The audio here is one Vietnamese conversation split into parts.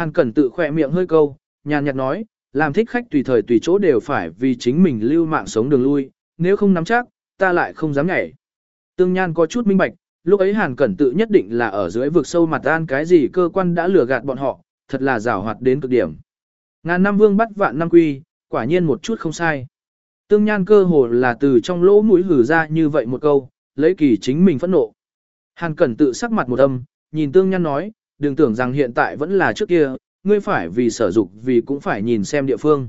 Hàn Cẩn tự khỏe miệng hơi câu, nhàn nhạt nói, làm thích khách tùy thời tùy chỗ đều phải vì chính mình lưu mạng sống đường lui, nếu không nắm chắc, ta lại không dám nhảy. Tương Nhan có chút minh bạch, lúc ấy Hàn Cẩn tự nhất định là ở dưới vực sâu mặt an cái gì cơ quan đã lừa gạt bọn họ, thật là rào hoạt đến cực điểm. Ngàn năm vương bắt vạn năm quy, quả nhiên một chút không sai. Tương Nhan cơ hồ là từ trong lỗ mũi hử ra như vậy một câu, lấy kỳ chính mình phẫn nộ. Hàn Cẩn tự sắc mặt một âm, nhìn Tương Nhan nói, đừng tưởng rằng hiện tại vẫn là trước kia, ngươi phải vì sở dục vì cũng phải nhìn xem địa phương.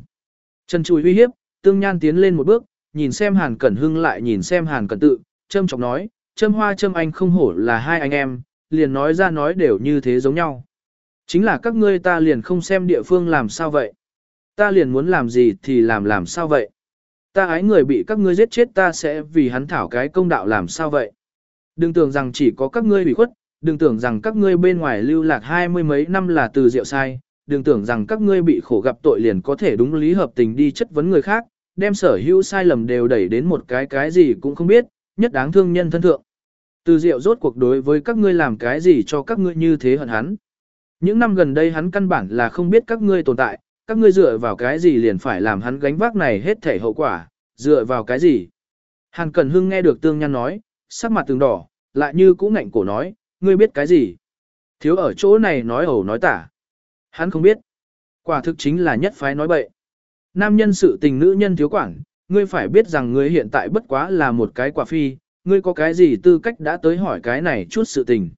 Trần Chùi uy hiếp, Tương Nhan tiến lên một bước, nhìn xem Hàn Cẩn Hưng lại nhìn xem Hàn Cẩn tự, châm chọc nói, châm hoa châm anh không hổ là hai anh em, liền nói ra nói đều như thế giống nhau. Chính là các ngươi ta liền không xem địa phương làm sao vậy. Ta liền muốn làm gì thì làm làm sao vậy. Ta ái người bị các ngươi giết chết ta sẽ vì hắn thảo cái công đạo làm sao vậy. Đừng tưởng rằng chỉ có các ngươi bị khuất, đừng tưởng rằng các ngươi bên ngoài lưu lạc hai mươi mấy năm là từ rượu sai, đừng tưởng rằng các ngươi bị khổ gặp tội liền có thể đúng lý hợp tình đi chất vấn người khác, đem sở hữu sai lầm đều đẩy đến một cái cái gì cũng không biết, nhất đáng thương nhân thân thượng. Từ rượu rốt cuộc đối với các ngươi làm cái gì cho các ngươi như thế hận hắn. Những năm gần đây hắn căn bản là không biết các ngươi tồn tại, các ngươi dựa vào cái gì liền phải làm hắn gánh vác này hết thể hậu quả, dựa vào cái gì. Hàn Cẩn Hưng nghe được Tương Nhan nói, sắc mặt từng đỏ, lại như cũ ngạnh cổ nói, ngươi biết cái gì? Thiếu ở chỗ này nói ẩu nói tả. Hắn không biết. Quả thực chính là nhất phái nói bậy. Nam nhân sự tình nữ nhân thiếu quản, ngươi phải biết rằng ngươi hiện tại bất quá là một cái quả phi, ngươi có cái gì tư cách đã tới hỏi cái này chút sự tình.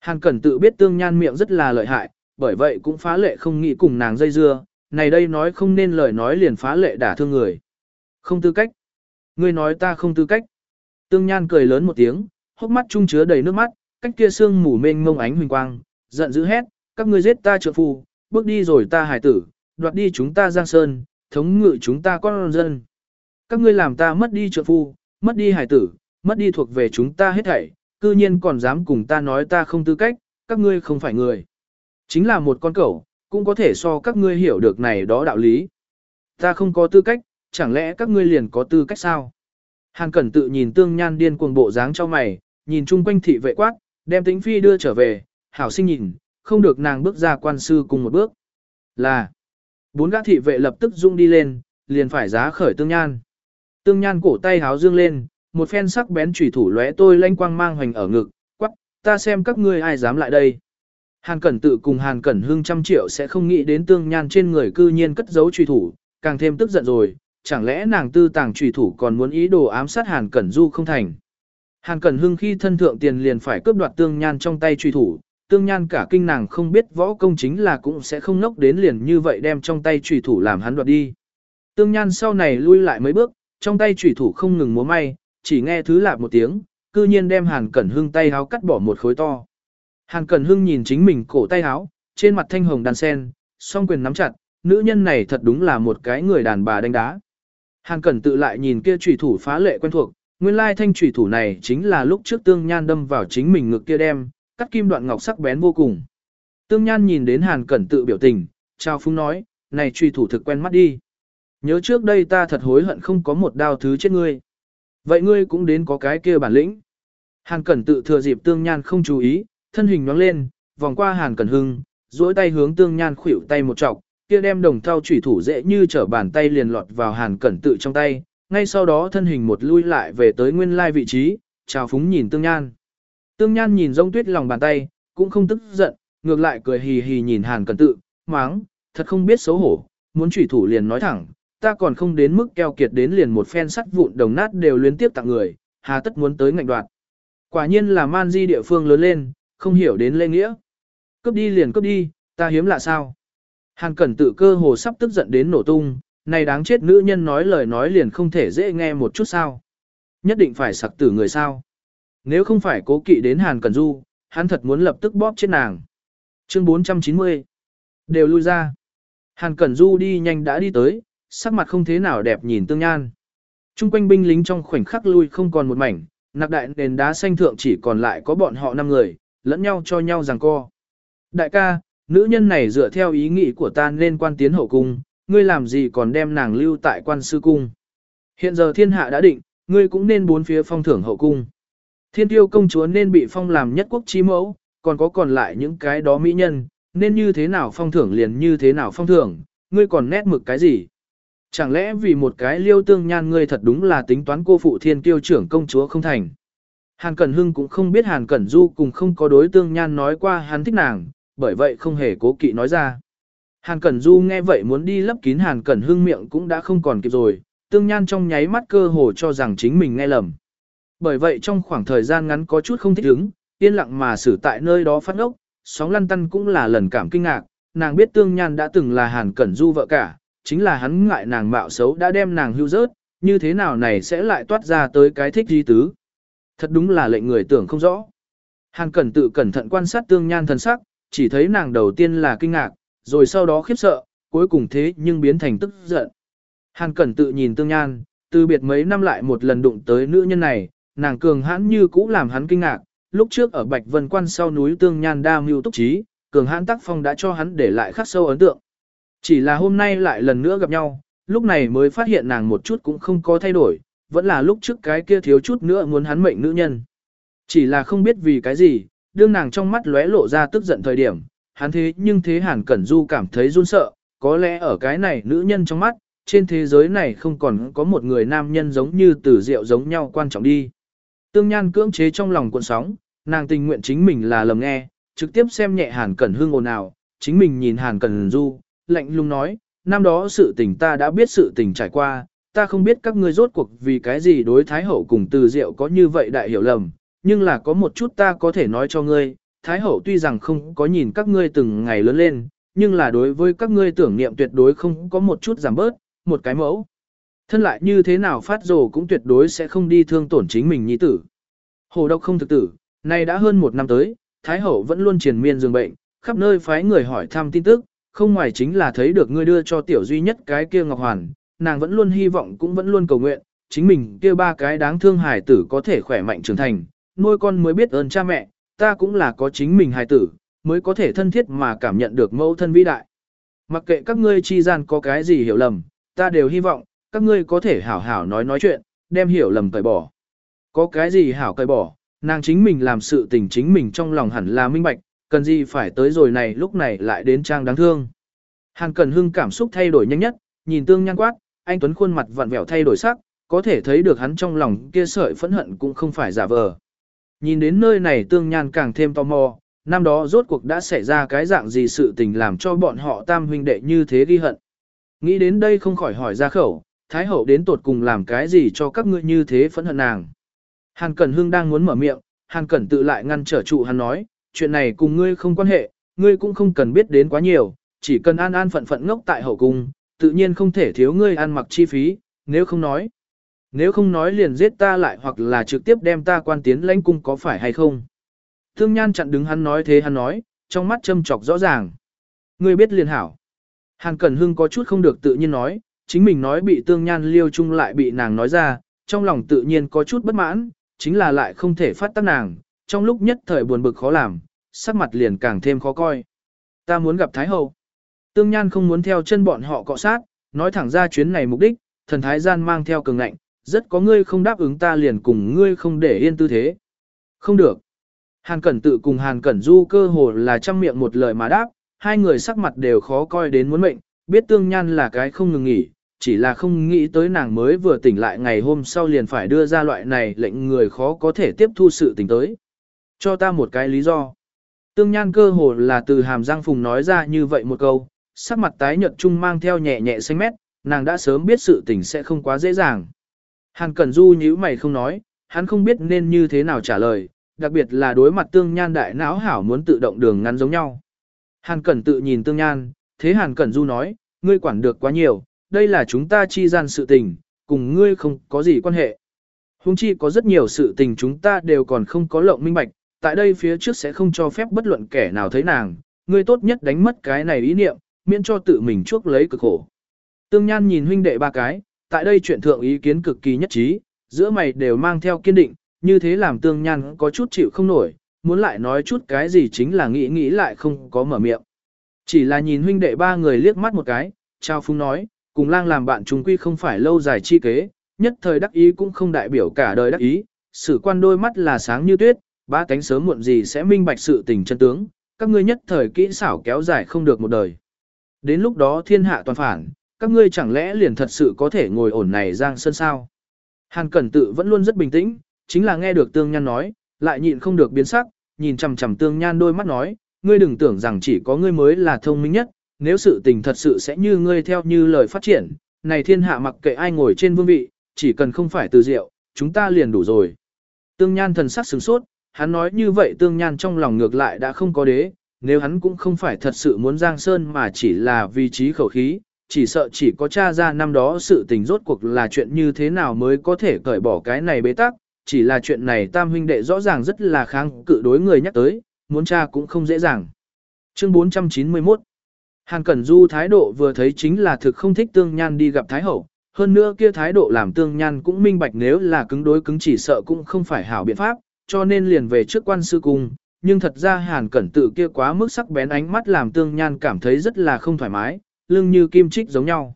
Hàn Cẩn tự biết tương nhan miệng rất là lợi hại, bởi vậy cũng phá lệ không nghĩ cùng nàng dây dưa, này đây nói không nên lời nói liền phá lệ đả thương người. Không tư cách. Ngươi nói ta không tư cách. Tương nhan cười lớn một tiếng, hốc mắt trung chứa đầy nước mắt, cách kia sương mù mênh mông ánh huỳnh quang, giận dữ hét, các ngươi giết ta trượng phu, bước đi rồi ta hải tử, đoạt đi chúng ta giang sơn, thống ngự chúng ta con dân. Các ngươi làm ta mất đi trượng phu, mất đi hải tử, mất đi thuộc về chúng ta hết thảy, cư nhiên còn dám cùng ta nói ta không tư cách, các ngươi không phải người. Chính là một con cẩu, cũng có thể so các ngươi hiểu được này đó đạo lý. Ta không có tư cách, chẳng lẽ các ngươi liền có tư cách sao? hàng Cẩn tự nhìn tương nhan điên cuồng bộ dáng cho mày, nhìn chung quanh thị vệ quát, đem tĩnh phi đưa trở về, hảo sinh nhìn, không được nàng bước ra quan sư cùng một bước. Là, bốn gã thị vệ lập tức rung đi lên, liền phải giá khởi tương nhan. Tương nhan cổ tay háo dương lên, một phen sắc bén chủy thủ lóe tôi lanh quang mang hoành ở ngực, quắc, ta xem các ngươi ai dám lại đây. Hàn Cẩn tự cùng Hàn Cẩn hương trăm triệu sẽ không nghĩ đến tương nhan trên người cư nhiên cất giấu chủy thủ, càng thêm tức giận rồi, chẳng lẽ nàng tư tàng chủy thủ còn muốn ý đồ ám sát Hàn Cẩn Du không thành. Hàn Cẩn Hưng khi thân thượng tiền liền phải cướp đoạt tương nhan trong tay truy thủ, tương nhan cả kinh nàng không biết võ công chính là cũng sẽ không nốc đến liền như vậy đem trong tay truy thủ làm hắn đoạt đi. Tương nhan sau này lui lại mấy bước, trong tay truy thủ không ngừng múa may, chỉ nghe thứ lạp một tiếng, cư nhiên đem Hàn Cẩn Hưng tay háo cắt bỏ một khối to. Hàn Cẩn Hưng nhìn chính mình cổ tay háo, trên mặt thanh hồng đàn sen, song quyền nắm chặt, nữ nhân này thật đúng là một cái người đàn bà đánh đá. Hàn Cẩn tự lại nhìn kia trùy thủ phá lệ quen thuộc, nguyên lai thanh trùy thủ này chính là lúc trước tương nhan đâm vào chính mình ngực kia đem, cắt kim đoạn ngọc sắc bén vô cùng. Tương nhan nhìn đến Hàn Cẩn tự biểu tình, trao phúng nói, này trùy thủ thực quen mắt đi. Nhớ trước đây ta thật hối hận không có một đao thứ chết ngươi. Vậy ngươi cũng đến có cái kia bản lĩnh. Hàn Cẩn tự thừa dịp tương nhan không chú ý, thân hình nhoáng lên, vòng qua Hàn Cẩn Hưng, duỗi tay hướng tương nhan khuỷu tay một trọc, kia đem đồng thau chủy thủ dễ như trở bàn tay liền lọt vào Hàn Cẩn tự trong tay, ngay sau đó thân hình một lui lại về tới nguyên lai vị trí, chào phúng nhìn tương nhan. Tương nhan nhìn rông tuyết lòng bàn tay, cũng không tức giận, ngược lại cười hì hì nhìn Hàn Cẩn tự, máng, thật không biết xấu hổ, muốn chủy thủ liền nói thẳng, ta còn không đến mức keo kiệt đến liền một phen sắt vụn đồng nát đều liên tiếp tặng người, hà tất muốn tới ngạnh đoạt. Quả nhiên là man di địa phương lớn lên, không hiểu đến lê nghĩa. Cướp đi liền cướp đi, ta hiếm lạ sao. Hàn cẩn tự cơ hồ sắp tức giận đến nổ tung, này đáng chết nữ nhân nói lời nói liền không thể dễ nghe một chút sao. Nhất định phải sặc tử người sao. Nếu không phải cố kỵ đến Hàn Cẩn Du, hắn thật muốn lập tức bóp chết nàng. Chương 490 Đều lui ra. Hàn Cẩn Du đi nhanh đã đi tới, sắc mặt không thế nào đẹp nhìn tương nhan. Trung quanh binh lính trong khoảnh khắc lui không còn một mảnh, nạc đại nền đá xanh thượng chỉ còn lại có bọn họ năm người, lẫn nhau cho nhau giằng co. Đại ca, nữ nhân này dựa theo ý nghĩ của ta nên quan tiến hậu cung, ngươi làm gì còn đem nàng lưu tại quan sư cung. Hiện giờ thiên hạ đã định, ngươi cũng nên bốn phía phong thưởng hậu cung. Thiên tiêu công chúa nên bị phong làm nhất quốc chi mẫu, còn có còn lại những cái đó mỹ nhân, Nên như thế nào phong thưởng liền như thế nào phong thưởng, ngươi còn nét mực cái gì? Chẳng lẽ vì một cái liêu tương nhan ngươi thật đúng là tính toán cô phụ thiên tiêu trưởng công chúa không thành? Hàn Cẩn Hưng cũng không biết Hàn Cẩn Du cùng không có đối tương nhan nói qua hắn thích nàng, bởi vậy không hề cố kỵ nói ra. Hàn Cẩn Du nghe vậy muốn đi lấp kín Hàn Cẩn Hưng miệng cũng đã không còn kịp rồi, tương nhan trong nháy mắt cơ hồ cho rằng chính mình nghe lầm. Bởi vậy trong khoảng thời gian ngắn có chút không thích ứng, yên lặng mà xử tại nơi đó phát ốc. sóng lăn tăn cũng là lần cảm kinh ngạc, nàng biết tương nhan đã từng là Hàn Cẩn Du vợ cả, chính là hắn ngại nàng mạo xấu đã đem nàng hưu rớt, như thế nào này sẽ lại toát ra tới cái thích di tứ. Thật đúng là lệnh người tưởng không rõ. Hàn Cẩn tự cẩn thận quan sát tương nhan thần sắc, chỉ thấy nàng đầu tiên là kinh ngạc, rồi sau đó khiếp sợ, cuối cùng thế nhưng biến thành tức giận. Hàn Cẩn tự nhìn tương nhan, từ biệt mấy năm lại một lần đụng tới nữ nhân này, nàng cường hãn như cũ làm hắn kinh ngạc, lúc trước ở Bạch Vân Quan sau núi tương nhan đa mưu túc trí, cường hãn tác phong đã cho hắn để lại khắc sâu ấn tượng. Chỉ là hôm nay lại lần nữa gặp nhau, lúc này mới phát hiện nàng một chút cũng không có thay đổi, vẫn là lúc trước cái kia thiếu chút nữa muốn hắn mệnh nữ nhân. Chỉ là không biết vì cái gì, đương nàng trong mắt lóe lộ ra tức giận thời điểm, hắn thế nhưng thế Hàn Cẩn Du cảm thấy run sợ, có lẽ ở cái này nữ nhân trong mắt, trên thế giới này không còn có một người nam nhân giống như tử diệu giống nhau quan trọng đi. Tương Nhan cưỡng chế trong lòng cuộn sóng, nàng tình nguyện chính mình là lầm nghe, trực tiếp xem nhẹ Hàn Cẩn Hương ồn ào, chính mình nhìn Hàn Cẩn Du, lạnh lùng nói, năm đó sự tình ta đã biết sự tình trải qua, ta không biết các ngươi rốt cuộc vì cái gì đối Thái Hậu cùng từ diệu có như vậy đại hiểu lầm, nhưng là có một chút ta có thể nói cho ngươi, Thái Hậu tuy rằng không có nhìn các ngươi từng ngày lớn lên, nhưng là đối với các ngươi tưởng niệm tuyệt đối không có một chút giảm bớt, một cái mẫu. Thân lại như thế nào phát rồ cũng tuyệt đối sẽ không đi thương tổn chính mình nhi tử. Hồ độc không thực tử, nay đã hơn một năm tới, Thái Hậu vẫn luôn triền miên giường bệnh, khắp nơi phái người hỏi thăm tin tức, không ngoài chính là thấy được ngươi đưa cho tiểu duy nhất cái kia Ngọc Hoàn, nàng vẫn luôn hy vọng cũng vẫn luôn cầu nguyện, chính mình kia ba cái đáng thương hài tử có thể khỏe mạnh trưởng thành, nuôi con mới biết ơn cha mẹ, ta cũng là có chính mình hài tử, mới có thể thân thiết mà cảm nhận được mẫu thân vĩ đại. Mặc kệ các ngươi chi gian có cái gì hiểu lầm, ta đều hy vọng, các ngươi có thể hảo hảo nói nói chuyện, đem hiểu lầm cởi bỏ. Có cái gì hảo cởi bỏ, nàng chính mình làm sự tình chính mình trong lòng hẳn là minh bạch, cần gì phải tới rồi này lúc này lại đến trang đáng thương. Hàn Cần Hưng cảm xúc thay đổi nhanh nhất, nhìn tương nhan quát, anh Tuấn khuôn mặt vặn vẹo thay đổi sắc, có thể thấy được hắn trong lòng kia sợi phẫn hận cũng không phải giả vờ. Nhìn đến nơi này tương nhan càng thêm tò mò, năm đó rốt cuộc đã xảy ra cái dạng gì sự tình làm cho bọn họ tam huynh đệ như thế ghi hận. Nghĩ đến đây không khỏi hỏi ra khẩu, Thái hậu đến tột cùng làm cái gì cho các ngươi như thế phẫn hận nàng. Hàn Cẩn Hưng đang muốn mở miệng, Hàn Cẩn tự lại ngăn trở trụ hắn nói, chuyện này cùng ngươi không quan hệ, ngươi cũng không cần biết đến quá nhiều, chỉ cần an an phận phận ngốc tại hậu cung, tự nhiên không thể thiếu ngươi ăn mặc chi phí, nếu không nói. Nếu không nói liền giết ta lại hoặc là trực tiếp đem ta quan tiến lãnh cung có phải hay không. Thương Nhan chặn đứng hắn nói thế hắn nói, trong mắt châm chọc rõ ràng. Ngươi biết liền hảo. Hàn Cẩn Hưng có chút không được tự nhiên nói, chính mình nói bị Tương Nhan liêu chung lại bị nàng nói ra, trong lòng tự nhiên có chút bất mãn, chính là lại không thể phát tác nàng, trong lúc nhất thời buồn bực khó làm, sắc mặt liền càng thêm khó coi. Ta muốn gặp Thái Hậu. Tương Nhan không muốn theo chân bọn họ cọ sát, nói thẳng ra chuyến này mục đích, thần Thái Gian mang theo cường ngạnh, rất có ngươi không đáp ứng ta liền cùng ngươi không để yên tư thế. Không được. Hàn Cẩn tự cùng Hàn Cẩn Du cơ hồ là trăm miệng một lời mà đáp, hai người sắc mặt đều khó coi đến muốn mệnh, biết Tương Nhan là cái không ngừng nghỉ, chỉ là không nghĩ tới nàng mới vừa tỉnh lại ngày hôm sau liền phải đưa ra loại này lệnh người khó có thể tiếp thu sự tình tới. Cho ta một cái lý do. Tương Nhan cơ hồ là từ hàm răng phùng nói ra như vậy một câu, sắc mặt tái nhợt chung mang theo nhẹ nhẹ xanh mét, nàng đã sớm biết sự tình sẽ không quá dễ dàng. Hàn Cẩn Du nhíu mày không nói, hắn không biết nên như thế nào trả lời, đặc biệt là đối mặt Tương Nhan đại não hảo muốn tự động đường ngắn giống nhau. Hàn Cẩn tự nhìn Tương Nhan, thế Hàn Cẩn Du nói, ngươi quản được quá nhiều, đây là chúng ta chi gian sự tình, cùng ngươi không có gì quan hệ. Hùng chi có rất nhiều sự tình chúng ta đều còn không có lộng minh bạch, tại đây phía trước sẽ không cho phép bất luận kẻ nào thấy nàng, ngươi tốt nhất đánh mất cái này ý niệm, miễn cho tự mình chuốc lấy cực khổ. Tương Nhan nhìn huynh đệ ba cái, tại đây chuyện thượng ý kiến cực kỳ nhất trí, giữa mày đều mang theo kiên định, như thế làm Tương Nhan có chút chịu không nổi, muốn lại nói chút cái gì chính là nghĩ nghĩ lại không có mở miệng. Chỉ là nhìn huynh đệ ba người liếc mắt một cái, trao phung nói, cùng lang làm bạn chúng quy không phải lâu dài chi kế, nhất thời đắc ý cũng không đại biểu cả đời đắc ý, sử quan đôi mắt là sáng như tuyết, ba cánh sớm muộn gì sẽ minh bạch sự tình chân tướng, các ngươi nhất thời kỹ xảo kéo dài không được một đời. Đến lúc đó thiên hạ toàn phản, các ngươi chẳng lẽ liền thật sự có thể ngồi ổn này giang sơn sao? Hàn Cẩn Tự vẫn luôn rất bình tĩnh, chính là nghe được Tương Nhan nói, lại nhịn không được biến sắc, nhìn chằm chằm Tương Nhan đôi mắt nói, ngươi đừng tưởng rằng chỉ có ngươi mới là thông minh nhất, nếu sự tình thật sự sẽ như ngươi theo như lời phát triển, này thiên hạ mặc kệ ai ngồi trên vương vị, chỉ cần không phải từ diệu, chúng ta liền đủ rồi. Tương Nhan thần sắc sửng sốt, hắn nói như vậy Tương Nhan trong lòng ngược lại đã không có đế, nếu hắn cũng không phải thật sự muốn Giang Sơn mà chỉ là vì trí khẩu khí, chỉ sợ chỉ có cha ra năm đó sự tình rốt cuộc là chuyện như thế nào mới có thể cởi bỏ cái này bế tắc, chỉ là chuyện này tam huynh đệ rõ ràng rất là kháng cự đối người nhắc tới, muốn tra cũng không dễ dàng. Chương 491 Hàn Cẩn Du thái độ vừa thấy chính là thực không thích tương nhan đi gặp thái hậu, hơn nữa kia thái độ làm tương nhan cũng minh bạch nếu là cứng đối cứng chỉ sợ cũng không phải hảo biện pháp, cho nên liền về trước quan sư cung, nhưng thật ra Hàn Cẩn tự kia quá mức sắc bén ánh mắt làm tương nhan cảm thấy rất là không thoải mái, lưng như kim trích giống nhau.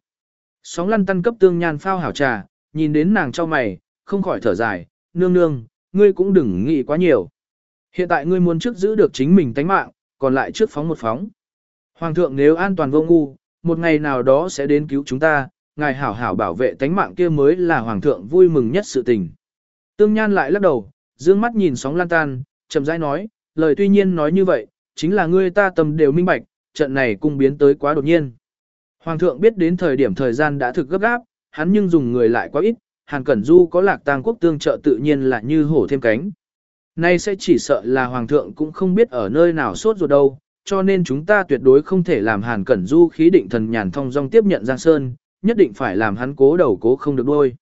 Sóng lăn tăn cấp tương nhan phao hảo trà, nhìn đến nàng cho mày, không khỏi thở dài, nương nương, ngươi cũng đừng nghĩ quá nhiều. Hiện tại ngươi muốn trước giữ được chính mình tánh mạng, còn lại trước phóng một phóng. Hoàng thượng nếu an toàn vô ngu, một ngày nào đó sẽ đến cứu chúng ta, ngài hảo hảo bảo vệ tánh mạng kia mới là hoàng thượng vui mừng nhất sự tình. Tương Nhan lại lắc đầu, dương mắt nhìn sóng lan tan, chậm rãi nói, lời tuy nhiên nói như vậy, chính là ngươi ta tâm đều minh bạch, trận này cung biến tới quá đột nhiên. Hoàng thượng biết đến thời điểm thời gian đã thực gấp gáp, hắn nhưng dùng người lại quá ít, Hàn Cẩn Du có lạc tang quốc tương trợ tự nhiên là như hổ thêm cánh. Nay sẽ chỉ sợ là Hoàng thượng cũng không biết ở nơi nào sốt ruột đâu, cho nên chúng ta tuyệt đối không thể làm Hàn Cẩn Du khí định thần nhàn thông dong tiếp nhận Giang Sơn, nhất định phải làm hắn cố đầu cố không được đôi.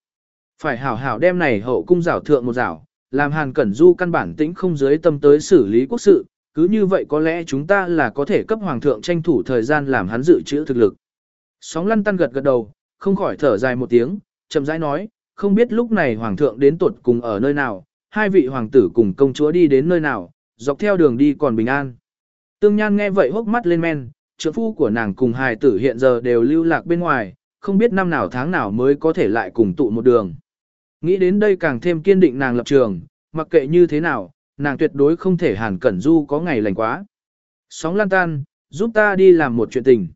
Phải hảo hảo đem này hậu cung rảo thượng một rảo, làm Hàn Cẩn Du căn bản tĩnh không dưới tâm tới xử lý quốc sự, cứ như vậy có lẽ chúng ta là có thể cấp Hoàng thượng tranh thủ thời gian làm hắn dự trữ thực lực. Sóng lăn tăn gật gật đầu, không khỏi thở dài một tiếng, chậm rãi nói, không biết lúc này Hoàng thượng đến tuột cùng ở nơi nào, hai vị hoàng tử cùng công chúa đi đến nơi nào, dọc theo đường đi còn bình an. Tương Nhan nghe vậy hốc mắt lên men, trưởng phu của nàng cùng hài tử hiện giờ đều lưu lạc bên ngoài, không biết năm nào tháng nào mới có thể lại cùng tụ một đường. Nghĩ đến đây càng thêm kiên định nàng lập trường, mặc kệ như thế nào, nàng tuyệt đối không thể hàn cẩn du có ngày lành quá. Sóng lan tan, giúp ta đi làm một chuyện tình.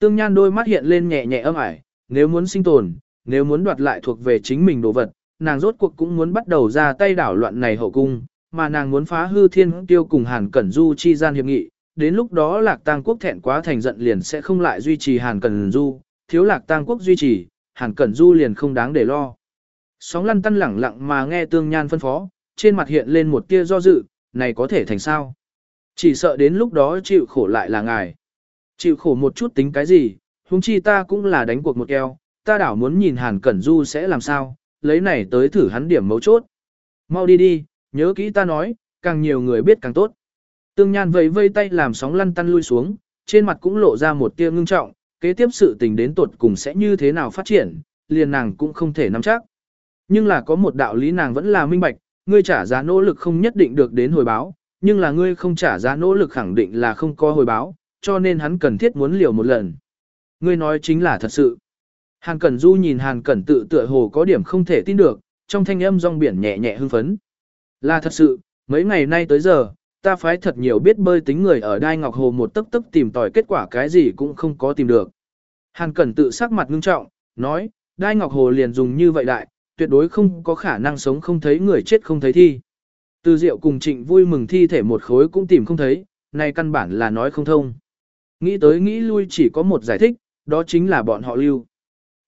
Tương Nhan đôi mắt hiện lên nhẹ nhẹ âm ải, nếu muốn sinh tồn, nếu muốn đoạt lại thuộc về chính mình đồ vật, nàng rốt cuộc cũng muốn bắt đầu ra tay đảo loạn này hậu cung, mà nàng muốn phá hư thiên tiêu cùng Hàn Cẩn Du chi gian hiệp nghị, đến lúc đó Lạc Tang quốc thẹn quá thành giận liền sẽ không lại duy trì Hàn Cẩn Du, thiếu Lạc Tang quốc duy trì, Hàn Cẩn Du liền không đáng để lo. Sóng lăn tăn lẳng lặng mà nghe Tương Nhan phân phó, trên mặt hiện lên một tia do dự, này có thể thành sao? Chỉ sợ đến lúc đó chịu khổ lại là ngài. Chịu khổ một chút tính cái gì, huống chi ta cũng là đánh cuộc một eo, ta đảo muốn nhìn Hàn Cẩn Du sẽ làm sao, lấy này tới thử hắn điểm mấu chốt. Mau đi đi, nhớ kỹ ta nói, càng nhiều người biết càng tốt. Tương Nhan vẫy vây tay làm sóng lăn tăn lui xuống, trên mặt cũng lộ ra một tia ngưng trọng, kế tiếp sự tình đến tuột cùng sẽ như thế nào phát triển, liền nàng cũng không thể nắm chắc. Nhưng là có một đạo lý nàng vẫn là minh bạch, ngươi trả giá nỗ lực không nhất định được đến hồi báo, nhưng là ngươi không trả giá nỗ lực khẳng định là không có hồi báo, cho nên hắn cần thiết muốn liều một lần. Ngươi nói chính là thật sự. Hàn Cẩn Du nhìn Hàn Cẩn tự tựa hồ có điểm không thể tin được, trong thanh âm rong biển nhẹ nhẹ hưng phấn. Là thật sự, mấy ngày nay tới giờ, ta phái thật nhiều biết bơi tính người ở Đai Ngọc Hồ một tấc tấc tìm tòi kết quả cái gì cũng không có tìm được. Hàn Cẩn tự sắc mặt ngưng trọng, nói, Đai Ngọc Hồ liền dùng như vậy đại, tuyệt đối không có khả năng sống không thấy người chết không thấy thi. Từ Diệu cùng Trịnh vui mừng thi thể một khối cũng tìm không thấy, này căn bản là nói không thông. Nghĩ tới nghĩ lui chỉ có một giải thích, đó chính là bọn họ lưu.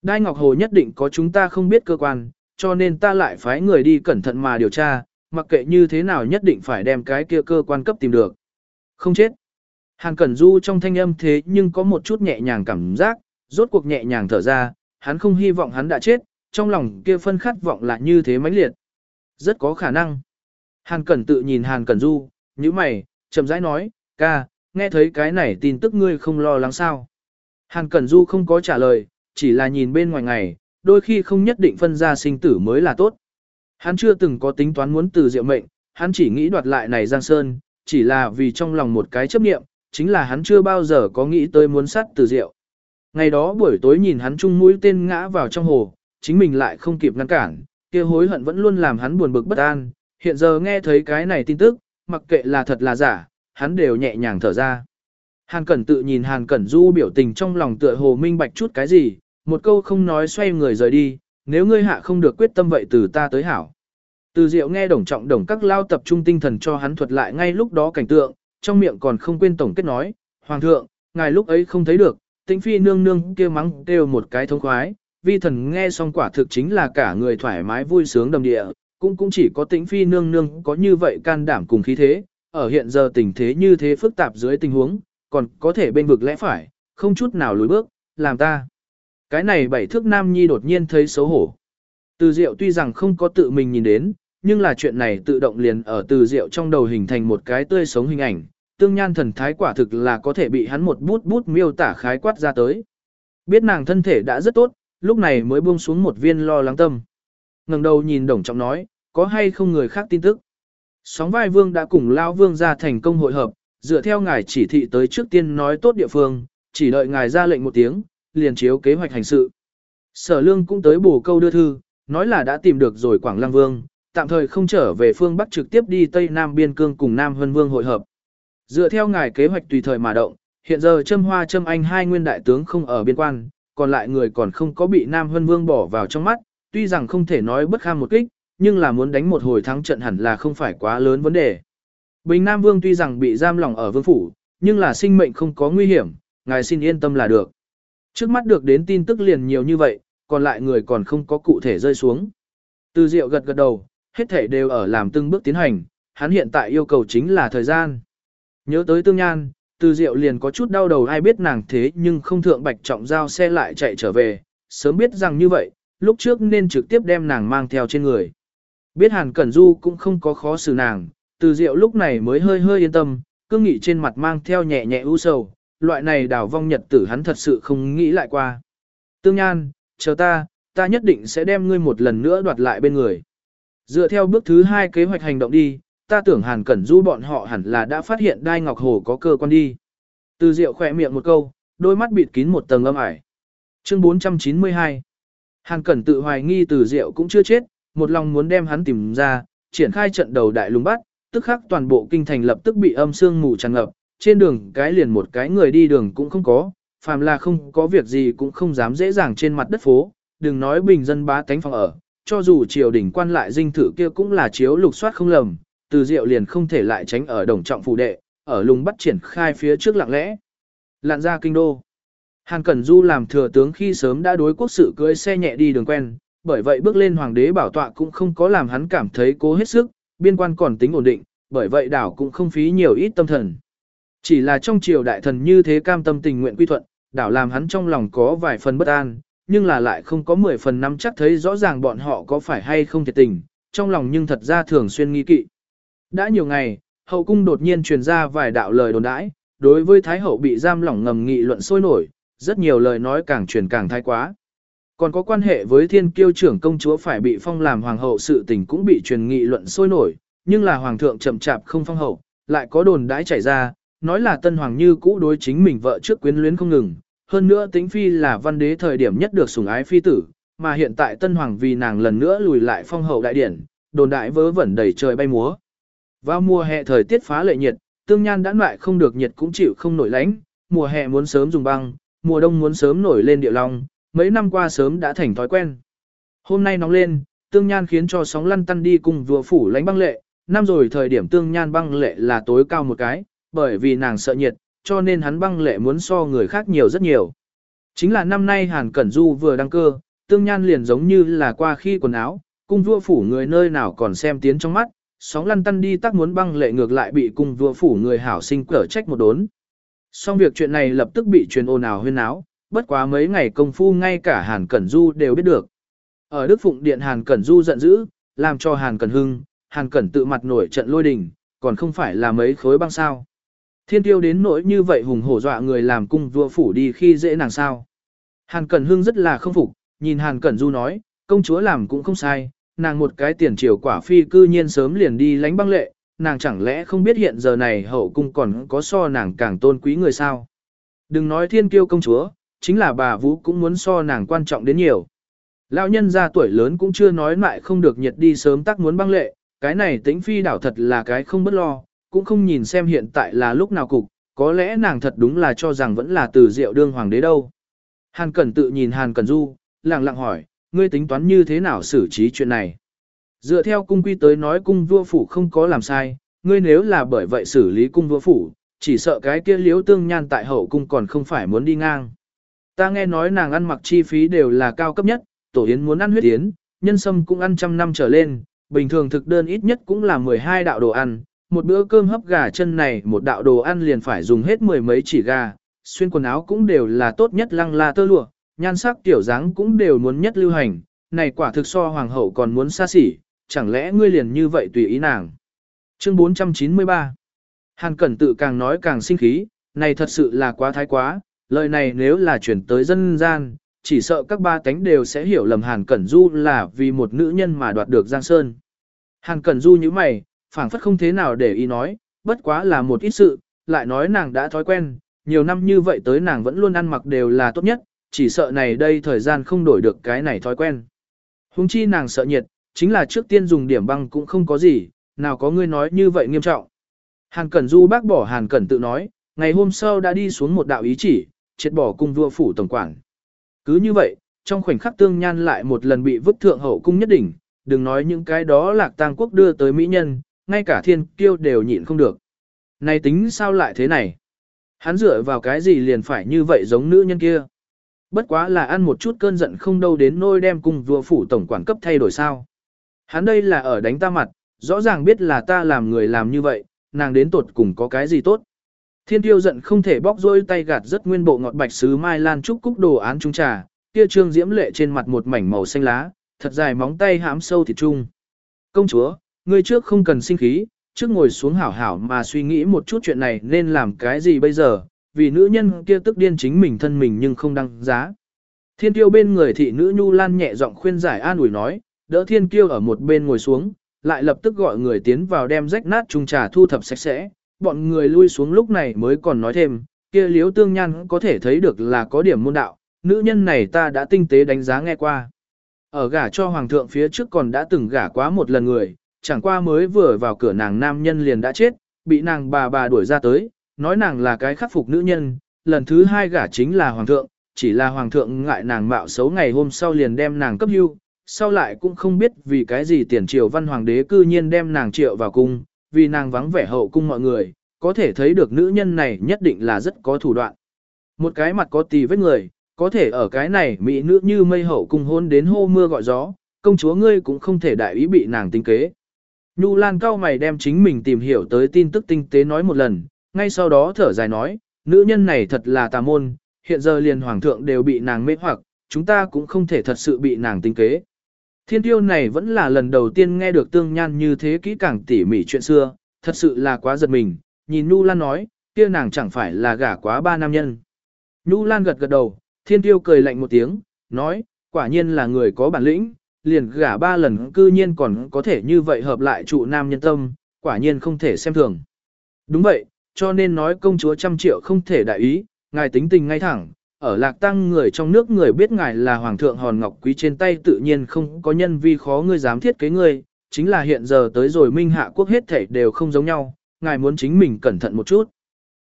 Đai Ngọc Hồ nhất định có chúng ta không biết cơ quan, cho nên ta lại phái người đi cẩn thận mà điều tra, mặc kệ như thế nào nhất định phải đem cái kia cơ quan cấp tìm được. Không chết. Hàn Cẩn Du trong thanh âm thế nhưng có một chút nhẹ nhàng cảm giác, rốt cuộc nhẹ nhàng thở ra, hắn không hy vọng hắn đã chết, trong lòng kia phân khát vọng là như thế mãnh liệt. Rất có khả năng. Hàn Cẩn tự nhìn Hàn Cẩn Du, như mày, chậm rãi nói, ca, nghe thấy cái này tin tức ngươi không lo lắng sao. Hàn Cẩn Du không có trả lời, chỉ là nhìn bên ngoài ngày, đôi khi không nhất định phân ra sinh tử mới là tốt. Hắn chưa từng có tính toán muốn từ diệu mệnh, hắn chỉ nghĩ đoạt lại này Giang Sơn, chỉ là vì trong lòng một cái chấp niệm, chính là hắn chưa bao giờ có nghĩ tới muốn sát từ diệu. Ngày đó buổi tối nhìn hắn chung mũi tên ngã vào trong hồ, chính mình lại không kịp ngăn cản, kia hối hận vẫn luôn làm hắn buồn bực bất an, hiện giờ nghe thấy cái này tin tức, mặc kệ là thật là giả, hắn đều nhẹ nhàng thở ra. Hàn Cẩn tự nhìn Hàn Cẩn Du biểu tình trong lòng tựa hồ minh bạch chút cái gì, một câu không nói xoay người rời đi, nếu ngươi hạ không được quyết tâm vậy từ ta tới hảo. Từ Diệu nghe đồng trọng đồng các lao tập trung tinh thần cho hắn thuật lại ngay lúc đó cảnh tượng, trong miệng còn không quên tổng kết nói, Hoàng thượng, ngài lúc ấy không thấy được, tĩnh phi nương nương kia mắng kêu một cái thông khoái, vi thần nghe xong quả thực chính là cả người thoải mái vui sướng đầm địa, cũng cũng chỉ có tĩnh phi nương nương có như vậy can đảm cùng khí thế, ở hiện giờ tình thế như thế phức tạp dưới tình huống, còn có thể bên vực lẽ phải, không chút nào lùi bước, làm ta. Cái này bảy thước nam nhi đột nhiên thấy xấu hổ. Từ diệu tuy rằng không có tự mình nhìn đến, nhưng là chuyện này tự động liền ở từ diệu trong đầu hình thành một cái tươi sống hình ảnh, tương nhan thần thái quả thực là có thể bị hắn một bút bút miêu tả khái quát ra tới. Biết nàng thân thể đã rất tốt, lúc này mới buông xuống một viên lo lắng tâm. ngẩng đầu nhìn đồng trọng nói, có hay không người khác tin tức. Sóng vai vương đã cùng lao vương ra thành công hội hợp, dựa theo ngài chỉ thị tới trước tiên nói tốt địa phương, chỉ đợi ngài ra lệnh một tiếng, liền chiếu kế hoạch hành sự. Sở lương cũng tới bổ câu đưa thư, nói là đã tìm được rồi Quảng Lăng Vương, tạm thời không trở về phương Bắc trực tiếp đi Tây Nam Biên Cương cùng Nam Hân Vương hội hợp. Dựa theo ngài kế hoạch tùy thời mà động, hiện giờ trâm hoa trâm anh hai nguyên đại tướng không ở biên quan, còn lại người còn không có bị Nam Hân Vương bỏ vào trong mắt, tuy rằng không thể nói bất kham một kích, nhưng là muốn đánh một hồi thắng trận hẳn là không phải quá lớn vấn đề. Bình Nam Vương tuy rằng bị giam lỏng ở vương phủ, nhưng là sinh mệnh không có nguy hiểm, ngài xin yên tâm là được. Trước mắt được đến tin tức liền nhiều như vậy, còn lại người còn không có cụ thể rơi xuống. Từ Diệu gật gật đầu, hết thể đều ở làm từng bước tiến hành, hắn hiện tại yêu cầu chính là thời gian. Nhớ tới tương nhan, từ Diệu liền có chút đau đầu ai biết nàng thế nhưng không thượng bạch trọng giao xe lại chạy trở về, sớm biết rằng như vậy, lúc trước nên trực tiếp đem nàng mang theo trên người. Biết Hàn Cẩn Du cũng không có khó xử nàng, từ Diệu lúc này mới hơi hơi yên tâm, cương nghị trên mặt mang theo nhẹ nhẹ u sầu, loại này đào vong nhật tử hắn thật sự không nghĩ lại qua. Tương Nhan, chờ ta, ta nhất định sẽ đem ngươi một lần nữa đoạt lại bên người. Dựa theo bước thứ hai kế hoạch hành động đi, ta tưởng Hàn Cẩn Du bọn họ hẳn là đã phát hiện Đai Ngọc Hồ có cơ quan đi. Từ Diệu khỏe miệng một câu, đôi mắt bịt kín một tầng âm ải. Chương 492 Hàn Cẩn tự hoài nghi từ Diệu cũng chưa chết, một lòng muốn đem hắn tìm ra, triển khai trận đầu đại lùng bắt, tức khắc toàn bộ kinh thành lập tức bị âm sương mù tràn ngập, trên đường cái liền một cái người đi đường cũng không có, phàm là không có việc gì cũng không dám dễ dàng trên mặt đất phố, đừng nói bình dân bá tánh phòng ở, cho dù triều đình quan lại dinh thự kia cũng là chiếu lục soát không lầm, từ diệu liền không thể lại tránh ở đồng trọng phủ đệ, ở lùng bắt triển khai phía trước lặng lẽ. Lạn ra kinh đô. Hàn Cẩn Du làm thừa tướng khi sớm đã đối quốc sự cưới xe nhẹ đi đường quen, bởi vậy bước lên hoàng đế bảo tọa cũng không có làm hắn cảm thấy cố hết sức, biên quan còn tính ổn định, bởi vậy đảo cũng không phí nhiều ít tâm thần. Chỉ là trong triều đại thần như thế cam tâm tình nguyện quy thuận, đảo làm hắn trong lòng có vài phần bất an, nhưng là lại không có 10 phần năm chắc thấy rõ ràng bọn họ có phải hay không thiệt tình, trong lòng nhưng thật ra thường xuyên nghi kỵ. Đã nhiều ngày, hậu cung đột nhiên truyền ra vài đạo lời đồn đãi, đối với Thái hậu bị giam lỏng ngầm nghị luận sôi nổi, rất nhiều lời nói càng truyền càng thái quá. Còn có quan hệ với thiên kiêu trưởng công chúa phải bị phong làm hoàng hậu sự tình cũng bị truyền nghị luận sôi nổi, nhưng là hoàng thượng chậm chạp không phong hậu, lại có đồn đãi chảy ra, nói là tân hoàng như cũ đối chính mình vợ trước quyến luyến không ngừng, hơn nữa tính phi là văn đế thời điểm nhất được sủng ái phi tử, mà hiện tại tân hoàng vì nàng lần nữa lùi lại phong hậu đại điển, đồn đại vớ vẩn đầy trời bay múa. Vào mùa hè thời tiết phá lệ nhiệt, tương nhan đã loại không được nhiệt cũng chịu không nổi lánh, mùa hè muốn sớm dùng băng, mùa đông muốn sớm nổi lên địa long, mấy năm qua sớm đã thành thói quen. Hôm nay nóng lên, tương nhan khiến cho sóng lăn tăn đi cùng vừa phủ lánh băng lệ, năm rồi thời điểm tương nhan băng lệ là tối cao một cái, bởi vì nàng sợ nhiệt, cho nên hắn băng lệ muốn so người khác nhiều rất nhiều. Chính là năm nay Hàn Cẩn Du vừa đăng cơ, tương nhan liền giống như là qua khi quần áo, cung vua phủ người nơi nào còn xem tiến trong mắt, sóng lăn tăn đi tác muốn băng lệ ngược lại bị cung vua phủ người hảo sinh cở trách một đốn. Xong việc chuyện này lập tức bị truyền ồn ào huyên áo, bất quá mấy ngày công phu ngay cả Hàn Cẩn Du đều biết được. Ở Đức Phụng Điện Hàn Cẩn Du giận dữ, làm cho Hàn Cẩn hưng, Hàn Cẩn tự mặt nổi trận lôi đình, còn không phải là mấy khối băng sao. Thiên tiêu đến nỗi như vậy hùng hổ dọa người làm cung vua phủ đi khi dễ nàng sao. Hàn Cẩn Hưng rất là không phục, nhìn Hàn Cẩn Du nói, công chúa làm cũng không sai, nàng một cái tiền triều quả phi cư nhiên sớm liền đi lánh băng lệ, nàng chẳng lẽ không biết hiện giờ này hậu cung còn có so nàng càng tôn quý người sao. Đừng nói thiên kiêu công chúa, chính là bà Vũ cũng muốn so nàng quan trọng đến nhiều. Lão nhân ra tuổi lớn cũng chưa nói lại không được nhiệt đi sớm tắc muốn băng lệ, cái này tính phi đảo thật là cái không bất lo, cũng không nhìn xem hiện tại là lúc nào cục, có lẽ nàng thật đúng là cho rằng vẫn là từ diệu đương hoàng đế đâu. Hàn Cẩn tự nhìn Hàn Cẩn Du, lặng lặng hỏi, ngươi tính toán như thế nào xử trí chuyện này? Dựa theo cung quy tới nói cung vua phủ không có làm sai, ngươi nếu là bởi vậy xử lý cung vua phủ, chỉ sợ cái kia liếu tương nhan tại hậu cung còn không phải muốn đi ngang. Ta nghe nói nàng ăn mặc chi phí đều là cao cấp nhất, tổ yến muốn ăn huyết yến, nhân sâm cũng ăn trăm năm trở lên, bình thường thực đơn ít nhất cũng là 12 đạo đồ ăn, một bữa cơm hấp gà chân này một đạo đồ ăn liền phải dùng hết mười mấy chỉ gà, xuyên quần áo cũng đều là tốt nhất lăng la tơ lụa, nhan sắc tiểu dáng cũng đều muốn nhất lưu hành, này quả thực so hoàng hậu còn muốn xa xỉ, chẳng lẽ ngươi liền như vậy tùy ý nàng. Chương 493 Hàn Cẩn tự càng nói càng sinh khí, này thật sự là quá thái quá, lời này nếu là chuyển tới dân gian, chỉ sợ các ba tánh đều sẽ hiểu lầm Hàn Cẩn Du là vì một nữ nhân mà đoạt được Giang Sơn. Hàn Cẩn Du như mày, phảng phất không thế nào để ý nói, bất quá là một ít sự, lại nói nàng đã thói quen, nhiều năm như vậy tới nàng vẫn luôn ăn mặc đều là tốt nhất, chỉ sợ này đây thời gian không đổi được cái này thói quen. Hùng chi nàng sợ nhiệt, chính là trước tiên dùng điểm băng cũng không có gì, nào có ngươi nói như vậy nghiêm trọng. Hàn Cẩn Du bác bỏ Hàn Cẩn tự nói, ngày hôm sau đã đi xuống một đạo ý chỉ, triệt bỏ cung vua phủ tổng quản. Cứ như vậy, trong khoảnh khắc tương nhan lại một lần bị vứt thượng hậu cung nhất đỉnh, đừng nói những cái đó lạc tang quốc đưa tới mỹ nhân, ngay cả thiên kiêu đều nhịn không được. Này tính sao lại thế này? Hắn dựa vào cái gì liền phải như vậy giống nữ nhân kia? Bất quá là ăn một chút cơn giận không đâu đến nôi đem cùng vua phủ tổng quản cấp thay đổi sao. Hắn đây là ở đánh ta mặt, rõ ràng biết là ta làm người làm như vậy, nàng đến tột cùng có cái gì tốt. Thiên tiêu giận không thể bóc rôi tay gạt rất nguyên bộ ngọt bạch sứ mai lan trúc cúc đồ án trung trà, kia trương diễm lệ trên mặt một mảnh màu xanh lá, thật dài móng tay hãm sâu thịt trung. Công chúa, ngươi trước không cần sinh khí, trước ngồi xuống hảo hảo mà suy nghĩ một chút chuyện này nên làm cái gì bây giờ, vì nữ nhân kia tức điên chính mình thân mình nhưng không đăng giá. Thiên tiêu bên người thị nữ nhu lan nhẹ giọng khuyên giải an ủi nói, đỡ thiên tiêu ở một bên ngồi xuống, lại lập tức gọi người tiến vào đem rách nát trung trà thu thập sạch sẽ, bọn người lui xuống lúc này mới còn nói thêm, kia liếu tương nhan có thể thấy được là có điểm môn đạo, nữ nhân này ta đã tinh tế đánh giá nghe qua. Ở gả cho hoàng thượng phía trước còn đã từng gả quá một lần người, chẳng qua mới vừa vào cửa nàng nam nhân liền đã chết, bị nàng bà bà đuổi ra tới, nói nàng là cái khắc phục nữ nhân, lần thứ hai gả chính là hoàng thượng, chỉ là hoàng thượng ngại nàng mạo xấu ngày hôm sau liền đem nàng cấp hưu, sau lại cũng không biết vì cái gì tiền triều văn hoàng đế cư nhiên đem nàng triệu vào cung, vì nàng vắng vẻ hậu cung mọi người, có thể thấy được nữ nhân này nhất định là rất có thủ đoạn. Một cái mặt có tì vết người, có thể ở cái này mỹ nữ như mây hậu cung hôn đến hô mưa gọi gió, công chúa ngươi cũng không thể đại ý bị nàng tinh kế. Nhu Lan cao mày đem chính mình tìm hiểu tới tin tức tinh tế nói một lần, ngay sau đó thở dài nói, nữ nhân này thật là tà môn, hiện giờ liền hoàng thượng đều bị nàng mê hoặc, chúng ta cũng không thể thật sự bị nàng tinh kế. Thiên tiêu này vẫn là lần đầu tiên nghe được tương nhan như thế kỹ càng tỉ mỉ chuyện xưa, thật sự là quá giật mình, nhìn Nhu Lan nói, kia nàng chẳng phải là gả quá ba nam nhân. Nhu Lan gật gật đầu, thiên tiêu cười lạnh một tiếng, nói, quả nhiên là người có bản lĩnh, liền gả ba lần cư nhiên còn có thể như vậy hợp lại trụ nam nhân tâm, quả nhiên không thể xem thường. Đúng vậy, cho nên nói công chúa trăm triệu không thể đại ý, ngài tính tình ngay thẳng, ở lạc tăng người trong nước người biết ngài là hoàng thượng hòn ngọc quý trên tay tự nhiên không có nhân vi khó ngươi dám thiết kế ngươi, chính là hiện giờ tới rồi minh hạ quốc hết thể đều không giống nhau, ngài muốn chính mình cẩn thận một chút.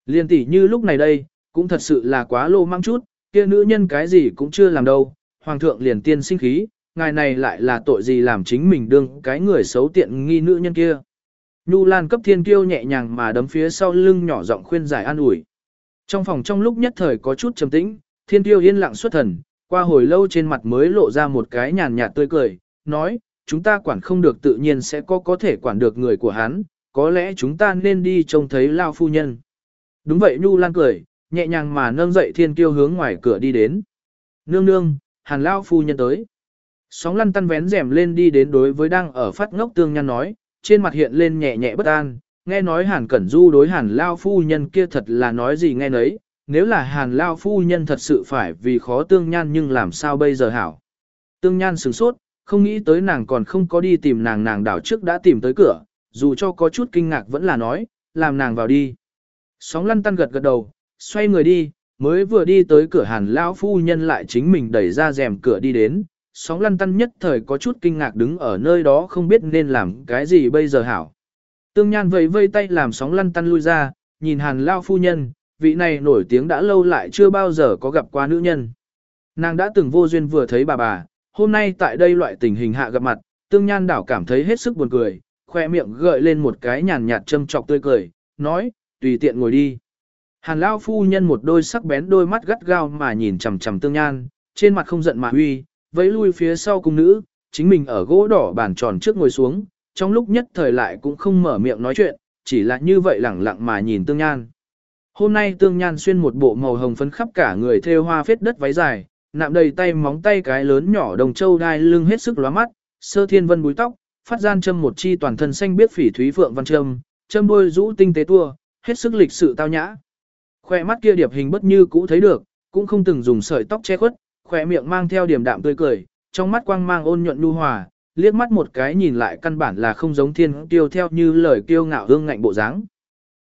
Liên tỷ như lúc này đây, cũng thật sự là quá lô mang chút, kia nữ nhân cái gì cũng chưa làm đâu, hoàng thượng liền tiên sinh khí, ngài này lại là tội gì làm chính mình đương cái người xấu tiện nghi nữ nhân kia. Nhu Lan cấp thiên kiêu nhẹ nhàng mà đấm phía sau lưng nhỏ giọng khuyên giải an ủi. Trong phòng trong lúc nhất thời có chút trầm tĩnh, thiên Tiêu yên lặng xuất thần, qua hồi lâu trên mặt mới lộ ra một cái nhàn nhạt tươi cười, nói, chúng ta quản không được tự nhiên sẽ có có thể quản được người của hắn, có lẽ chúng ta nên đi trông thấy Lao phu nhân. Đúng vậy Nhu Lan cười, nhẹ nhàng mà nâng dậy thiên kiêu hướng ngoài cửa đi đến. Nương nương, hàn Lao phu nhân tới. Sóng lăn tăn vén rèm lên đi đến đối với đang ở phát ngốc tương nhăn nói, trên mặt hiện lên nhẹ nhẹ bất an, nghe nói hàn cẩn du đối hàn lao phu nhân kia thật là nói gì nghe nấy, nếu là hàn lao phu nhân thật sự phải vì khó tương nhan nhưng làm sao bây giờ hảo. Tương nhan sửng sốt, không nghĩ tới nàng còn không có đi tìm nàng nàng đảo trước đã tìm tới cửa, dù cho có chút kinh ngạc vẫn là nói, làm nàng vào đi. Sóng lăn tăn gật gật đầu, xoay người đi, mới vừa đi tới cửa hàn lao phu nhân lại chính mình đẩy ra rèm cửa đi đến, sóng lăn tăn nhất thời có chút kinh ngạc đứng ở nơi đó không biết nên làm cái gì bây giờ hảo. Tương Nhan vẫy vây tay làm sóng lăn tăn lui ra, nhìn Hàn Lao phu nhân, vị này nổi tiếng đã lâu lại chưa bao giờ có gặp qua nữ nhân. Nàng đã từng vô duyên vừa thấy bà bà, hôm nay tại đây loại tình hình hạ gặp mặt, Tương Nhan đảo cảm thấy hết sức buồn cười, khoe miệng gợi lên một cái nhàn nhạt châm trọc tươi cười, nói, tùy tiện ngồi đi. Hàn Lao phu nhân một đôi sắc bén đôi mắt gắt gao mà nhìn chằm chằm Tương Nhan, trên mặt không giận mà huy, vẫy lui phía sau cung nữ, chính mình ở gỗ đỏ bàn tròn trước ngồi xuống, trong lúc nhất thời lại cũng không mở miệng nói chuyện, chỉ là như vậy lẳng lặng mà nhìn Tương Nhan. Hôm nay Tương Nhan xuyên một bộ màu hồng phấn khắp cả người thêu hoa phết đất váy dài, nạm đầy tay móng tay cái lớn nhỏ đồng châu đai lưng hết sức lóa mắt, sơ thiên vân búi tóc, phát gian châm một chi toàn thân xanh biết phỉ thúy phượng văn châm, châm đôi rũ tinh tế tua, hết sức lịch sự tao nhã. Khoe mắt kia điệp hình bất như cũ thấy được, cũng không từng dùng sợi tóc che khuất, khoe miệng mang theo điểm đạm tươi cười, trong mắt quang mang ôn nhuận nhu hòa, liếc mắt một cái nhìn lại căn bản là không giống thiên tiêu theo như lời kiêu ngạo hương ngạnh bộ dáng.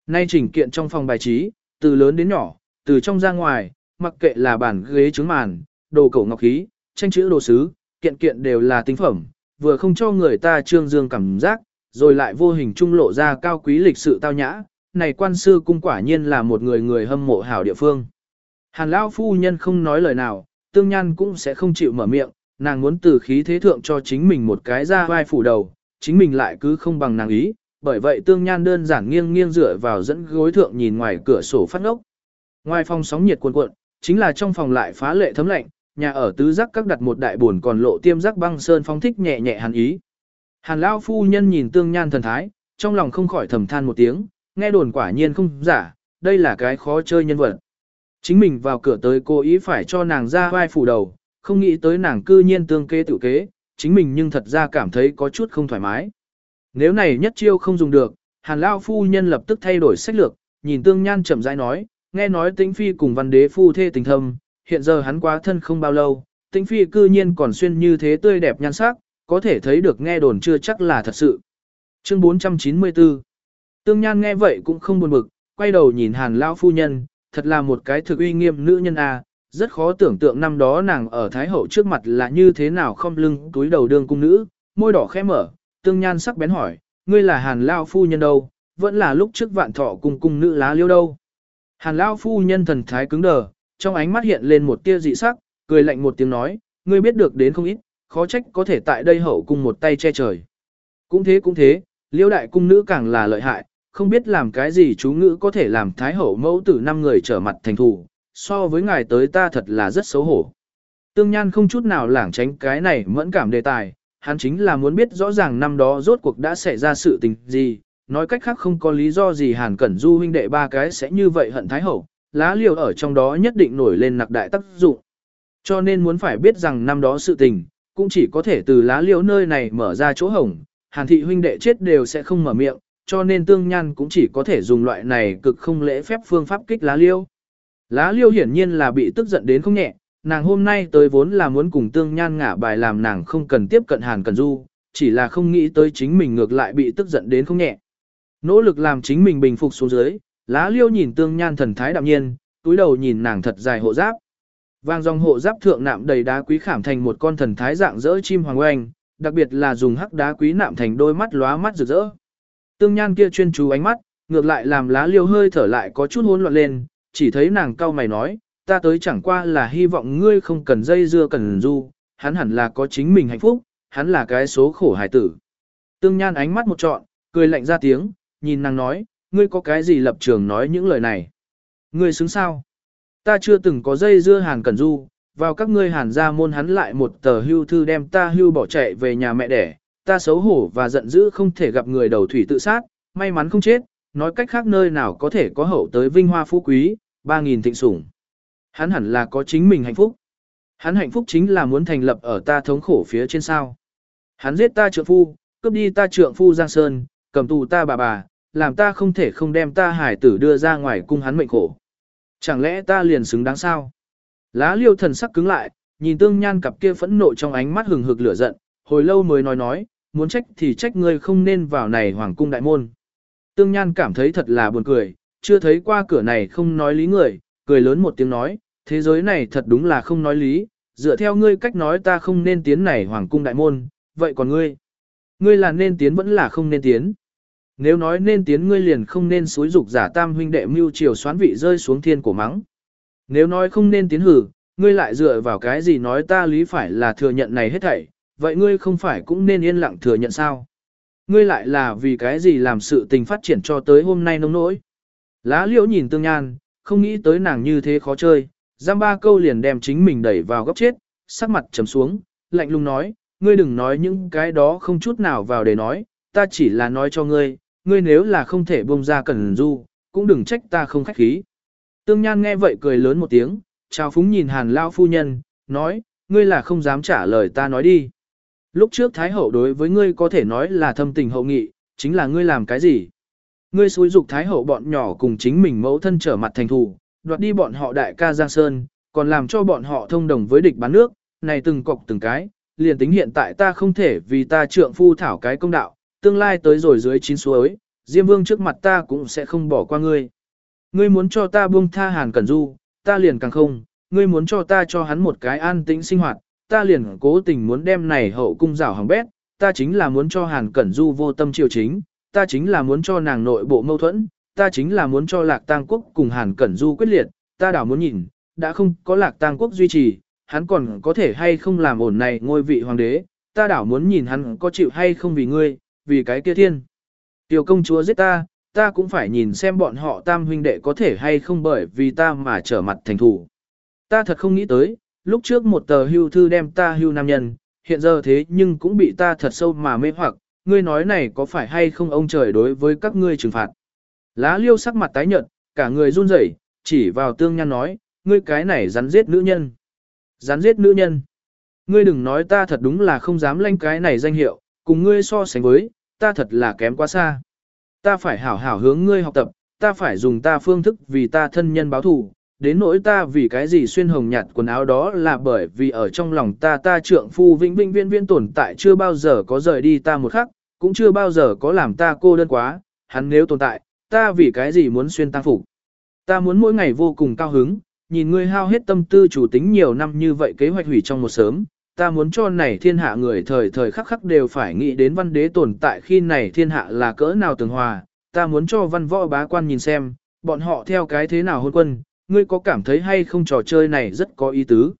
Nay chỉnh kiện trong phòng bài trí, từ lớn đến nhỏ, từ trong ra ngoài, mặc kệ là bàn ghế trứng màn, đồ cổ ngọc khí, tranh chữ đồ sứ, kiện kiện đều là tinh phẩm, vừa không cho người ta trương dương cảm giác, rồi lại vô hình trung lộ ra cao quý lịch sự tao nhã, này quan sư cung quả nhiên là một người người hâm mộ hảo địa phương. Hàn Lão phu nhân không nói lời nào, tương nhan cũng sẽ không chịu mở miệng, nàng muốn từ khí thế thượng cho chính mình một cái ra vai phủ đầu, chính mình lại cứ không bằng nàng ý, bởi vậy tương nhan đơn giản nghiêng nghiêng dựa vào dẫn gối thượng nhìn ngoài cửa sổ phát ngốc. Ngoài phòng sóng nhiệt cuồn cuộn, chính là trong phòng lại phá lệ thấm lạnh, nhà ở tứ giác các đặt một đại buồn còn lộ tiêm giác băng sơn phong thích nhẹ nhẹ hàn ý. Hàn Lão phu nhân nhìn tương nhan thần thái, trong lòng không khỏi thầm than một tiếng, nghe đồn quả nhiên không giả, đây là cái khó chơi nhân vật. Chính mình vào cửa tới cố ý phải cho nàng ra vai phủ đầu, không nghĩ tới nàng cư nhiên tương kế tự kế, chính mình nhưng thật ra cảm thấy có chút không thoải mái. Nếu này nhất chiêu không dùng được, Hàn Lao phu nhân lập tức thay đổi sách lược, nhìn tương nhan chậm rãi nói, nghe nói tĩnh phi cùng văn đế phu thê tình thâm, hiện giờ hắn quá thân không bao lâu, tĩnh phi cư nhiên còn xuyên như thế tươi đẹp nhan sắc, có thể thấy được nghe đồn chưa chắc là thật sự. Chương 494 Tương Nhan nghe vậy cũng không buồn bực, quay đầu nhìn Hàn Lao phu nhân, thật là một cái thực uy nghiêm nữ nhân a, à, rất khó tưởng tượng năm đó nàng ở Thái Hậu trước mặt là như thế nào không lưng túi đầu đương cung nữ, môi đỏ khẽ mở, Tương Nhan sắc bén hỏi, ngươi là Hàn Lao phu nhân đâu, vẫn là lúc trước vạn thọ cùng cung nữ lá liêu đâu. Hàn Lao phu nhân thần thái cứng đờ, trong ánh mắt hiện lên một tia dị sắc, cười lạnh một tiếng nói, ngươi biết được đến không ít, khó trách có thể tại đây hậu cung một tay che trời. Cũng thế cũng thế, liêu đại cung nữ càng là lợi hại, không biết làm cái gì chú ngữ có thể làm thái hậu mẫu tử năm người trở mặt thành thủ, so với ngài tới ta thật là rất xấu hổ. Tương Nhan không chút nào lảng tránh cái này mẫn cảm đề tài, hắn chính là muốn biết rõ ràng năm đó rốt cuộc đã xảy ra sự tình gì, nói cách khác không có lý do gì Hàn Cẩn Du huynh đệ ba cái sẽ như vậy hận thái hậu, lá liều ở trong đó nhất định nổi lên nặc đại tác dụng. Cho nên muốn phải biết rằng năm đó sự tình, cũng chỉ có thể từ lá liều nơi này mở ra chỗ hổng, Hàn thị huynh đệ chết đều sẽ không mở miệng, cho nên tương nhan cũng chỉ có thể dùng loại này cực không lễ phép phương pháp kích lá liêu. Lá liêu hiển nhiên là bị tức giận đến không nhẹ, nàng hôm nay tới vốn là muốn cùng tương nhan ngả bài làm nàng không cần tiếp cận hàn cần du, chỉ là không nghĩ tới chính mình ngược lại bị tức giận đến không nhẹ. Nỗ lực làm chính mình bình phục xuống dưới, lá liêu nhìn tương nhan thần thái đạm nhiên, túi đầu nhìn nàng thật dài hộ giáp. Vang dòng hộ giáp thượng nạm đầy đá quý khảm thành một con thần thái dạng dỡ chim hoàng oanh, đặc biệt là dùng hắc đá quý nạm thành đôi mắt lóa mắt rực rỡ. Tương nhan kia chuyên chú ánh mắt, ngược lại làm lá liêu hơi thở lại có chút hỗn loạn lên, chỉ thấy nàng cau mày nói, ta tới chẳng qua là hy vọng ngươi không cần dây dưa cần du, hắn hẳn là có chính mình hạnh phúc, hắn là cái số khổ hải tử. Tương nhan ánh mắt một trọn, cười lạnh ra tiếng, nhìn nàng nói, ngươi có cái gì lập trường nói những lời này. Ngươi xứng sao? Ta chưa từng có dây dưa hàn cần du, vào các ngươi hàn ra môn hắn lại một tờ hưu thư đem ta hưu bỏ chạy về nhà mẹ đẻ, ta xấu hổ và giận dữ không thể gặp người đầu thủy tự sát, may mắn không chết, nói cách khác nơi nào có thể có hậu tới vinh hoa phú quý, ba nghìn thịnh sủng. Hắn hẳn là có chính mình hạnh phúc. Hắn hạnh phúc chính là muốn thành lập ở ta thống khổ phía trên sao. Hắn giết ta trượng phu, cướp đi ta trượng phu Giang Sơn, cầm tù ta bà bà, làm ta không thể không đem ta hải tử đưa ra ngoài cung hắn mệnh khổ. Chẳng lẽ ta liền xứng đáng sao? Lá liêu thần sắc cứng lại, nhìn tương nhan cặp kia phẫn nộ trong ánh mắt hừng hực lửa giận, hồi lâu mới nói nói, muốn trách thì trách ngươi không nên vào này hoàng cung đại môn. Tương Nhan cảm thấy thật là buồn cười, chưa thấy qua cửa này không nói lý người, cười lớn một tiếng nói, thế giới này thật đúng là không nói lý, dựa theo ngươi cách nói ta không nên tiến này hoàng cung đại môn, vậy còn ngươi? Ngươi là nên tiến vẫn là không nên tiến? Nếu nói nên tiến ngươi liền không nên xúi dục giả tam huynh đệ mưu triều xoán vị rơi xuống thiên của mắng. Nếu nói không nên tiến hử, ngươi lại dựa vào cái gì nói ta lý phải là thừa nhận này hết thảy, vậy ngươi không phải cũng nên yên lặng thừa nhận sao? Ngươi lại là vì cái gì làm sự tình phát triển cho tới hôm nay nông nỗi? Lá liễu nhìn tương nhan, không nghĩ tới nàng như thế khó chơi, giam ba câu liền đem chính mình đẩy vào góc chết, sắc mặt trầm xuống, lạnh lùng nói, ngươi đừng nói những cái đó không chút nào vào để nói, ta chỉ là nói cho ngươi, ngươi nếu là không thể buông ra cẩn du, cũng đừng trách ta không khách khí. Tương Nhan nghe vậy cười lớn một tiếng, chào phúng nhìn hàn lao phu nhân, nói, ngươi là không dám trả lời ta nói đi. Lúc trước Thái Hậu đối với ngươi có thể nói là thâm tình hậu nghị, chính là ngươi làm cái gì? Ngươi xúi dục Thái Hậu bọn nhỏ cùng chính mình mẫu thân trở mặt thành thù, đoạt đi bọn họ đại ca Giang Sơn, còn làm cho bọn họ thông đồng với địch bán nước, này từng cọc từng cái, liền tính hiện tại ta không thể vì ta trượng phu thảo cái công đạo, tương lai tới rồi dưới chín suối, Diêm Vương trước mặt ta cũng sẽ không bỏ qua ngươi. Ngươi muốn cho ta buông tha Hàn Cẩn Du, ta liền càng không, ngươi muốn cho ta cho hắn một cái an tĩnh sinh hoạt, ta liền cố tình muốn đem này hậu cung rào hỏng bét, ta chính là muốn cho Hàn Cẩn Du vô tâm triều chính, ta chính là muốn cho nàng nội bộ mâu thuẫn, ta chính là muốn cho Lạc Tang Quốc cùng Hàn Cẩn Du quyết liệt, ta đảo muốn nhìn, đã không có Lạc Tang Quốc duy trì, hắn còn có thể hay không làm ổn này ngôi vị hoàng đế, ta đảo muốn nhìn hắn có chịu hay không vì ngươi, vì cái kia thiên. Tiểu công chúa giết ta, ta cũng phải nhìn xem bọn họ tam huynh đệ có thể hay không bởi vì ta mà trở mặt thành thủ. Ta thật không nghĩ tới, lúc trước một tờ hưu thư đem ta hưu nam nhân, hiện giờ thế nhưng cũng bị ta thật sâu mà mê hoặc, ngươi nói này có phải hay không ông trời đối với các ngươi trừng phạt. Lá liêu sắc mặt tái nhợt, cả người run rẩy, chỉ vào tương nhan nói, ngươi cái này rắn giết nữ nhân. Rắn giết nữ nhân. Ngươi đừng nói ta thật đúng là không dám lanh cái này danh hiệu, cùng ngươi so sánh với, ta thật là kém quá xa. Ta phải hảo hảo hướng ngươi học tập, ta phải dùng ta phương thức vì ta thân nhân báo thù, đến nỗi ta vì cái gì xuyên hồng nhạt quần áo đó là bởi vì ở trong lòng ta ta trượng phu vĩnh vĩnh viên viên tồn tại chưa bao giờ có rời đi ta một khắc, cũng chưa bao giờ có làm ta cô đơn quá, hắn nếu tồn tại, ta vì cái gì muốn xuyên tăng phục. Ta muốn mỗi ngày vô cùng cao hứng, nhìn ngươi hao hết tâm tư chủ tính nhiều năm như vậy kế hoạch hủy trong một sớm, ta muốn cho này thiên hạ người thời thời khắc khắc đều phải nghĩ đến văn đế tồn tại khi này thiên hạ là cỡ nào tường hòa, ta muốn cho văn võ bá quan nhìn xem, bọn họ theo cái thế nào hôn quân, ngươi có cảm thấy hay không trò chơi này rất có ý tứ.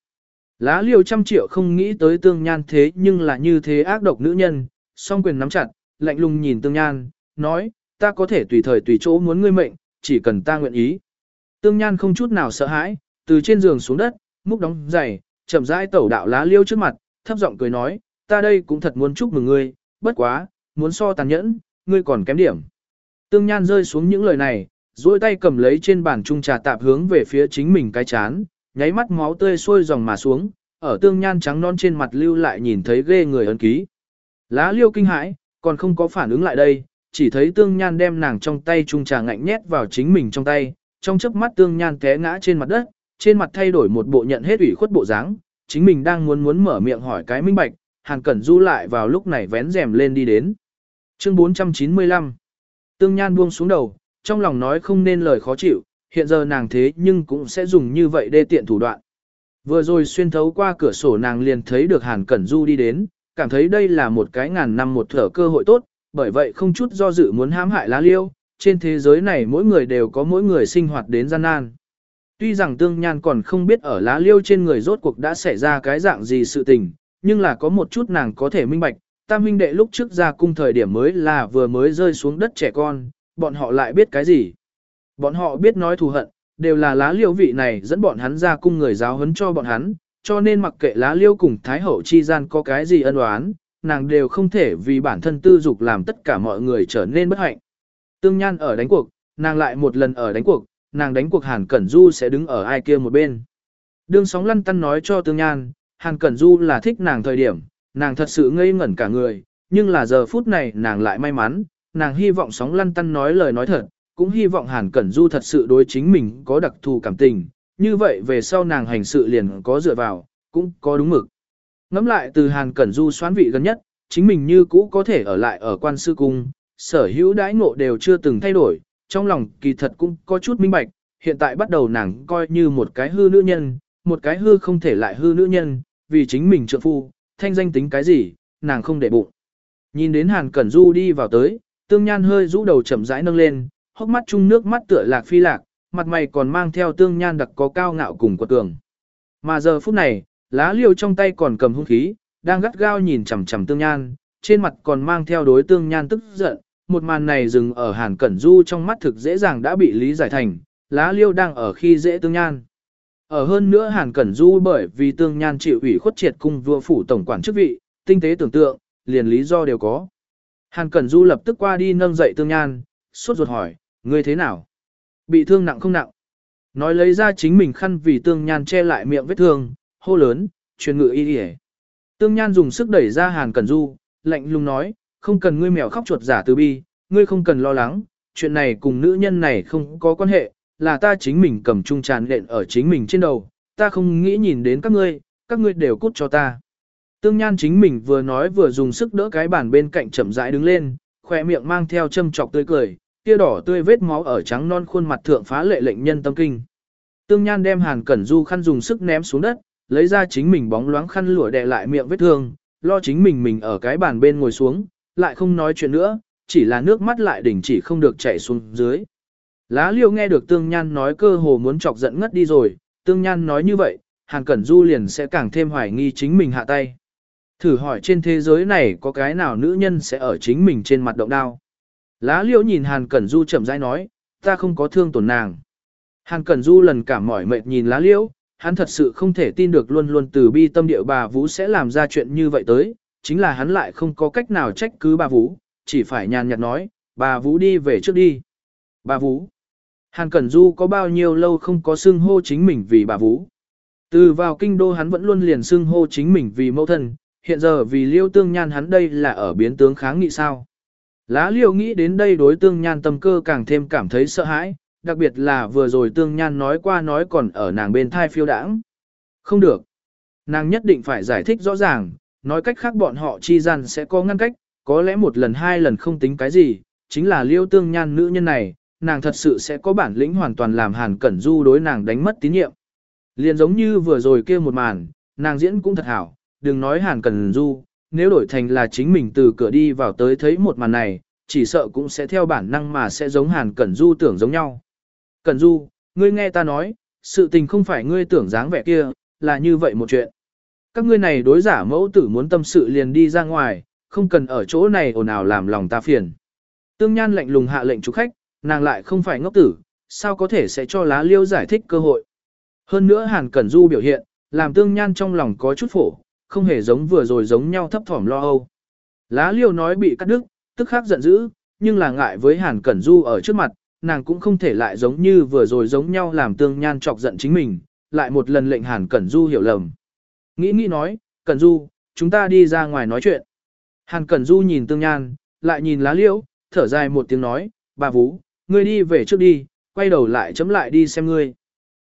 Lá liều trăm triệu không nghĩ tới tương nhan thế nhưng là như thế ác độc nữ nhân, song quyền nắm chặt, lạnh lùng nhìn tương nhan, nói, ta có thể tùy thời tùy chỗ muốn ngươi mệnh, chỉ cần ta nguyện ý. Tương nhan không chút nào sợ hãi, từ trên giường xuống đất, múc đóng giày, chậm rãi tẩu đạo lá liêu trước mặt, thấp giọng cười nói, ta đây cũng thật muốn chúc mừng ngươi, bất quá, muốn so tàn nhẫn, ngươi còn kém điểm. Tương Nhan rơi xuống những lời này, duỗi tay cầm lấy trên bàn trung trà tạp hướng về phía chính mình cái chán, nháy mắt máu tươi sôi dòng mà xuống, ở Tương Nhan trắng non trên mặt lưu lại nhìn thấy ghê người ấn ký. Lá liêu kinh hãi, còn không có phản ứng lại đây, chỉ thấy Tương Nhan đem nàng trong tay trung trà ngạnh nhét vào chính mình trong tay, trong chớp mắt Tương Nhan té ngã trên mặt đất, trên mặt thay đổi một bộ nhận hết ủy khuất bộ dáng, chính mình đang muốn muốn mở miệng hỏi cái minh bạch, Hàn Cẩn Du lại vào lúc này vén rèm lên đi đến. Chương 495 Tương Nhan buông xuống đầu, trong lòng nói không nên lời khó chịu, hiện giờ nàng thế nhưng cũng sẽ dùng như vậy để tiện thủ đoạn. Vừa rồi xuyên thấu qua cửa sổ nàng liền thấy được Hàn Cẩn Du đi đến, cảm thấy đây là một cái ngàn năm một thở cơ hội tốt, bởi vậy không chút do dự muốn hãm hại lá liêu, trên thế giới này mỗi người đều có mỗi người sinh hoạt đến gian nan. Tuy rằng tương nhan còn không biết ở lá liêu trên người rốt cuộc đã xảy ra cái dạng gì sự tình, nhưng là có một chút nàng có thể minh bạch, tam huynh đệ lúc trước ra cung thời điểm mới là vừa mới rơi xuống đất trẻ con, bọn họ lại biết cái gì. Bọn họ biết nói thù hận, đều là lá liêu vị này dẫn bọn hắn ra cung người giáo huấn cho bọn hắn, cho nên mặc kệ lá liêu cùng thái hậu chi gian có cái gì ân oán, nàng đều không thể vì bản thân tư dục làm tất cả mọi người trở nên bất hạnh. Tương Nhan ở đánh cuộc, nàng lại một lần ở đánh cuộc, nàng đánh cuộc Hàn Cẩn Du sẽ đứng ở ai kia một bên. Đương sóng lăn tăn nói cho Tương Nhan, Hàn Cẩn Du là thích nàng thời điểm, nàng thật sự ngây ngẩn cả người, nhưng là giờ phút này nàng lại may mắn, nàng hy vọng sóng lăn tăn nói lời nói thật, cũng hy vọng Hàn Cẩn Du thật sự đối chính mình có đặc thù cảm tình, như vậy về sau nàng hành sự liền có dựa vào, cũng có đúng mực. Ngắm lại từ Hàn Cẩn Du xoán vị gần nhất, chính mình như cũ có thể ở lại ở quan sư cung, sở hữu đãi ngộ đều chưa từng thay đổi, trong lòng kỳ thật cũng có chút minh bạch, hiện tại bắt đầu nàng coi như một cái hư nữ nhân, một cái hư không thể lại hư nữ nhân, vì chính mình trượng phu, thanh danh tính cái gì, nàng không để bụng. Nhìn đến Hàn Cẩn Du đi vào tới, tương nhan hơi rũ đầu chậm rãi nâng lên, hốc mắt chung nước mắt tựa lạc phi lạc, mặt mày còn mang theo tương nhan đặc có cao ngạo cùng quật cường. Mà giờ phút này, lá liêu trong tay còn cầm hung khí, đang gắt gao nhìn chằm chằm tương nhan, trên mặt còn mang theo đối tương nhan tức giận, một màn này dừng ở Hàn Cẩn Du trong mắt thực dễ dàng đã bị lý giải thành, lá liêu đang ở khi dễ tương nhan. Ở hơn nữa Hàn Cẩn Du bởi vì tương nhan chịu ủy khuất triệt cung vua phủ tổng quản chức vị, tinh tế tưởng tượng, liền lý do đều có. Hàn Cẩn Du lập tức qua đi nâng dậy tương nhan, suốt ruột hỏi, ngươi thế nào? Bị thương nặng không nặng? Nói lấy ra chính mình khăn vì tương nhan che lại miệng vết thương, hô lớn, truyền ngự y đi Tương nhan dùng sức đẩy ra Hàn Cẩn Du, lạnh lùng nói, không cần ngươi mèo khóc chuột giả từ bi, ngươi không cần lo lắng, chuyện này cùng nữ nhân này không có quan hệ, là ta chính mình cầm chung tràn lện ở chính mình trên đầu, ta không nghĩ nhìn đến các ngươi, các ngươi đều cút cho ta. Tương Nhan chính mình vừa nói vừa dùng sức đỡ cái bàn bên cạnh chậm rãi đứng lên, khỏe miệng mang theo châm chọc tươi cười, tia đỏ tươi vết máu ở trắng non khuôn mặt thượng phá lệ lệnh nhân tâm kinh. Tương Nhan đem Hàn Cẩn Du khăn dùng sức ném xuống đất, lấy ra chính mình bóng loáng khăn lụa đè lại miệng vết thương, lo chính mình mình ở cái bàn bên ngồi xuống, lại không nói chuyện nữa, chỉ là nước mắt lại đỉnh chỉ không được chảy xuống dưới. Lá liêu nghe được Tương Nhan nói cơ hồ muốn chọc giận ngất đi rồi, Tương Nhan nói như vậy, Hàn Cẩn Du liền sẽ càng thêm hoài nghi chính mình hạ tay. Thử hỏi trên thế giới này có cái nào nữ nhân sẽ ở chính mình trên mặt động đao. Lá liêu nhìn Hàn Cẩn Du chậm rãi nói, ta không có thương tổn nàng. Hàn Cẩn Du lần cảm mỏi mệt nhìn lá liêu, hắn thật sự không thể tin được luôn luôn từ bi tâm địa bà Vũ sẽ làm ra chuyện như vậy tới, chính là hắn lại không có cách nào trách cứ bà Vũ, chỉ phải nhàn nhạt nói, bà Vũ đi về trước đi. Bà Vũ. Hàn Cẩn Du có bao nhiêu lâu không có xưng hô chính mình vì bà Vũ. Từ vào kinh đô hắn vẫn luôn liền xưng hô chính mình vì mẫu thân, hiện giờ vì liêu tương nhan hắn đây là ở biến tướng kháng nghị sao. Lá liêu nghĩ đến đây đối tương nhan tâm cơ càng thêm cảm thấy sợ hãi, đặc biệt là vừa rồi tương nhan nói qua nói còn ở nàng bên thai phiêu đãng. Không được. Nàng nhất định phải giải thích rõ ràng, nói cách khác bọn họ chi gian sẽ có ngăn cách, có lẽ một lần hai lần không tính cái gì, chính là liêu tương nhan nữ nhân này, nàng thật sự sẽ có bản lĩnh hoàn toàn làm Hàn Cẩn Du đối nàng đánh mất tín nhiệm. Liền giống như vừa rồi kia một màn, nàng diễn cũng thật hảo, đừng nói Hàn Cẩn Du, nếu đổi thành là chính mình từ cửa đi vào tới thấy một màn này, chỉ sợ cũng sẽ theo bản năng mà sẽ giống Hàn Cẩn Du tưởng giống nhau. Cẩn Du, ngươi nghe ta nói, sự tình không phải ngươi tưởng dáng vẻ kia, là như vậy một chuyện. Các ngươi này đối giả mẫu tử muốn tâm sự liền đi ra ngoài, không cần ở chỗ này ồn ào làm lòng ta phiền. Tương Nhan lạnh lùng hạ lệnh chủ khách, nàng lại không phải ngốc tử, sao có thể sẽ cho lá liêu giải thích cơ hội. Hơn nữa Hàn Cẩn Du biểu hiện, làm Tương Nhan trong lòng có chút phổ, không hề giống vừa rồi giống nhau thấp thỏm lo âu. Lá liêu nói bị cắt đứt, tức khắc giận dữ, nhưng là ngại với Hàn Cẩn Du ở trước mặt, nàng cũng không thể lại giống như vừa rồi giống nhau làm Tương Nhan chọc giận chính mình, lại một lần lệnh Hàn Cẩn Du hiểu lầm. Nghĩ nghĩ nói, Cẩn Du, chúng ta đi ra ngoài nói chuyện. Hàn Cẩn Du nhìn Tương Nhan, lại nhìn lá liễu, thở dài một tiếng nói, bà Vũ, ngươi đi về trước đi, quay đầu lại chấm lại đi xem ngươi.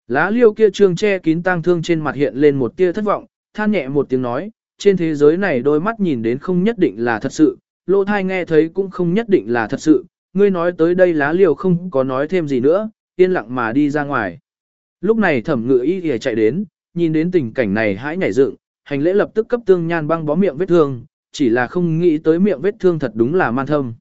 Lá liêu kia trương che kín tang thương trên mặt hiện lên một tia thất vọng, than nhẹ một tiếng nói, trên thế giới này đôi mắt nhìn đến không nhất định là thật sự, lỗ thai nghe thấy cũng không nhất định là thật sự, ngươi nói tới đây lá liều không có nói thêm gì nữa, yên lặng mà đi ra ngoài. Lúc này thẩm ngự y thì chạy đến, nhìn đến tình cảnh này hãi nhảy dựng, hành lễ lập tức cấp tương nhan băng bó miệng vết thương, chỉ là không nghĩ tới miệng vết thương thật đúng là man thâm.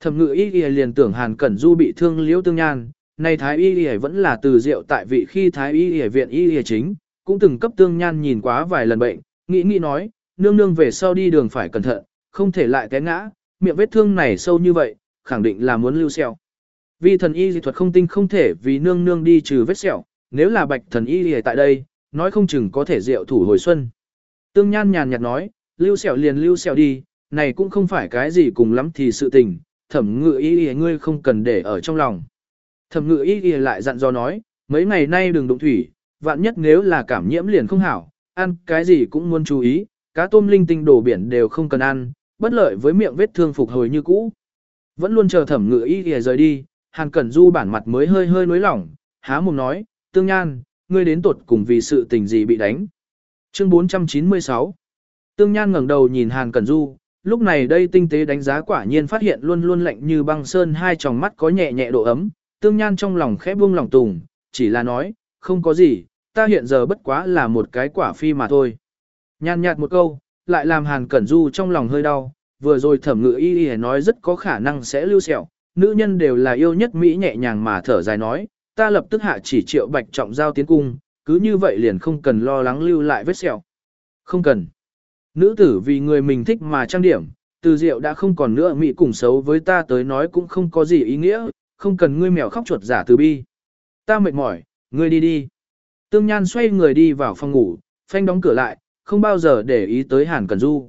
Thẩm ngự y thì liền tưởng Hàn Cẩn Du bị thương liễu tương nhan, nay thái y thì vẫn là từ rượu tại vị khi thái y thì viện y thì chính, cũng từng cấp tương nhan nhìn quá vài lần bệnh, nghĩ nghĩ nói, nương nương về sau đi đường phải cẩn thận, không thể lại té ngã, miệng vết thương này sâu như vậy, khẳng định là muốn lưu sẹo. Vì thần y dị thuật không tinh không thể vì nương nương đi trừ vết sẹo, nếu là bạch thần y ở tại đây, nói không chừng có thể diệu thủ hồi xuân. Tương Nhan nhàn nhạt nói, lưu sẹo liền lưu sẹo đi, này cũng không phải cái gì cùng lắm thì sự tình, thẩm ngự y y ngươi không cần để ở trong lòng. Thẩm ngự y y lại dặn dò nói, mấy ngày nay đừng đụng thủy, vạn nhất nếu là cảm nhiễm liền không hảo, ăn cái gì cũng muốn chú ý, cá tôm linh tinh đồ biển đều không cần ăn, bất lợi với miệng vết thương phục hồi như cũ. Vẫn luôn chờ thẩm ngự y kìa rời đi, Hàn Cẩn Du bản mặt mới hơi hơi nối lỏng, há mồm nói, tương nhan, ngươi đến tuột cùng vì sự tình gì bị đánh. Chương 496 Tương Nhan ngẩng đầu nhìn Hàn Cẩn Du, lúc này đây tinh tế đánh giá quả nhiên phát hiện luôn luôn lạnh như băng sơn hai tròng mắt có nhẹ nhẹ độ ấm, Tương Nhan trong lòng khẽ buông lòng tùng, chỉ là nói, không có gì, ta hiện giờ bất quá là một cái quả phi mà thôi. Nhan nhạt một câu, lại làm Hàn Cẩn Du trong lòng hơi đau, vừa rồi thẩm ngự y y nói rất có khả năng sẽ lưu sẹo, nữ nhân đều là yêu nhất Mỹ nhẹ nhàng mà thở dài nói, ta lập tức hạ chỉ triệu bạch trọng giao tiến cung, cứ như vậy liền không cần lo lắng lưu lại vết sẹo. Không cần. Nữ tử vì người mình thích mà trang điểm, từ diệu đã không còn nữa Mỹ cùng xấu với ta tới nói cũng không có gì ý nghĩa, không cần ngươi mèo khóc chuột giả từ bi. Ta mệt mỏi, ngươi đi đi. Tương Nhan xoay người đi vào phòng ngủ, phanh đóng cửa lại, không bao giờ để ý tới Hàn Cẩn Du.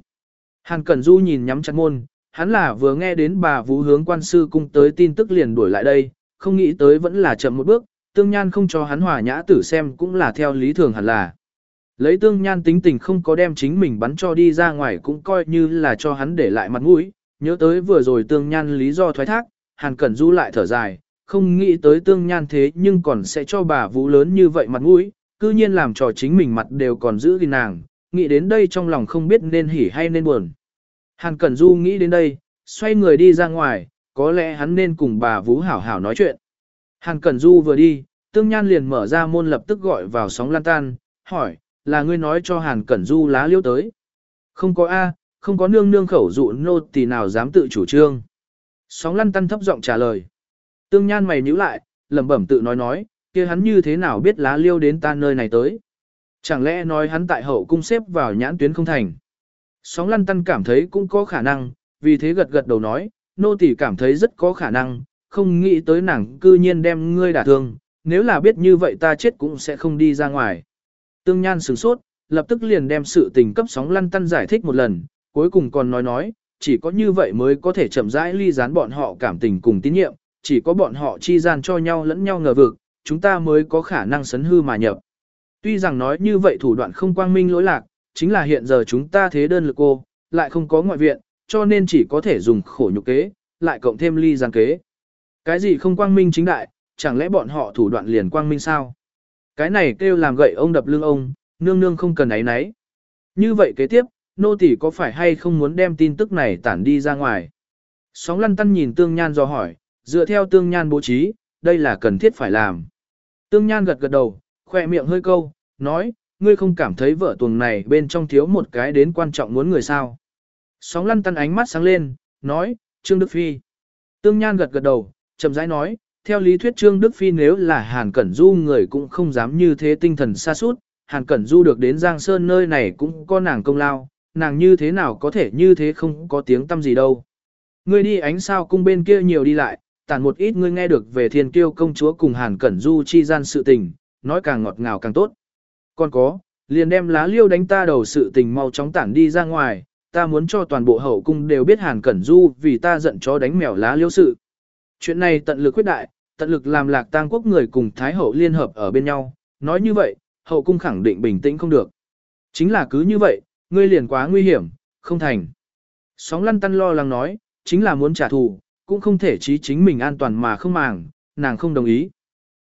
Hàn Cẩn Du nhìn nhắm chặt môn, hắn là vừa nghe đến bà Vũ hướng quan sư cung tới tin tức liền đuổi lại đây, không nghĩ tới vẫn là chậm một bước, Tương Nhan không cho hắn hòa nhã tử xem cũng là theo lý thường hẳn là. Lấy Tương Nhan tính tình không có đem chính mình bắn cho đi ra ngoài cũng coi như là cho hắn để lại mặt mũi, nhớ tới vừa rồi Tương Nhan lý do thoái thác, Hàn Cẩn Du lại thở dài, không nghĩ tới Tương Nhan thế nhưng còn sẽ cho bà Vũ lớn như vậy mặt mũi, cư nhiên làm cho chính mình mặt đều còn giữ gìn nàng, nghĩ đến đây trong lòng không biết nên hỉ hay nên buồn. Hàn Cẩn Du nghĩ đến đây, xoay người đi ra ngoài, có lẽ hắn nên cùng bà Vũ hảo hảo nói chuyện. Hàn Cẩn Du vừa đi, Tương Nhan liền mở ra môn lập tức gọi vào sóng lan tan, hỏi, là ngươi nói cho Hàn Cẩn Du lá liêu tới. Không có A, không có nương nương khẩu dụ nô tỳ nào dám tự chủ trương. Sóng lăn tăn thấp giọng trả lời. Tương Nhan mày nhíu lại, lẩm bẩm tự nói nói, kia hắn như thế nào biết lá liêu đến ta nơi này tới. Chẳng lẽ nói hắn tại hậu cung xếp vào nhãn tuyến không thành. Sóng lăn tăn cảm thấy cũng có khả năng, vì thế gật gật đầu nói, nô tỳ cảm thấy rất có khả năng, không nghĩ tới nàng cư nhiên đem ngươi đả thương, nếu là biết như vậy ta chết cũng sẽ không đi ra ngoài. Tương Nhan sửng sốt, lập tức liền đem sự tình cấp sóng lăn tăn giải thích một lần, cuối cùng còn nói nói, chỉ có như vậy mới có thể chậm rãi ly gián bọn họ cảm tình cùng tín nhiệm, chỉ có bọn họ chi gian cho nhau lẫn nhau ngờ vực, chúng ta mới có khả năng sấn hư mà nhập. Tuy rằng nói như vậy thủ đoạn không quang minh lỗi lạc, chính là hiện giờ chúng ta thế đơn lực cô, lại không có ngoại viện, cho nên chỉ có thể dùng khổ nhục kế, lại cộng thêm ly giang kế. Cái gì không quang minh chính đại, chẳng lẽ bọn họ thủ đoạn liền quang minh sao? Cái này kêu làm gậy ông đập lưng ông, nương nương không cần ấy nấy. Như vậy kế tiếp, nô tỷ có phải hay không muốn đem tin tức này tản đi ra ngoài? Sóng lăn tăn nhìn tương nhan do hỏi, dựa theo tương nhan bố trí, đây là cần thiết phải làm. Tương nhan gật gật đầu, khỏe miệng hơi câu, nói, ngươi không cảm thấy vợ tuồng này bên trong thiếu một cái đến quan trọng muốn người sao. Sóng lăn tăn ánh mắt sáng lên, nói, Trương Đức Phi. Tương Nhan gật gật đầu, chậm rãi nói, theo lý thuyết Trương Đức Phi nếu là Hàn Cẩn Du người cũng không dám như thế tinh thần xa suốt, Hàn Cẩn Du được đến Giang Sơn nơi này cũng có nàng công lao, nàng như thế nào có thể như thế không có tiếng tâm gì đâu. Ngươi đi ánh sao cung bên kia nhiều đi lại, tản một ít ngươi nghe được về thiên kiêu công chúa cùng Hàn Cẩn Du chi gian sự tình, nói càng ngọt ngào càng tốt. Còn có, liền đem lá liêu đánh ta đầu sự tình mau chóng tản đi ra ngoài, ta muốn cho toàn bộ hậu cung đều biết Hàn Cẩn Du vì ta giận chó đánh mèo lá liêu sự. Chuyện này tận lực quyết đại, tận lực làm lạc tang quốc người cùng Thái hậu liên hợp ở bên nhau, nói như vậy, hậu cung khẳng định bình tĩnh không được. Chính là cứ như vậy, ngươi liền quá nguy hiểm, không thành. Sóng lăn tăn lo lắng nói, chính là muốn trả thù, cũng không thể trí chính mình an toàn mà không màng, nàng không đồng ý.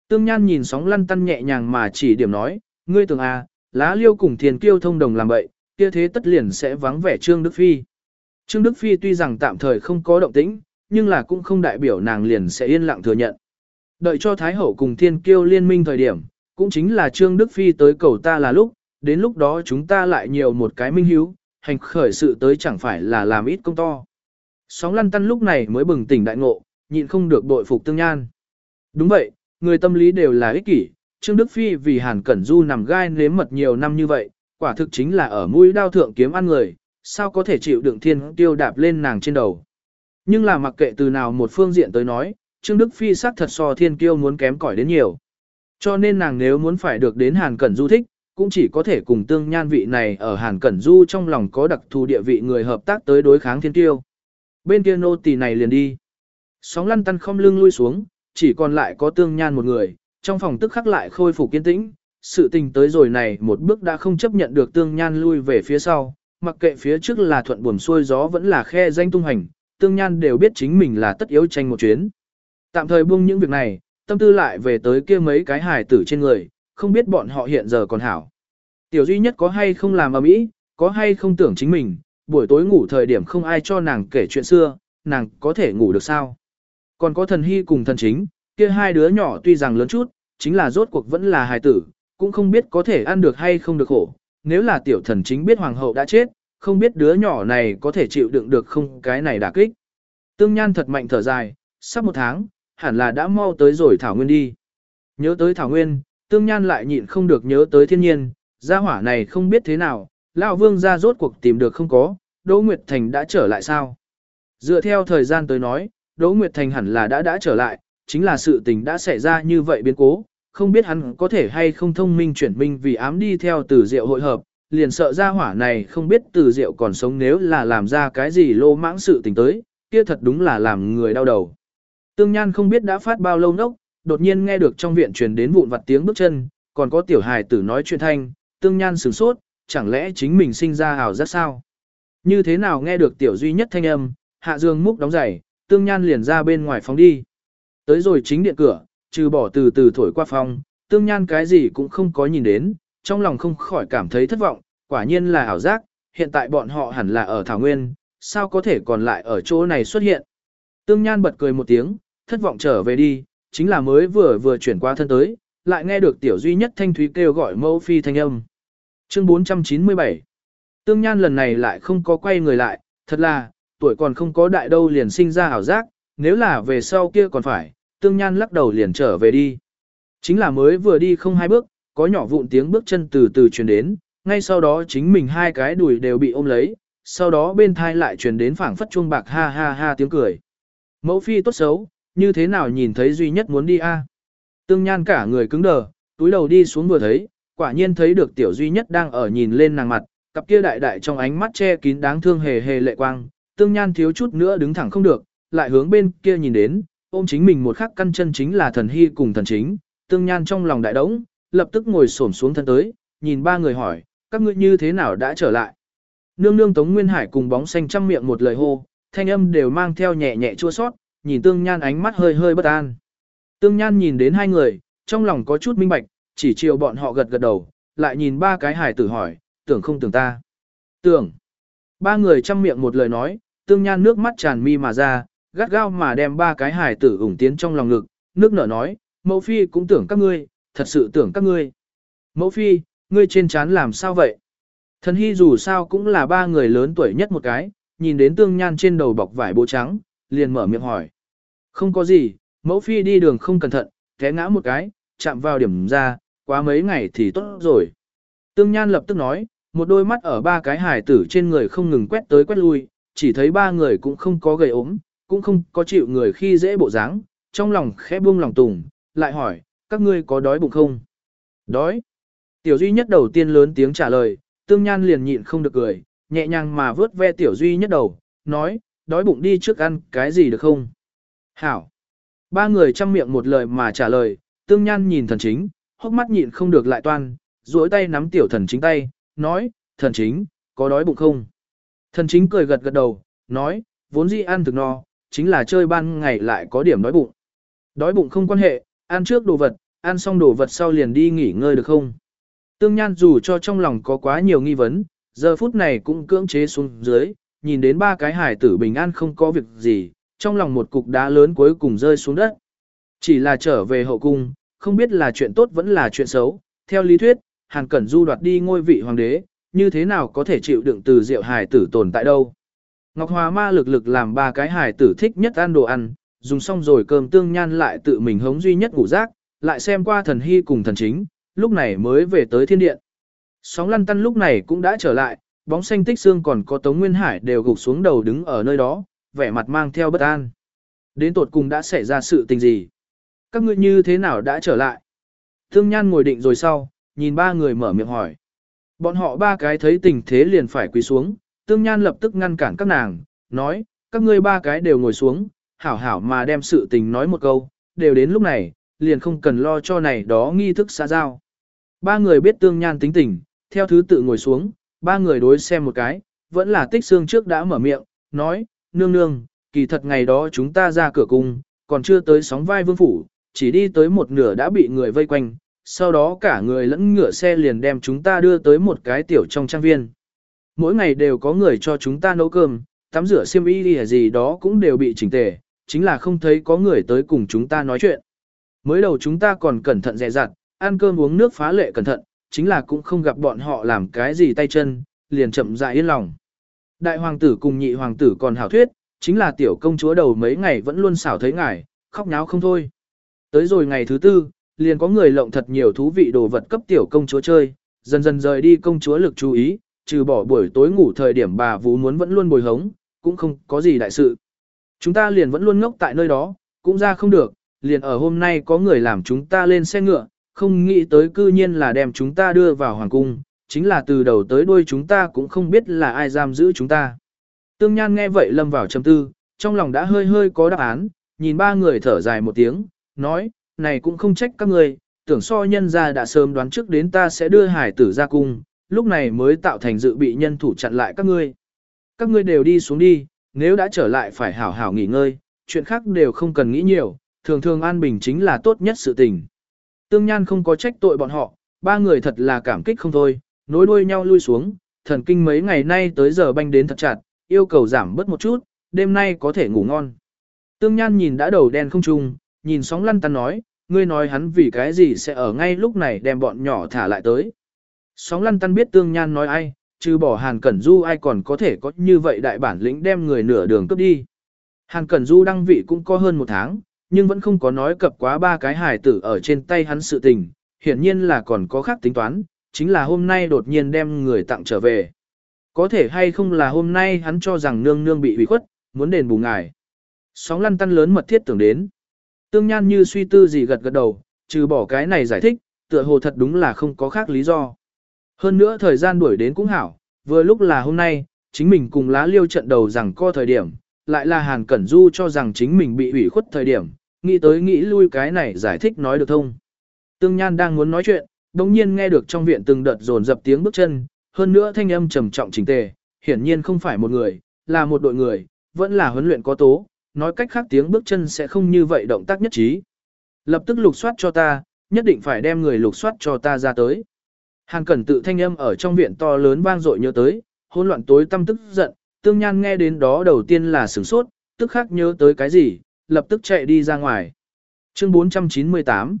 Tương Nhan nhìn sóng lăn tăn nhẹ nhàng mà chỉ điểm nói, ngươi tưởng à, lá liêu cùng thiền kiêu thông đồng làm vậy, kia thế tất liền sẽ vắng vẻ Trương Đức Phi. Trương Đức Phi tuy rằng tạm thời không có động tĩnh, nhưng là cũng không đại biểu nàng liền sẽ yên lặng thừa nhận. Đợi cho Thái Hậu cùng Thiên Kiêu liên minh thời điểm, cũng chính là Trương Đức Phi tới cầu ta là lúc, đến lúc đó chúng ta lại nhiều một cái minh hiếu, hành khởi sự tới chẳng phải là làm ít công to. Sóng lăn tăn lúc này mới bừng tỉnh đại ngộ, nhịn không được bội phục tương nhan. Đúng vậy, người tâm lý đều là ích kỷ, Trương Đức Phi vì Hàn Cẩn Du nằm gai nếm mật nhiều năm như vậy, quả thực chính là ở mũi đao thượng kiếm ăn người, sao có thể chịu đựng thiên tiêu đạp lên nàng trên đầu. Nhưng là mặc kệ từ nào một phương diện tới nói, Trương Đức Phi xác thật so thiên kiêu muốn kém cỏi đến nhiều. Cho nên nàng nếu muốn phải được đến Hàn Cẩn Du thích, cũng chỉ có thể cùng tương nhan vị này ở Hàn Cẩn Du trong lòng có đặc thù địa vị người hợp tác tới đối kháng thiên kiêu. Bên kia nô tỳ này liền đi. Sóng lăn tăn không lưng lui xuống, chỉ còn lại có tương nhan một người, trong phòng tức khắc lại khôi phục kiên tĩnh. Sự tình tới rồi này một bước đã không chấp nhận được tương nhan lui về phía sau, mặc kệ phía trước là thuận buồm xuôi gió vẫn là khe danh tung hành, tương nhan đều biết chính mình là tất yếu tranh một chuyến. Tạm thời buông những việc này, tâm tư lại về tới kia mấy cái hài tử trên người, không biết bọn họ hiện giờ còn hảo. Tiểu duy nhất có hay không làm ở mỹ, có hay không tưởng chính mình, buổi tối ngủ thời điểm không ai cho nàng kể chuyện xưa, nàng có thể ngủ được sao. Còn có thần hy cùng thần chính, kia hai đứa nhỏ tuy rằng lớn chút, chính là rốt cuộc vẫn là hài tử, cũng không biết có thể ăn được hay không được khổ. Nếu là tiểu thần chính biết hoàng hậu đã chết, không biết đứa nhỏ này có thể chịu đựng được không cái này đả kích. Tương Nhan thật mạnh thở dài, sắp một tháng, hẳn là đã mau tới rồi Thảo Nguyên đi. Nhớ tới Thảo Nguyên, Tương Nhan lại nhịn không được nhớ tới thiên nhiên, gia hỏa này không biết thế nào, Lão Vương ra rốt cuộc tìm được không có, Đỗ Nguyệt Thành đã trở lại sao? Dựa theo thời gian tới nói, Đỗ Nguyệt Thành hẳn là đã đã trở lại, chính là sự tình đã xảy ra như vậy biến cố, không biết hắn có thể hay không thông minh chuyển minh vì ám đi theo từ diệu hội hợp, liền sợ ra hỏa này không biết từ diệu còn sống nếu là làm ra cái gì lô mãng sự tình tới, kia thật đúng là làm người đau đầu. Tương Nhan không biết đã phát bao lâu nốc, đột nhiên nghe được trong viện truyền đến vụn vặt tiếng bước chân, còn có tiểu hài tử nói chuyện thanh, Tương Nhan sửng sốt, chẳng lẽ chính mình sinh ra hào rất sao? Như thế nào nghe được tiểu duy nhất thanh âm, hạ dương múc đóng giày, Tương Nhan liền ra bên ngoài phóng đi. Tới rồi chính điện cửa, trừ bỏ từ từ thổi qua phòng, Tương Nhan cái gì cũng không có nhìn đến, trong lòng không khỏi cảm thấy thất vọng, quả nhiên là ảo giác, hiện tại bọn họ hẳn là ở Thảo Nguyên, sao có thể còn lại ở chỗ này xuất hiện. Tương Nhan bật cười một tiếng, thất vọng trở về đi, chính là mới vừa vừa chuyển qua thân tới, lại nghe được tiểu duy nhất thanh thúy kêu gọi mẫu phi thanh âm. Chương 497 Tương Nhan lần này lại không có quay người lại, thật là, tuổi còn không có đại đâu liền sinh ra ảo giác, nếu là về sau kia còn phải, Tương Nhan lắc đầu liền trở về đi. Chính là mới vừa đi không hai bước, có nhỏ vụn tiếng bước chân từ từ truyền đến, ngay sau đó chính mình hai cái đùi đều bị ôm lấy, sau đó bên thai lại truyền đến phảng phất chuông bạc ha ha ha tiếng cười. Mẫu phi tốt xấu, như thế nào nhìn thấy duy nhất muốn đi a? Tương Nhan cả người cứng đờ, túi đầu đi xuống vừa thấy, quả nhiên thấy được tiểu duy nhất đang ở nhìn lên nàng mặt, cặp kia đại đại trong ánh mắt che kín đáng thương hề hề lệ quang, Tương Nhan thiếu chút nữa đứng thẳng không được, lại hướng bên kia nhìn đến, ôm chính mình một khắc căn chân chính là thần hy cùng thần chính, Tương Nhan trong lòng đại đống, lập tức ngồi xổm xuống thân tới, nhìn ba người hỏi, các ngươi như thế nào đã trở lại. Nương nương Tống Nguyên Hải cùng bóng xanh trăm miệng một lời hô, thanh âm đều mang theo nhẹ nhẹ chua sót, nhìn Tương Nhan ánh mắt hơi hơi bất an. Tương Nhan nhìn đến hai người, trong lòng có chút minh bạch, chỉ chiều bọn họ gật gật đầu, lại nhìn ba cái hải tử hỏi, tưởng không tưởng ta. Tưởng. Ba người trăm miệng một lời nói, Tương Nhan nước mắt tràn mi mà ra, gắt gao mà đem ba cái hài tử ủng tiến trong lòng ngực, nước nở nói, mẫu phi cũng tưởng các ngươi, thật sự tưởng các ngươi. Mẫu phi, ngươi trên chán làm sao vậy? Thần hy dù sao cũng là ba người lớn tuổi nhất một cái, nhìn đến tương nhan trên đầu bọc vải bố trắng, liền mở miệng hỏi. Không có gì, mẫu phi đi đường không cẩn thận, té ngã một cái, chạm vào điểm ra, quá mấy ngày thì tốt rồi. Tương nhan lập tức nói, một đôi mắt ở ba cái hải tử trên người không ngừng quét tới quét lui, chỉ thấy ba người cũng không có gầy ốm, cũng không có chịu người khi dễ bộ dáng, trong lòng khẽ buông lòng tùng, lại hỏi, các ngươi có đói bụng không? Đói. Tiểu duy nhất đầu tiên lớn tiếng trả lời, tương nhan liền nhịn không được cười, nhẹ nhàng mà vớt ve tiểu duy nhất đầu, nói, đói bụng đi trước ăn cái gì được không? Hảo. Ba người chăm miệng một lời mà trả lời, tương nhan nhìn thần chính, hốc mắt nhịn không được lại toan, duỗi tay nắm tiểu thần chính tay, nói, thần chính, có đói bụng không? Thần chính cười gật gật đầu, nói, vốn dĩ ăn thực no, chính là chơi ban ngày lại có điểm đói bụng. Đói bụng không quan hệ, ăn trước đồ vật, ăn xong đồ vật sau liền đi nghỉ ngơi được không? Tương Nhan dù cho trong lòng có quá nhiều nghi vấn, giờ phút này cũng cưỡng chế xuống dưới, nhìn đến ba cái hải tử bình an không có việc gì, trong lòng một cục đá lớn cuối cùng rơi xuống đất. Chỉ là trở về hậu cung, không biết là chuyện tốt vẫn là chuyện xấu. Theo lý thuyết, Hàn Cẩn Du đoạt đi ngôi vị hoàng đế, như thế nào có thể chịu đựng từ diệu hải tử tồn tại đâu. Ngọc Hòa Ma lực lực làm ba cái hải tử thích nhất ăn đồ ăn, dùng xong rồi cơm tương nhan lại tự mình hống duy nhất ngủ rác, lại xem qua thần hy cùng thần chính, lúc này mới về tới thiên điện. Sóng lăn tăn lúc này cũng đã trở lại, bóng xanh tích xương còn có Tống Nguyên Hải đều gục xuống đầu đứng ở nơi đó, vẻ mặt mang theo bất an. Đến tột cùng đã xảy ra sự tình gì? Các ngươi như thế nào đã trở lại? Thương Nhan ngồi định rồi sau, nhìn ba người mở miệng hỏi. Bọn họ ba cái thấy tình thế liền phải quỳ xuống, Tương Nhan lập tức ngăn cản các nàng, nói, các ngươi ba cái đều ngồi xuống, hảo hảo mà đem sự tình nói một câu, đều đến lúc này, liền không cần lo cho này đó nghi thức xã giao. Ba người biết tương nhan tính tình, theo thứ tự ngồi xuống, ba người đối xem một cái, vẫn là tích xương trước đã mở miệng, nói, nương nương, kỳ thật ngày đó chúng ta ra cửa cung, còn chưa tới sóng vai vương phủ, chỉ đi tới một nửa đã bị người vây quanh, sau đó cả người lẫn ngựa xe liền đem chúng ta đưa tới một cái tiểu trong trang viên. Mỗi ngày đều có người cho chúng ta nấu cơm, tắm rửa xiêm y gì đó cũng đều bị chỉnh tề, chính là không thấy có người tới cùng chúng ta nói chuyện. Mới đầu chúng ta còn cẩn thận dè dặt, ăn cơm uống nước phá lệ cẩn thận, chính là cũng không gặp bọn họ làm cái gì tay chân, liền chậm rãi yên lòng. Đại hoàng tử cùng nhị hoàng tử còn hảo thuyết, chính là tiểu công chúa đầu mấy ngày vẫn luôn xảo thấy ngài, khóc nháo không thôi. Tới rồi ngày thứ tư, liền có người lộng thật nhiều thú vị đồ vật cấp tiểu công chúa chơi, dần dần rời đi công chúa lực chú ý, trừ bỏ buổi tối ngủ thời điểm bà vú muốn vẫn luôn bồi hống, cũng không có gì đại sự. Chúng ta liền vẫn luôn ngốc tại nơi đó, cũng ra không được, liền ở hôm nay có người làm chúng ta lên xe ngựa, không nghĩ tới cư nhiên là đem chúng ta đưa vào hoàng cung, chính là từ đầu tới đuôi chúng ta cũng không biết là ai giam giữ chúng ta. Tương Nhan nghe vậy lâm vào trầm tư, trong lòng đã hơi hơi có đáp án, nhìn ba người thở dài một tiếng, nói, này cũng không trách các người, tưởng so nhân ra đã sớm đoán trước đến ta sẽ đưa hải tử ra cung, lúc này mới tạo thành dự bị nhân thủ chặn lại các ngươi. Các ngươi đều đi xuống đi, nếu đã trở lại phải hảo hảo nghỉ ngơi, chuyện khác đều không cần nghĩ nhiều, thường thường an bình chính là tốt nhất sự tình. Tương Nhan không có trách tội bọn họ, ba người thật là cảm kích không thôi, nối đuôi nhau lui xuống, thần kinh mấy ngày nay tới giờ banh đến thật chặt, yêu cầu giảm bớt một chút, đêm nay có thể ngủ ngon. Tương Nhan nhìn đã đầu đen không trung, nhìn sóng lăn tăn nói, ngươi nói hắn vì cái gì sẽ ở ngay lúc này đem bọn nhỏ thả lại tới. Sóng lăn tăn biết Tương Nhan nói ai, trừ bỏ Hàn Cẩn Du ai còn có thể có như vậy đại bản lĩnh đem người nửa đường cướp đi. Hàn Cẩn Du đăng vị cũng có hơn một tháng, nhưng vẫn không có nói cập quá ba cái hài tử ở trên tay hắn sự tình, hiển nhiên là còn có khác tính toán, chính là hôm nay đột nhiên đem người tặng trở về. Có thể hay không là hôm nay hắn cho rằng nương nương bị hủy khuất, muốn đền bù ngài. Sóng lăn tăn lớn mật thiết tưởng đến. Tương Nhan như suy tư gì gật gật đầu, trừ bỏ cái này giải thích, tựa hồ thật đúng là không có khác lý do. Hơn nữa thời gian đuổi đến cũng hảo, vừa lúc là hôm nay, chính mình cùng lá liêu trận đầu rằng co thời điểm, lại là Hàn Cẩn Du cho rằng chính mình bị hủy khuất thời điểm, nghĩ tới nghĩ lui cái này giải thích nói được thông. Tương Nhan đang muốn nói chuyện, đồng nhiên nghe được trong viện từng đợt dồn dập tiếng bước chân, hơn nữa thanh âm trầm trọng chỉnh tề, hiển nhiên không phải một người, là một đội người, vẫn là huấn luyện có tố, nói cách khác tiếng bước chân sẽ không như vậy động tác nhất trí. Lập tức lục soát cho ta, nhất định phải đem người lục soát cho ta ra tới. Hàn Cẩn tự thanh âm ở trong viện to lớn vang dội nhớ tới, hỗn loạn tối tâm tức giận, Tương Nhan nghe đến đó đầu tiên là sửng sốt, tức khắc nhớ tới cái gì, lập tức chạy đi ra ngoài. Chương 498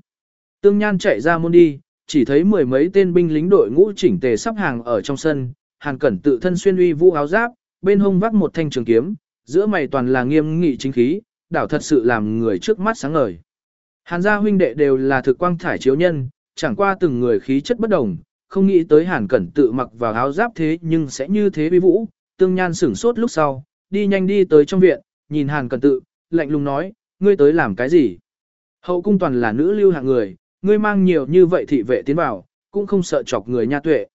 Tương Nhan chạy ra môn đi, chỉ thấy mười mấy tên binh lính đội ngũ chỉnh tề sắp hàng ở trong sân, Hàn Cẩn tự thân xuyên uy vũ áo giáp, bên hông vác một thanh trường kiếm, giữa mày toàn là nghiêm nghị chính khí, đảo thật sự làm người trước mắt sáng ngời. Hàn gia huynh đệ đều là thực quang thải chiếu nhân, chẳng qua từng người khí chất bất đồng, không nghĩ tới Hàn Cẩn tự mặc vào áo giáp thế nhưng sẽ như thế bi vũ, tương nhan sửng sốt lúc sau, đi nhanh đi tới trong viện, nhìn Hàn Cẩn tự, lạnh lùng nói, ngươi tới làm cái gì? Hậu cung toàn là nữ lưu hạng người, ngươi mang nhiều như vậy thị vệ tiến vào, cũng không sợ chọc người nha tuệ.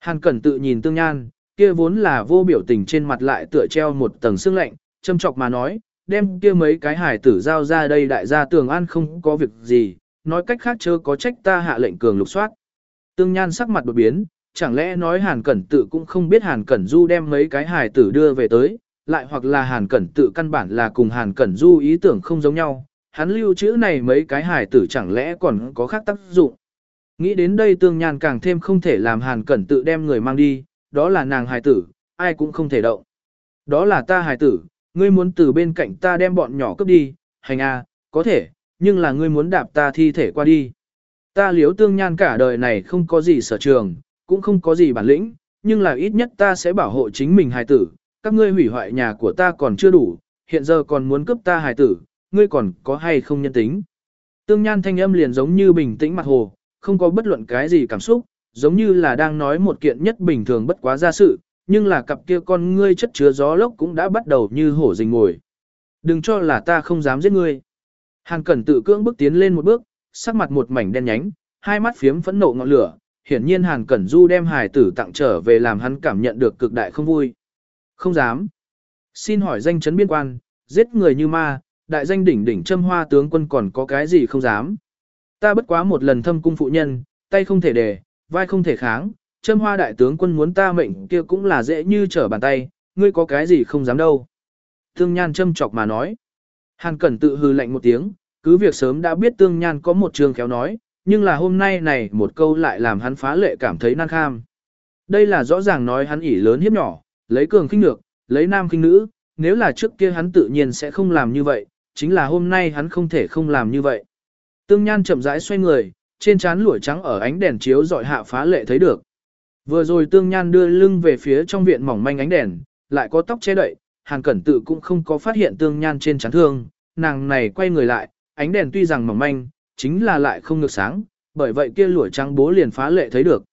Hàn Cẩn tự nhìn tương nhan, kia vốn là vô biểu tình trên mặt lại tựa treo một tầng sương lạnh, châm chọc mà nói, đem kia mấy cái hải tử giao ra đây đại gia tường an không có việc gì, nói cách khác chớ có trách ta hạ lệnh cường lục soát. Tương Nhan sắc mặt đột biến, chẳng lẽ nói Hàn Cẩn tự cũng không biết Hàn Cẩn Du đem mấy cái hài tử đưa về tới, lại hoặc là Hàn Cẩn tự căn bản là cùng Hàn Cẩn Du ý tưởng không giống nhau, hắn lưu trữ này mấy cái hài tử chẳng lẽ còn có khác tác dụng. Nghĩ đến đây Tương Nhan càng thêm không thể làm Hàn Cẩn tự đem người mang đi, đó là nàng hài tử, ai cũng không thể động. Đó là ta hài tử, ngươi muốn từ bên cạnh ta đem bọn nhỏ cướp đi, hành a, à, có thể, nhưng là ngươi muốn đạp ta thi thể qua đi. Ta liếu tương nhan cả đời này không có gì sở trường, cũng không có gì bản lĩnh, nhưng là ít nhất ta sẽ bảo hộ chính mình hài tử, các ngươi hủy hoại nhà của ta còn chưa đủ, hiện giờ còn muốn cướp ta hài tử, ngươi còn có hay không nhân tính. Tương nhan thanh âm liền giống như bình tĩnh mặt hồ, không có bất luận cái gì cảm xúc, giống như là đang nói một kiện nhất bình thường bất quá ra sự, nhưng là cặp kia con ngươi chất chứa gió lốc cũng đã bắt đầu như hổ rình ngồi. Đừng cho là ta không dám giết ngươi. Hàng Cẩn tự cưỡng bước tiến lên một bước, sắc mặt một mảnh đen nhánh, hai mắt phiếm phẫn nộ ngọn lửa, hiển nhiên Hàn Cẩn Du đem hài tử tặng trở về làm hắn cảm nhận được cực đại không vui. Không dám. Xin hỏi danh chấn biên quan, giết người như ma, đại danh đỉnh đỉnh châm hoa tướng quân còn có cái gì không dám. Ta bất quá một lần thâm cung phụ nhân, tay không thể đề, vai không thể kháng, châm hoa đại tướng quân muốn ta mệnh kia cũng là dễ như trở bàn tay, ngươi có cái gì không dám đâu. Thương Nhan châm chọc mà nói. Hàn Cẩn tự hư lạnh một tiếng, cứ việc sớm đã biết Tương Nhan có một trường khéo nói, nhưng là hôm nay này một câu lại làm hắn phá lệ cảm thấy nan kham. Đây là rõ ràng nói hắn ỉ lớn hiếp nhỏ, lấy cường khinh lược, lấy nam khinh nữ, nếu là trước kia hắn tự nhiên sẽ không làm như vậy, chính là hôm nay hắn không thể không làm như vậy. Tương Nhan chậm rãi xoay người, trên trán lụa trắng ở ánh đèn chiếu dọi hạ phá lệ thấy được. Vừa rồi Tương Nhan đưa lưng về phía trong viện mỏng manh ánh đèn, lại có tóc che đậy, Hàn Cẩn tự cũng không có phát hiện tương nhan trên chán thương, nàng này quay người lại, ánh đèn tuy rằng mỏng manh, chính là lại không ngược sáng, bởi vậy kia lũa trắng bố liền phá lệ thấy được.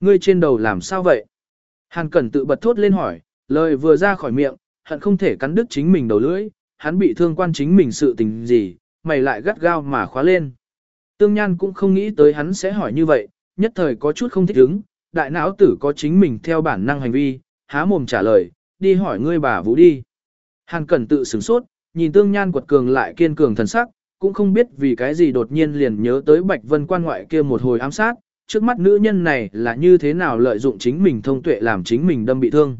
Ngươi trên đầu làm sao vậy? Hàn Cẩn tự bật thốt lên hỏi, lời vừa ra khỏi miệng, hận không thể cắn đứt chính mình đầu lưỡi, hắn bị thương quan chính mình sự tình gì, mày lại gắt gao mà khóa lên. Tương Nhan cũng không nghĩ tới hắn sẽ hỏi như vậy, nhất thời có chút không thích ứng, đại não tử có chính mình theo bản năng hành vi, há mồm trả lời, đi hỏi ngươi bà Vũ đi. Hàn Cẩn tự sửng sốt, nhìn Tương Nhan quật cường lại kiên cường thần sắc, cũng không biết vì cái gì đột nhiên liền nhớ tới Bạch Vân quan ngoại kia một hồi ám sát, trước mắt nữ nhân này là như thế nào lợi dụng chính mình thông tuệ làm chính mình đâm bị thương.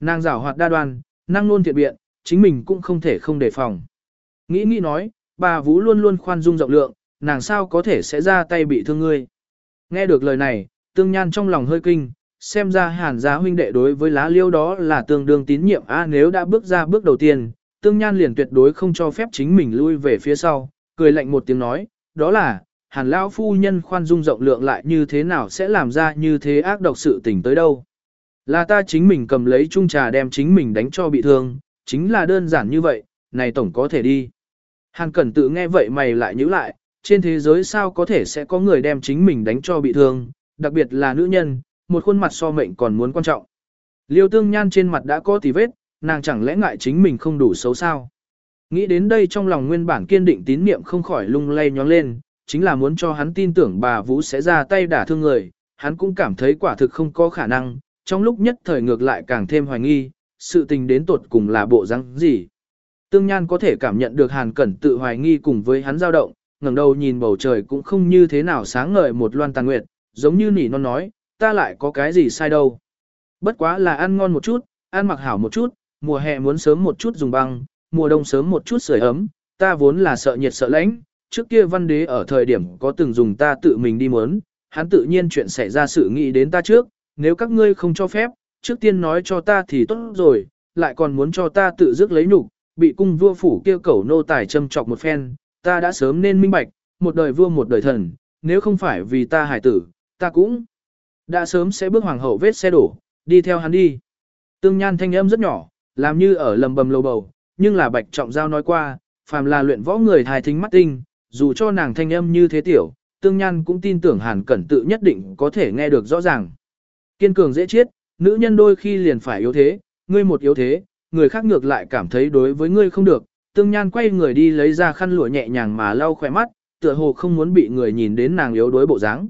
Nàng rảo hoạt đa đoan, năng luôn thiện biện, chính mình cũng không thể không đề phòng. Nghĩ nghĩ nói, bà Vũ luôn luôn khoan dung rộng lượng, nàng sao có thể sẽ ra tay bị thương ngươi. Nghe được lời này, tương nhan trong lòng hơi kinh, xem ra hàn giá huynh đệ đối với lá liêu đó là tương đương tín nhiệm a nếu đã bước ra bước đầu tiên, tương nhan liền tuyệt đối không cho phép chính mình lui về phía sau, cười lạnh một tiếng nói, đó là, hàn lão phu nhân khoan dung rộng lượng lại như thế nào sẽ làm ra như thế ác độc sự tình tới đâu. Là ta chính mình cầm lấy chung trà đem chính mình đánh cho bị thương, chính là đơn giản như vậy, này tổng có thể đi. Hàn cẩn tự nghe vậy mày lại nhíu lại, trên thế giới sao có thể sẽ có người đem chính mình đánh cho bị thương, đặc biệt là nữ nhân, một khuôn mặt so mệnh còn muốn quan trọng. Liêu tương nhan trên mặt đã có tí vết, nàng chẳng lẽ ngại chính mình không đủ xấu sao. Nghĩ đến đây trong lòng nguyên bản kiên định tín niệm không khỏi lung lay nhóng lên, chính là muốn cho hắn tin tưởng bà Vũ sẽ ra tay đả thương người, hắn cũng cảm thấy quả thực không có khả năng, trong lúc nhất thời ngược lại càng thêm hoài nghi, sự tình đến tột cùng là bộ răng gì. Tương Nhan có thể cảm nhận được Hàn Cẩn tự hoài nghi cùng với hắn dao động, ngẩng đầu nhìn bầu trời cũng không như thế nào sáng ngời một loan tàn nguyệt, giống như nỉ non nói, ta lại có cái gì sai đâu. Bất quá là ăn ngon một chút, ăn mặc hảo một chút, mùa hè muốn sớm một chút dùng băng, mùa đông sớm một chút sưởi ấm, ta vốn là sợ nhiệt sợ lạnh, trước kia văn đế ở thời điểm có từng dùng ta tự mình đi muốn, hắn tự nhiên chuyện xảy ra sự nghĩ đến ta trước, nếu các ngươi không cho phép, trước tiên nói cho ta thì tốt rồi, lại còn muốn cho ta tự dứt lấy nhục, bị cung vua phủ kêu cẩu nô tài châm chọc một phen, ta đã sớm nên minh bạch, một đời vua một đời thần, nếu không phải vì ta hải tử, ta cũng đã sớm sẽ bước hoàng hậu vết xe đổ, đi theo hắn đi. Tương Nhan thanh âm rất nhỏ, làm như ở lầm bầm lâu bầu, nhưng là Bạch Trọng Giao nói qua, phàm là luyện võ người thai thính mắt tinh, dù cho nàng thanh âm như thế tiểu, Tương Nhan cũng tin tưởng Hàn Cẩn tự nhất định có thể nghe được rõ ràng. Kiên cường dễ chết, nữ nhân đôi khi liền phải yếu thế, ngươi một yếu thế, người khác ngược lại cảm thấy đối với ngươi không được, tương nhan quay người đi lấy ra khăn lụa nhẹ nhàng mà lau khỏe mắt, tựa hồ không muốn bị người nhìn đến nàng yếu đuối bộ dáng.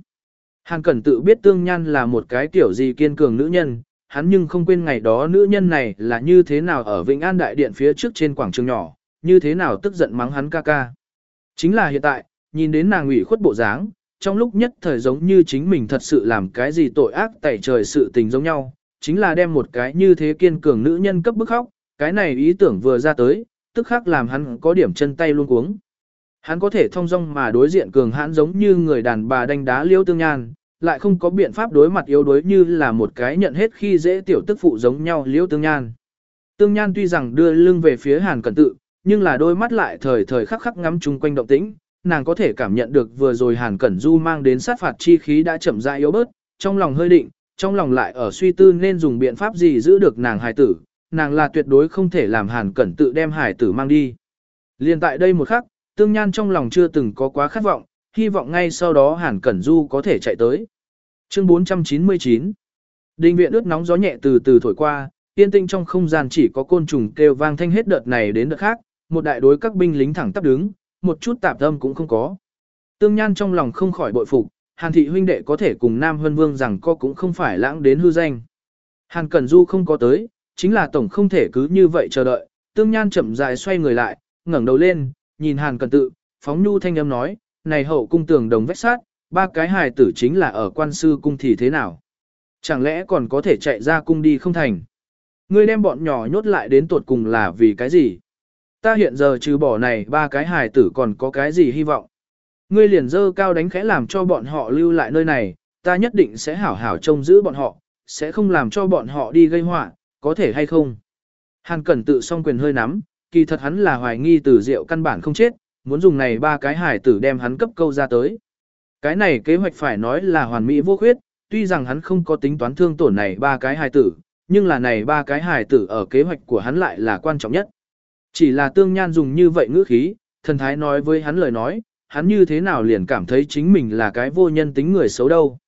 Hàn Cẩn tự biết tương nhan là một cái tiểu gì kiên cường nữ nhân, hắn nhưng không quên ngày đó nữ nhân này là như thế nào ở Vĩnh An Đại Điện phía trước trên quảng trường nhỏ, như thế nào tức giận mắng hắn ca ca. Chính là hiện tại, nhìn đến nàng ủy khuất bộ dáng, trong lúc nhất thời giống như chính mình thật sự làm cái gì tội ác tẩy trời sự tình giống nhau, chính là đem một cái như thế kiên cường nữ nhân cấp bức khóc, cái này ý tưởng vừa ra tới, tức khắc làm hắn có điểm chân tay luôn cuống. Hắn có thể thông dong mà đối diện cường hãn giống như người đàn bà đánh đá liêu tương nhan, lại không có biện pháp đối mặt yếu đuối như là một cái nhận hết khi dễ tiểu tức phụ giống nhau liễu tương nhan. Tương nhan tuy rằng đưa lưng về phía hàn cẩn tự, nhưng là đôi mắt lại thời thời khắc khắc ngắm chung quanh động tĩnh, nàng có thể cảm nhận được vừa rồi hàn cẩn du mang đến sát phạt chi khí đã chậm rãi yếu bớt, trong lòng hơi định, trong lòng lại ở suy tư nên dùng biện pháp gì giữ được nàng hài tử, nàng là tuyệt đối không thể làm hàn cẩn tự đem hài tử mang đi. Liên tại đây một khắc, tương nhan trong lòng chưa từng có quá khát vọng, hy vọng ngay sau đó hàn cẩn du có thể chạy tới. Chương 499 Đình viện ướt nóng gió nhẹ từ từ thổi qua, yên tinh trong không gian chỉ có côn trùng kêu vang thanh hết đợt này đến đợt khác, một đại đối các binh lính thẳng tắp đứng, một chút tạp âm cũng không có. Tương Nhan trong lòng không khỏi bội phục, Hàn thị huynh đệ có thể cùng Nam Hân Vương rằng co cũng không phải lãng đến hư danh. Hàn Cẩn Du không có tới, chính là tổng không thể cứ như vậy chờ đợi, Tương Nhan chậm rãi xoay người lại, ngẩng đầu lên, nhìn Hàn Cẩn tự, phóng nhu thanh âm nói, này hậu cung tường đồng vách sát, ba cái hài tử chính là ở quan sư cung thì thế nào? Chẳng lẽ còn có thể chạy ra cung đi không thành? Ngươi đem bọn nhỏ nhốt lại đến tuột cùng là vì cái gì? Ta hiện giờ trừ bỏ này ba cái hài tử còn có cái gì hy vọng? Ngươi liền dơ cao đánh khẽ làm cho bọn họ lưu lại nơi này, ta nhất định sẽ hảo hảo trông giữ bọn họ, sẽ không làm cho bọn họ đi gây họa, có thể hay không? Hàn Cẩn tự song quyền hơi nắm, kỳ thật hắn là hoài nghi từ rượu căn bản không chết, muốn dùng này ba cái hải tử đem hắn cấp câu ra tới. Cái này kế hoạch phải nói là hoàn mỹ vô khuyết, tuy rằng hắn không có tính toán thương tổn này ba cái hải tử, nhưng là này ba cái hải tử ở kế hoạch của hắn lại là quan trọng nhất. Chỉ là tương nhan dùng như vậy ngữ khí, thần thái nói với hắn lời nói, hắn như thế nào liền cảm thấy chính mình là cái vô nhân tính người xấu đâu.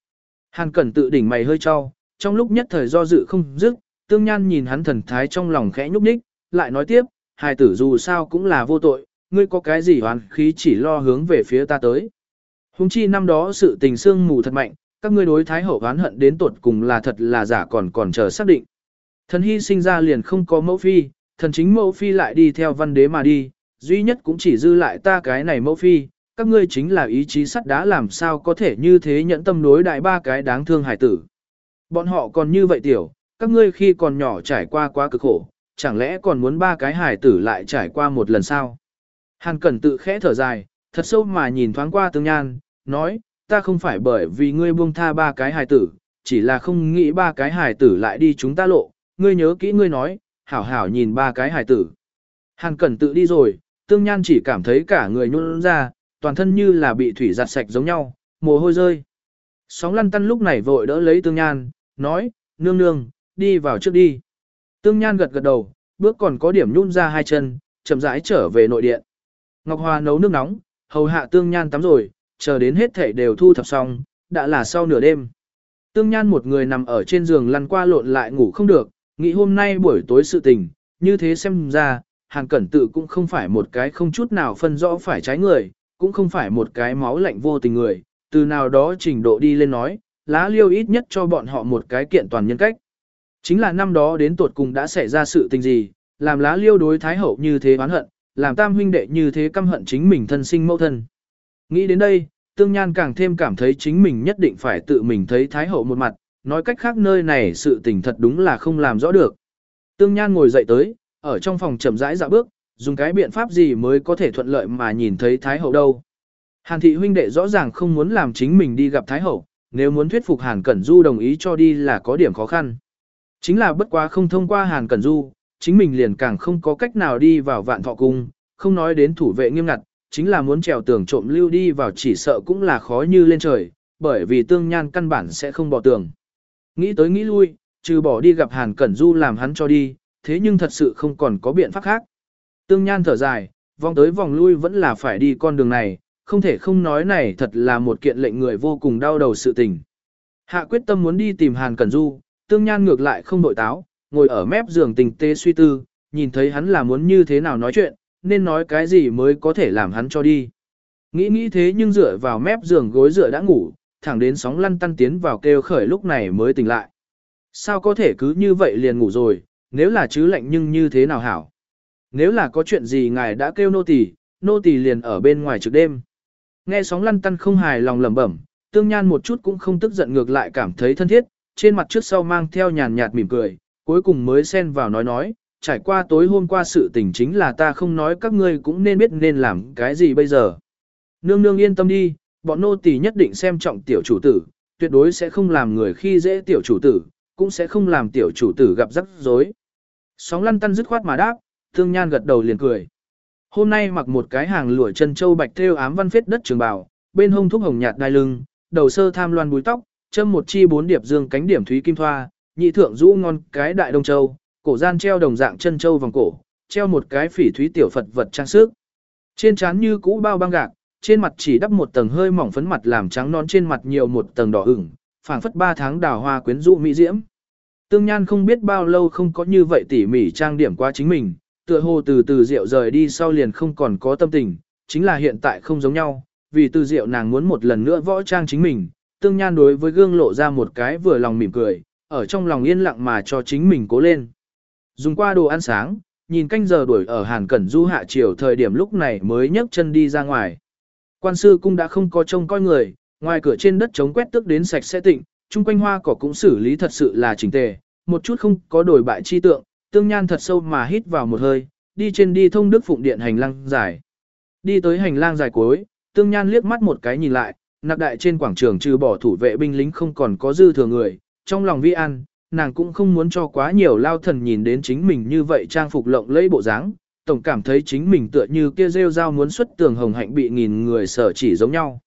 Hàn cẩn tự đỉnh mày hơi cho, trong lúc nhất thời do dự không dứt, tương nhan nhìn hắn thần thái trong lòng khẽ nhúc nhích, lại nói tiếp, hài tử dù sao cũng là vô tội, ngươi có cái gì hoàn khí chỉ lo hướng về phía ta tới. Hùng chi năm đó sự tình sương mù thật mạnh, các ngươi đối thái hậu oán hận đến tột cùng là thật là giả còn còn chờ xác định. Thần hy sinh ra liền không có mẫu phi, thần chính mẫu phi lại đi theo văn đế mà đi, duy nhất cũng chỉ dư lại ta cái này mẫu phi, các ngươi chính là ý chí sắt đá làm sao có thể như thế nhẫn tâm đối đại ba cái đáng thương hải tử. Bọn họ còn như vậy tiểu, các ngươi khi còn nhỏ trải qua quá cực khổ, chẳng lẽ còn muốn ba cái hải tử lại trải qua một lần sao? Hàn Cẩn tự khẽ thở dài, thật sâu mà nhìn thoáng qua tương nhan, nói, ta không phải bởi vì ngươi buông tha ba cái hài tử, chỉ là không nghĩ ba cái hài tử lại đi chúng ta lộ, ngươi nhớ kỹ ngươi nói, hảo hảo nhìn ba cái hài tử. Hàn Cẩn tự đi rồi, tương nhan chỉ cảm thấy cả người nhún ra, toàn thân như là bị thủy giặt sạch giống nhau, mồ hôi rơi. Sóng lăn tăn lúc này vội đỡ lấy tương nhan, nói, nương nương, đi vào trước đi. Tương nhan gật gật đầu, bước còn có điểm nhún ra hai chân, chậm rãi trở về nội điện. Ngọc Hoa nấu nước nóng, hầu hạ tương nhan tắm rồi, chờ đến hết thể đều thu thập xong, đã là sau nửa đêm. Tương nhan một người nằm ở trên giường lăn qua lộn lại ngủ không được, nghĩ hôm nay buổi tối sự tình, như thế xem ra, hàng cẩn tự cũng không phải một cái không chút nào phân rõ phải trái người, cũng không phải một cái máu lạnh vô tình người, từ nào đó trình độ đi lên nói, lá liêu ít nhất cho bọn họ một cái kiện toàn nhân cách. Chính là năm đó đến tuột cùng đã xảy ra sự tình gì, làm lá liêu đối thái hậu như thế oán hận, làm tam huynh đệ như thế căm hận chính mình thân sinh mẫu thân. Nghĩ đến đây, tương nhan càng thêm cảm thấy chính mình nhất định phải tự mình thấy thái hậu một mặt, nói cách khác nơi này sự tình thật đúng là không làm rõ được. Tương nhan ngồi dậy tới, ở trong phòng chậm rãi dạo bước, dùng cái biện pháp gì mới có thể thuận lợi mà nhìn thấy thái hậu đâu. Hàn thị huynh đệ rõ ràng không muốn làm chính mình đi gặp thái hậu, nếu muốn thuyết phục Hàn Cẩn Du đồng ý cho đi là có điểm khó khăn. Chính là bất quá không thông qua Hàn Cẩn Du, chính mình liền càng không có cách nào đi vào vạn thọ cung, không nói đến thủ vệ nghiêm ngặt, chính là muốn trèo tường trộm lưu đi vào chỉ sợ cũng là khó như lên trời, bởi vì tương nhan căn bản sẽ không bỏ tường. Nghĩ tới nghĩ lui, trừ bỏ đi gặp Hàn Cẩn Du làm hắn cho đi, thế nhưng thật sự không còn có biện pháp khác. Tương nhan thở dài, vòng tới vòng lui vẫn là phải đi con đường này, không thể không nói này thật là một kiện lệnh người vô cùng đau đầu sự tình. Hạ quyết tâm muốn đi tìm Hàn Cẩn Du, tương nhan ngược lại không đội táo, ngồi ở mép giường tình tế suy tư, nhìn thấy hắn là muốn như thế nào nói chuyện, nên nói cái gì mới có thể làm hắn cho đi. Nghĩ nghĩ thế nhưng dựa vào mép giường gối dựa đã ngủ, thẳng đến sóng lăn tăn tiến vào kêu khởi lúc này mới tỉnh lại. Sao có thể cứ như vậy liền ngủ rồi, nếu là chứ lạnh nhưng như thế nào hảo. Nếu là có chuyện gì ngài đã kêu nô tỳ, nô tỳ liền ở bên ngoài trực đêm. Nghe sóng lăn tăn không hài lòng lẩm bẩm, tương nhan một chút cũng không tức giận ngược lại cảm thấy thân thiết, trên mặt trước sau mang theo nhàn nhạt mỉm cười, cuối cùng mới xen vào nói nói, trải qua tối hôm qua sự tình chính là ta không nói các ngươi cũng nên biết nên làm cái gì bây giờ. Nương nương yên tâm đi, bọn nô tỳ nhất định xem trọng tiểu chủ tử, tuyệt đối sẽ không làm người khi dễ tiểu chủ tử, cũng sẽ không làm tiểu chủ tử gặp rắc rối. Sóng lăn tăn dứt khoát mà đáp, thương nhan gật đầu liền cười. Hôm nay mặc một cái hàng lụa chân châu bạch thêu ám văn phết đất trường bào, bên hông thúc hồng nhạt đai lưng, đầu sơ tham loan búi tóc, châm một chi bốn điệp dương cánh điểm thúy kim thoa, nhị thượng rũ ngon cái đại đông châu, cổ gian treo đồng dạng chân châu vòng cổ, treo một cái phỉ thúy tiểu Phật vật trang sức. Trên trán như cũ bao băng gạc, trên mặt chỉ đắp một tầng hơi mỏng phấn mặt làm trắng non trên mặt nhiều một tầng đỏ ửng, phảng phất ba tháng đào hoa quyến rũ mỹ diễm. Tương Nhan không biết bao lâu không có như vậy tỉ mỉ trang điểm qua chính mình, tựa hồ từ từ rượu rời đi sau liền không còn có tâm tình, chính là hiện tại không giống nhau, vì từ rượu nàng muốn một lần nữa võ trang chính mình, Tương Nhan đối với gương lộ ra một cái vừa lòng mỉm cười, ở trong lòng yên lặng mà cho chính mình cố lên. Dùng qua đồ ăn sáng, nhìn canh giờ đuổi ở Hàn Cẩn Du hạ chiều thời điểm lúc này mới nhấc chân đi ra ngoài. Quan sư cung đã không có trông coi người, ngoài cửa trên đất chống quét tước đến sạch sẽ tịnh, chung quanh hoa cỏ cũng xử lý thật sự là chỉnh tề, một chút không có đổi bại chi tượng, tương nhan thật sâu mà hít vào một hơi, đi trên đi thông đức phụng điện hành lang dài. Đi tới hành lang dài cuối, tương nhan liếc mắt một cái nhìn lại, nạp đại trên quảng trường trừ bỏ thủ vệ binh lính không còn có dư thừa người, trong lòng vi an, nàng cũng không muốn cho quá nhiều lao thần nhìn đến chính mình như vậy trang phục lộng lẫy bộ dáng, tổng cảm thấy chính mình tựa như kia rêu dao muốn xuất tường hồng hạnh bị nghìn người sở chỉ giống nhau.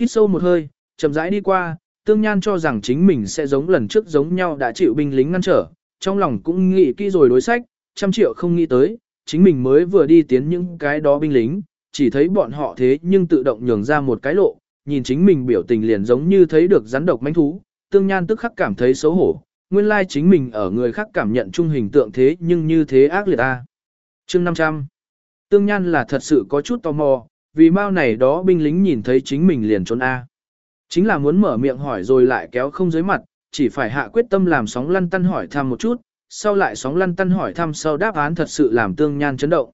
Hít sâu một hơi, chậm rãi đi qua, tương nhan cho rằng chính mình sẽ giống lần trước giống nhau đã chịu binh lính ngăn trở, trong lòng cũng nghĩ kỹ rồi đối sách, trăm triệu không nghĩ tới, chính mình mới vừa đi tiến những cái đó binh lính, chỉ thấy bọn họ thế nhưng tự động nhường ra một cái lộ, nhìn chính mình biểu tình liền giống như thấy được rắn độc manh thú, tương nhan tức khắc cảm thấy xấu hổ, nguyên lai chính mình ở người khác cảm nhận chung hình tượng thế nhưng như thế ác liệt ta. chương 500 Tương nhan là thật sự có chút tò mò, vì mau này đó binh lính nhìn thấy chính mình liền trốn A. Chính là muốn mở miệng hỏi rồi lại kéo không dưới mặt, chỉ phải hạ quyết tâm làm sóng lăn tăn hỏi thăm một chút, sau lại sóng lăn tăn hỏi thăm sau đáp án thật sự làm tương nhan chấn động.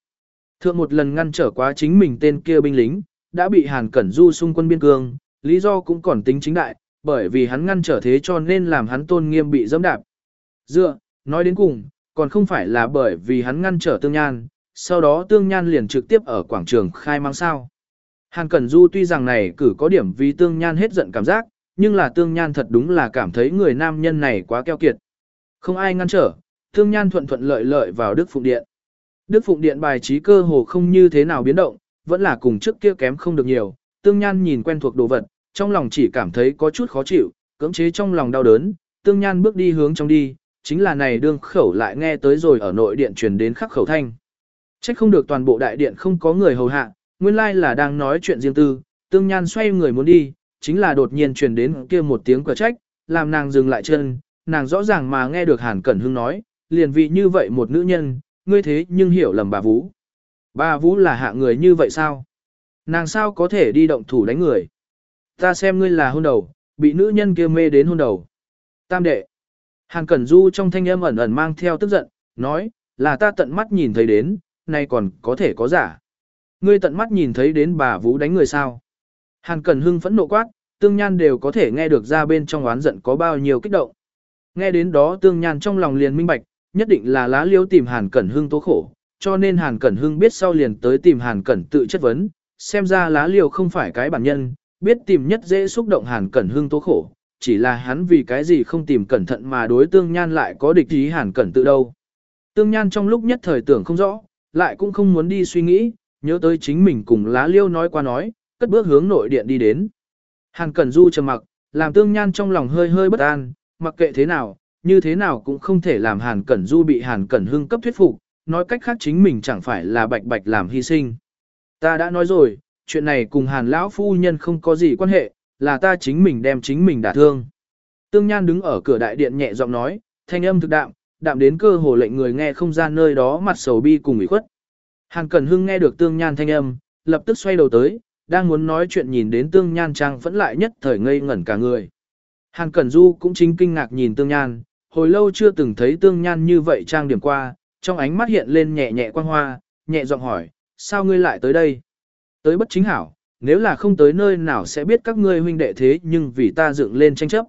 Thượng một lần ngăn trở quá chính mình tên kia binh lính, đã bị Hàn Cẩn Du xung quân biên cương, lý do cũng còn tính chính đại, bởi vì hắn ngăn trở thế cho nên làm hắn tôn nghiêm bị dẫm đạp. Dựa, nói đến cùng, còn không phải là bởi vì hắn ngăn trở tương nhan, sau đó tương nhan liền trực tiếp ở quảng trường khai mang sao. Hàn Cẩn Du tuy rằng này cử có điểm vì tương nhan hết giận cảm giác, nhưng là tương nhan thật đúng là cảm thấy người nam nhân này quá keo kiệt. Không ai ngăn trở, tương nhan thuận thuận lợi lợi vào Đức Phụng Điện. Đức Phụng Điện bài trí cơ hồ không như thế nào biến động, vẫn là cùng trước kia kém không được nhiều, tương nhan nhìn quen thuộc đồ vật, trong lòng chỉ cảm thấy có chút khó chịu, cưỡng chế trong lòng đau đớn, tương nhan bước đi hướng trong đi, chính là này đương khẩu lại nghe tới rồi ở nội điện truyền đến khắc khẩu thanh. Trách không được toàn bộ đại điện không có người hầu hạ, nguyên lai là đang nói chuyện riêng tư, tương nhan xoay người muốn đi, chính là đột nhiên truyền đến kia một tiếng quả trách, làm nàng dừng lại chân, nàng rõ ràng mà nghe được Hàn Cẩn Hưng nói, liền vị như vậy một nữ nhân, ngươi thế nhưng hiểu lầm bà Vũ. Bà Vũ là hạ người như vậy sao? Nàng sao có thể đi động thủ đánh người? Ta xem ngươi là hôn đầu, bị nữ nhân kia mê đến hôn đầu. Tam đệ. Hàn Cẩn Du trong thanh âm ẩn ẩn mang theo tức giận, nói, là ta tận mắt nhìn thấy đến, nay còn có thể có giả. Ngươi tận mắt nhìn thấy đến bà Vũ đánh người sao? Hàn Cẩn Hưng phẫn nộ quát, tương nhan đều có thể nghe được ra bên trong oán giận có bao nhiêu kích động. Nghe đến đó tương nhan trong lòng liền minh bạch, nhất định là lá liêu tìm Hàn Cẩn Hưng tố khổ, cho nên Hàn Cẩn Hưng biết sau liền tới tìm Hàn Cẩn tự chất vấn, xem ra lá liêu không phải cái bản nhân, biết tìm nhất dễ xúc động Hàn Cẩn Hưng tố khổ, chỉ là hắn vì cái gì không tìm cẩn thận mà đối tương nhan lại có địch ý Hàn Cẩn tự đâu. Tương nhan trong lúc nhất thời tưởng không rõ, lại cũng không muốn đi suy nghĩ, nhớ tới chính mình cùng lá liêu nói qua nói, cất bước hướng nội điện đi đến. Hàn Cẩn Du trầm mặc, làm tương nhan trong lòng hơi hơi bất an, mặc kệ thế nào, như thế nào cũng không thể làm Hàn Cẩn Du bị Hàn Cẩn Hưng cấp thuyết phục, nói cách khác chính mình chẳng phải là bạch bạch làm hy sinh. Ta đã nói rồi, chuyện này cùng Hàn Lão Phu Nhân không có gì quan hệ, là ta chính mình đem chính mình đả thương. Tương Nhan đứng ở cửa đại điện nhẹ giọng nói, thanh âm thực đạm, đạm đến cơ hồ lệnh người nghe không ra nơi đó mặt sầu bi cùng ủy khuất. Hàn Cẩn Hưng nghe được Tương Nhan thanh âm, lập tức xoay đầu tới, đang muốn nói chuyện nhìn đến Tương Nhan trang vẫn lại nhất thời ngây ngẩn cả người. Hàn Cẩn Du cũng chính kinh ngạc nhìn Tương Nhan, hồi lâu chưa từng thấy Tương Nhan như vậy trang điểm qua, trong ánh mắt hiện lên nhẹ nhẹ quang hoa, nhẹ giọng hỏi, sao ngươi lại tới đây? Tới bất chính hảo, nếu là không tới nơi nào sẽ biết các ngươi huynh đệ thế nhưng vì ta dựng lên tranh chấp.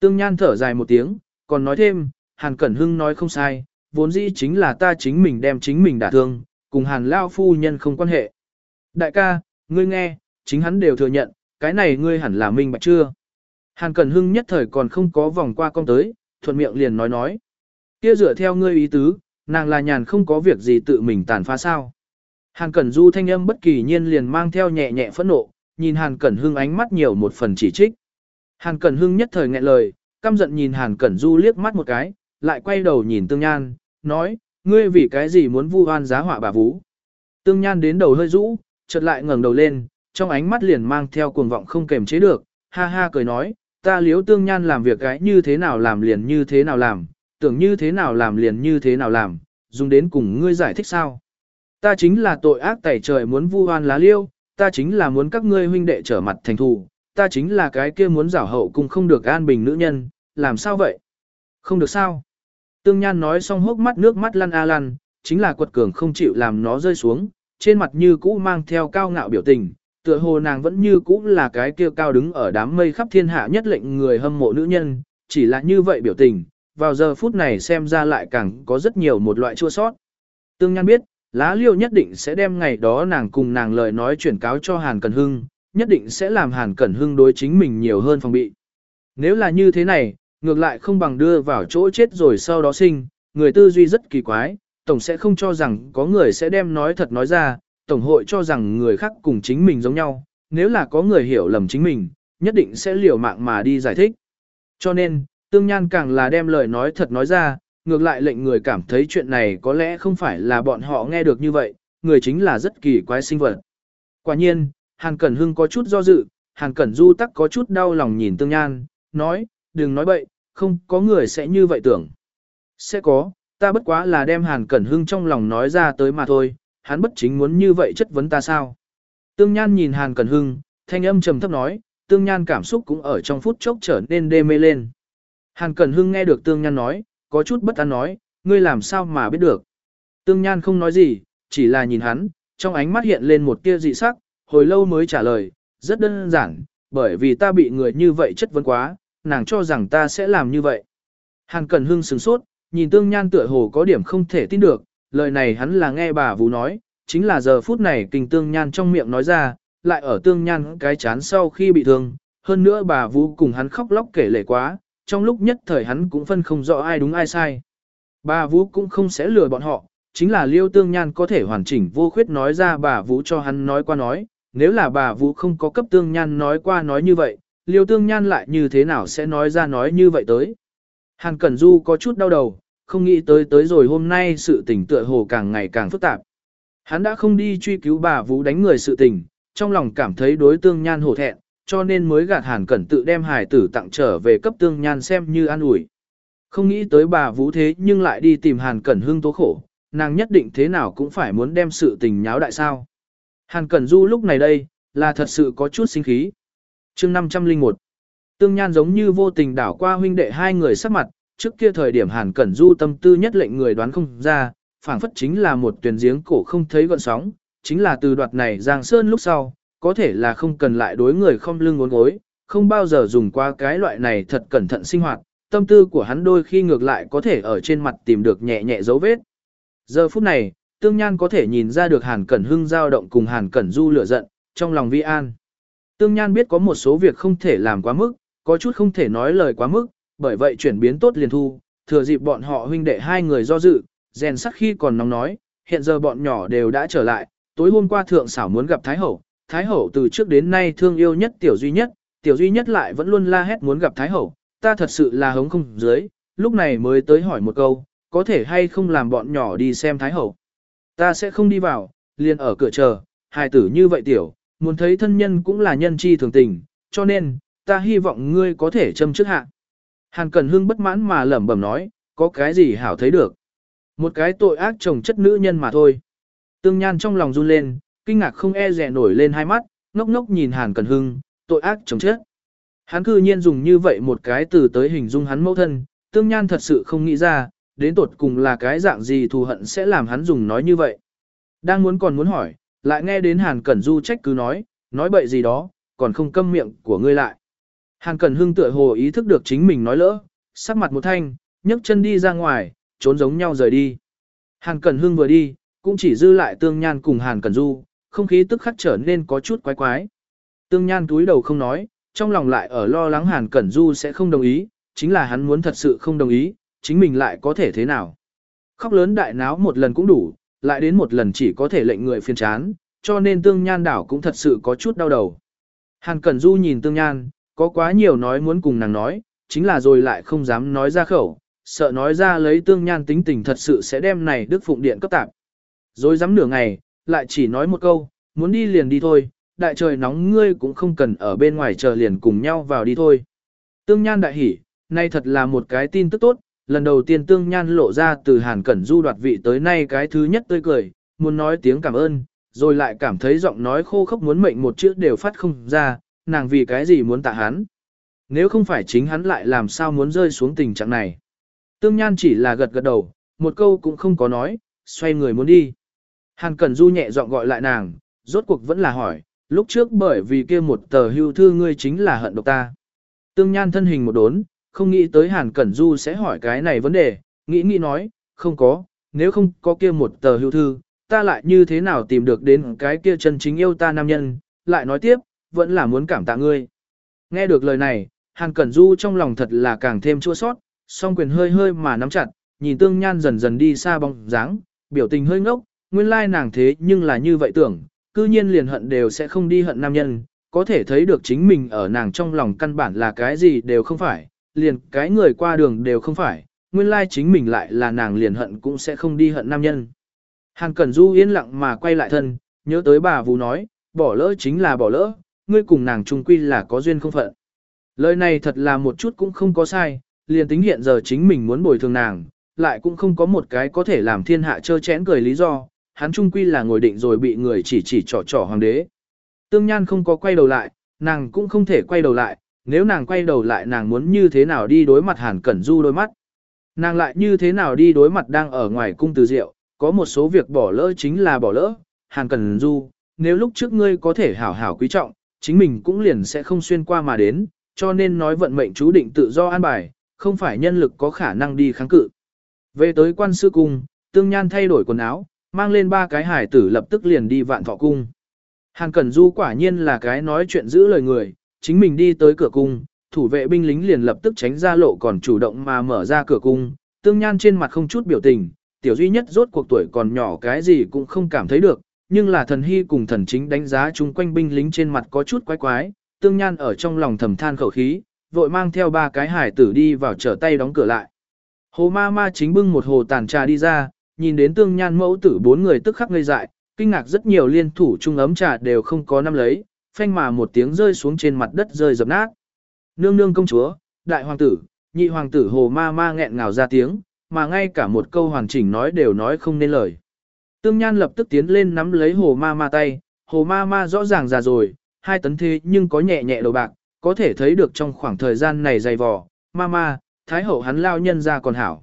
Tương Nhan thở dài một tiếng, còn nói thêm, Hàn Cẩn Hưng nói không sai, vốn dĩ chính là ta chính mình đem chính mình đả thương, cùng Hàn Lao Phu Nhân không quan hệ. Đại ca, ngươi nghe, chính hắn đều thừa nhận, cái này ngươi hẳn là minh bạch chưa? Hàn Cẩn Hưng nhất thời còn không có vòng qua con tới, thuận miệng liền nói nói. Kia dựa theo ngươi ý tứ, nàng là nhàn không có việc gì tự mình tàn phá sao. Hàn Cẩn Du thanh âm bất kỳ nhiên liền mang theo nhẹ nhẹ phẫn nộ, nhìn Hàn Cẩn Hưng ánh mắt nhiều một phần chỉ trích. Hàn Cẩn Hưng nhất thời nghẹn lời, căm giận nhìn Hàn Cẩn Du liếc mắt một cái, lại quay đầu nhìn Tương Nhan, nói, ngươi vì cái gì muốn vu oan giá họa bà Vũ. Tương Nhan đến đầu hơi rũ, chợt lại ngẩng đầu lên, trong ánh mắt liền mang theo cuồng vọng không kềm chế được, ha ha cười nói, ta liếu Tương Nhan làm việc cái như thế nào làm liền như thế nào làm, tưởng như thế nào làm liền như thế nào làm, dùng đến cùng ngươi giải thích sao. Ta chính là tội ác tẩy trời muốn vu oan lá liêu, ta chính là muốn các ngươi huynh đệ trở mặt thành thù, ta chính là cái kia muốn giảo hậu cùng không được an bình nữ nhân, làm sao vậy? Không được sao? Tương Nhan nói xong hốc mắt nước mắt lăn a lăn, chính là quật cường không chịu làm nó rơi xuống, trên mặt như cũ mang theo cao ngạo biểu tình, tựa hồ nàng vẫn như cũ là cái kia cao đứng ở đám mây khắp thiên hạ nhất lệnh người hâm mộ nữ nhân, chỉ là như vậy biểu tình, vào giờ phút này xem ra lại càng có rất nhiều một loại chua sót. Tương Nhan biết, lá liêu nhất định sẽ đem ngày đó nàng cùng nàng lời nói chuyển cáo cho Hàn Cẩn Hưng, nhất định sẽ làm Hàn Cẩn Hưng đối chính mình nhiều hơn phòng bị. Nếu là như thế này, ngược lại không bằng đưa vào chỗ chết rồi sau đó sinh, người tư duy rất kỳ quái, tổng sẽ không cho rằng có người sẽ đem nói thật nói ra, tổng hội cho rằng người khác cùng chính mình giống nhau, nếu là có người hiểu lầm chính mình, nhất định sẽ liều mạng mà đi giải thích. Cho nên, tương nhan càng là đem lời nói thật nói ra, ngược lại lệnh người cảm thấy chuyện này có lẽ không phải là bọn họ nghe được như vậy, người chính là rất kỳ quái sinh vật. Quả nhiên, Hàn Cẩn Hưng có chút do dự, Hàn Cẩn Du tắc có chút đau lòng nhìn Tương Nhan, nói, đừng nói bậy, không có người sẽ như vậy tưởng. Sẽ có, ta bất quá là đem Hàn Cẩn Hưng trong lòng nói ra tới mà thôi, hắn bất chính muốn như vậy chất vấn ta sao. Tương Nhan nhìn Hàn Cẩn Hưng, thanh âm trầm thấp nói, Tương Nhan cảm xúc cũng ở trong phút chốc trở nên đê mê lên. Hàn Cẩn Hưng nghe được Tương Nhan nói, có chút bất an nói, ngươi làm sao mà biết được. Tương Nhan không nói gì, chỉ là nhìn hắn, trong ánh mắt hiện lên một tia dị sắc, hồi lâu mới trả lời, rất đơn giản, bởi vì ta bị người như vậy chất vấn quá, nàng cho rằng ta sẽ làm như vậy. Hàn Cẩn Hưng sửng sốt, nhìn Tương Nhan tựa hồ có điểm không thể tin được, lời này hắn là nghe bà Vũ nói, chính là giờ phút này kinh Tương Nhan trong miệng nói ra, lại ở Tương Nhan cái chán sau khi bị thương, hơn nữa bà Vũ cùng hắn khóc lóc kể lể quá, trong lúc nhất thời hắn cũng phân không rõ ai đúng ai sai. Bà Vũ cũng không sẽ lừa bọn họ, chính là Liêu Tương Nhan có thể hoàn chỉnh vô khuyết nói ra bà Vũ cho hắn nói qua nói, nếu là bà Vũ không có cấp Tương Nhan nói qua nói như vậy, Liêu Tương Nhan lại như thế nào sẽ nói ra nói như vậy tới. Hàn Cẩn Du có chút đau đầu, không nghĩ tới tới rồi hôm nay sự tình tựa hồ càng ngày càng phức tạp. Hắn đã không đi truy cứu bà Vũ đánh người sự tình, trong lòng cảm thấy đối Tương Nhan hổ thẹn, cho nên mới gạt Hàn Cẩn tự đem hài tử tặng trở về cấp Tương Nhan xem như an ủi. Không nghĩ tới bà Vũ thế nhưng lại đi tìm Hàn Cẩn hưng tố khổ, nàng nhất định thế nào cũng phải muốn đem sự tình nháo đại sao. Hàn Cẩn Du lúc này đây, là thật sự có chút sinh khí. chương 501 Tương Nhan giống như vô tình đảo qua huynh đệ hai người sắc mặt, trước kia thời điểm Hàn Cẩn Du tâm tư nhất lệnh người đoán không ra, phảng phất chính là một tuyển giếng cổ không thấy gọn sóng, chính là từ đoạt này Giang Sơn lúc sau, có thể là không cần lại đối người không lưng ngốn gối, không bao giờ dùng qua cái loại này thật cẩn thận sinh hoạt, tâm tư của hắn đôi khi ngược lại có thể ở trên mặt tìm được nhẹ nhẹ dấu vết. Giờ phút này, Tương Nhan có thể nhìn ra được Hàn Cẩn Hưng dao động cùng Hàn Cẩn Du lửa giận, trong lòng vi an. Tương Nhan biết có một số việc không thể làm quá mức, có chút không thể nói lời quá mức, bởi vậy chuyển biến tốt liền thu, thừa dịp bọn họ huynh đệ hai người do dự, rèn sắc khi còn nóng nói, hiện giờ bọn nhỏ đều đã trở lại, tối hôm qua thượng xảo muốn gặp Thái Hậu, Thái Hậu từ trước đến nay thương yêu nhất tiểu duy nhất, tiểu duy nhất lại vẫn luôn la hét muốn gặp Thái Hậu, ta thật sự là hống không dưới, lúc này mới tới hỏi một câu, có thể hay không làm bọn nhỏ đi xem Thái Hậu. Ta sẽ không đi vào, liền ở cửa chờ, hài tử như vậy tiểu, muốn thấy thân nhân cũng là nhân chi thường tình, cho nên, ta hy vọng ngươi có thể châm trước hạ. Hàn Cần Hưng bất mãn mà lẩm bẩm nói, có cái gì hảo thấy được. Một cái tội ác chồng chất nữ nhân mà thôi. Tương Nhan trong lòng run lên, kinh ngạc không e rẻ nổi lên hai mắt, ngốc ngốc nhìn Hàn Cẩn Hưng, tội ác chồng chất. Hắn cư nhiên dùng như vậy một cái từ tới hình dung hắn mẫu thân, Tương Nhan thật sự không nghĩ ra, đến tột cùng là cái dạng gì thù hận sẽ làm hắn dùng nói như vậy. Đang muốn còn muốn hỏi, lại nghe đến Hàn Cẩn Du trách cứ nói, nói bậy gì đó, còn không câm miệng của ngươi lại. Hàn Cẩn Hưng tựa hồ ý thức được chính mình nói lỡ, sắc mặt một thanh, nhấc chân đi ra ngoài, trốn giống nhau rời đi. Hàn Cẩn Hưng vừa đi, cũng chỉ dư lại Tương Nhan cùng Hàn Cẩn Du, không khí tức khắc trở nên có chút quái quái. Tương Nhan túi đầu không nói, trong lòng lại ở lo lắng Hàn Cẩn Du sẽ không đồng ý, chính là hắn muốn thật sự không đồng ý, chính mình lại có thể thế nào. Khóc lớn đại náo một lần cũng đủ, lại đến một lần chỉ có thể lệnh người phiền chán, cho nên Tương Nhan đảo cũng thật sự có chút đau đầu. Hàn Cẩn Du nhìn Tương Nhan, có quá nhiều nói muốn cùng nàng nói, chính là rồi lại không dám nói ra khẩu, sợ nói ra lấy Tương Nhan tính tình thật sự sẽ đem này Đức Phụng Điện cấp tạp. Rồi dám nửa ngày, lại chỉ nói một câu, muốn đi liền đi thôi, đại trời nóng ngươi cũng không cần ở bên ngoài chờ liền cùng nhau vào đi thôi. Tương Nhan đại hỉ, nay thật là một cái tin tức tốt, lần đầu tiên Tương Nhan lộ ra từ Hàn Cẩn Du đoạt vị tới nay cái thứ nhất tươi cười, muốn nói tiếng cảm ơn, rồi lại cảm thấy giọng nói khô khốc muốn mệnh một chữ đều phát không ra, nàng vì cái gì muốn tạ hắn. Nếu không phải chính hắn lại làm sao muốn rơi xuống tình trạng này. Tương Nhan chỉ là gật gật đầu, một câu cũng không có nói, xoay người muốn đi. Hàn Cẩn Du nhẹ giọng gọi lại nàng, rốt cuộc vẫn là hỏi, lúc trước bởi vì kia một tờ hưu thư ngươi chính là hận độc ta. Tương Nhan thân hình một đốn, không nghĩ tới Hàn Cẩn Du sẽ hỏi cái này vấn đề, nghĩ nghĩ nói, không có, nếu không có kia một tờ hưu thư, ta lại như thế nào tìm được đến cái kia chân chính yêu ta nam nhân, lại nói tiếp, vẫn là muốn cảm tạ ngươi. Nghe được lời này, Hàn Cẩn Du trong lòng thật là càng thêm chua sót, song quyền hơi hơi mà nắm chặt, nhìn tương nhan dần dần đi xa bóng dáng, biểu tình hơi ngốc, nguyên lai nàng thế nhưng là như vậy tưởng, cư nhiên liền hận đều sẽ không đi hận nam nhân, có thể thấy được chính mình ở nàng trong lòng căn bản là cái gì đều không phải, liền cái người qua đường đều không phải, nguyên lai chính mình lại là nàng liền hận cũng sẽ không đi hận nam nhân. Hàn Cẩn Du yên lặng mà quay lại thân, nhớ tới bà Vũ nói, bỏ lỡ chính là bỏ lỡ, ngươi cùng nàng trung quy là có duyên không phận. Lời này thật là một chút cũng không có sai, liền tính hiện giờ chính mình muốn bồi thường nàng, lại cũng không có một cái có thể làm thiên hạ chơ chén cười lý do, hắn trung quy là ngồi định rồi bị người chỉ chỉ trỏ trỏ hoàng đế. Tương Nhan không có quay đầu lại, nàng cũng không thể quay đầu lại, nếu nàng quay đầu lại nàng muốn như thế nào đi đối mặt Hàn Cẩn Du đôi mắt. Nàng lại như thế nào đi đối mặt đang ở ngoài cung từ diệu, có một số việc bỏ lỡ chính là bỏ lỡ, Hàn Cẩn Du, nếu lúc trước ngươi có thể hảo hảo quý trọng, chính mình cũng liền sẽ không xuyên qua mà đến, cho nên nói vận mệnh chú định tự do an bài, không phải nhân lực có khả năng đi kháng cự. Về tới quan sư cung, tương nhan thay đổi quần áo, mang lên ba cái hải tử lập tức liền đi vạn thọ cung. Hàn Cẩn Du quả nhiên là cái nói chuyện giữ lời người, chính mình đi tới cửa cung, thủ vệ binh lính liền lập tức tránh ra lộ còn chủ động mà mở ra cửa cung, tương nhan trên mặt không chút biểu tình, tiểu duy nhất rốt cuộc tuổi còn nhỏ cái gì cũng không cảm thấy được, nhưng là thần hy cùng thần chính đánh giá chung quanh binh lính trên mặt có chút quái quái, tương nhan ở trong lòng thầm than khẩu khí, vội mang theo ba cái hải tử đi vào trở tay đóng cửa lại. Hồ ma ma chính bưng một hồ tàn trà đi ra, nhìn đến tương nhan mẫu tử bốn người tức khắc ngây dại, kinh ngạc rất nhiều liên thủ chung ấm trà đều không có năm lấy, phanh mà một tiếng rơi xuống trên mặt đất rơi dập nát. Nương nương công chúa, đại hoàng tử, nhị hoàng tử hồ ma ma nghẹn ngào ra tiếng, mà ngay cả một câu hoàn chỉnh nói đều nói không nên lời. Tương Nhan lập tức tiến lên nắm lấy hồ ma ma tay, hồ ma ma rõ ràng già rồi, hai tấn thế nhưng có nhẹ nhẹ đầu bạc, có thể thấy được trong khoảng thời gian này dày vò, ma ma, thái hậu hắn lao nhân ra còn hảo.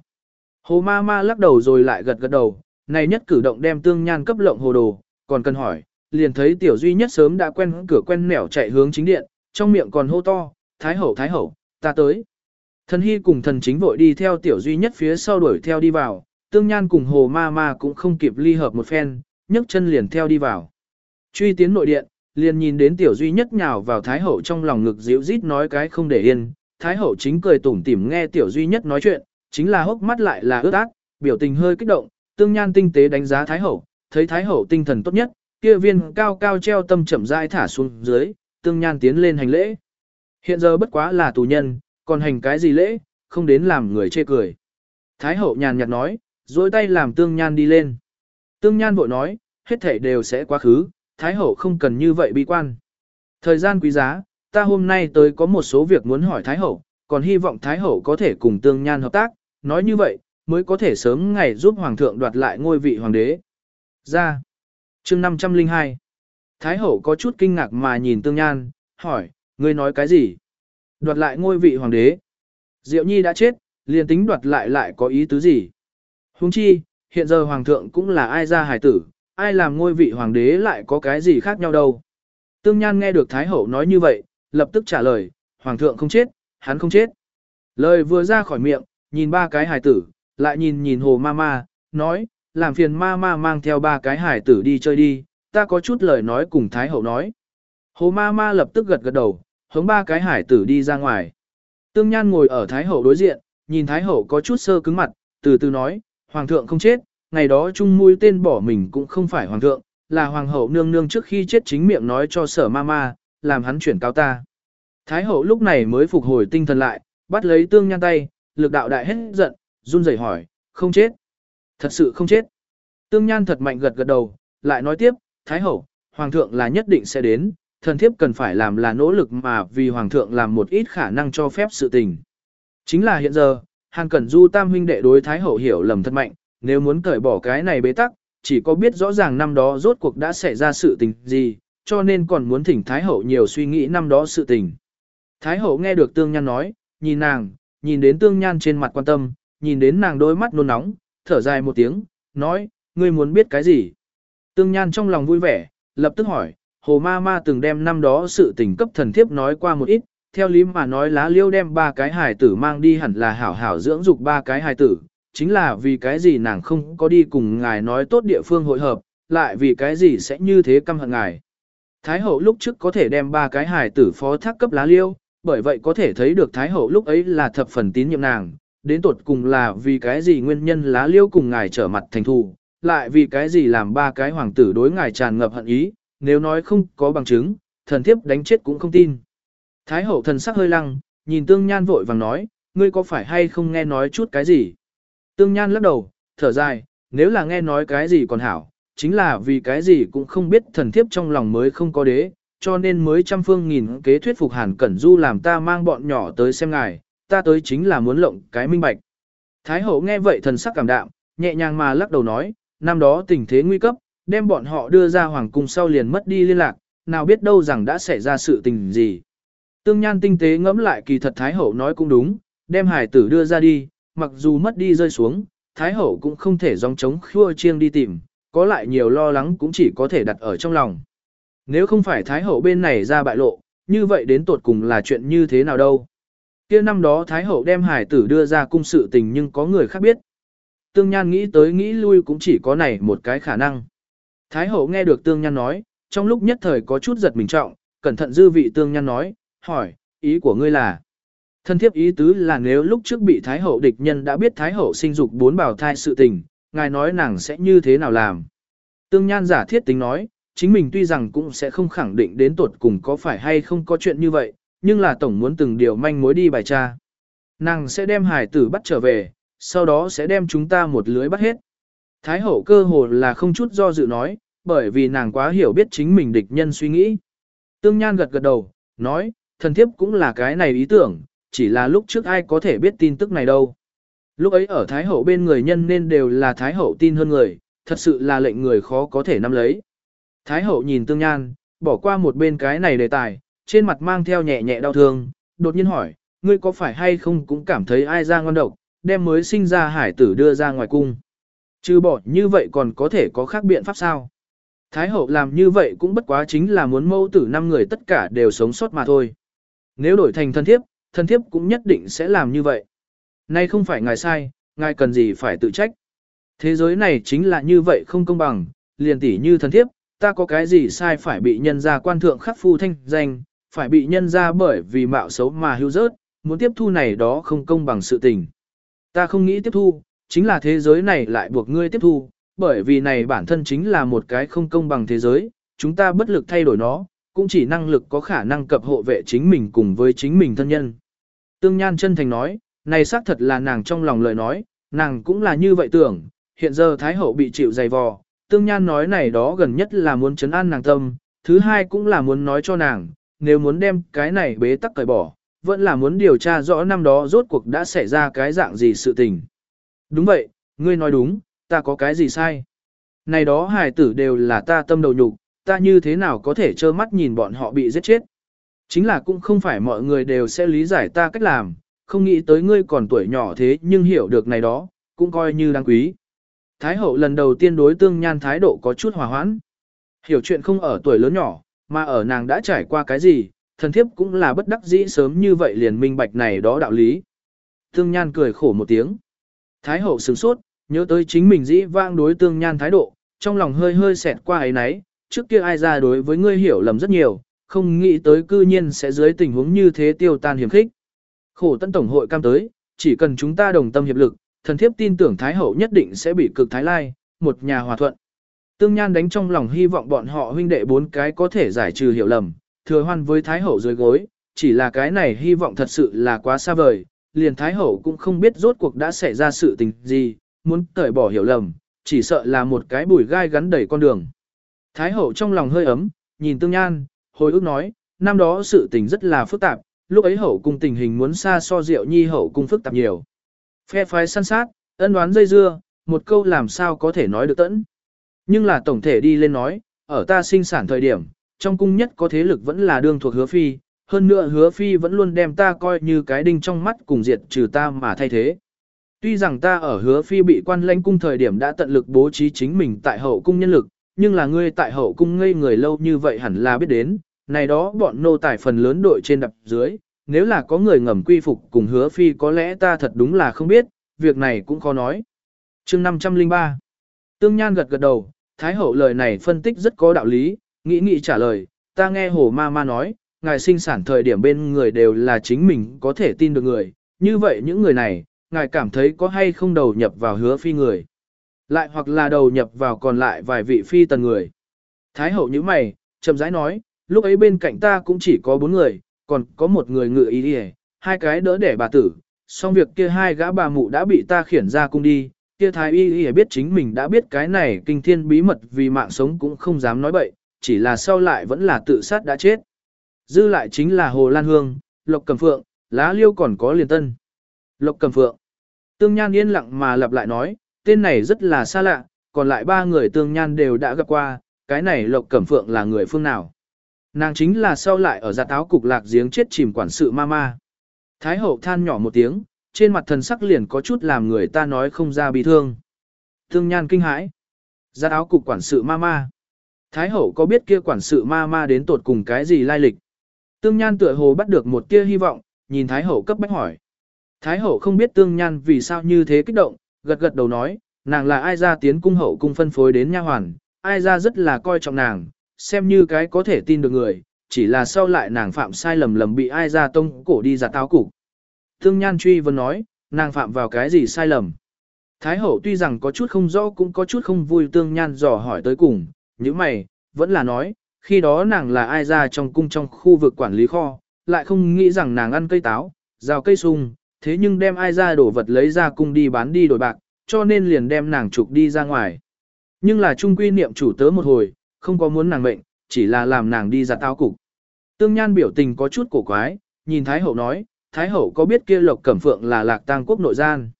Hồ ma ma lắc đầu rồi lại gật gật đầu, này nhất cử động đem Tương Nhan cấp lộng hồ đồ, còn cần hỏi, liền thấy tiểu duy nhất sớm đã quen cửa quen nẻo chạy hướng chính điện, trong miệng còn hô to, thái hậu thái hậu, ta tới. Thần hy cùng thần chính vội đi theo tiểu duy nhất phía sau đuổi theo đi vào, tương nhan cùng hồ ma ma cũng không kịp ly hợp một phen, nhấc chân liền theo đi vào. Truy tiến nội điện, liền nhìn đến tiểu duy nhất nhào vào thái hậu trong lòng ngực dịu rít nói cái không để yên, thái hậu chính cười tủm tỉm nghe tiểu duy nhất nói chuyện, chính là hốc mắt lại là ướt át, biểu tình hơi kích động, tương nhan tinh tế đánh giá thái hậu, thấy thái hậu tinh thần tốt nhất, kia viên cao cao treo tâm chậm rãi thả xuống dưới, tương nhan tiến lên hành lễ. Hiện giờ bất quá là tù nhân, còn hành cái gì lễ, không đến làm người chê cười. Thái hậu nhàn nhạt nói, dối tay làm tương nhan đi lên. Tương nhan vội nói, hết thảy đều sẽ quá khứ, Thái hậu không cần như vậy bi quan. Thời gian quý giá, ta hôm nay tới có một số việc muốn hỏi Thái hậu, còn hy vọng Thái hậu có thể cùng tương nhan hợp tác, nói như vậy, mới có thể sớm ngày giúp Hoàng thượng đoạt lại ngôi vị Hoàng đế. Ra. chương 502. Thái hậu có chút kinh ngạc mà nhìn tương nhan, hỏi, ngươi nói cái gì? Đoạt lại ngôi vị Hoàng đế. Diệu Nhi đã chết, liền tính đoạt lại lại có ý tứ gì? Huống chi, hiện giờ hoàng thượng cũng là ai ra hài tử, ai làm ngôi vị hoàng đế lại có cái gì khác nhau đâu. Tương Nhan nghe được Thái Hậu nói như vậy, lập tức trả lời, hoàng thượng không chết, hắn không chết. Lời vừa ra khỏi miệng, nhìn ba cái hài tử, lại nhìn nhìn hồ ma ma, nói, làm phiền ma ma mang theo ba cái hài tử đi chơi đi, ta có chút lời nói cùng Thái Hậu nói. Hồ ma ma lập tức gật gật đầu, hướng ba cái hải tử đi ra ngoài. Tương Nhan ngồi ở Thái Hậu đối diện, nhìn Thái Hậu có chút sơ cứng mặt, từ từ nói, hoàng thượng không chết, ngày đó chung mũi tên bỏ mình cũng không phải hoàng thượng, là hoàng hậu nương nương trước khi chết chính miệng nói cho sở ma ma, làm hắn chuyển cáo ta. Thái hậu lúc này mới phục hồi tinh thần lại, bắt lấy tương nhan tay, lực đạo đại hết giận, run rẩy hỏi, không chết. Thật sự không chết. Tương nhan thật mạnh gật gật đầu, lại nói tiếp, Thái hậu, hoàng thượng là nhất định sẽ đến, thần thiếp cần phải làm là nỗ lực mà vì hoàng thượng làm một ít khả năng cho phép sự tình. Chính là hiện giờ, Hàn Cẩn Du tam huynh đệ đối Thái Hậu hiểu lầm thật mạnh, nếu muốn cởi bỏ cái này bế tắc, chỉ có biết rõ ràng năm đó rốt cuộc đã xảy ra sự tình gì, cho nên còn muốn thỉnh Thái Hậu nhiều suy nghĩ năm đó sự tình. Thái Hậu nghe được Tương Nhan nói, nhìn nàng, nhìn đến Tương Nhan trên mặt quan tâm, nhìn đến nàng đôi mắt nôn nóng, thở dài một tiếng, nói, ngươi muốn biết cái gì? Tương Nhan trong lòng vui vẻ, lập tức hỏi, Hồ Ma Ma từng đem năm đó sự tình cấp thần thiếp nói qua một ít, theo lý mà nói lá liêu đem ba cái hài tử mang đi hẳn là hảo hảo dưỡng dục ba cái hài tử, chính là vì cái gì nàng không có đi cùng ngài nói tốt địa phương hội hợp, lại vì cái gì sẽ như thế căm hận ngài. Thái hậu lúc trước có thể đem ba cái hài tử phó thác cấp lá liêu, bởi vậy có thể thấy được Thái hậu lúc ấy là thập phần tín nhiệm nàng, đến tột cùng là vì cái gì nguyên nhân lá liêu cùng ngài trở mặt thành thù, lại vì cái gì làm ba cái hoàng tử đối ngài tràn ngập hận ý, nếu nói không có bằng chứng, thần thiếp đánh chết cũng không tin. Thái hậu thần sắc hơi lăng, nhìn tương nhan vội vàng nói, ngươi có phải hay không nghe nói chút cái gì? Tương Nhan lắc đầu, thở dài, nếu là nghe nói cái gì còn hảo, chính là vì cái gì cũng không biết thần thiếp trong lòng mới không có đế, cho nên mới trăm phương nghìn kế thuyết phục Hàn Cẩn Du làm ta mang bọn nhỏ tới xem ngài, ta tới chính là muốn lộng cái minh bạch. Thái hậu nghe vậy thần sắc cảm đạm, nhẹ nhàng mà lắc đầu nói, năm đó tình thế nguy cấp, đem bọn họ đưa ra hoàng cung sau liền mất đi liên lạc, nào biết đâu rằng đã xảy ra sự tình gì. Tương Nhan tinh tế ngẫm lại kỳ thật Thái hậu nói cũng đúng, đem hải tử đưa ra đi, mặc dù mất đi rơi xuống, Thái hậu cũng không thể dòng chống khua chiêng đi tìm, có lại nhiều lo lắng cũng chỉ có thể đặt ở trong lòng. Nếu không phải Thái hậu bên này ra bại lộ, như vậy đến tột cùng là chuyện như thế nào đâu. kia năm đó Thái hậu đem hải tử đưa ra cung sự tình nhưng có người khác biết. Tương Nhan nghĩ tới nghĩ lui cũng chỉ có này một cái khả năng. Thái hậu nghe được Tương Nhan nói, trong lúc nhất thời có chút giật mình trọng, cẩn thận dư vị Tương Nhan nói, hỏi, ý của ngươi là. Thân thiếp ý tứ là nếu lúc trước bị Thái Hậu địch nhân đã biết Thái Hậu sinh dục bốn bào thai sự tình, ngài nói nàng sẽ như thế nào làm. Tương Nhan giả thiết tính nói, chính mình tuy rằng cũng sẽ không khẳng định đến tuột cùng có phải hay không có chuyện như vậy, nhưng là tổng muốn từng điều manh mối đi bài tra. Nàng sẽ đem hải tử bắt trở về, sau đó sẽ đem chúng ta một lưới bắt hết. Thái hậu cơ hồ là không chút do dự nói, bởi vì nàng quá hiểu biết chính mình địch nhân suy nghĩ. Tương Nhan gật gật đầu, nói, thần thiếp cũng là cái này ý tưởng, chỉ là lúc trước ai có thể biết tin tức này đâu. Lúc ấy ở Thái Hậu bên người nhân nên đều là Thái Hậu tin hơn người, thật sự là lệnh người khó có thể nắm lấy. Thái Hậu nhìn Tương Nhan, bỏ qua một bên cái này đề tài, trên mặt mang theo nhẹ nhẹ đau thương, đột nhiên hỏi, ngươi có phải hay không cũng cảm thấy ai ra ngon độc, đem mới sinh ra hải tử đưa ra ngoài cung. Chứ bỏ như vậy còn có thể có khác biện pháp sao? Thái hậu làm như vậy cũng bất quá chính là muốn mâu tử năm người tất cả đều sống sót mà thôi. Nếu đổi thành thân thiếp, thân thiếp cũng nhất định sẽ làm như vậy. Nay không phải ngài sai, ngài cần gì phải tự trách. Thế giới này chính là như vậy không công bằng, liền tỉ như thân thiếp, ta có cái gì sai phải bị nhân ra quan thượng khắc phu thanh danh, phải bị nhân ra bởi vì mạo xấu mà hưu rớt, muốn tiếp thu này đó không công bằng sự tình. Ta không nghĩ tiếp thu, chính là thế giới này lại buộc ngươi tiếp thu, bởi vì này bản thân chính là một cái không công bằng thế giới, chúng ta bất lực thay đổi nó, cũng chỉ năng lực có khả năng cập hộ vệ chính mình cùng với chính mình thân nhân. Tương Nhan chân thành nói, này xác thật là nàng trong lòng lời nói, nàng cũng là như vậy tưởng, hiện giờ Thái Hậu bị chịu dày vò, Tương Nhan nói này đó gần nhất là muốn chấn an nàng tâm, thứ hai cũng là muốn nói cho nàng, nếu muốn đem cái này bế tắc cởi bỏ, vẫn là muốn điều tra rõ năm đó rốt cuộc đã xảy ra cái dạng gì sự tình. Đúng vậy, ngươi nói đúng, ta có cái gì sai? Này đó hài tử đều là ta tâm đầu nhục, ta như thế nào có thể trơ mắt nhìn bọn họ bị giết chết? Chính là cũng không phải mọi người đều sẽ lý giải ta cách làm, không nghĩ tới ngươi còn tuổi nhỏ thế nhưng hiểu được này đó, cũng coi như đáng quý. Thái hậu lần đầu tiên đối tương nhan thái độ có chút hòa hoãn. Hiểu chuyện không ở tuổi lớn nhỏ, mà ở nàng đã trải qua cái gì, thần thiếp cũng là bất đắc dĩ sớm như vậy liền minh bạch này đó đạo lý. Tương nhan cười khổ một tiếng. Thái hậu sửng sốt, nhớ tới chính mình dĩ vang đối tương nhan thái độ, trong lòng hơi hơi xẹt qua ấy nấy, trước kia ai ra đối với ngươi hiểu lầm rất nhiều, không nghĩ tới cư nhiên sẽ dưới tình huống như thế tiêu tan hiểm khích. Khổ tân tổng hội cam tới, chỉ cần chúng ta đồng tâm hiệp lực, thần thiếp tin tưởng Thái Hậu nhất định sẽ bị cực Thái Lai, một nhà hòa thuận. Tương Nhan đánh trong lòng hy vọng bọn họ huynh đệ bốn cái có thể giải trừ hiểu lầm, thừa hoan với Thái Hậu dưới gối, chỉ là cái này hy vọng thật sự là quá xa vời, liền Thái Hậu cũng không biết rốt cuộc đã xảy ra sự tình gì, muốn cởi bỏ hiểu lầm, chỉ sợ là một cái bùi gai gắn đầy con đường. Thái Hậu trong lòng hơi ấm, nhìn Tương Nhan, hồi ức nói, năm đó sự tình rất là phức tạp, lúc ấy hậu cung tình hình muốn xa so diệu nhi hậu cung phức tạp nhiều. Phe phái săn sát, ân đoán dây dưa, một câu làm sao có thể nói được tẫn. Nhưng là tổng thể đi lên nói, ở ta sinh sản thời điểm, trong cung nhất có thế lực vẫn là đương thuộc hứa phi, hơn nữa hứa phi vẫn luôn đem ta coi như cái đinh trong mắt cùng diệt trừ ta mà thay thế. Tuy rằng ta ở hứa phi bị quan lãnh cung thời điểm đã tận lực bố trí chính mình tại hậu cung nhân lực, nhưng là ngươi tại hậu cung ngây người lâu như vậy hẳn là biết đến, này đó bọn nô tài phần lớn đội trên đập dưới, nếu là có người ngầm quy phục cùng hứa phi có lẽ ta thật đúng là không biết, việc này cũng khó nói. chương 503 Tương Nhan gật gật đầu, Thái hậu lời này phân tích rất có đạo lý, nghĩ nghĩ trả lời, ta nghe hồ ma ma nói, ngài sinh sản thời điểm bên người đều là chính mình có thể tin được người, như vậy những người này, ngài cảm thấy có hay không đầu nhập vào hứa phi người. Lại hoặc là đầu nhập vào còn lại vài vị phi tần người. Thái hậu như mày, chậm rãi nói, lúc ấy bên cạnh ta cũng chỉ có bốn người, còn có một người ngự ý đi hai cái đỡ để bà tử, xong việc kia hai gã bà mụ đã bị ta khiển ra cung đi, kia thái y y biết chính mình đã biết cái này kinh thiên bí mật vì mạng sống cũng không dám nói bậy, chỉ là sau lại vẫn là tự sát đã chết. Dư lại chính là Hồ Lan Hương, Lộc Cầm Phượng, Lá Liêu còn có liền tân. Lộc Cầm Phượng. Tương Nhan yên lặng mà lặp lại nói, tên này rất là xa lạ, còn lại ba người Tương Nhan đều đã gặp qua, cái này Lộc Cẩm Phượng là người phương nào. Nàng chính là sau lại ở gia táo cục lạc giếng chết chìm quản sự ma ma. Thái hậu than nhỏ một tiếng, trên mặt thần sắc liền có chút làm người ta nói không ra bị thương. Thương Nhan kinh hãi. Gia áo cục quản sự ma ma. Thái hậu có biết kia quản sự ma ma đến tột cùng cái gì lai lịch? Tương Nhan tựa hồ bắt được một tia hy vọng, nhìn Thái hậu cấp bách hỏi. Thái hậu không biết Tương Nhan vì sao như thế kích động, gật gật đầu nói, nàng là ai ra tiến cung hậu cung phân phối đến nha hoàn, ai ra rất là coi trọng nàng, xem như cái có thể tin được người, chỉ là sau lại nàng phạm sai lầm lầm bị ai ra tông cổ đi giả táo cục. Tương Nhan truy vấn nói, nàng phạm vào cái gì sai lầm. Thái hậu tuy rằng có chút không rõ cũng có chút không vui Tương Nhan dò hỏi tới cùng, những mày, vẫn là nói, khi đó nàng là ai ra trong cung trong khu vực quản lý kho, lại không nghĩ rằng nàng ăn cây táo, rào cây sung, thế nhưng đem ai ra đổ vật lấy ra cung đi bán đi đổi bạc, cho nên liền đem nàng trục đi ra ngoài. Nhưng là trung quy niệm chủ tớ một hồi, không có muốn nàng mệnh, chỉ là làm nàng đi ra tao cục. Tương Nhan biểu tình có chút cổ quái, nhìn Thái Hậu nói, Thái Hậu có biết kia Lộc Cẩm Phượng là lạc tang quốc nội gian.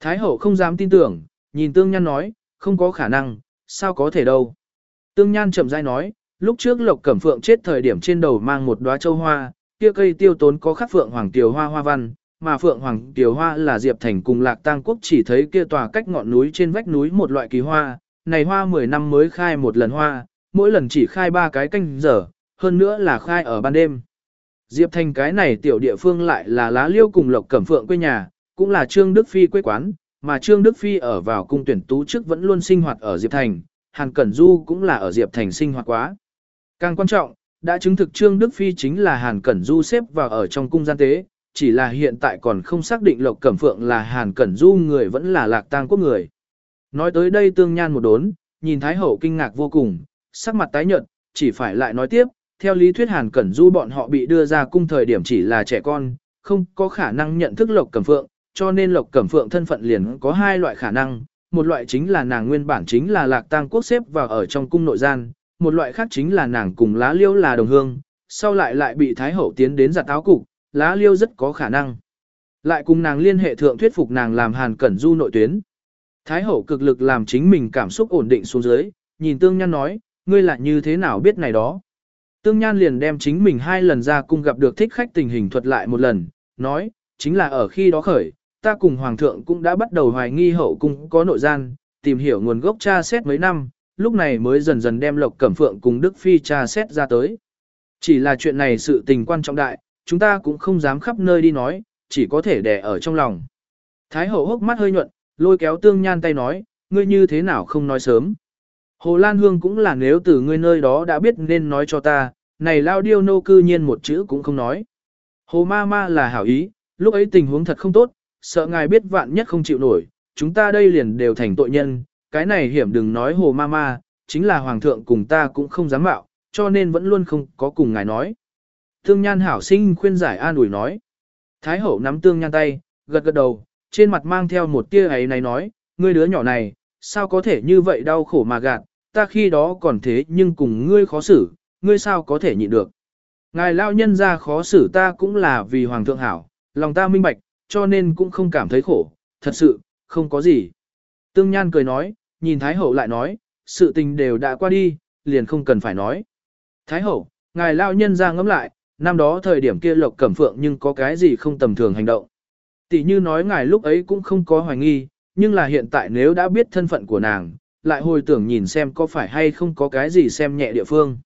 Thái Hậu không dám tin tưởng, nhìn Tương Nhan nói, không có khả năng, sao có thể đâu. Tương Nhan chậm rãi nói, lúc trước Lộc Cẩm Phượng chết thời điểm trên đầu mang một đóa châu hoa, kia cây tiêu tốn có khắc Phượng Hoàng Tiểu Hoa hoa văn, mà Phượng Hoàng Tiểu Hoa là Diệp Thành cùng Lạc Tang Quốc chỉ thấy kia tòa cách ngọn núi trên vách núi một loại kỳ hoa, này hoa 10 năm mới khai một lần hoa, mỗi lần chỉ khai ba cái canh giờ, hơn nữa là khai ở ban đêm. Diệp Thành cái này tiểu địa phương lại là lá liêu cùng Lộc Cẩm Phượng quê nhà, cũng là Trương Đức Phi quê quán, mà Trương Đức Phi ở vào cung tuyển tú trước vẫn luôn sinh hoạt ở Diệp Thành, Hàn Cẩn Du cũng là ở Diệp Thành sinh hoạt quá. Càng quan trọng, đã chứng thực Trương Đức Phi chính là Hàn Cẩn Du xếp vào ở trong cung gian tế, chỉ là hiện tại còn không xác định Lộc Cẩm Phượng là Hàn Cẩn Du người vẫn là Lạc Tang quốc người. Nói tới đây tương nhan một đốn, nhìn Thái Hậu kinh ngạc vô cùng, sắc mặt tái nhợt, chỉ phải lại nói tiếp, theo lý thuyết Hàn Cẩn Du bọn họ bị đưa ra cung thời điểm chỉ là trẻ con, không có khả năng nhận thức Lộc Cẩm Phượng, cho nên Lộc Cẩm Phượng thân phận liền có hai loại khả năng, một loại chính là nàng nguyên bản chính là Lạc Tang quốc xếp vào ở trong cung nội gian, một loại khác chính là nàng cùng lá liêu là đồng hương, sau lại lại bị Thái Hậu tiến đến giặt áo cục, lá liêu rất có khả năng. Lại cùng nàng liên hệ thượng thuyết phục nàng làm Hàn Cẩn Du nội tuyến. Thái Hậu cực lực làm chính mình cảm xúc ổn định xuống dưới, nhìn Tương Nhan nói, ngươi lại như thế nào biết này đó. Tương Nhan liền đem chính mình hai lần ra cung gặp được thích khách tình hình thuật lại một lần, nói, chính là ở khi đó khởi, ta cùng Hoàng thượng cũng đã bắt đầu hoài nghi hậu cung có nội gian, tìm hiểu nguồn gốc tra xét mấy năm, lúc này mới dần dần đem Lộc Cẩm Phượng cùng Đức Phi tra xét ra tới. Chỉ là chuyện này sự tình quan trọng đại, chúng ta cũng không dám khắp nơi đi nói, chỉ có thể để ở trong lòng. Thái hậu hốc mắt hơi nhuận, lôi kéo tương nhan tay nói, ngươi như thế nào không nói sớm. Hồ Lan Hương cũng là nếu từ ngươi nơi đó đã biết nên nói cho ta, này lao điêu nô cư nhiên một chữ cũng không nói. Hồ ma ma là hảo ý, lúc ấy tình huống thật không tốt, sợ ngài biết vạn nhất không chịu nổi, chúng ta đây liền đều thành tội nhân, cái này hiểm đừng nói hồ ma ma, chính là hoàng thượng cùng ta cũng không dám mạo, cho nên vẫn luôn không có cùng ngài nói. Tương Nhan hảo sinh khuyên giải an ủi nói. Thái hậu nắm Tương Nhan tay, gật gật đầu, trên mặt mang theo một tia ấy này nói, ngươi đứa nhỏ này, sao có thể như vậy đau khổ mà gạt, ta khi đó còn thế nhưng cùng ngươi khó xử, ngươi sao có thể nhịn được. Ngài lao nhân ra khó xử ta cũng là vì hoàng thượng hảo, lòng ta minh bạch, cho nên cũng không cảm thấy khổ, thật sự, không có gì. Tương Nhan cười nói, nhìn Thái Hậu lại nói, sự tình đều đã qua đi, liền không cần phải nói. Thái Hậu, ngài lao nhân ra ngẫm lại, năm đó thời điểm kia Lộc Cẩm Phượng nhưng có cái gì không tầm thường hành động. Tỷ như nói ngài lúc ấy cũng không có hoài nghi, nhưng là hiện tại nếu đã biết thân phận của nàng, lại hồi tưởng nhìn xem có phải hay không có cái gì xem nhẹ địa phương.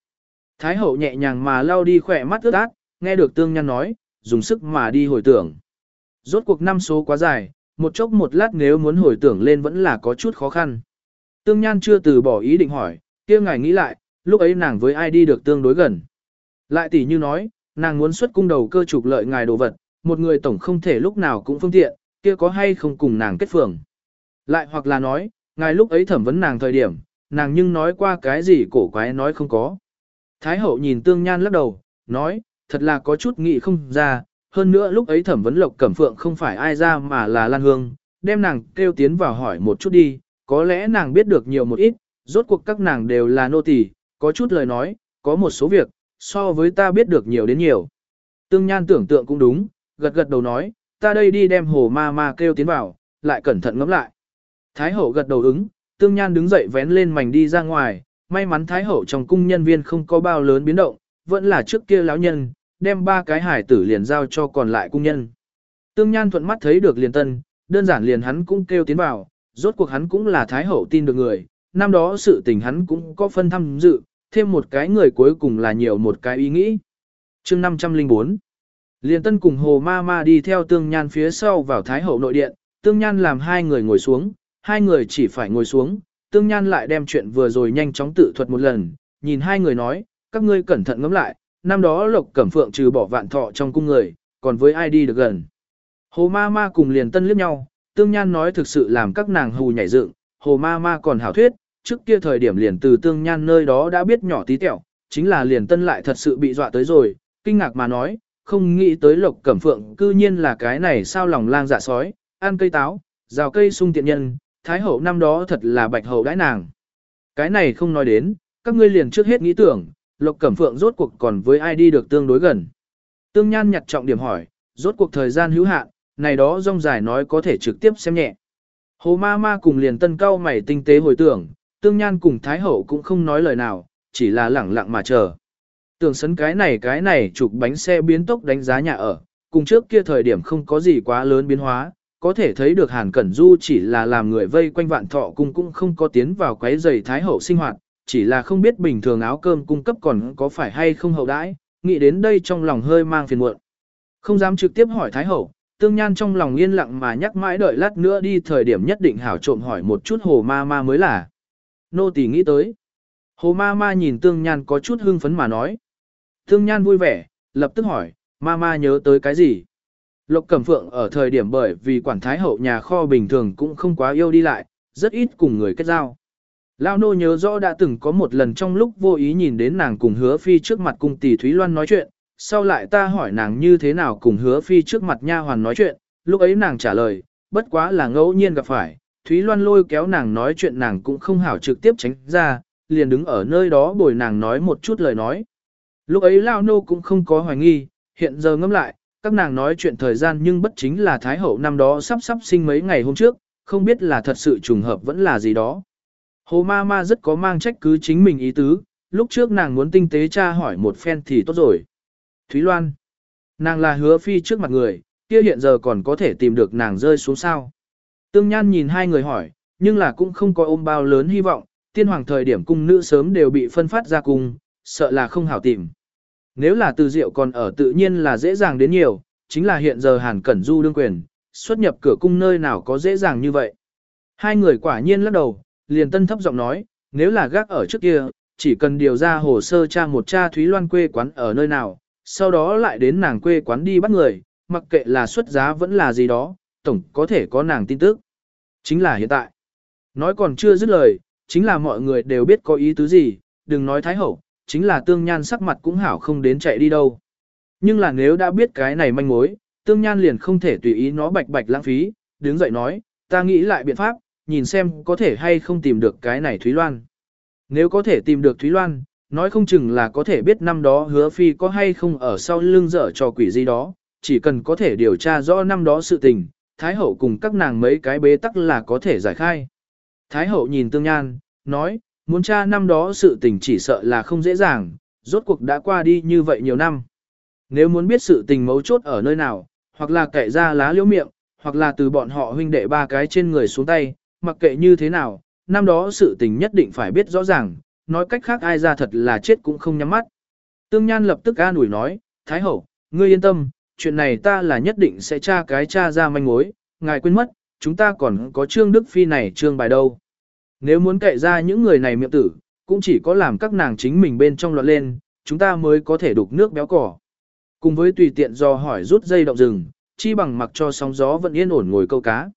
Thái hậu nhẹ nhàng mà lau đi khỏe mắt ướt át, nghe được tương nhăn nói, dùng sức mà đi hồi tưởng. Rốt cuộc năm số quá dài, một chốc một lát nếu muốn hồi tưởng lên vẫn là có chút khó khăn. Tương Nhan chưa từ bỏ ý định hỏi, kia ngài nghĩ lại, lúc ấy nàng với ai đi được tương đối gần. Lại tỷ như nói, nàng muốn xuất cung đầu cơ trục lợi ngài đồ vật, một người tổng không thể lúc nào cũng phương tiện, kia có hay không cùng nàng kết phường. Lại hoặc là nói, ngài lúc ấy thẩm vấn nàng thời điểm, nàng nhưng nói qua cái gì cổ quái nói không có. Thái hậu nhìn tương nhan lắc đầu, nói, thật là có chút nghĩ không ra, hơn nữa lúc ấy thẩm vấn Lộc Cẩm Phượng không phải ai ra mà là Lan Hương, đem nàng kêu tiến vào hỏi một chút đi, có lẽ nàng biết được nhiều một ít, rốt cuộc các nàng đều là nô tỳ, có chút lời nói, có một số việc, so với ta biết được nhiều đến nhiều. Tương Nhan tưởng tượng cũng đúng, gật gật đầu nói, ta đây đi đem hồ ma ma kêu tiến vào, lại cẩn thận ngắm lại. Thái hậu gật đầu ứng, Tương Nhan đứng dậy vén lên mảnh đi ra ngoài, may mắn Thái hậu trong cung nhân viên không có bao lớn biến động, vẫn là trước kia lão nhân, đem ba cái hải tử liền giao cho còn lại cung nhân. Tương Nhan thuận mắt thấy được liền tân, đơn giản liền hắn cũng kêu tiến vào, rốt cuộc hắn cũng là Thái hậu tin được người, năm đó sự tình hắn cũng có phân thăm dự, thêm một cái người cuối cùng là nhiều một cái ý nghĩ. chương 504 Liên tân cùng hồ ma ma đi theo tương nhan phía sau vào Thái hậu nội điện, tương nhan làm hai người ngồi xuống, hai người chỉ phải ngồi xuống, tương nhan lại đem chuyện vừa rồi nhanh chóng tự thuật một lần, nhìn hai người nói, các ngươi cẩn thận ngẫm lại, năm đó lộc cẩm phượng trừ bỏ vạn thọ trong cung người, còn với ai đi được gần. Hồ ma ma cùng liền tân liếc nhau, tương nhan nói thực sự làm các nàng hù nhảy dựng, hồ ma ma còn hảo thuyết, trước kia thời điểm liền từ tương nhan nơi đó đã biết nhỏ tí tẹo, chính là liền tân lại thật sự bị dọa tới rồi, kinh ngạc mà nói, không nghĩ tới lộc cẩm phượng cư nhiên là cái này sao lòng lang dạ sói, ăn cây táo, rào cây sung tiện nhân, thái hậu năm đó thật là bạch hậu đãi nàng. Cái này không nói đến, các ngươi liền trước hết nghĩ tưởng, lộc cẩm phượng rốt cuộc còn với ai đi được tương đối gần. Tương nhan nhặt trọng điểm hỏi, rốt cuộc thời gian hữu hạn, này đó rong dài nói có thể trực tiếp xem nhẹ. Hồ ma ma cùng liền tân cao mày tinh tế hồi tưởng, tương nhan cùng thái hậu cũng không nói lời nào, chỉ là lẳng lặng mà chờ. Tưởng sấn cái này cái này chụp bánh xe biến tốc đánh giá nhà ở, cùng trước kia thời điểm không có gì quá lớn biến hóa, có thể thấy được Hàn Cẩn Du chỉ là làm người vây quanh vạn thọ cung cũng không có tiến vào quấy giày thái hậu sinh hoạt, chỉ là không biết bình thường áo cơm cung cấp còn có phải hay không hậu đãi, nghĩ đến đây trong lòng hơi mang phiền muộn. Không dám trực tiếp hỏi thái hậu, tương nhan trong lòng yên lặng mà nhắc mãi đợi lát nữa đi thời điểm nhất định hảo trộm hỏi một chút hồ ma ma mới là. Nô tỳ nghĩ tới. Hồ ma ma nhìn tương nhan có chút hưng phấn mà nói. Tương nhan vui vẻ, lập tức hỏi, ma ma nhớ tới cái gì? Lộc Cẩm Phượng ở thời điểm bởi vì quản thái hậu nhà kho bình thường cũng không quá yêu đi lại, rất ít cùng người kết giao. Lao nô nhớ rõ đã từng có một lần trong lúc vô ý nhìn đến nàng cùng hứa phi trước mặt cùng tỷ Thúy Loan nói chuyện, sau lại ta hỏi nàng như thế nào cùng hứa phi trước mặt nha hoàn nói chuyện, lúc ấy nàng trả lời, bất quá là ngẫu nhiên gặp phải, Thúy Loan lôi kéo nàng nói chuyện nàng cũng không hảo trực tiếp tránh ra, liền đứng ở nơi đó bồi nàng nói một chút lời nói. Lúc ấy Lao Nô cũng không có hoài nghi, hiện giờ ngẫm lại, các nàng nói chuyện thời gian nhưng bất chính là Thái Hậu năm đó sắp sắp sinh mấy ngày hôm trước, không biết là thật sự trùng hợp vẫn là gì đó. Hồ ma ma rất có mang trách cứ chính mình ý tứ, lúc trước nàng muốn tinh tế tra hỏi một phen thì tốt rồi. Thúy Loan, nàng là hứa phi trước mặt người, kia hiện giờ còn có thể tìm được nàng rơi xuống sao. Tương Nhan nhìn hai người hỏi, nhưng là cũng không có ôm bao lớn hy vọng, tiên hoàng thời điểm cung nữ sớm đều bị phân phát ra cung, sợ là không hảo tìm. Nếu là từ diệu còn ở tự nhiên là dễ dàng đến nhiều, chính là hiện giờ Hàn Cẩn Du đương quyền, xuất nhập cửa cung nơi nào có dễ dàng như vậy. Hai người quả nhiên lắc đầu, liền tân thấp giọng nói, nếu là gác ở trước kia, chỉ cần điều ra hồ sơ cha một cha Thúy Loan quê quán ở nơi nào, sau đó lại đến nàng quê quán đi bắt người, mặc kệ là xuất giá vẫn là gì đó, tổng có thể có nàng tin tức. Chính là hiện tại. Nói còn chưa dứt lời, chính là mọi người đều biết có ý tứ gì, đừng nói thái hậu, chính là tương nhan sắc mặt cũng hảo không đến chạy đi đâu. Nhưng là nếu đã biết cái này manh mối, tương nhan liền không thể tùy ý nó bạch bạch lãng phí, đứng dậy nói, ta nghĩ lại biện pháp, nhìn xem có thể hay không tìm được cái này Thúy Loan. Nếu có thể tìm được Thúy Loan, nói không chừng là có thể biết năm đó hứa phi có hay không ở sau lưng dở cho quỷ gì đó, chỉ cần có thể điều tra rõ năm đó sự tình, Thái hậu cùng các nàng mấy cái bế tắc là có thể giải khai. Thái hậu nhìn tương nhan, nói, muốn tra năm đó sự tình chỉ sợ là không dễ dàng, rốt cuộc đã qua đi như vậy nhiều năm. Nếu muốn biết sự tình mấu chốt ở nơi nào, hoặc là kẻ ra lá liễu miệng, hoặc là từ bọn họ huynh đệ ba cái trên người xuống tay, mặc kệ như thế nào, năm đó sự tình nhất định phải biết rõ ràng, nói cách khác ai ra thật là chết cũng không nhắm mắt. Tương Nhan lập tức an ủi nói, Thái Hậu, ngươi yên tâm, chuyện này ta là nhất định sẽ tra cái tra ra manh mối, ngài quên mất, chúng ta còn có Trương Đức Phi này trương bài đâu. Nếu muốn cậy ra những người này miệng tử, cũng chỉ có làm các nàng chính mình bên trong loạn lên, chúng ta mới có thể đục nước béo cỏ. Cùng với tùy tiện do hỏi rút dây động rừng, chi bằng mặc cho sóng gió vẫn yên ổn ngồi câu cá.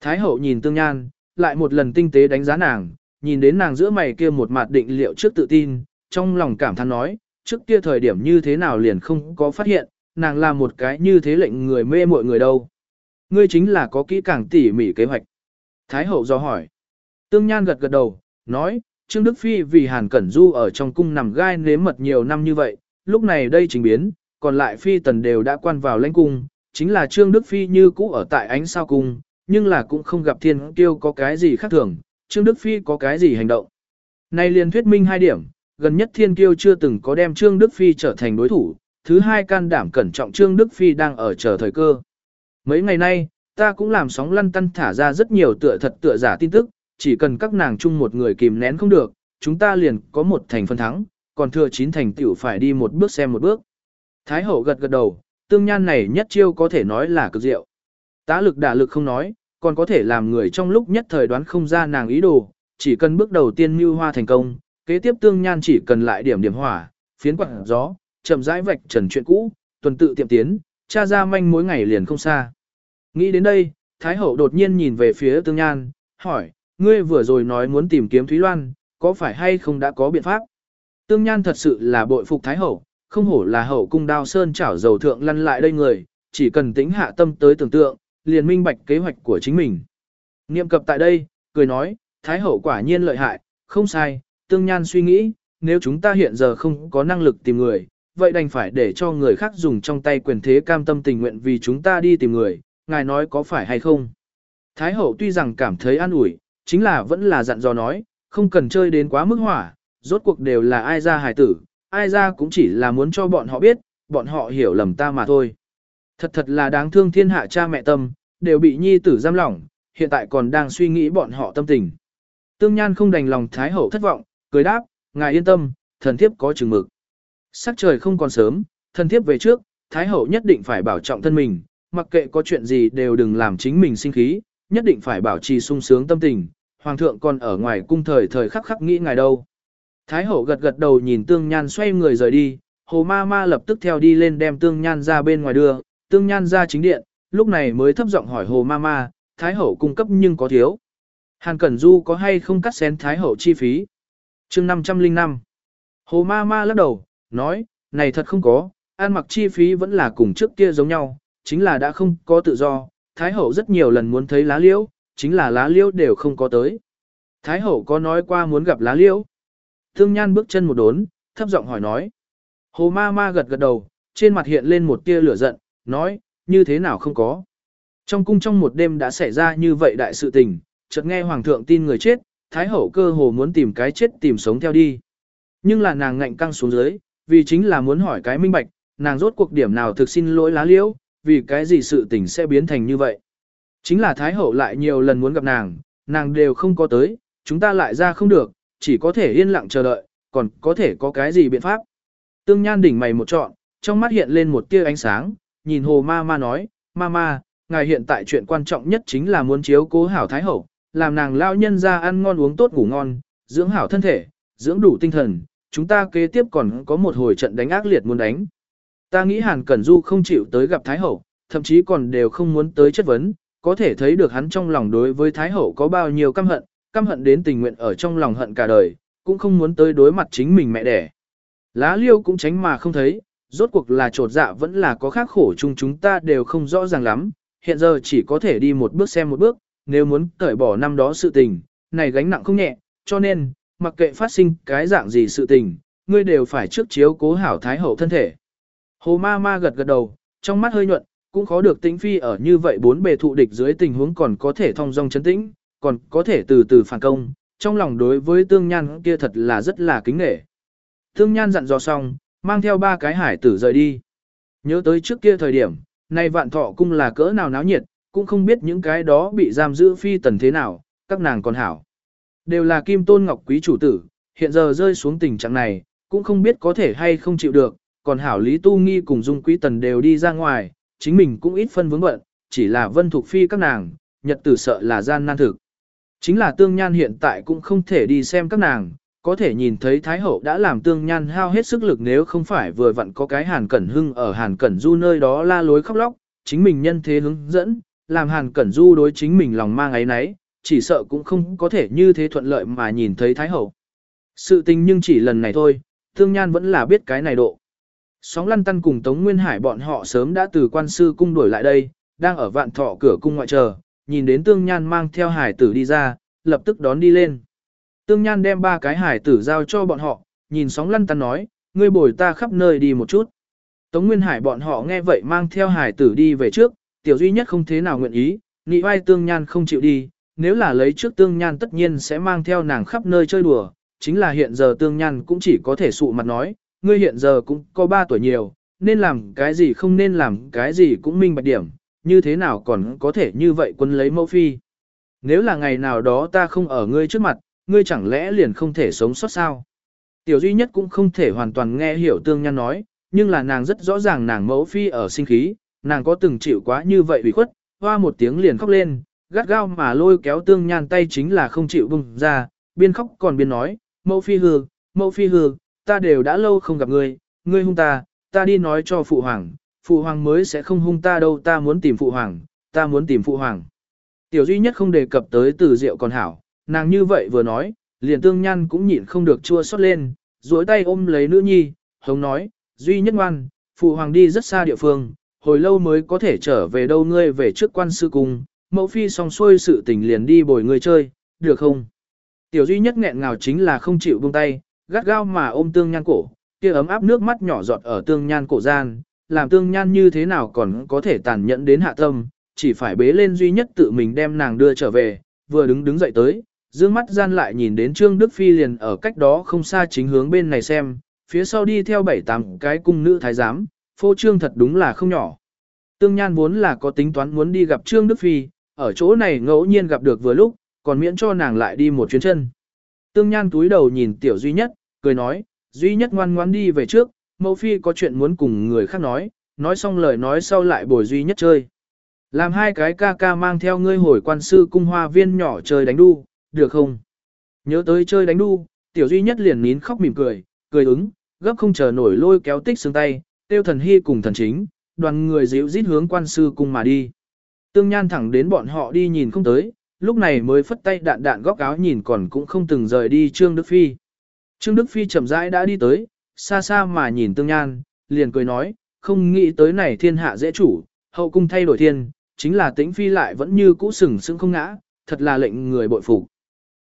Thái hậu nhìn tương nhan, lại một lần tinh tế đánh giá nàng, nhìn đến nàng giữa mày kia một mặt định liệu trước tự tin, trong lòng cảm thán nói, trước kia thời điểm như thế nào liền không có phát hiện, nàng là một cái như thế lệnh người mê mọi người đâu. Ngươi chính là có kỹ càng tỉ mỉ kế hoạch. Thái hậu do hỏi. Tương Nhan gật gật đầu, nói, Trương Đức Phi vì Hàn Cẩn Du ở trong cung nằm gai nếm mật nhiều năm như vậy, lúc này đây trình biến, còn lại Phi tần đều đã quan vào lãnh cung, chính là Trương Đức Phi như cũ ở tại ánh sao cung, nhưng là cũng không gặp thiên tiêu có cái gì khác thường, Trương Đức Phi có cái gì hành động. Này liền thuyết minh hai điểm, gần nhất thiên kiêu chưa từng có đem Trương Đức Phi trở thành đối thủ, thứ hai can đảm cẩn trọng Trương Đức Phi đang ở chờ thời cơ. Mấy ngày nay, ta cũng làm sóng lăn tăn thả ra rất nhiều tựa thật tựa giả tin tức, chỉ cần các nàng chung một người kìm nén không được, chúng ta liền có một thành phân thắng, còn thừa chín thành tiểu phải đi một bước xem một bước. Thái hậu gật gật đầu, tương nhan này nhất chiêu có thể nói là cực diệu. Tá lực đả lực không nói, còn có thể làm người trong lúc nhất thời đoán không ra nàng ý đồ, chỉ cần bước đầu tiên mưu hoa thành công, kế tiếp tương nhan chỉ cần lại điểm điểm hỏa, phiến quạt gió, chậm rãi vạch trần chuyện cũ, tuần tự tiệm tiến, cha ra manh mối ngày liền không xa. Nghĩ đến đây, Thái hậu đột nhiên nhìn về phía tương nhan, hỏi, ngươi vừa rồi nói muốn tìm kiếm Thúy Loan, có phải hay không đã có biện pháp? Tương nhan thật sự là bội phục Thái hậu, không hổ là hậu cung đao sơn chảo dầu thượng lăn lại đây người, chỉ cần tĩnh hạ tâm tới tưởng tượng, liền minh bạch kế hoạch của chính mình. Niệm cập tại đây, cười nói, Thái hậu quả nhiên lợi hại, không sai, tương nhan suy nghĩ, nếu chúng ta hiện giờ không có năng lực tìm người, vậy đành phải để cho người khác dùng trong tay quyền thế cam tâm tình nguyện vì chúng ta đi tìm người, ngài nói có phải hay không. Thái hậu tuy rằng cảm thấy an ủi, chính là vẫn là dặn dò nói, không cần chơi đến quá mức hỏa, rốt cuộc đều là ai ra hài tử, ai ra cũng chỉ là muốn cho bọn họ biết, bọn họ hiểu lầm ta mà thôi. Thật thật là đáng thương thiên hạ cha mẹ tâm, đều bị nhi tử giam lỏng, hiện tại còn đang suy nghĩ bọn họ tâm tình. Tương Nhan không đành lòng Thái Hậu thất vọng, cười đáp, ngài yên tâm, thần thiếp có chừng mực. Sắc trời không còn sớm, thần thiếp về trước, Thái Hậu nhất định phải bảo trọng thân mình, mặc kệ có chuyện gì đều đừng làm chính mình sinh khí, nhất định phải bảo trì sung sướng tâm tình, Hoàng thượng còn ở ngoài cung thời thời khắc khắc nghĩ ngài đâu. Thái Hậu gật gật đầu nhìn Tương Nhan xoay người rời đi, Hồ Ma Ma lập tức theo đi lên đem Tương Nhan ra bên ngoài đưa, Tương Nhan ra chính điện, lúc này mới thấp giọng hỏi Hồ Ma Ma, Thái Hậu cung cấp nhưng có thiếu. Hàn Cẩn Du có hay không cắt xén Thái Hậu chi phí? chương 505. Hồ Ma Ma lắc đầu, nói, này thật không có, ăn mặc chi phí vẫn là cùng trước kia giống nhau, chính là đã không có tự do. Thái Hậu rất nhiều lần muốn thấy lá liễu, chính là lá liễu đều không có tới. Thái Hậu có nói qua muốn gặp lá liễu. Thương Nhan bước chân một đốn, thấp giọng hỏi nói. Hồ Ma Ma gật gật đầu, trên mặt hiện lên một tia lửa giận, nói, như thế nào không có. Trong cung trong một đêm đã xảy ra như vậy đại sự tình, chợt nghe hoàng thượng tin người chết, thái hậu cơ hồ muốn tìm cái chết tìm sống theo đi. Nhưng là nàng ngạnh căng xuống dưới, vì chính là muốn hỏi cái minh bạch, nàng rốt cuộc điểm nào thực xin lỗi lá liễu, vì cái gì sự tình sẽ biến thành như vậy. Chính là thái hậu lại nhiều lần muốn gặp nàng, nàng đều không có tới, chúng ta lại ra không được, chỉ có thể yên lặng chờ đợi, còn có thể có cái gì biện pháp. Tương Nhan đỉnh mày một trọn, trong mắt hiện lên một tia ánh sáng, nhìn hồ ma ma nói, ma ma, ngài hiện tại chuyện quan trọng nhất chính là muốn chiếu cố hảo thái hậu, làm nàng lao nhân ra ăn ngon uống tốt ngủ ngon, dưỡng hảo thân thể, dưỡng đủ tinh thần, chúng ta kế tiếp còn có một hồi trận đánh ác liệt muốn đánh. Ta nghĩ Hàn Cẩn Du không chịu tới gặp Thái Hậu, thậm chí còn đều không muốn tới chất vấn, có thể thấy được hắn trong lòng đối với Thái Hậu có bao nhiêu căm hận, căm hận đến tình nguyện ở trong lòng hận cả đời, cũng không muốn tới đối mặt chính mình mẹ đẻ. Lá liêu cũng tránh mà không thấy, rốt cuộc là trột dạ vẫn là có khác khổ chung chúng ta đều không rõ ràng lắm, hiện giờ chỉ có thể đi một bước xem một bước, nếu muốn cởi bỏ năm đó sự tình, này gánh nặng không nhẹ, cho nên, mặc kệ phát sinh cái dạng gì sự tình, ngươi đều phải trước chiếu cố hảo thái hậu thân thể. Hồ ma ma gật gật đầu, trong mắt hơi nhuận, cũng khó được tĩnh phi ở như vậy bốn bề thụ địch dưới tình huống còn có thể thông dong chấn tĩnh, còn có thể từ từ phản công, trong lòng đối với tương nhan kia thật là rất là kính nghệ. Tương nhan dặn dò xong, mang theo ba cái hải tử rời đi. Nhớ tới trước kia thời điểm, nay vạn thọ cung là cỡ nào náo nhiệt, cũng không biết những cái đó bị giam giữ phi tần thế nào, các nàng còn hảo. Đều là kim tôn ngọc quý chủ tử, hiện giờ rơi xuống tình trạng này, cũng không biết có thể hay không chịu được, còn hảo Lý Tu Nghi cùng Dung Quý Tần đều đi ra ngoài, chính mình cũng ít phân vướng bận, chỉ là vân Thục phi các nàng, nhật tử sợ là gian nan thực. Chính là tương nhan hiện tại cũng không thể đi xem các nàng, có thể nhìn thấy Thái Hậu đã làm tương nhan hao hết sức lực nếu không phải vừa vặn có cái Hàn Cẩn Hưng ở Hàn Cẩn Du nơi đó la lối khóc lóc, chính mình nhân thế hướng dẫn, làm Hàn Cẩn Du đối chính mình lòng mang ấy nấy, chỉ sợ cũng không có thể như thế thuận lợi mà nhìn thấy Thái Hậu. Sự tình nhưng chỉ lần này thôi, tương Nhan vẫn là biết cái này độ. Sóng lăn tăn cùng Tống Nguyên Hải bọn họ sớm đã từ quan sư cung đuổi lại đây, đang ở vạn thọ cửa cung ngoại chờ, nhìn đến tương nhan mang theo hải tử đi ra, lập tức đón đi lên. Tương nhan đem ba cái hải tử giao cho bọn họ, nhìn sóng lăn tăn nói, ngươi bồi ta khắp nơi đi một chút. Tống Nguyên Hải bọn họ nghe vậy mang theo hải tử đi về trước, tiểu duy nhất không thế nào nguyện ý, nị vai tương nhan không chịu đi, nếu là lấy trước tương nhan tất nhiên sẽ mang theo nàng khắp nơi chơi đùa, chính là hiện giờ tương nhan cũng chỉ có thể sụ mặt nói, ngươi hiện giờ cũng có 3 tuổi nhiều, nên làm cái gì không nên làm cái gì cũng minh bạch điểm, như thế nào còn có thể như vậy quân lấy mẫu phi. Nếu là ngày nào đó ta không ở ngươi trước mặt, ngươi chẳng lẽ liền không thể sống sót sao? Tiểu duy nhất cũng không thể hoàn toàn nghe hiểu tương nhan nói, nhưng là nàng rất rõ ràng nàng mẫu phi ở sinh khí, nàng có từng chịu quá như vậy bị khuất, hoa một tiếng liền khóc lên, gắt gao mà lôi kéo tương nhan tay chính là không chịu bùng ra, biên khóc còn biên nói, mẫu phi hư, mẫu phi hư, ta đều đã lâu không gặp ngươi, ngươi hung ta, ta đi nói cho phụ hoàng, phụ hoàng mới sẽ không hung ta đâu, ta muốn tìm phụ hoàng, ta muốn tìm phụ hoàng. Tiểu duy nhất không đề cập tới từ rượu còn hảo, nàng như vậy vừa nói, liền tương nhan cũng nhịn không được chua xót lên, duỗi tay ôm lấy nữ nhi, hống nói, duy nhất ngoan, phụ hoàng đi rất xa địa phương, hồi lâu mới có thể trở về đâu ngươi về trước quan sư cung, mẫu phi xong xuôi sự tình liền đi bồi ngươi chơi, được không? Tiểu duy nhất nghẹn ngào chính là không chịu buông tay, gắt gao mà ôm tương nhan cổ, kia ấm áp nước mắt nhỏ giọt ở tương nhan cổ gian, làm tương nhan như thế nào còn có thể tàn nhẫn đến hạ tâm, chỉ phải bế lên duy nhất tự mình đem nàng đưa trở về, vừa đứng đứng dậy tới, dương mắt gian lại nhìn đến Trương Đức Phi liền ở cách đó không xa chính hướng bên này xem, phía sau đi theo bảy tám cái cung nữ thái giám, phô trương thật đúng là không nhỏ. Tương Nhan vốn là có tính toán muốn đi gặp Trương Đức Phi, ở chỗ này ngẫu nhiên gặp được vừa lúc, còn miễn cho nàng lại đi một chuyến chân. Tương Nhan túi đầu nhìn tiểu duy nhất, cười nói, duy nhất ngoan ngoan đi về trước, mẫu phi có chuyện muốn cùng người khác nói, nói xong lời nói sau lại bồi duy nhất chơi. Làm hai cái ca ca mang theo ngươi hồi quan sư cung hoa viên nhỏ chơi đánh đu, được không? Nhớ tới chơi đánh đu, tiểu duy nhất liền nín khóc mỉm cười, cười ứng, gấp không chờ nổi lôi kéo tích xương tay, tiêu thần hy cùng thần chính, đoàn người dịu dít hướng quan sư cung mà đi. Tương Nhan thẳng đến bọn họ đi nhìn không tới, lúc này mới phất tay đạn đạn góc áo nhìn còn cũng không từng rời đi Trương Đức Phi. Trương Đức Phi chậm rãi đã đi tới, xa xa mà nhìn Tương Nhan, liền cười nói, không nghĩ tới này thiên hạ dễ chủ, hậu cung thay đổi thiên, chính là tĩnh Phi lại vẫn như cũ sừng sững không ngã, thật là lệnh người bội phục.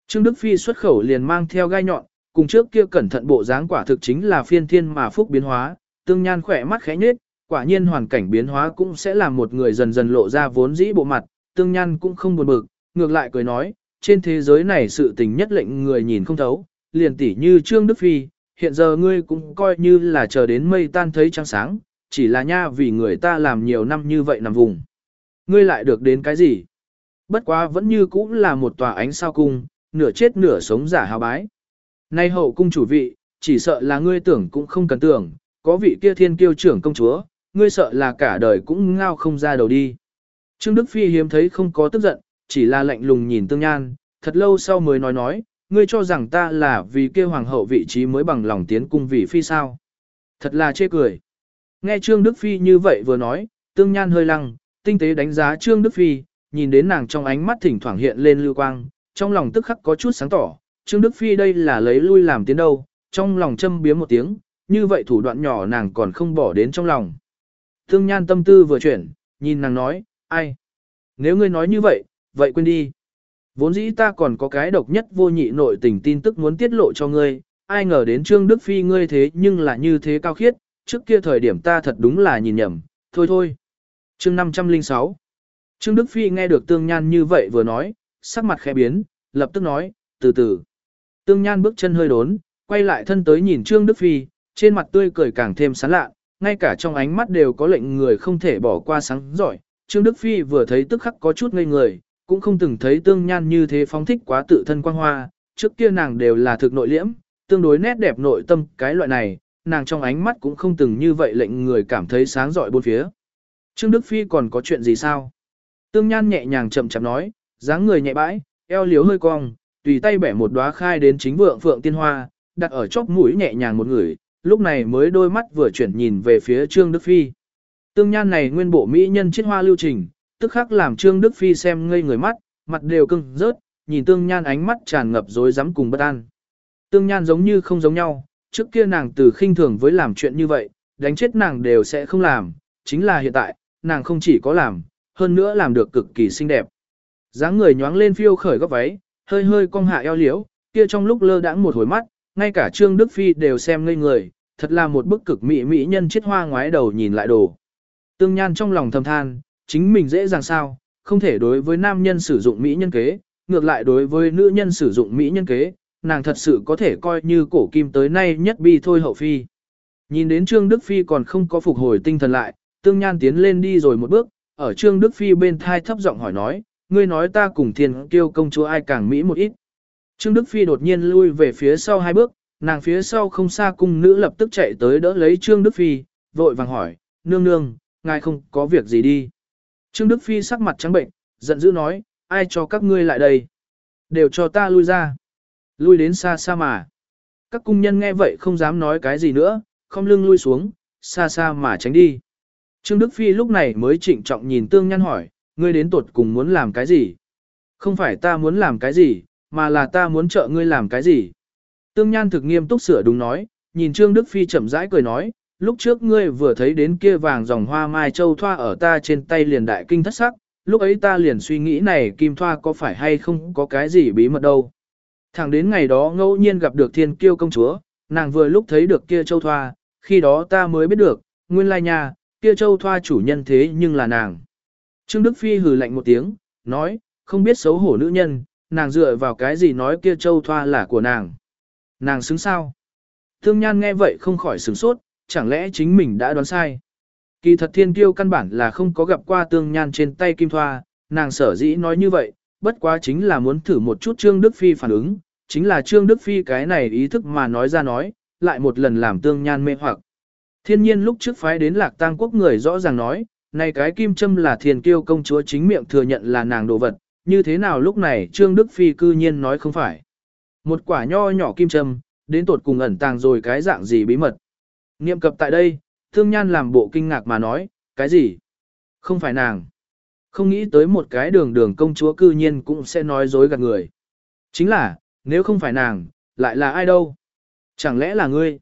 Trương Đức Phi xuất khẩu liền mang theo gai nhọn, cùng trước kia cẩn thận bộ dáng quả thực chính là phiên thiên mà phúc biến hóa, Tương Nhan khỏe mắt khẽ nhếch, quả nhiên hoàn cảnh biến hóa cũng sẽ làm một người dần dần lộ ra vốn dĩ bộ mặt, Tương Nhan cũng không buồn bực, ngược lại cười nói, trên thế giới này sự tình nhất lệnh người nhìn không thấu, liền tỉ như Trương Đức Phi, hiện giờ ngươi cũng coi như là chờ đến mây tan thấy trăng sáng, chỉ là nha vì người ta làm nhiều năm như vậy nằm vùng. Ngươi lại được đến cái gì? Bất quá vẫn như cũng là một tòa ánh sao cung, nửa chết nửa sống giả hào bái. Nay hậu cung chủ vị, chỉ sợ là ngươi tưởng cũng không cần tưởng, có vị kia thiên kiêu trưởng công chúa, ngươi sợ là cả đời cũng ngao không ra đầu đi. Trương Đức Phi hiếm thấy không có tức giận, chỉ là lạnh lùng nhìn tương nhan, thật lâu sau mới nói nói, ngươi cho rằng ta là vì kia hoàng hậu vị trí mới bằng lòng tiến cung vị phi sao. Thật là chê cười. Nghe Trương Đức Phi như vậy vừa nói, tương nhan hơi lăng, tinh tế đánh giá Trương Đức Phi, nhìn đến nàng trong ánh mắt thỉnh thoảng hiện lên lưu quang, trong lòng tức khắc có chút sáng tỏ, Trương Đức Phi đây là lấy lui làm tiến đâu, trong lòng châm biếm một tiếng, như vậy thủ đoạn nhỏ nàng còn không bỏ đến trong lòng. Tương nhan tâm tư vừa chuyển, nhìn nàng nói, ai? Nếu ngươi nói như vậy, vậy quên đi. Vốn dĩ ta còn có cái độc nhất vô nhị nội tình tin tức muốn tiết lộ cho ngươi, ai ngờ đến Trương Đức Phi ngươi thế nhưng là như thế cao khiết, trước kia thời điểm ta thật đúng là nhìn nhầm, thôi thôi. Chương 506 Trương Đức Phi nghe được Tương Nhan như vậy vừa nói, sắc mặt khẽ biến, lập tức nói, từ từ. Tương Nhan bước chân hơi đốn, quay lại thân tới nhìn Trương Đức Phi, trên mặt tươi cười càng thêm sán lạ, ngay cả trong ánh mắt đều có lệnh người không thể bỏ qua sáng giỏi. Trương Đức Phi vừa thấy tức khắc có chút ngây người, cũng không từng thấy tương nhan như thế phóng thích quá tự thân quang hoa, trước kia nàng đều là thực nội liễm, tương đối nét đẹp nội tâm cái loại này, nàng trong ánh mắt cũng không từng như vậy lệnh người cảm thấy sáng rọi bốn phía. Trương Đức Phi còn có chuyện gì sao? Tương nhan nhẹ nhàng chậm chậm nói, dáng người nhẹ bãi, eo liếu hơi cong, tùy tay bẻ một đóa khai đến chính vượng phượng tiên hoa, đặt ở chóp mũi nhẹ nhàng một người, lúc này mới đôi mắt vừa chuyển nhìn về phía Trương Đức Phi. Tương nhan này nguyên bộ mỹ nhân chiết hoa lưu trình, tức khắc làm Trương Đức Phi xem ngây người mắt, mặt đều cưng rớt, nhìn tương nhan ánh mắt tràn ngập rối rắm cùng bất an. Tương nhan giống như không giống nhau, trước kia nàng từ khinh thường với làm chuyện như vậy, đánh chết nàng đều sẽ không làm, chính là hiện tại, nàng không chỉ có làm, hơn nữa làm được cực kỳ xinh đẹp. dáng người nhoáng lên phiêu khởi góc váy, hơi hơi cong hạ eo liễu, kia trong lúc lơ đãng một hồi mắt, ngay cả Trương Đức Phi đều xem ngây người, thật là một bức cực mỹ mỹ nhân chết hoa ngoái đầu nhìn lại đồ. Tương Nhan trong lòng thầm than, chính mình dễ dàng sao, không thể đối với nam nhân sử dụng mỹ nhân kế, ngược lại đối với nữ nhân sử dụng mỹ nhân kế, nàng thật sự có thể coi như cổ kim tới nay nhất bi thôi hậu phi. Nhìn đến Trương Đức Phi còn không có phục hồi tinh thần lại, Tương Nhan tiến lên đi rồi một bước, ở Trương Đức Phi bên thai thấp giọng hỏi nói, ngươi nói ta cùng thiên kiêu công chúa ai càng mỹ một ít. Trương Đức Phi đột nhiên lui về phía sau hai bước, nàng phía sau không xa cung nữ lập tức chạy tới đỡ lấy Trương Đức Phi, vội vàng hỏi, nương nương, ngài không có việc gì đi. Trương Đức Phi sắc mặt trắng bệnh, giận dữ nói, ai cho các ngươi lại đây? Đều cho ta lui ra. Lui đến xa xa mà. Các cung nhân nghe vậy không dám nói cái gì nữa, không lưng lui xuống, xa xa mà tránh đi. Trương Đức Phi lúc này mới trịnh trọng nhìn Tương Nhan hỏi, ngươi đến tuột cùng muốn làm cái gì? Không phải ta muốn làm cái gì, mà là ta muốn trợ ngươi làm cái gì? Tương Nhan thực nghiêm túc sửa đúng nói, nhìn Trương Đức Phi chậm rãi cười nói, lúc trước ngươi vừa thấy đến kia vàng dòng hoa mai châu thoa ở ta trên tay liền đại kinh thất sắc, lúc ấy ta liền suy nghĩ này kim thoa có phải hay không có cái gì bí mật đâu. Thẳng đến ngày đó ngẫu nhiên gặp được thiên kiêu công chúa, nàng vừa lúc thấy được kia châu thoa, khi đó ta mới biết được, nguyên lai nha, kia châu thoa chủ nhân thế nhưng là nàng. Trương Đức Phi hừ lạnh một tiếng, nói, không biết xấu hổ nữ nhân, nàng dựa vào cái gì nói kia châu thoa là của nàng. Nàng xứng sao? Thương Nhan nghe vậy không khỏi sửng sốt, chẳng lẽ chính mình đã đoán sai. Kỳ thật thiên kiêu căn bản là không có gặp qua tương nhan trên tay kim thoa, nàng sở dĩ nói như vậy, bất quá chính là muốn thử một chút Trương Đức Phi phản ứng, chính là Trương Đức Phi cái này ý thức mà nói ra nói, lại một lần làm tương nhan mê hoặc. Thiên nhiên lúc trước phái đến lạc tang quốc người rõ ràng nói, này cái kim châm là thiên kiêu công chúa chính miệng thừa nhận là nàng đồ vật, như thế nào lúc này Trương Đức Phi cư nhiên nói không phải. Một quả nho nhỏ kim châm, đến tột cùng ẩn tàng rồi cái dạng gì bí mật. Niệm cập tại đây, thương nhan làm bộ kinh ngạc mà nói, cái gì? Không phải nàng. Không nghĩ tới một cái đường đường công chúa cư nhiên cũng sẽ nói dối gạt người. Chính là, nếu không phải nàng, lại là ai đâu? Chẳng lẽ là ngươi?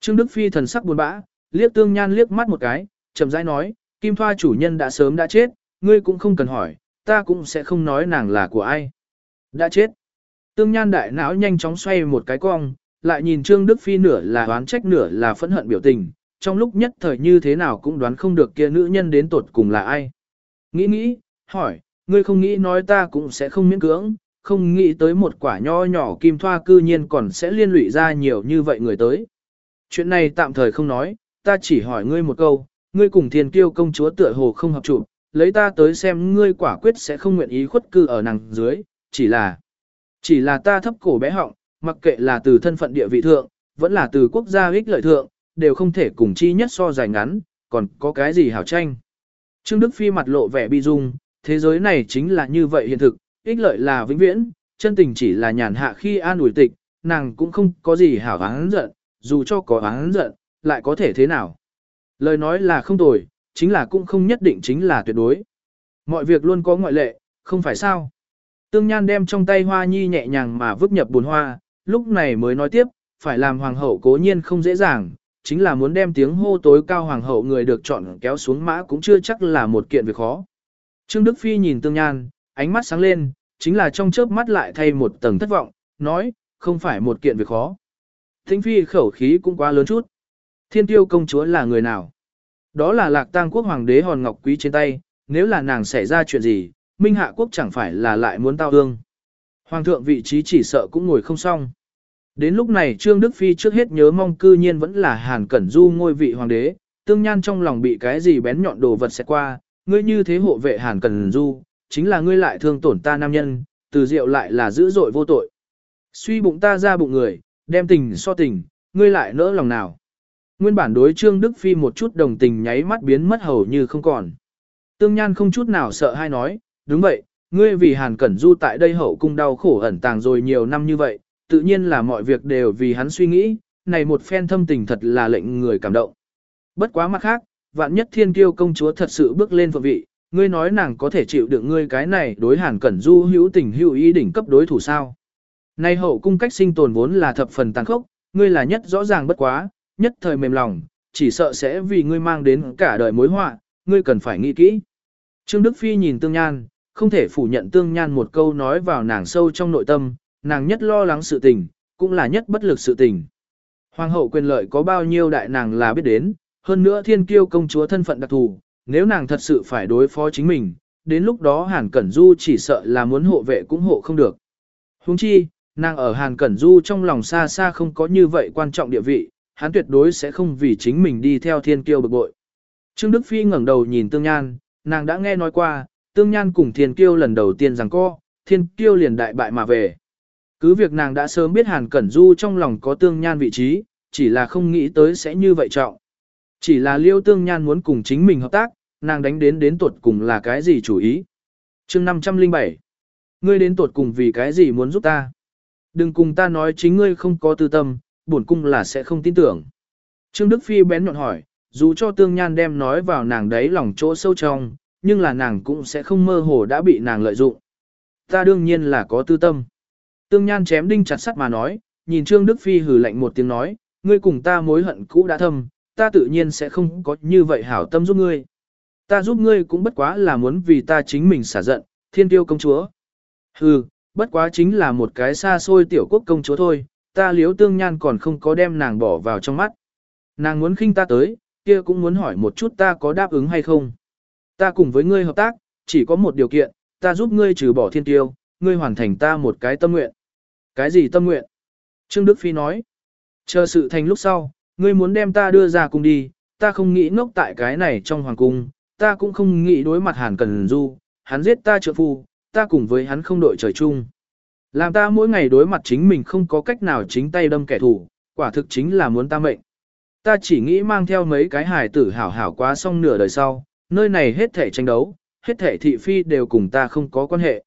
Trương Đức Phi thần sắc buồn bã, liếc tương nhan liếc mắt một cái, chậm rãi nói, Kim Thoa chủ nhân đã sớm đã chết, ngươi cũng không cần hỏi, ta cũng sẽ không nói nàng là của ai. Đã chết. Tương nhan đại não nhanh chóng xoay một cái cong, lại nhìn Trương Đức Phi nửa là oán trách nửa là phẫn hận biểu tình, trong lúc nhất thời như thế nào cũng đoán không được kia nữ nhân đến tột cùng là ai. Nghĩ nghĩ, hỏi, ngươi không nghĩ nói ta cũng sẽ không miễn cưỡng, không nghĩ tới một quả nho nhỏ kim thoa cư nhiên còn sẽ liên lụy ra nhiều như vậy người tới. Chuyện này tạm thời không nói, ta chỉ hỏi ngươi một câu, ngươi cùng thiên kiêu công chúa tựa hồ không hợp trụ, lấy ta tới xem ngươi quả quyết sẽ không nguyện ý khuất cư ở nàng dưới, chỉ là, chỉ là ta thấp cổ bé họng, mặc kệ là từ thân phận địa vị thượng, vẫn là từ quốc gia ích lợi thượng, đều không thể cùng chi nhất so dài ngắn, còn có cái gì hảo tranh. Trương Đức Phi mặt lộ vẻ bi dung, thế giới này chính là như vậy hiện thực, ích lợi là vĩnh viễn, chân tình chỉ là nhàn hạ khi an ủi tịch, nàng cũng không có gì hảo oán giận, dù cho có oán giận, lại có thể thế nào. Lời nói là không tồi, chính là cũng không nhất định chính là tuyệt đối. Mọi việc luôn có ngoại lệ, không phải sao. Tương Nhan đem trong tay hoa nhi nhẹ nhàng mà vứt nhập buồn hoa, lúc này mới nói tiếp, phải làm hoàng hậu cố nhiên không dễ dàng, chính là muốn đem tiếng hô tối cao hoàng hậu người được chọn kéo xuống mã cũng chưa chắc là một kiện việc khó. Trương Đức Phi nhìn Tương Nhan, ánh mắt sáng lên, chính là trong chớp mắt lại thay một tầng thất vọng, nói, không phải một kiện việc khó. Thính Phi khẩu khí cũng quá lớn chút. Thiên tiêu công chúa là người nào? Đó là lạc tang quốc hoàng đế hòn ngọc quý trên tay, nếu là nàng xảy ra chuyện gì, Minh Hạ quốc chẳng phải là lại muốn tao ương. Hoàng thượng vị trí chỉ sợ cũng ngồi không xong. Đến lúc này Trương Đức Phi trước hết nhớ mong cư nhiên vẫn là Hàn Cẩn Du ngôi vị hoàng đế, tương nhan trong lòng bị cái gì bén nhọn đồ vật sẽ qua, ngươi như thế hộ vệ Hàn Cẩn Du, chính là ngươi lại thương tổn ta nam nhân, từ diệu lại là dữ dội vô tội. Suy bụng ta ra bụng người, đem tình so tình, ngươi lại nỡ lòng nào. Nguyên bản đối Trương Đức Phi một chút đồng tình nháy mắt biến mất hầu như không còn. Tương Nhan không chút nào sợ hay nói, đúng vậy, ngươi vì Hàn Cẩn Du tại đây hậu cung đau khổ ẩn tàng rồi nhiều năm như vậy, tự nhiên là mọi việc đều vì hắn suy nghĩ, này một phen thâm tình thật là lệnh người cảm động. Bất quá mặt khác, vạn nhất thiên kiêu công chúa thật sự bước lên phượng vị, ngươi nói nàng có thể chịu được ngươi cái này đối hàn cẩn du hữu tình hữu ý đỉnh cấp đối thủ sao. Nay hậu cung cách sinh tồn vốn là thập phần tàn khốc, ngươi là nhất rõ ràng bất quá, nhất thời mềm lòng, chỉ sợ sẽ vì ngươi mang đến cả đời mối họa, ngươi cần phải nghĩ kỹ. Trương Đức Phi nhìn Tương Nhan, không thể phủ nhận Tương Nhan một câu nói vào nàng sâu trong nội tâm, nàng nhất lo lắng sự tình, cũng là nhất bất lực sự tình. Hoàng hậu quyền lợi có bao nhiêu đại nàng là biết đến, hơn nữa thiên kiêu công chúa thân phận đặc thù, nếu nàng thật sự phải đối phó chính mình, đến lúc đó Hàn Cẩn Du chỉ sợ là muốn hộ vệ cũng hộ không được. Huống chi, nàng ở Hàn Cẩn Du trong lòng xa xa không có như vậy quan trọng địa vị, hắn tuyệt đối sẽ không vì chính mình đi theo thiên kiêu bực bội. Trương Đức Phi ngẩng đầu nhìn Tương Nhan, nàng đã nghe nói qua, Tương Nhan cùng thiên kiêu lần đầu tiên rằng co, thiên kiêu liền đại bại mà về. Cứ việc nàng đã sớm biết Hàn Cẩn Du trong lòng có Tương Nhan vị trí, chỉ là không nghĩ tới sẽ như vậy trọng. Chỉ là Liêu Tương Nhan muốn cùng chính mình hợp tác, nàng đánh đến đến tuột cùng là cái gì chủ ý. chương 507 Ngươi đến tuột cùng vì cái gì muốn giúp ta? Đừng cùng ta nói chính ngươi không có tư tâm, bổn cung là sẽ không tin tưởng. Trương Đức Phi bén nhọn hỏi, dù cho tương nhan đem nói vào nàng đấy lòng chỗ sâu trong, nhưng là nàng cũng sẽ không mơ hồ đã bị nàng lợi dụng. Ta đương nhiên là có tư tâm. Tương nhan chém đinh chặt sắt mà nói, nhìn Trương Đức Phi hừ lạnh một tiếng nói, ngươi cùng ta mối hận cũ đã thâm, ta tự nhiên sẽ không có như vậy hảo tâm giúp ngươi. Ta giúp ngươi cũng bất quá là muốn vì ta chính mình xả giận, thiên tiêu công chúa. Hừ, bất quá chính là một cái xa xôi tiểu quốc công chúa thôi, ta liếu tương nhan còn không có đem nàng bỏ vào trong mắt. Nàng muốn khinh ta tới, kia cũng muốn hỏi một chút ta có đáp ứng hay không. Ta cùng với ngươi hợp tác, chỉ có một điều kiện, ta giúp ngươi trừ bỏ thiên tiêu, ngươi hoàn thành ta một cái tâm nguyện. Cái gì tâm nguyện? Trương Đức Phi nói. Chờ sự thành lúc sau, ngươi muốn đem ta đưa ra cùng đi, ta không nghĩ ngốc tại cái này trong hoàng cung, ta cũng không nghĩ đối mặt Hàn Cần Du, hắn giết ta trợ phu, ta cùng với hắn không đội trời chung. Làm ta mỗi ngày đối mặt chính mình không có cách nào chính tay đâm kẻ thù, quả thực chính là muốn ta mệnh. Ta chỉ nghĩ mang theo mấy cái hài tử hảo hảo quá xong nửa đời sau, nơi này hết thể tranh đấu, hết thể thị phi đều cùng ta không có quan hệ.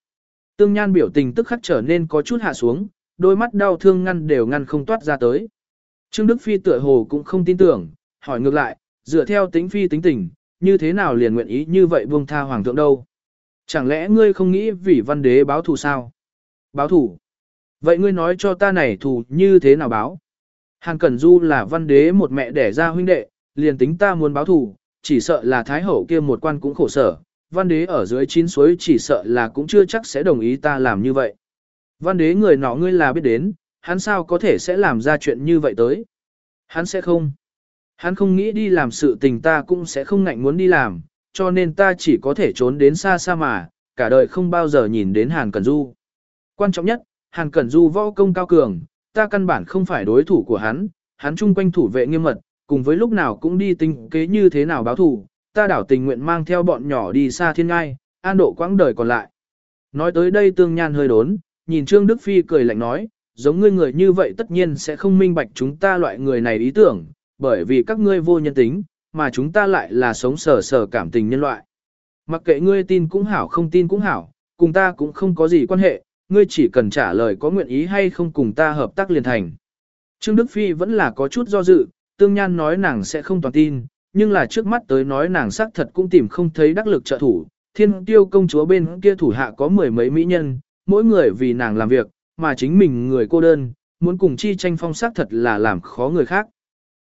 Tương Nhan biểu tình tức khắc trở nên có chút hạ xuống, đôi mắt đau thương ngăn đều ngăn không toát ra tới. Trương Đức Phi tựa hồ cũng không tin tưởng, hỏi ngược lại, dựa theo tính phi tính tình, như thế nào liền nguyện ý như vậy buông tha hoàng thượng đâu? Chẳng lẽ ngươi không nghĩ vì văn đế báo thù sao? Báo thù? Vậy ngươi nói cho ta này thù như thế nào báo? Hàng Cẩn Du là văn đế một mẹ đẻ ra huynh đệ, liền tính ta muốn báo thù, chỉ sợ là thái hậu kia một quan cũng khổ sở, văn đế ở dưới chín suối chỉ sợ là cũng chưa chắc sẽ đồng ý ta làm như vậy. Văn đế người nọ ngươi là biết đến, hắn sao có thể sẽ làm ra chuyện như vậy tới? Hắn sẽ không. Hắn không nghĩ đi làm sự tình ta cũng sẽ không ngạnh muốn đi làm, cho nên ta chỉ có thể trốn đến xa xa mà, cả đời không bao giờ nhìn đến Hàn Cẩn Du. Quan trọng nhất, Hàn Cẩn Du võ công cao cường, ta căn bản không phải đối thủ của hắn, hắn chung quanh thủ vệ nghiêm mật, cùng với lúc nào cũng đi tính kế như thế nào báo thủ, ta đảo tình nguyện mang theo bọn nhỏ đi xa thiên ngai, an độ quãng đời còn lại. Nói tới đây tương nhan hơi đốn, nhìn Trương Đức Phi cười lạnh nói, giống ngươi người như vậy tất nhiên sẽ không minh bạch chúng ta loại người này ý tưởng, bởi vì các ngươi vô nhân tính, mà chúng ta lại là sống sờ sờ cảm tình nhân loại. Mặc kệ ngươi tin cũng hảo không tin cũng hảo, cùng ta cũng không có gì quan hệ, ngươi chỉ cần trả lời có nguyện ý hay không cùng ta hợp tác liền thành. Trương Đức Phi vẫn là có chút do dự, tương nhan nói nàng sẽ không toàn tin, nhưng là trước mắt tới nói nàng xác thật cũng tìm không thấy đắc lực trợ thủ. Thiên tiêu công chúa bên kia thủ hạ có mười mấy mỹ nhân, mỗi người vì nàng làm việc, mà chính mình người cô đơn, muốn cùng chi tranh phong sắc thật là làm khó người khác.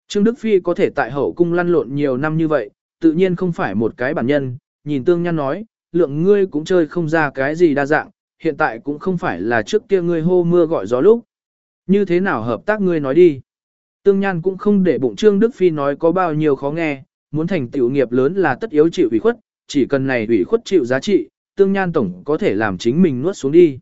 Trương Đức Phi có thể tại hậu cung lăn lộn nhiều năm như vậy, tự nhiên không phải một cái bản nhân, nhìn tương nhan nói, lượng ngươi cũng chơi không ra cái gì đa dạng, hiện tại cũng không phải là trước kia ngươi hô mưa gọi gió lúc. Như thế nào hợp tác ngươi nói đi. Tương nhan cũng không để bụng Trương Đức Phi nói có bao nhiêu khó nghe, muốn thành tiểu nghiệp lớn là tất yếu chịu ủy khuất, chỉ cần này ủy khuất chịu giá trị, tương nhan tổng có thể làm chính mình nuốt xuống đi.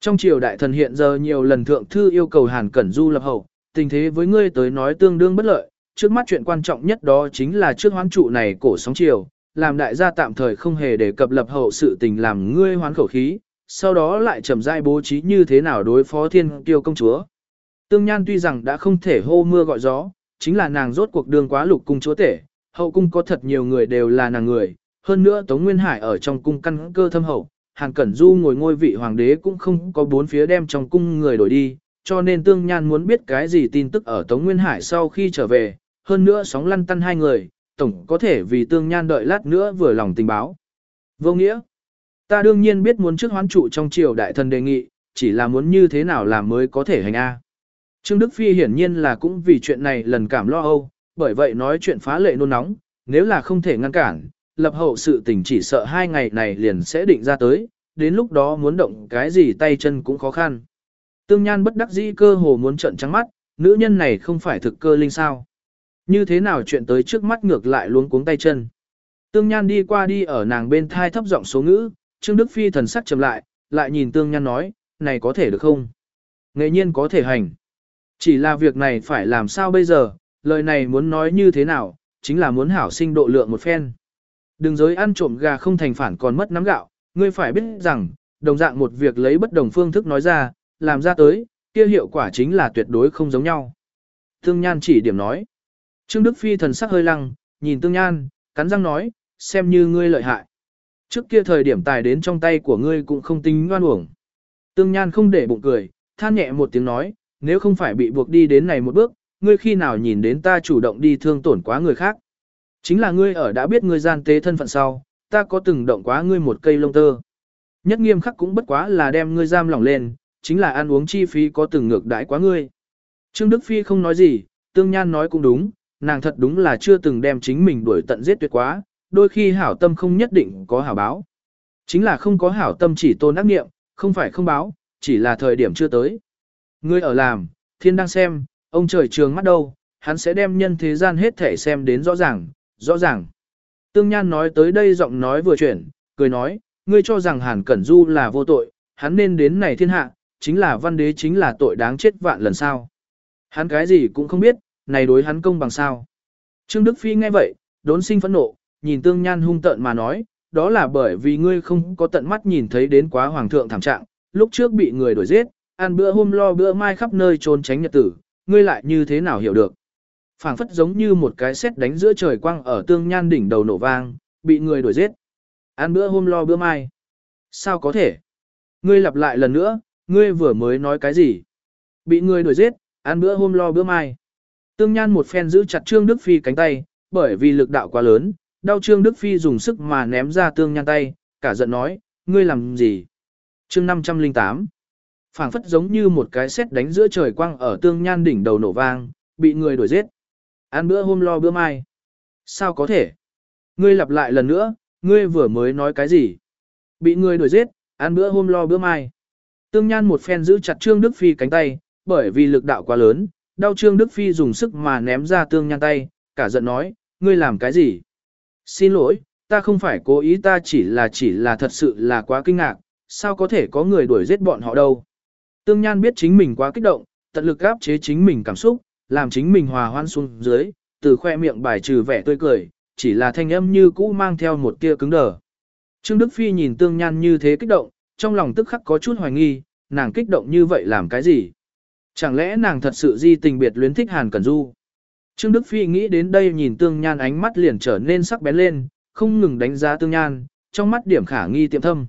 Trong triều đại thần hiện giờ nhiều lần thượng thư yêu cầu Hàn Cẩn Du lập hậu, tình thế với ngươi tới nói tương đương bất lợi, trước mắt chuyện quan trọng nhất đó chính là trước hoán trụ này cổ sóng triều, làm đại gia tạm thời không hề để cập lập hậu sự tình làm ngươi hoán khẩu khí, sau đó lại chậm rãi bố trí như thế nào đối phó thiên kiêu công chúa. Tương Nhan tuy rằng đã không thể hô mưa gọi gió, chính là nàng rốt cuộc đường quá lục cung chúa tể, hậu cung có thật nhiều người đều là nàng người, hơn nữa Tống Nguyên Hải ở trong cung căn cơ thâm hậu, Hàn Cẩn Du ngồi ngôi vị hoàng đế cũng không có bốn phía đem trong cung người đổi đi, cho nên Tương Nhan muốn biết cái gì tin tức ở Tống Nguyên Hải sau khi trở về, hơn nữa sóng lăn tăn hai người, tổng có thể vì Tương Nhan đợi lát nữa vừa lòng tình báo. Vô nghĩa, ta đương nhiên biết muốn trước hoán trụ trong triều đại thần đề nghị, chỉ là muốn như thế nào làm mới có thể hành A. Trương Đức Phi hiển nhiên là cũng vì chuyện này lần cảm lo âu, bởi vậy nói chuyện phá lệ nôn nóng, nếu là không thể ngăn cản, lập hậu sự tình chỉ sợ hai ngày này liền sẽ định ra tới, đến lúc đó muốn động cái gì tay chân cũng khó khăn. Tương Nhan bất đắc dĩ cơ hồ muốn trận trắng mắt, nữ nhân này không phải thực cơ linh sao. Như thế nào chuyện tới trước mắt ngược lại luống cuống tay chân. Tương Nhan đi qua đi ở nàng bên thai thấp giọng số ngữ, Trương Đức Phi thần sắc trầm lại, lại nhìn Tương Nhan nói, này có thể được không? Nghệ nhiên có thể hành. Chỉ là việc này phải làm sao bây giờ, lời này muốn nói như thế nào, chính là muốn hảo sinh độ lượng một phen. Đừng dối ăn trộm gà không thành phản còn mất nắm gạo, ngươi phải biết rằng, đồng dạng một việc lấy bất đồng phương thức nói ra, làm ra tới, kia hiệu quả chính là tuyệt đối không giống nhau. Tương Nhan chỉ điểm nói. Trương Đức Phi thần sắc hơi lăng, nhìn Tương Nhan, cắn răng nói, xem như ngươi lợi hại. Trước kia thời điểm tài đến trong tay của ngươi cũng không tính ngoan uổng. Tương Nhan không để bụng cười, than nhẹ một tiếng nói, nếu không phải bị buộc đi đến này một bước, ngươi khi nào nhìn đến ta chủ động đi thương tổn quá người khác. Chính là ngươi ở đã biết ngươi gian tế thân phận sau, ta có từng động quá ngươi một cây lông tơ. Nhất nghiêm khắc cũng bất quá là đem ngươi giam lỏng lên, chính là ăn uống chi phí có từng ngược đãi quá ngươi. Trương Đức Phi không nói gì, Tương Nhan nói cũng đúng, nàng thật đúng là chưa từng đem chính mình đuổi tận giết tuyệt quá, đôi khi hảo tâm không nhất định có hảo báo. Chính là không có hảo tâm chỉ tôn ác nghiệm, không phải không báo, chỉ là thời điểm chưa tới. Ngươi ở làm, thiên đang xem, ông trời trường mắt đâu, hắn sẽ đem nhân thế gian hết thể xem đến rõ ràng, rõ ràng. Tương Nhan nói tới đây giọng nói vừa chuyển, cười nói, ngươi cho rằng Hàn Cẩn Du là vô tội, hắn nên đến này thiên hạ, chính là văn đế chính là tội đáng chết vạn lần sao. Hắn cái gì cũng không biết, này đối hắn công bằng sao. Trương Đức Phi nghe vậy, đốn sinh phẫn nộ, nhìn Tương Nhan hung tợn mà nói, đó là bởi vì ngươi không có tận mắt nhìn thấy đến quá hoàng thượng thảm trạng, lúc trước bị người đuổi giết, ăn bữa hôm lo bữa mai khắp nơi trốn tránh nhật tử, ngươi lại như thế nào hiểu được phảng phất giống như một cái sét đánh giữa trời quang ở tương nhan đỉnh đầu nổ vang, bị người đuổi giết. Ăn bữa hôm lo bữa mai. Sao có thể? Ngươi lặp lại lần nữa, ngươi vừa mới nói cái gì? Bị người đuổi giết, ăn bữa hôm lo bữa mai. Tương Nhan một phen giữ chặt Trương Đức Phi cánh tay, bởi vì lực đạo quá lớn, đau Trương Đức Phi dùng sức mà ném ra Tương Nhan tay, cả giận nói, ngươi làm gì? Chương 508 phảng phất giống như một cái sét đánh giữa trời quang ở Tương Nhan đỉnh đầu nổ vang, bị người đuổi giết. Ăn bữa hôm lo bữa mai. Sao có thể? Ngươi lặp lại lần nữa, ngươi vừa mới nói cái gì? Bị ngươi đuổi giết, ăn bữa hôm lo bữa mai. Tương Nhan một phen giữ chặt Trương Đức Phi cánh tay, bởi vì lực đạo quá lớn, đau Trương Đức Phi dùng sức mà ném ra Tương Nhan tay, cả giận nói, ngươi làm cái gì? Xin lỗi, ta không phải cố ý ta chỉ là chỉ là thật sự là quá kinh ngạc, sao có thể có người đuổi giết bọn họ đâu? Tương Nhan biết chính mình quá kích động, tận lực áp chế chính mình cảm xúc, làm chính mình hòa hoan xuống dưới, từ khoe miệng bài trừ vẻ tươi cười, chỉ là thanh âm như cũ mang theo một tia cứng đờ. Trương Đức Phi nhìn Tương Nhan như thế kích động, trong lòng tức khắc có chút hoài nghi, nàng kích động như vậy làm cái gì? Chẳng lẽ nàng thật sự di tình biệt luyến thích Hàn Cẩn Du? Trương Đức Phi nghĩ đến đây nhìn Tương Nhan ánh mắt liền trở nên sắc bén lên, không ngừng đánh giá Tương Nhan, trong mắt điểm khả nghi tiệm thâm.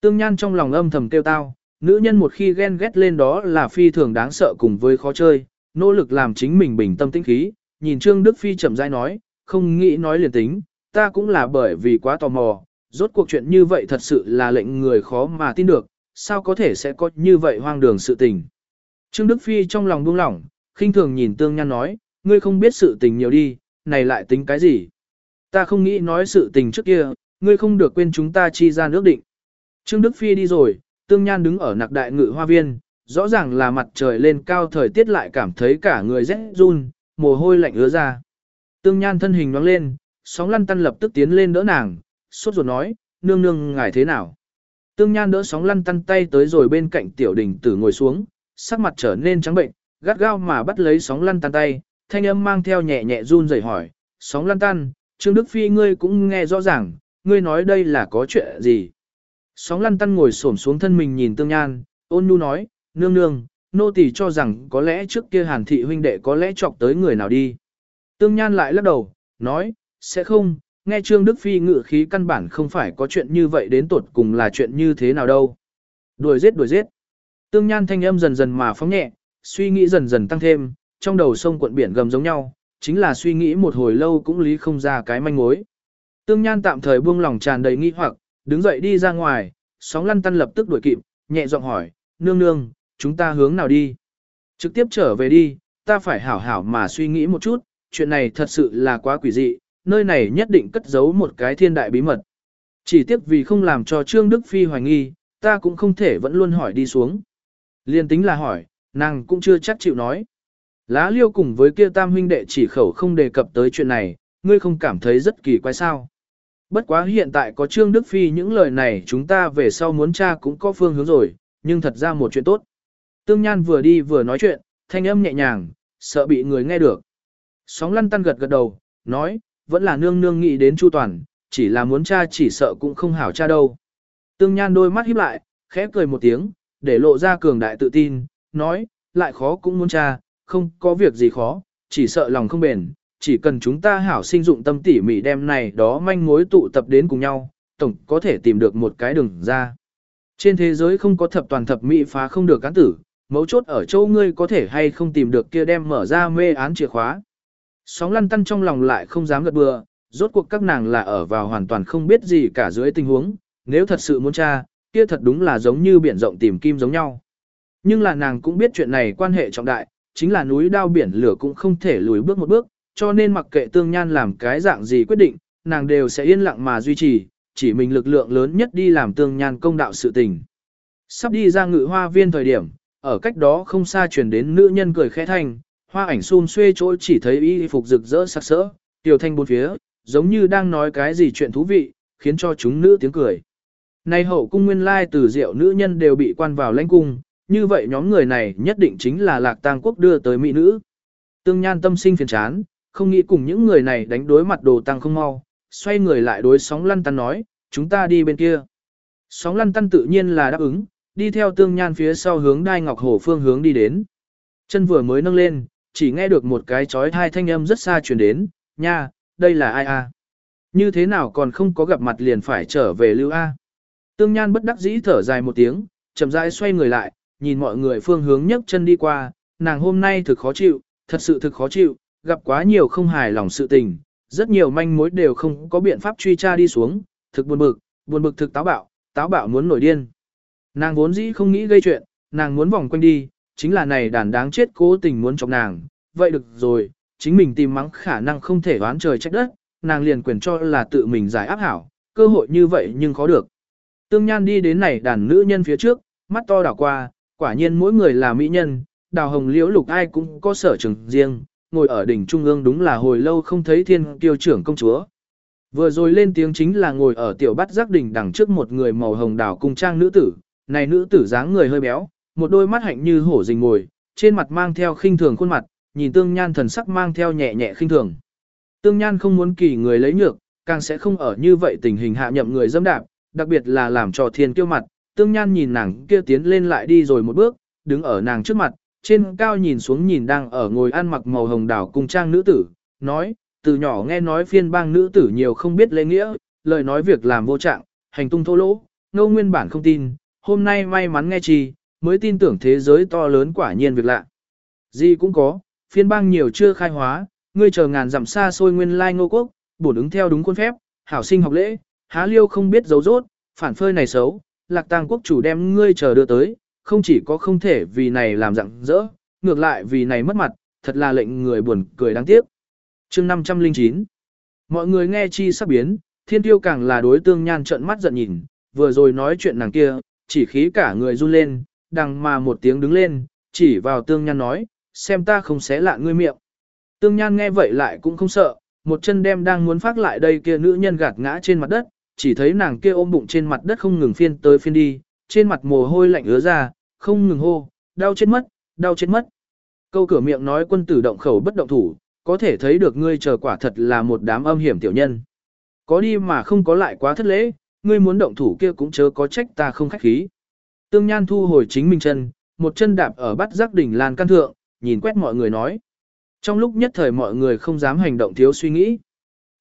Tương Nhan trong lòng âm thầm kêu tao, nữ nhân một khi ghen ghét lên đó là phi thường đáng sợ cùng với khó chơi, nỗ lực làm chính mình bình tâm tĩnh khí, nhìn Trương Đức Phi chậm rãi nói, không nghĩ nói liền tính, ta cũng là bởi vì quá tò mò, rốt cuộc chuyện như vậy thật sự là lệnh người khó mà tin được, sao có thể sẽ có như vậy hoang đường sự tình. Trương Đức Phi trong lòng buông lỏng, khinh thường nhìn Tương Nhan nói, ngươi không biết sự tình nhiều đi, này lại tính cái gì? Ta không nghĩ nói sự tình trước kia, ngươi không được quên chúng ta chi ra nước định. Trương Đức Phi đi rồi, Tương Nhan đứng ở nặc đại ngự hoa viên, rõ ràng là mặt trời lên cao thời tiết lại cảm thấy cả người rét run, mồ hôi lạnh ứa ra. Tương Nhan thân hình nhoáng lên, sóng lăn tăn lập tức tiến lên đỡ nàng, sốt ruột nói, nương nương ngài thế nào. Tương Nhan đỡ sóng lăn tăn tay tới rồi bên cạnh tiểu đình tử ngồi xuống, sắc mặt trở nên trắng bệnh, gắt gao mà bắt lấy sóng lăn tăn tay, thanh âm mang theo nhẹ nhẹ run rẩy hỏi, sóng lăn tăn, Trương Đức Phi ngươi cũng nghe rõ ràng, ngươi nói đây là có chuyện gì. Sóng lăn tăn ngồi xổm xuống thân mình nhìn tương nhan, ôn nhu nói, nương nương, nô tỳ cho rằng có lẽ trước kia hàn thị huynh đệ có lẽ chọc tới người nào đi. Tương nhan lại lắc đầu, nói, sẽ không, nghe Trương Đức Phi ngự khí căn bản không phải có chuyện như vậy đến tột cùng là chuyện như thế nào đâu. Đuổi giết đuổi giết. Tương nhan thanh âm dần dần mà phóng nhẹ, suy nghĩ dần dần tăng thêm, trong đầu sông quận biển gầm giống nhau, chính là suy nghĩ một hồi lâu cũng lý không ra cái manh mối. Tương nhan tạm thời buông lòng tràn đầy nghi hoặc, đứng dậy đi ra ngoài, sóng lăn tăn lập tức đuổi kịp, nhẹ giọng hỏi, nương nương, chúng ta hướng nào đi? Trực tiếp trở về đi, ta phải hảo hảo mà suy nghĩ một chút, chuyện này thật sự là quá quỷ dị, nơi này nhất định cất giấu một cái thiên đại bí mật. Chỉ tiếc vì không làm cho Trương Đức Phi hoài nghi, ta cũng không thể vẫn luôn hỏi đi xuống. Liên tính là hỏi, nàng cũng chưa chắc chịu nói. Lá liêu cùng với kia tam huynh đệ chỉ khẩu không đề cập tới chuyện này, ngươi không cảm thấy rất kỳ quái sao. Bất quá hiện tại có Trương Đức Phi những lời này chúng ta về sau muốn tra cũng có phương hướng rồi, nhưng thật ra một chuyện tốt. Tương Nhan vừa đi vừa nói chuyện, thanh âm nhẹ nhàng, sợ bị người nghe được. Sóng lăn tăn gật gật đầu, nói, vẫn là nương nương nghĩ đến chu toàn, chỉ là muốn cha chỉ sợ cũng không hảo cha đâu. Tương Nhan đôi mắt híp lại, khẽ cười một tiếng, để lộ ra cường đại tự tin, nói, lại khó cũng muốn cha, không có việc gì khó, chỉ sợ lòng không bền, chỉ cần chúng ta hảo sinh dụng tâm tỉ mỉ đem này đó manh mối tụ tập đến cùng nhau, tổng có thể tìm được một cái đường ra. Trên thế giới không có thập toàn thập mỹ phá không được cán tử, mấu chốt ở châu ngươi có thể hay không tìm được kia đem mở ra mê án chìa khóa. Sóng lăn tăn trong lòng lại không dám gật bừa, rốt cuộc các nàng là ở vào hoàn toàn không biết gì cả dưới tình huống, nếu thật sự muốn tra, kia thật đúng là giống như biển rộng tìm kim giống nhau. Nhưng là nàng cũng biết chuyện này quan hệ trọng đại, chính là núi đao biển lửa cũng không thể lùi bước một bước, cho nên mặc kệ tương nhan làm cái dạng gì quyết định, nàng đều sẽ yên lặng mà duy trì, chỉ mình lực lượng lớn nhất đi làm tương nhan công đạo sự tình. Sắp đi ra ngự hoa viên thời điểm, ở cách đó không xa truyền đến nữ nhân cười khẽ thanh, hoa ảnh xun xuê chỗ chỉ thấy y phục rực rỡ sắc sỡ, tiểu thanh bốn phía, giống như đang nói cái gì chuyện thú vị, khiến cho chúng nữ tiếng cười. Nay hậu cung nguyên lai từ diệu nữ nhân đều bị quan vào lãnh cung, như vậy nhóm người này nhất định chính là lạc tang quốc đưa tới mỹ nữ. Tương nhan tâm sinh phiền chán, không nghĩ cùng những người này đánh đối mặt đồ tăng không mau, xoay người lại đối sóng lăn tăn nói, chúng ta đi bên kia. Sóng lăn tăn tự nhiên là đáp ứng, đi theo tương nhan phía sau hướng đai ngọc hồ phương hướng đi đến. Chân vừa mới nâng lên, chỉ nghe được một cái chói hai thanh âm rất xa truyền đến, nha, đây là ai a? Như thế nào còn không có gặp mặt liền phải trở về lưu A? Tương Nhan bất đắc dĩ thở dài một tiếng, chậm rãi xoay người lại, nhìn mọi người phương hướng nhấc chân đi qua, nàng hôm nay thực khó chịu, thật sự thực khó chịu, gặp quá nhiều không hài lòng sự tình, rất nhiều manh mối đều không có biện pháp truy tra đi xuống, thực buồn bực, buồn bực thực táo bạo, táo bạo muốn nổi điên. Nàng vốn dĩ không nghĩ gây chuyện, nàng muốn vòng quanh đi, chính là này đàn đáng chết cố tình muốn chọc nàng, vậy được rồi, chính mình tìm mắng khả năng không thể đoán trời trách đất, nàng liền quyền cho là tự mình giải áp hảo, cơ hội như vậy nhưng khó được. Tương Nhan đi đến này đàn nữ nhân phía trước, mắt to đảo qua, quả nhiên mỗi người là mỹ nhân, đào hồng liễu lục ai cũng có sở trường riêng, ngồi ở đỉnh trung ương đúng là hồi lâu không thấy thiên kiêu trưởng công chúa. Vừa rồi lên tiếng chính là ngồi ở tiểu bát giác đỉnh đằng trước một người màu hồng đào cung trang nữ tử, này nữ tử dáng người hơi béo, một đôi mắt hạnh như hổ rình ngồi, trên mặt mang theo khinh thường khuôn mặt, nhìn tương nhan thần sắc mang theo nhẹ nhẹ khinh thường. Tương nhan không muốn kỳ người lấy nhược, càng sẽ không ở như vậy tình hình hạ nhậm người dâm đạp, đặc biệt là làm cho thiên kiêu mặt, tương nhan nhìn nàng kia tiến lên lại đi rồi một bước, đứng ở nàng trước mặt, trên cao nhìn xuống nhìn đang ở ngồi ăn mặc màu hồng đảo cùng trang nữ tử, nói, từ nhỏ nghe nói phiên bang nữ tử nhiều không biết lễ nghĩa, lời nói việc làm vô trạng, hành tung thô lỗ, ngâu nguyên bản không tin, hôm nay may mắn nghe chi, mới tin tưởng thế giới to lớn quả nhiên việc lạ. Gì cũng có, phiên bang nhiều chưa khai hóa, ngươi chờ ngàn dặm xa xôi nguyên lai ngô quốc, bổn ứng theo đúng khuôn phép, hảo sinh học lễ, há liêu không biết dấu rốt, phản phơi này xấu, lạc tàng quốc chủ đem ngươi chờ đưa tới, không chỉ có không thể vì này làm rặng rỡ, ngược lại vì này mất mặt, thật là lệnh người buồn cười đáng tiếc. chương 509 Mọi người nghe chi sắp biến, thiên tiêu càng là đối tương nhan trợn mắt giận nhìn, vừa rồi nói chuyện nàng kia, chỉ khí cả người run lên, đằng mà một tiếng đứng lên, chỉ vào tương nhan nói, xem ta không xé lạ ngươi miệng. Tương Nhan nghe vậy lại cũng không sợ, một chân đem đang muốn phát lại đây kia nữ nhân gạt ngã trên mặt đất, chỉ thấy nàng kia ôm bụng trên mặt đất không ngừng phiên tới phiên đi, trên mặt mồ hôi lạnh ứa ra, không ngừng hô, đau chết mất, đau chết mất. Câu cửa miệng nói quân tử động khẩu bất động thủ, có thể thấy được ngươi chờ quả thật là một đám âm hiểm tiểu nhân. Có đi mà không có lại quá thất lễ, ngươi muốn động thủ kia cũng chớ có trách ta không khách khí. Tương Nhan thu hồi chính mình chân, một chân đạp ở bắt giác đỉnh lan căn thượng, nhìn quét mọi người nói. Trong lúc nhất thời mọi người không dám hành động thiếu suy nghĩ.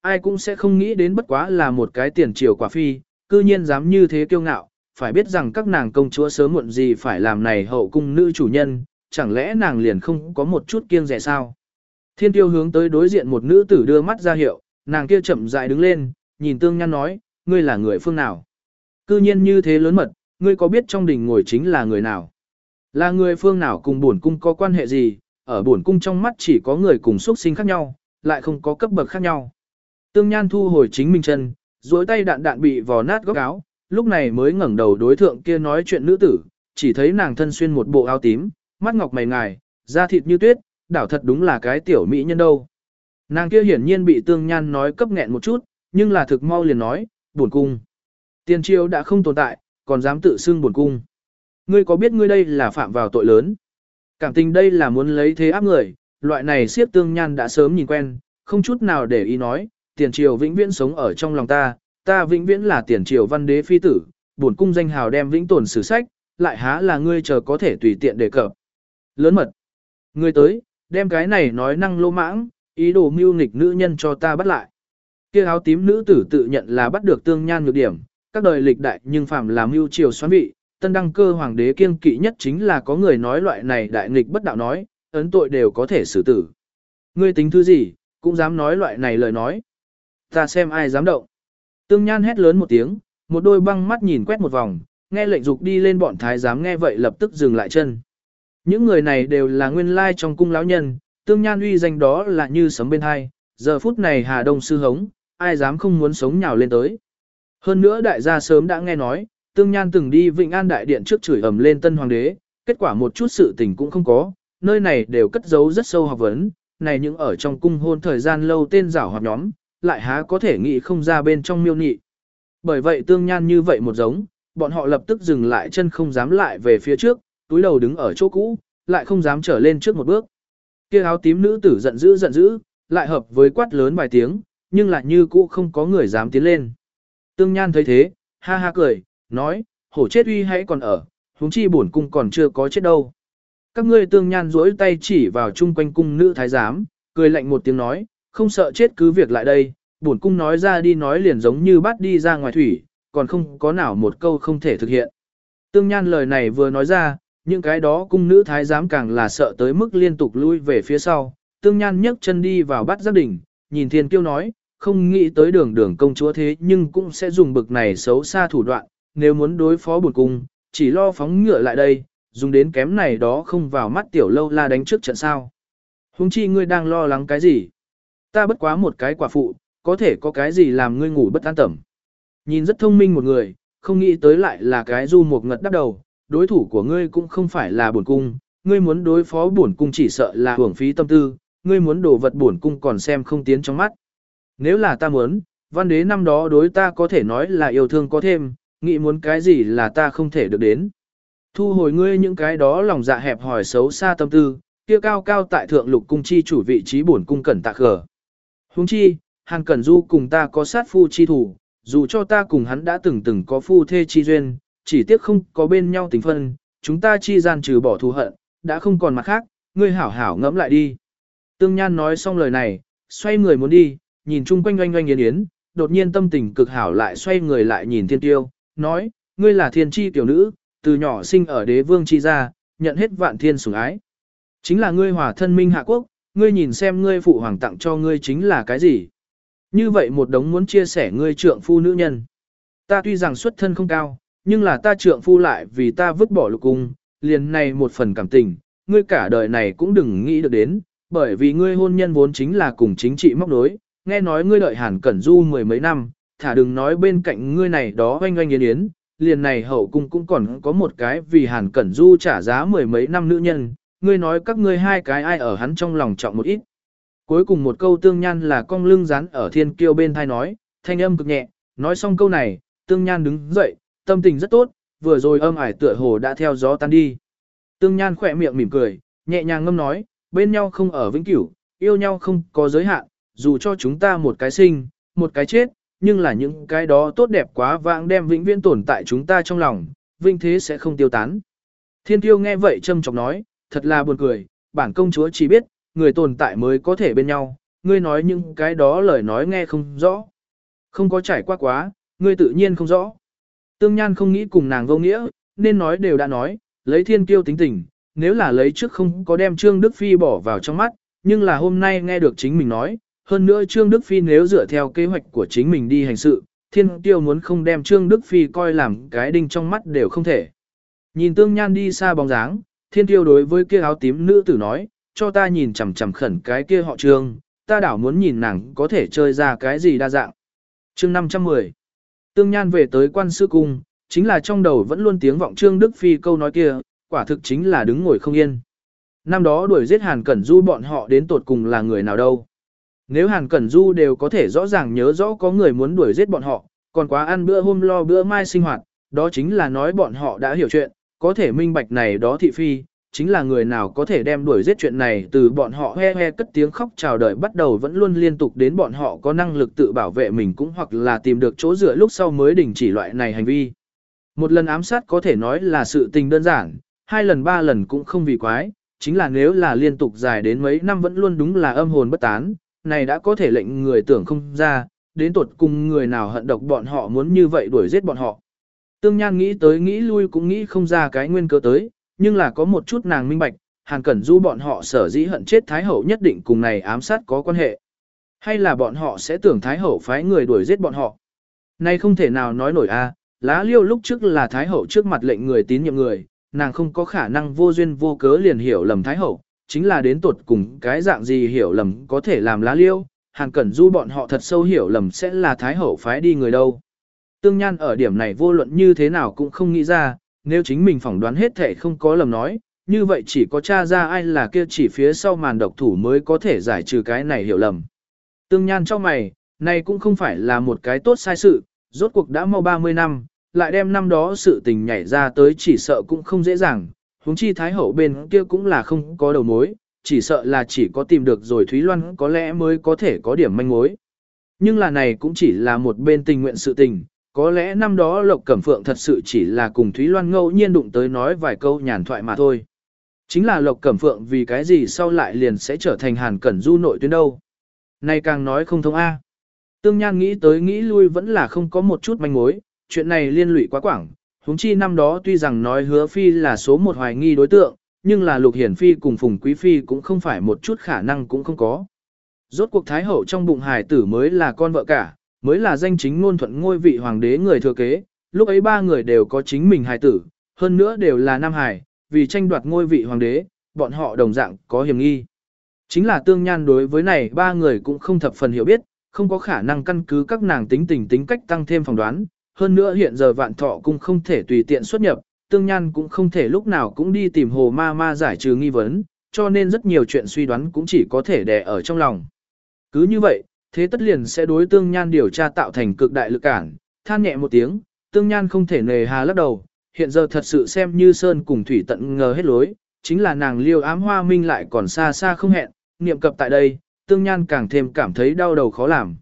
Ai cũng sẽ không nghĩ đến bất quá là một cái tiền triều quả phi, cư nhiên dám như thế kiêu ngạo, phải biết rằng các nàng công chúa sớm muộn gì phải làm này hậu cung nữ chủ nhân, chẳng lẽ nàng liền không có một chút kiêng rẻ sao. Thiên tiêu hướng tới đối diện một nữ tử đưa mắt ra hiệu, nàng kia chậm rãi đứng lên, nhìn tương nhan nói, ngươi là người phương nào. Cư nhiên như thế lớn mật, ngươi có biết trong đình ngồi chính là người nào. Là người phương nào cùng bổn cung có quan hệ gì, ở bổn cung trong mắt chỉ có người cùng xuất sinh khác nhau, lại không có cấp bậc khác nhau. Tương Nhan thu hồi chính mình chân, duỗi tay đạn đạn bị vò nát góc áo, lúc này mới ngẩng đầu đối thượng kia nói chuyện nữ tử, chỉ thấy nàng thân xuyên một bộ áo tím, mắt ngọc mày ngài, da thịt như tuyết, đảo thật đúng là cái tiểu mỹ nhân đâu. Nàng kia hiển nhiên bị Tương Nhan nói cấp nghẹn một chút, nhưng là thực mau liền nói, buồn cung. Tiền triều đã không tồn tại, còn dám tự xưng buồn cung. Ngươi có biết ngươi đây là phạm vào tội lớn? Cảm tình đây là muốn lấy thế áp người, loại này siết tương nhan đã sớm nhìn quen, không chút nào để ý nói, tiền triều vĩnh viễn sống ở trong lòng ta, ta vĩnh viễn là tiền triều văn đế phi tử, buồn cung danh hào đem vĩnh tồn sử sách, lại há là ngươi chờ có thể tùy tiện đề cập. Lớn mật. Ngươi tới, đem cái này nói năng lô mãng, ý đồ mưu nghịch nữ nhân cho ta bắt lại. Kia áo tím nữ tử tự nhận là bắt được tương nhan nhược điểm, các đời lịch đại nhưng phạm làm mưu triều xoán vị, tân đăng cơ hoàng đế kiêng kỵ nhất chính là có người nói loại này đại nghịch bất đạo nói, ấn tội đều có thể xử tử. Ngươi tính thứ gì, cũng dám nói loại này lời nói. Ta xem ai dám động. Tương Nhan hét lớn một tiếng, một đôi băng mắt nhìn quét một vòng, nghe lệnh dục đi lên bọn thái giám nghe vậy lập tức dừng lại chân. Những người này đều là nguyên lai trong cung lão nhân, Tương Nhan uy danh đó là như sấm bên hai, giờ phút này Hà Đông sư hống, ai dám không muốn sống nhào lên tới. Hơn nữa đại gia sớm đã nghe nói, Tương Nhan từng đi Vịnh An Đại Điện trước chửi ầm lên tân hoàng đế, kết quả một chút sự tình cũng không có, nơi này đều cất giấu rất sâu học vấn, này những ở trong cung hôn thời gian lâu tên giảo hoạt nhóm, lại há có thể nghĩ không ra bên trong miêu nhị. Bởi vậy Tương Nhan như vậy một giống, bọn họ lập tức dừng lại chân không dám lại về phía trước, túi đầu đứng ở chỗ cũ, lại không dám trở lên trước một bước. Kia áo tím nữ tử giận dữ giận dữ, lại hợp với quát lớn vài tiếng, nhưng lại như cũ không có người dám tiến lên. Tương Nhan thấy thế, ha ha cười, nói, hổ chết uy hãy còn ở, huống chi bổn cung còn chưa có chết đâu. Các ngươi tương nhan duỗi tay chỉ vào chung quanh cung nữ thái giám, cười lạnh một tiếng nói, không sợ chết cứ việc lại đây, bổn cung nói ra đi nói liền giống như bắt đi ra ngoài thủy, còn không có nào một câu không thể thực hiện. Tương nhan lời này vừa nói ra, những cái đó cung nữ thái giám càng là sợ tới mức liên tục lui về phía sau, tương nhan nhấc chân đi vào bắt giác đỉnh, nhìn thiên kiêu nói, không nghĩ tới đường đường công chúa thế nhưng cũng sẽ dùng bực này xấu xa thủ đoạn, nếu muốn đối phó buồn cung, chỉ lo phóng ngựa lại đây, dùng đến kém này đó không vào mắt tiểu lâu la đánh trước trận sao. Hùng chi ngươi đang lo lắng cái gì? Ta bất quá một cái quả phụ, có thể có cái gì làm ngươi ngủ bất an tẩm. Nhìn rất thông minh một người, không nghĩ tới lại là cái du một ngật đắp đầu, đối thủ của ngươi cũng không phải là bổn cung, ngươi muốn đối phó bổn cung chỉ sợ là hưởng phí tâm tư, ngươi muốn đổ vật bổn cung còn xem không tiến trong mắt. Nếu là ta muốn, văn đế năm đó đối ta có thể nói là yêu thương có thêm, nghĩ muốn cái gì là ta không thể được đến. Thu hồi ngươi những cái đó lòng dạ hẹp hỏi xấu xa tâm tư, kia cao cao tại thượng lục cung chi chủ vị trí bổn cung cẩn tạ khở. Huống chi, hàng Cẩn Du cùng ta có sát phu chi thủ, dù cho ta cùng hắn đã từng từng có phu thê chi duyên, chỉ tiếc không có bên nhau tình phân, chúng ta chi gian trừ bỏ thù hận, đã không còn mặt khác, ngươi hảo hảo ngẫm lại đi. Tương Nhan nói xong lời này, xoay người muốn đi, nhìn chung quanh oanh oanh yến yến, đột nhiên tâm tình cực hảo lại xoay người lại nhìn thiên tiêu, nói, ngươi là thiên chi tiểu nữ, từ nhỏ sinh ở đế vương chi gia, nhận hết vạn thiên sủng ái. Chính là ngươi hòa thân minh hạ quốc, ngươi nhìn xem ngươi phụ hoàng tặng cho ngươi chính là cái gì. Như vậy một đống muốn chia sẻ ngươi trượng phu nữ nhân. Ta tuy rằng xuất thân không cao, nhưng là ta trượng phu lại vì ta vứt bỏ lục cung, liền này một phần cảm tình, ngươi cả đời này cũng đừng nghĩ được đến, bởi vì ngươi hôn nhân vốn chính là cùng chính trị móc đối, nghe nói ngươi đợi Hàn Cẩn Du mười mấy năm, thả đừng nói bên cạnh ngươi này đó oanh oanh yến yến, liền này hậu cung cũng còn có một cái vì Hàn Cẩn Du trả giá mười mấy năm nữ nhân, ngươi nói các ngươi hai cái ai ở hắn trong lòng trọng một ít. Cuối cùng một câu tương nhan là cong lưng rán ở thiên kiêu bên thai nói, thanh âm cực nhẹ, nói xong câu này, tương nhan đứng dậy, tâm tình rất tốt, vừa rồi âm ải tựa hồ đã theo gió tan đi. Tương nhan khỏe miệng mỉm cười, nhẹ nhàng ngâm nói, bên nhau không ở vĩnh cửu, yêu nhau không có giới hạn, dù cho chúng ta một cái sinh, một cái chết, nhưng là những cái đó tốt đẹp quá vãng đem vĩnh viễn tồn tại chúng ta trong lòng, vinh thế sẽ không tiêu tán. Thiên tiêu nghe vậy châm chọc nói, thật là buồn cười, bản công chúa chỉ biết, người tồn tại mới có thể bên nhau, ngươi nói những cái đó lời nói nghe không rõ. Không có trải qua quá, ngươi tự nhiên không rõ. Tương Nhan không nghĩ cùng nàng vô nghĩa, nên nói đều đã nói, lấy thiên kiêu tính tình, nếu là lấy trước không có đem Trương Đức Phi bỏ vào trong mắt, nhưng là hôm nay nghe được chính mình nói, hơn nữa Trương Đức Phi nếu dựa theo kế hoạch của chính mình đi hành sự, thiên tiêu muốn không đem Trương Đức Phi coi làm cái đinh trong mắt đều không thể. Nhìn tương nhan đi xa bóng dáng, thiên tiêu đối với kia áo tím nữ tử nói, cho ta nhìn chằm chằm khẩn cái kia họ trương, ta đảo muốn nhìn nàng có thể chơi ra cái gì đa dạng. chương 510 Tương Nhan về tới quan sư cung, chính là trong đầu vẫn luôn tiếng vọng Trương Đức Phi câu nói kia, quả thực chính là đứng ngồi không yên. Năm đó đuổi giết Hàn Cẩn Du bọn họ đến tột cùng là người nào đâu. Nếu Hàn Cẩn Du đều có thể rõ ràng nhớ rõ có người muốn đuổi giết bọn họ, còn quá ăn bữa hôm lo bữa mai sinh hoạt, đó chính là nói bọn họ đã hiểu chuyện, có thể minh bạch này đó thị phi, chính là người nào có thể đem đuổi giết chuyện này từ bọn họ he he cất tiếng khóc chào đời bắt đầu vẫn luôn liên tục đến bọn họ có năng lực tự bảo vệ mình cũng hoặc là tìm được chỗ dựa lúc sau mới đình chỉ loại này hành vi. Một lần ám sát có thể nói là sự tình đơn giản, hai lần ba lần cũng không vì quái, chính là nếu là liên tục dài đến mấy năm vẫn luôn đúng là âm hồn bất tán, này đã có thể lệnh người tưởng không ra, đến tuột cùng người nào hận độc bọn họ muốn như vậy đuổi giết bọn họ. Tương Nhan nghĩ tới nghĩ lui cũng nghĩ không ra cái nguyên cơ tới, nhưng là có một chút nàng minh bạch, Hàn Cẩn Du bọn họ sở dĩ hận chết Thái Hậu nhất định cùng này ám sát có quan hệ. Hay là bọn họ sẽ tưởng Thái Hậu phái người đuổi giết bọn họ. Này không thể nào nói nổi a lá liêu lúc trước là Thái Hậu trước mặt lệnh người tín nhiệm người, nàng không có khả năng vô duyên vô cớ liền hiểu lầm Thái Hậu, chính là đến tuột cùng cái dạng gì hiểu lầm có thể làm lá liêu, Hàn Cẩn Du bọn họ thật sâu hiểu lầm sẽ là Thái Hậu phái đi người đâu. Tương Nhan ở điểm này vô luận như thế nào cũng không nghĩ ra, nếu chính mình phỏng đoán hết thể không có lầm nói, như vậy chỉ có tra ra ai là kia chỉ phía sau màn độc thủ mới có thể giải trừ cái này hiểu lầm. Tương Nhan cho mày, này cũng không phải là một cái tốt sai sự, rốt cuộc đã mau 30 năm, lại đem năm đó sự tình nhảy ra tới chỉ sợ cũng không dễ dàng, huống chi Thái Hậu bên kia cũng là không có đầu mối, chỉ sợ là chỉ có tìm được rồi Thúy Loan có lẽ mới có thể có điểm manh mối. Nhưng là này cũng chỉ là một bên tình nguyện sự tình, có lẽ năm đó Lộc Cẩm Phượng thật sự chỉ là cùng Thúy Loan ngẫu nhiên đụng tới nói vài câu nhàn thoại mà thôi. Chính là Lộc Cẩm Phượng vì cái gì sau lại liền sẽ trở thành Hàn Cẩn Du nội tuyến đâu. Này càng nói không thông A. Tương Nhan nghĩ tới nghĩ lui vẫn là không có một chút manh mối, chuyện này liên lụy quá quảng huống chi năm đó tuy rằng nói hứa phi là số một hoài nghi đối tượng, nhưng là Lục Hiển Phi cùng Phùng Quý Phi cũng không phải một chút khả năng cũng không có. Rốt cuộc Thái Hậu trong bụng hài tử mới là con vợ cả, mới là danh chính ngôn thuận ngôi vị hoàng đế người thừa kế, lúc ấy ba người đều có chính mình hài tử, hơn nữa đều là nam hài, vì tranh đoạt ngôi vị hoàng đế, bọn họ đồng dạng có hiểm nghi. Chính là tương nhan đối với này ba người cũng không thập phần hiểu biết, không có khả năng căn cứ các nàng tính tình tính cách tăng thêm phỏng đoán, hơn nữa hiện giờ vạn thọ cũng không thể tùy tiện xuất nhập, tương nhan cũng không thể lúc nào cũng đi tìm hồ ma ma giải trừ nghi vấn, cho nên rất nhiều chuyện suy đoán cũng chỉ có thể đè ở trong lòng. Cứ như vậy, thế tất liền sẽ đối tương nhan điều tra tạo thành cực đại lực cản, than nhẹ một tiếng, tương nhan không thể nề hà lắc đầu, hiện giờ thật sự xem như sơn cùng thủy tận ngờ hết lối, chính là nàng liêu ám hoa minh lại còn xa xa không hẹn, niệm cập tại đây, tương nhan càng thêm cảm thấy đau đầu khó làm.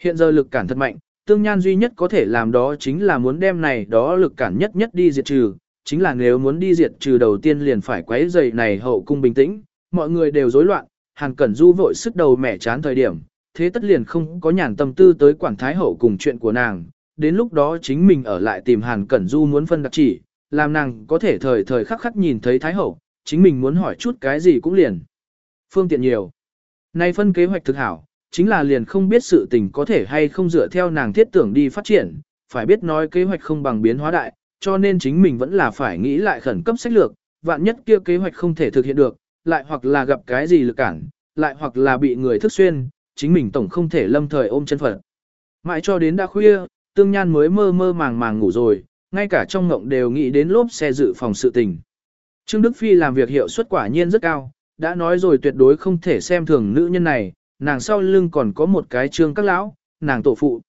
Hiện giờ lực cản thật mạnh, tương nhan duy nhất có thể làm đó chính là muốn đem này đó lực cản nhất nhất đi diệt trừ, chính là nếu muốn đi diệt trừ đầu tiên liền phải quấy dậy này hậu cung bình tĩnh, mọi người đều rối loạn, Hàn Cẩn Du vội sức đầu mẻ chán thời điểm, thế tất liền không có nhàn tâm tư tới quản thái hậu cùng chuyện của nàng, đến lúc đó chính mình ở lại tìm Hàn Cẩn Du muốn phân đặc chỉ, làm nàng có thể thời thời khắc khắc nhìn thấy thái hậu, chính mình muốn hỏi chút cái gì cũng liền. Phương tiện nhiều. Nay phân kế hoạch thực hảo, chính là liền không biết sự tình có thể hay không dựa theo nàng thiết tưởng đi phát triển, phải biết nói kế hoạch không bằng biến hóa đại, cho nên chính mình vẫn là phải nghĩ lại khẩn cấp sách lược, vạn nhất kia kế hoạch không thể thực hiện được, lại hoặc là gặp cái gì lực cản, lại hoặc là bị người thức xuyên, chính mình tổng không thể lâm thời ôm chân phận. Mãi cho đến đã khuya, tương nhan mới mơ mơ màng màng ngủ rồi, ngay cả trong ngộng đều nghĩ đến lốp xe dự phòng sự tình. Trương Đức Phi làm việc hiệu suất quả nhiên rất cao, đã nói rồi tuyệt đối không thể xem thường nữ nhân này, nàng sau lưng còn có một cái trương các lão, nàng tổ phụ.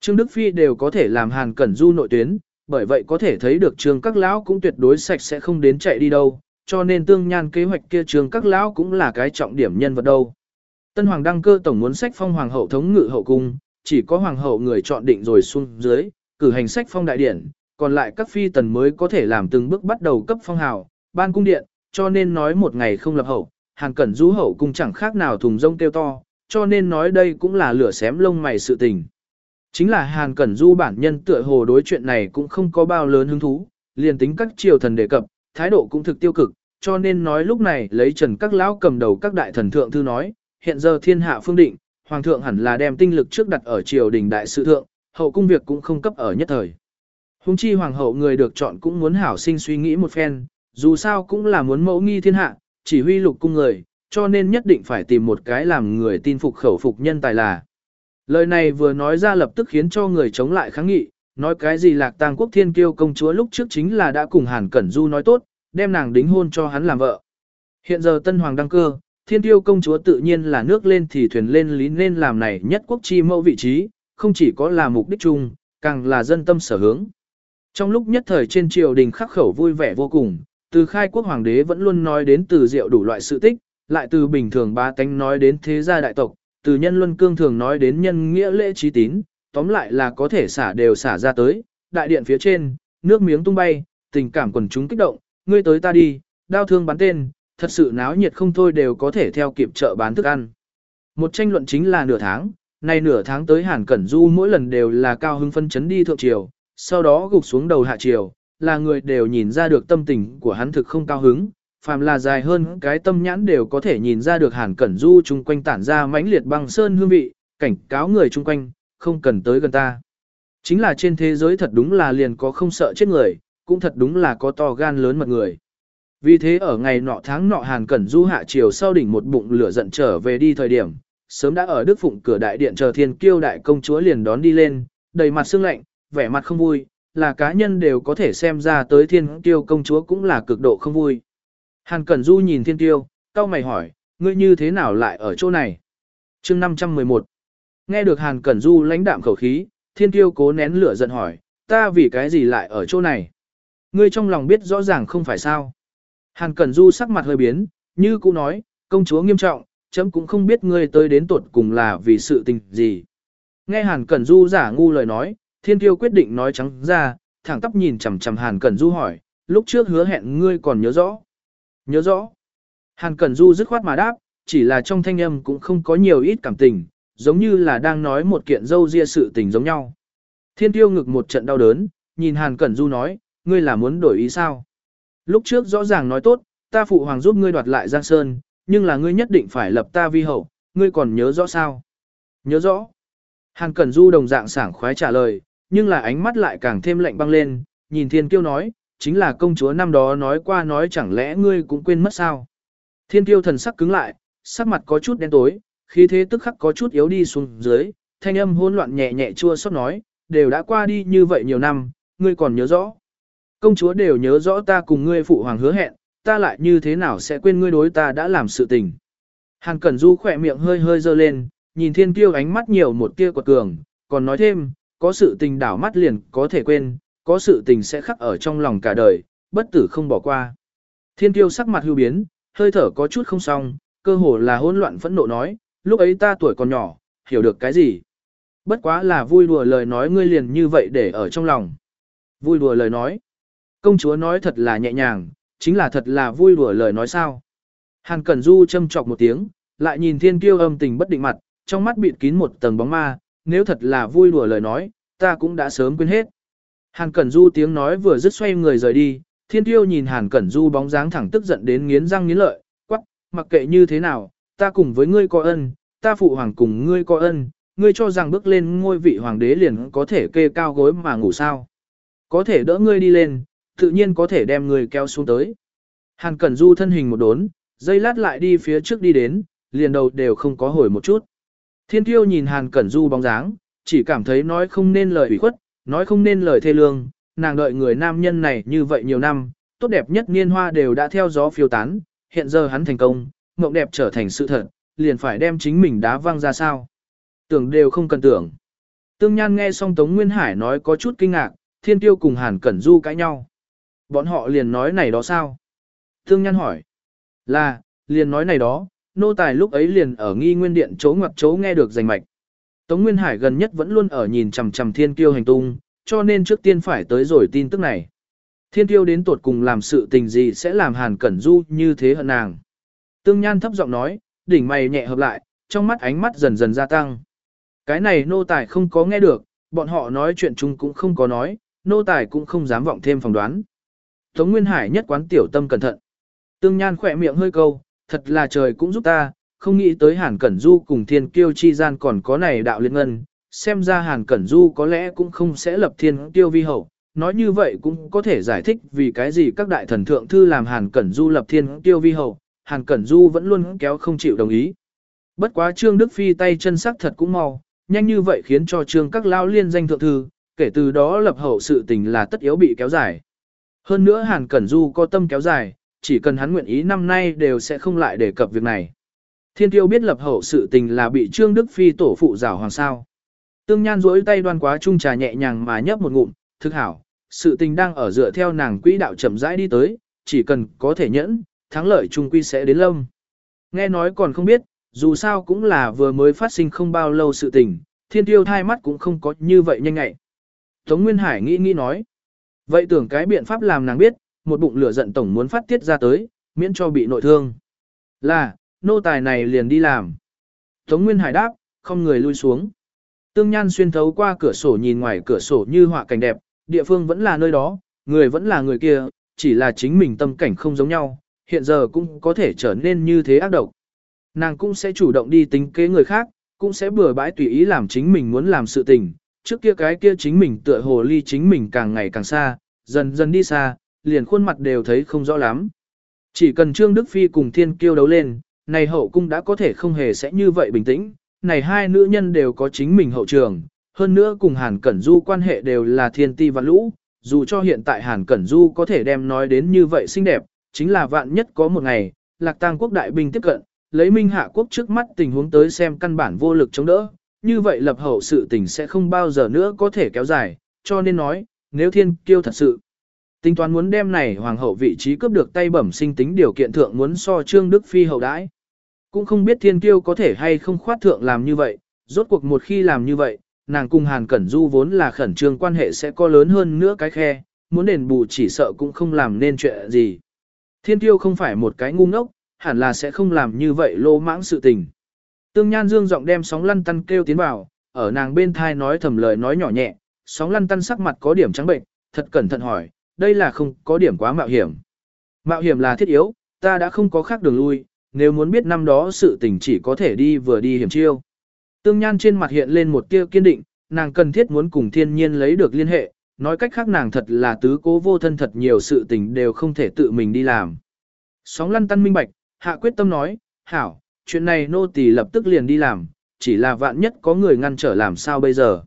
Trương Đức Phi đều có thể làm hàn cẩn du nội tuyến, bởi vậy có thể thấy được trương các lão cũng tuyệt đối sạch sẽ không đến chạy đi đâu, cho nên tương nhan kế hoạch kia trương các lão cũng là cái trọng điểm nhân vật đâu. Tân hoàng đăng cơ tổng muốn sách phong hoàng hậu thống ngự hậu cung, chỉ có hoàng hậu người chọn định rồi xuống dưới, cử hành sách phong đại điển, còn lại các phi tần mới có thể làm từng bước bắt đầu cấp phong hào, ban cung điện, cho nên nói một ngày không lập hậu, hàng cẩn Du hậu cung chẳng khác nào thùng rông kêu to, cho nên nói đây cũng là lửa xém lông mày sự tình. Chính là Hàn Cẩn Du bản nhân tựa hồ đối chuyện này cũng không có bao lớn hứng thú, liền tính các triều thần đề cập, thái độ cũng thực tiêu cực, cho nên nói lúc này lấy trần các lão cầm đầu các đại thần thượng thư nói, hiện giờ thiên hạ phương định, hoàng thượng hẳn là đem tinh lực trước đặt ở triều đình đại sự thượng, hậu cung việc cũng không cấp ở nhất thời. Hùng chi hoàng hậu người được chọn cũng muốn hảo sinh suy nghĩ một phen, dù sao cũng là muốn mẫu nghi thiên hạ, chỉ huy lục cung người, cho nên nhất định phải tìm một cái làm người tin phục khẩu phục nhân tài là. Lời này vừa nói ra lập tức khiến cho người chống lại kháng nghị, nói cái gì lạc tang quốc thiên kiêu công chúa lúc trước chính là đã cùng Hàn Cẩn Du nói tốt, đem nàng đính hôn cho hắn làm vợ. Hiện giờ tân hoàng đăng cơ, thiên kiêu công chúa tự nhiên là nước lên thì thuyền lên lý nên làm này nhất quốc chi mẫu vị trí, không chỉ có là mục đích chung, càng là dân tâm sở hướng. Trong lúc nhất thời trên triều đình khắc khẩu vui vẻ vô cùng, từ khai quốc hoàng đế vẫn luôn nói đến từ diệu đủ loại sự tích, lại từ bình thường ba tánh nói đến thế gia đại tộc, từ nhân luân cương thường nói đến nhân nghĩa lễ trí tín, tóm lại là có thể xả đều xả ra tới, đại điện phía trên, nước miếng tung bay, tình cảm quần chúng kích động, ngươi tới ta đi, đau thương bắn tên, thật sự náo nhiệt không thôi đều có thể theo kịp chợ bán thức ăn. Một tranh luận chính là nửa tháng, nay nửa tháng tới Hàn Cẩn Du mỗi lần đều là cao hưng phân chấn đi thượng triều, sau đó gục xuống đầu hạ triều, là người đều nhìn ra được tâm tình của hắn thực không cao hứng, phàm là dài hơn cái tâm nhãn đều có thể nhìn ra được Hàn Cẩn Du chung quanh tản ra mãnh liệt băng sơn hương vị, cảnh cáo người chung quanh, không cần tới gần ta. Chính là trên thế giới thật đúng là liền có không sợ chết người, cũng thật đúng là có to gan lớn mật người. Vì thế ở ngày nọ tháng nọ Hàn Cẩn Du hạ chiều sau đỉnh một bụng lửa giận trở về đi thời điểm, sớm đã ở Đức Phụng cửa đại điện chờ thiên kiêu đại công chúa liền đón đi lên, đầy mặt sương lạnh, vẻ mặt không vui, là cá nhân đều có thể xem ra tới thiên tiêu công chúa cũng là cực độ không vui. Hàn Cẩn Du nhìn thiên Tiêu, cao mày hỏi, ngươi như thế nào lại ở chỗ này? chương 511 Nghe được Hàn Cẩn Du lãnh đạm khẩu khí, thiên Tiêu cố nén lửa giận hỏi, ta vì cái gì lại ở chỗ này? Ngươi trong lòng biết rõ ràng không phải sao. Hàn Cẩn Du sắc mặt hơi biến, như cũ nói, công chúa nghiêm trọng, chấm cũng không biết ngươi tới đến tuột cùng là vì sự tình gì. Nghe Hàn Cẩn Du giả ngu lời nói, thiên tiêu quyết định nói trắng ra, thẳng tắp nhìn chằm chằm Hàn Cẩn Du hỏi, lúc trước hứa hẹn ngươi còn nhớ rõ. Nhớ rõ. Hàn Cẩn Du dứt khoát mà đáp, chỉ là trong thanh âm cũng không có nhiều ít cảm tình, giống như là đang nói một kiện dâu ria sự tình giống nhau. Thiên tiêu ngực một trận đau đớn, nhìn Hàn Cẩn Du nói, ngươi là muốn đổi ý sao? Lúc trước rõ ràng nói tốt, ta phụ hoàng giúp ngươi đoạt lại Giang Sơn, nhưng là ngươi nhất định phải lập ta vi hậu, ngươi còn nhớ rõ sao? Nhớ rõ. Hàn Cẩn Du đồng dạng sảng khoái trả lời, nhưng là ánh mắt lại càng thêm lạnh băng lên, nhìn Thiên Kiêu nói, chính là công chúa năm đó nói qua nói chẳng lẽ ngươi cũng quên mất sao? Thiên Kiêu thần sắc cứng lại, sắc mặt có chút đen tối, khí thế tức khắc có chút yếu đi xuống dưới, thanh âm hỗn loạn nhẹ nhẹ chua xót nói, đều đã qua đi như vậy nhiều năm, ngươi còn nhớ rõ. Công chúa đều nhớ rõ ta cùng ngươi phụ hoàng hứa hẹn, ta lại như thế nào sẽ quên ngươi đối ta đã làm sự tình. Hàn Cẩn Du khỏe miệng hơi hơi dơ lên, nhìn thiên kiêu ánh mắt nhiều một tia quật cường, còn nói thêm, có sự tình đảo mắt liền có thể quên, có sự tình sẽ khắc ở trong lòng cả đời, bất tử không bỏ qua. Thiên kiêu sắc mặt hưu biến, hơi thở có chút không xong, cơ hồ là hỗn loạn phẫn nộ nói, lúc ấy ta tuổi còn nhỏ, hiểu được cái gì. Bất quá là vui đùa lời nói ngươi liền như vậy để ở trong lòng. Vui đùa lời nói. Công chúa nói thật là nhẹ nhàng, chính là thật là vui đùa lời nói sao. Hàn Cẩn Du châm chọc một tiếng, lại nhìn thiên kiêu âm tình bất định mặt, trong mắt bịt kín một tầng bóng ma, nếu thật là vui đùa lời nói, ta cũng đã sớm quên hết. Hàn Cẩn Du tiếng nói vừa dứt xoay người rời đi, thiên Tiêu nhìn Hàn Cẩn Du bóng dáng thẳng tức giận đến nghiến răng nghiến lợi, quắc, mặc kệ như thế nào, ta cùng với ngươi có ân, ta phụ hoàng cùng ngươi có ân, ngươi cho rằng bước lên ngôi vị hoàng đế liền có thể kê cao gối mà ngủ sao. Có thể đỡ ngươi đi lên, tự nhiên có thể đem ngươi kéo xuống tới. Hàn Cẩn Du thân hình một đốn, dây lát lại đi phía trước đi đến, liền đầu đều không có hồi một chút. Thiên Tiêu nhìn Hàn Cẩn Du bóng dáng, chỉ cảm thấy nói không nên lời ủy khuất, nói không nên lời thê lương, nàng đợi người nam nhân này như vậy nhiều năm, tốt đẹp nhất niên hoa đều đã theo gió phiêu tán, hiện giờ hắn thành công, mộng đẹp trở thành sự thật, liền phải đem chính mình đá văng ra sao. Tưởng đều không cần tưởng. Tương Nhan nghe xong Tống Nguyên Hải nói có chút kinh ngạc, Thiên Tiêu cùng Hàn Cẩn Du cãi nhau. Bọn họ liền nói này đó sao? Tương Nhan hỏi. Là, liền nói này đó, nô tài lúc ấy liền ở nghi nguyên điện chỗ ngoặc chỗ nghe được rành mạch. Tống Nguyên Hải gần nhất vẫn luôn ở nhìn chằm chằm thiên kiêu hành tung, cho nên trước tiên phải tới rồi tin tức này. Thiên kiêu đến tột cùng làm sự tình gì sẽ làm Hàn Cẩn Du như thế hận nàng. Tương Nhan thấp giọng nói, đỉnh mày nhẹ hợp lại, trong mắt ánh mắt dần dần gia tăng. Cái này nô tài không có nghe được, bọn họ nói chuyện chung cũng không có nói, nô tài cũng không dám vọng thêm phỏng đoán. Tống Nguyên Hải nhất quán tiểu tâm cẩn thận. Tương Nhan khỏe miệng hơi câu, thật là trời cũng giúp ta, không nghĩ tới Hàn Cẩn Du cùng Thiên Kiêu chi gian còn có này đạo liên ngân, xem ra Hàn Cẩn Du có lẽ cũng không sẽ lập Thiên Kiêu vi hậu, nói như vậy cũng có thể giải thích vì cái gì các đại thần thượng thư làm Hàn Cẩn Du lập Thiên Kiêu vi hậu, Hàn Cẩn Du vẫn luôn kéo không chịu đồng ý. Bất quá Trương Đức Phi tay chân sắc thật cũng mau, nhanh như vậy khiến cho Trương các lao liên danh thượng thư, kể từ đó lập hậu sự tình là tất yếu bị kéo dài. Hơn nữa Hàn Cẩn Du có tâm kéo dài, chỉ cần hắn nguyện ý năm nay đều sẽ không lại đề cập việc này. Thiên tiêu biết lập hậu sự tình là bị Trương Đức Phi tổ phụ rào hoàng sao. Tương Nhan duỗi tay đoan quá chung trà nhẹ nhàng mà nhấp một ngụm, thức hảo, sự tình đang ở dựa theo nàng quỹ đạo chậm rãi đi tới, chỉ cần có thể nhẫn, thắng lợi chung quy sẽ đến lâm. Nghe nói còn không biết, dù sao cũng là vừa mới phát sinh không bao lâu sự tình, thiên tiêu thai mắt cũng không có như vậy nhanh ngại. Tống Nguyên Hải nghĩ nghĩ nói, vậy tưởng cái biện pháp làm nàng biết, một bụng lửa giận tổng muốn phát tiết ra tới, miễn cho bị nội thương. Là, nô tài này liền đi làm. Tống Nguyên Hải đáp, không người lui xuống. Tương Nhan xuyên thấu qua cửa sổ nhìn ngoài cửa sổ như họa cảnh đẹp, địa phương vẫn là nơi đó, người vẫn là người kia, chỉ là chính mình tâm cảnh không giống nhau, hiện giờ cũng có thể trở nên như thế ác độc. Nàng cũng sẽ chủ động đi tính kế người khác, cũng sẽ bừa bãi tùy ý làm chính mình muốn làm sự tình, trước kia cái kia chính mình tựa hồ ly chính mình càng ngày càng xa, dần dần đi xa, liền khuôn mặt đều thấy không rõ lắm. Chỉ cần Trương Đức Phi cùng Thiên Kiêu đấu lên, này hậu cung đã có thể không hề sẽ như vậy bình tĩnh, này hai nữ nhân đều có chính mình hậu trường, hơn nữa cùng Hàn Cẩn Du quan hệ đều là thiên ti và lũ, dù cho hiện tại Hàn Cẩn Du có thể đem nói đến như vậy xinh đẹp, chính là vạn nhất có một ngày, Lạc Tang quốc đại binh tiếp cận, lấy Minh Hạ quốc trước mắt tình huống tới xem căn bản vô lực chống đỡ, như vậy lập hậu sự tình sẽ không bao giờ nữa có thể kéo dài, cho nên nói, nếu thiên kiêu thật sự tính toán muốn đem này hoàng hậu vị trí cướp được tay bẩm sinh tính điều kiện thượng muốn so Trương Đức Phi hậu đãi. Cũng không biết thiên kiêu có thể hay không khoát thượng làm như vậy, rốt cuộc một khi làm như vậy, nàng cùng Hàn Cẩn Du vốn là khẩn trương quan hệ sẽ có lớn hơn nữa cái khe, muốn đền bù chỉ sợ cũng không làm nên chuyện gì. Thiên tiêu không phải một cái ngu ngốc, hẳn là sẽ không làm như vậy lô mãng sự tình. Tương Nhan Dương giọng đem sóng lăn tăn kêu tiến vào, ở nàng bên thai nói thầm lời nói nhỏ nhẹ, sóng lăn tăn sắc mặt có điểm trắng bệnh, thật cẩn thận hỏi, đây là không có điểm quá mạo hiểm. Mạo hiểm là thiết yếu, ta đã không có khác đường lui, nếu muốn biết năm đó sự tình chỉ có thể đi vừa đi hiểm chiêu. Tương Nhan trên mặt hiện lên một tia kiên định, nàng cần thiết muốn cùng thiên nhiên lấy được liên hệ, nói cách khác nàng thật là tứ cố vô thân thật nhiều sự tình đều không thể tự mình đi làm. Sóng lăn tăn minh bạch, hạ quyết tâm nói, hảo, chuyện này nô tỳ lập tức liền đi làm, chỉ là vạn nhất có người ngăn trở làm sao bây giờ.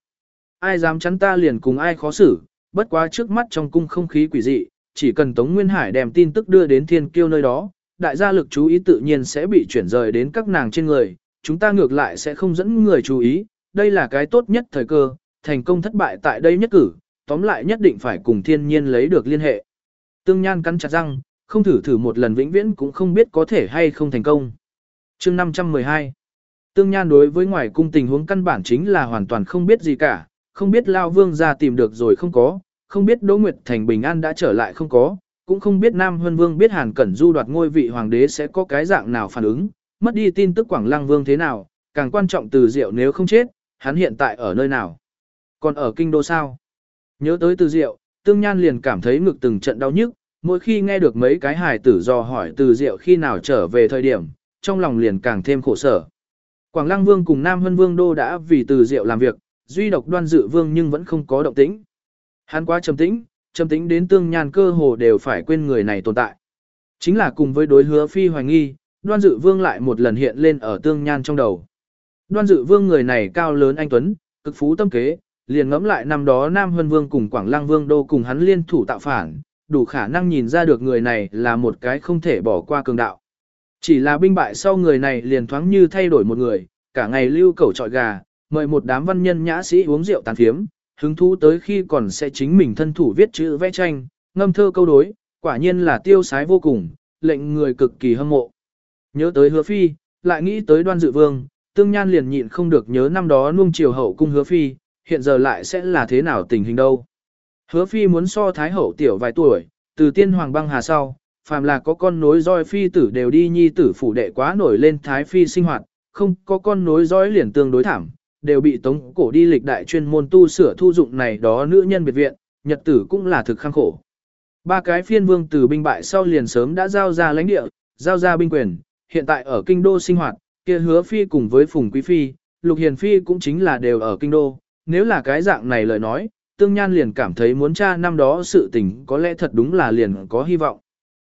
Ai dám chắn ta liền cùng ai khó xử, bất quá trước mắt trong cung không khí quỷ dị, chỉ cần Tống Nguyên Hải đem tin tức đưa đến thiên kiêu nơi đó, đại gia lực chú ý tự nhiên sẽ bị chuyển rời đến các nàng trên người, chúng ta ngược lại sẽ không dẫn người chú ý, đây là cái tốt nhất thời cơ, thành công thất bại tại đây nhất cử, tóm lại nhất định phải cùng thiên nhiên lấy được liên hệ. Tương Nhan cắn chặt răng, không thử thử một lần vĩnh viễn cũng không biết có thể hay không thành công. chương 512 Tương Nhan đối với ngoài cung tình huống căn bản chính là hoàn toàn không biết gì cả, không biết Lao Vương ra tìm được rồi không có, không biết Đỗ Nguyệt Thành Bình An đã trở lại không có, cũng không biết Nam Hân Vương biết Hàn Cẩn Du đoạt ngôi vị hoàng đế sẽ có cái dạng nào phản ứng, mất đi tin tức Quảng Lăng Vương thế nào, càng quan trọng từ diệu nếu không chết, hắn hiện tại ở nơi nào. Còn ở kinh đô sao? Nhớ tới từ diệu, tương nhan liền cảm thấy ngực từng trận đau nhức, mỗi khi nghe được mấy cái hài tử dò hỏi từ diệu khi nào trở về thời điểm, trong lòng liền càng thêm khổ sở. Quảng Lăng Vương cùng Nam Hân Vương Đô đã vì từ diệu làm việc, duy độc đoan dự vương nhưng vẫn không có động tĩnh. Hắn quá trầm tĩnh, trầm tĩnh đến tương nhan cơ hồ đều phải quên người này tồn tại. Chính là cùng với đối hứa phi hoài nghi, đoan dự vương lại một lần hiện lên ở tương nhan trong đầu. Đoan dự vương người này cao lớn anh Tuấn, cực phú tâm kế, liền ngẫm lại năm đó Nam Hân Vương cùng Quảng Lăng Vương đô cùng hắn liên thủ tạo phản, đủ khả năng nhìn ra được người này là một cái không thể bỏ qua cường đạo. Chỉ là binh bại sau người này liền thoáng như thay đổi một người, cả ngày lưu cầu trọi gà, mời một đám văn nhân nhã sĩ uống rượu tàn phiếm, hứng thú tới khi còn sẽ chính mình thân thủ viết chữ vẽ tranh, ngâm thơ câu đối, quả nhiên là tiêu sái vô cùng, lệnh người cực kỳ hâm mộ. Nhớ tới hứa phi, lại nghĩ tới đoan dự vương, tương nhan liền nhịn không được nhớ năm đó nuông chiều hậu cung hứa phi, hiện giờ lại sẽ là thế nào tình hình đâu. Hứa phi muốn so thái hậu tiểu vài tuổi, từ tiên hoàng băng hà sau, phàm là có con nối roi phi tử đều đi nhi tử phủ đệ quá nổi lên thái phi sinh hoạt, không có con nối roi liền tương đối thảm, đều bị tống cổ đi lịch đại chuyên môn tu sửa thu dụng này đó nữ nhân biệt viện, nhật tử cũng là thực khang khổ. Ba cái phiên vương từ binh bại sau liền sớm đã giao ra lãnh địa, giao ra binh quyền, hiện tại ở kinh đô sinh hoạt, kia hứa phi cùng với phùng quý phi, lục hiền phi cũng chính là đều ở kinh đô, nếu là cái dạng này lời nói, tương nhan liền cảm thấy muốn tra năm đó sự tình có lẽ thật đúng là liền có hy vọng.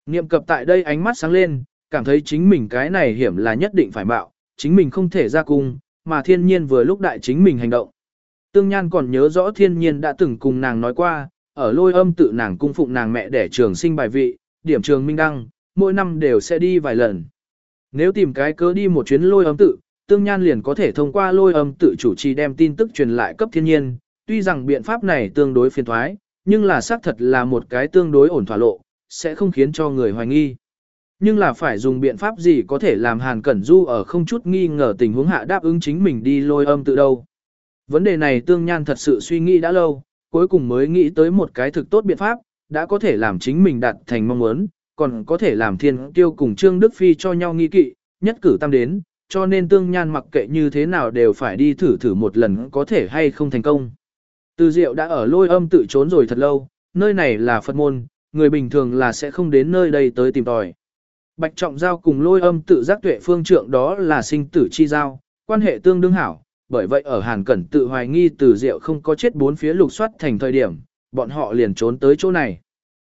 Niệm cập tại đây ánh mắt sáng lên, cảm thấy chính mình cái này hiểm là nhất định phải bạo, chính mình không thể ra cung, mà thiên nhiên vừa lúc đại chính mình hành động. Tương Nhan còn nhớ rõ thiên nhiên đã từng cùng nàng nói qua, ở lôi âm tự nàng cung phụng nàng mẹ để trường sinh bài vị, điểm trường minh đăng, mỗi năm đều sẽ đi vài lần. Nếu tìm cái cớ đi một chuyến lôi âm tự, Tương Nhan liền có thể thông qua lôi âm tự chủ trì đem tin tức truyền lại cấp thiên nhiên, tuy rằng biện pháp này tương đối phiền thoái, nhưng là xác thật là một cái tương đối ổn thỏa lộ, sẽ không khiến cho người hoài nghi. Nhưng là phải dùng biện pháp gì có thể làm Hàn Cẩn Du ở không chút nghi ngờ tình huống hạ đáp ứng chính mình đi lôi âm tự đâu. Vấn đề này Tương Nhan thật sự suy nghĩ đã lâu, cuối cùng mới nghĩ tới một cái thực tốt biện pháp, đã có thể làm chính mình đạt thành mong muốn, còn có thể làm thiên tiêu cùng Trương Đức Phi cho nhau nghi kỵ, nhất cử tam đến, cho nên Tương Nhan mặc kệ như thế nào đều phải đi thử thử một lần có thể hay không thành công. Từ Diệu đã ở lôi âm tự trốn rồi thật lâu, nơi này là Phật môn, người bình thường là sẽ không đến nơi đây tới tìm tòi. Bạch Trọng Giao cùng lôi âm tự giác tuệ phương trượng đó là sinh tử chi giao, quan hệ tương đương hảo, bởi vậy ở Hàn Cẩn tự hoài nghi từ Diệu không có chết bốn phía lục soát thành thời điểm, bọn họ liền trốn tới chỗ này.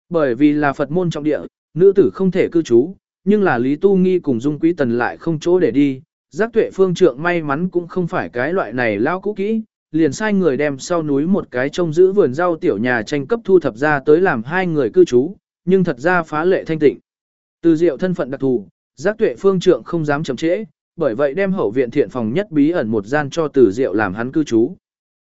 Bởi vì là Phật môn trọng địa, nữ tử không thể cư trú, nhưng là Lý Tu Nghi cùng Dung Quý Tần lại không chỗ để đi, giác tuệ phương trượng may mắn cũng không phải cái loại này lao cũ kỹ, liền sai người đem sau núi một cái trông giữ vườn rau tiểu nhà tranh cấp thu thập ra tới làm hai người cư trú, nhưng thật ra phá lệ thanh tịnh. Từ diệu thân phận đặc thù, giác tuệ phương trượng không dám chậm trễ, bởi vậy đem hậu viện thiện phòng nhất bí ẩn một gian cho từ diệu làm hắn cư trú.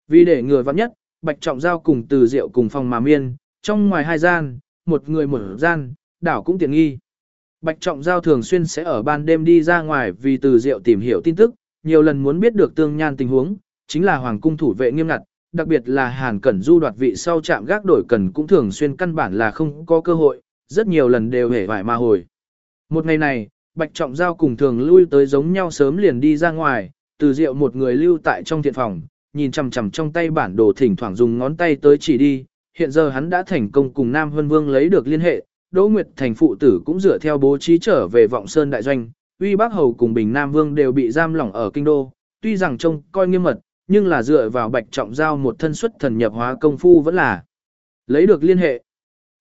Vì để người vắng nhất, bạch trọng giao cùng từ diệu cùng phòng mà miên, trong ngoài hai gian, một người một gian, đảo cũng tiện nghi. Bạch trọng giao thường xuyên sẽ ở ban đêm đi ra ngoài vì từ diệu tìm hiểu tin tức, nhiều lần muốn biết được tương nhan tình huống, chính là hoàng cung thủ vệ nghiêm ngặt, đặc biệt là Hàn Cẩn Du đoạt vị sau chạm gác đổi cần cũng thường xuyên căn bản là không có cơ hội, rất nhiều lần đều hề vải mà hồi. Một ngày này, Bạch Trọng Giao cùng thường lui tới giống nhau sớm liền đi ra ngoài, từ rượu một người lưu tại trong thiện phòng, nhìn chằm chằm trong tay bản đồ thỉnh thoảng dùng ngón tay tới chỉ đi, hiện giờ hắn đã thành công cùng Nam Vân Vương lấy được liên hệ, Đỗ Nguyệt thành phụ tử cũng dựa theo bố trí trở về Vọng Sơn đại doanh, Uy Bắc Hầu cùng Bình Nam Vương đều bị giam lỏng ở kinh đô, tuy rằng trông coi nghiêm mật, nhưng là dựa vào bạch trọng giao một thân xuất thần nhập hóa công phu vẫn là lấy được liên hệ.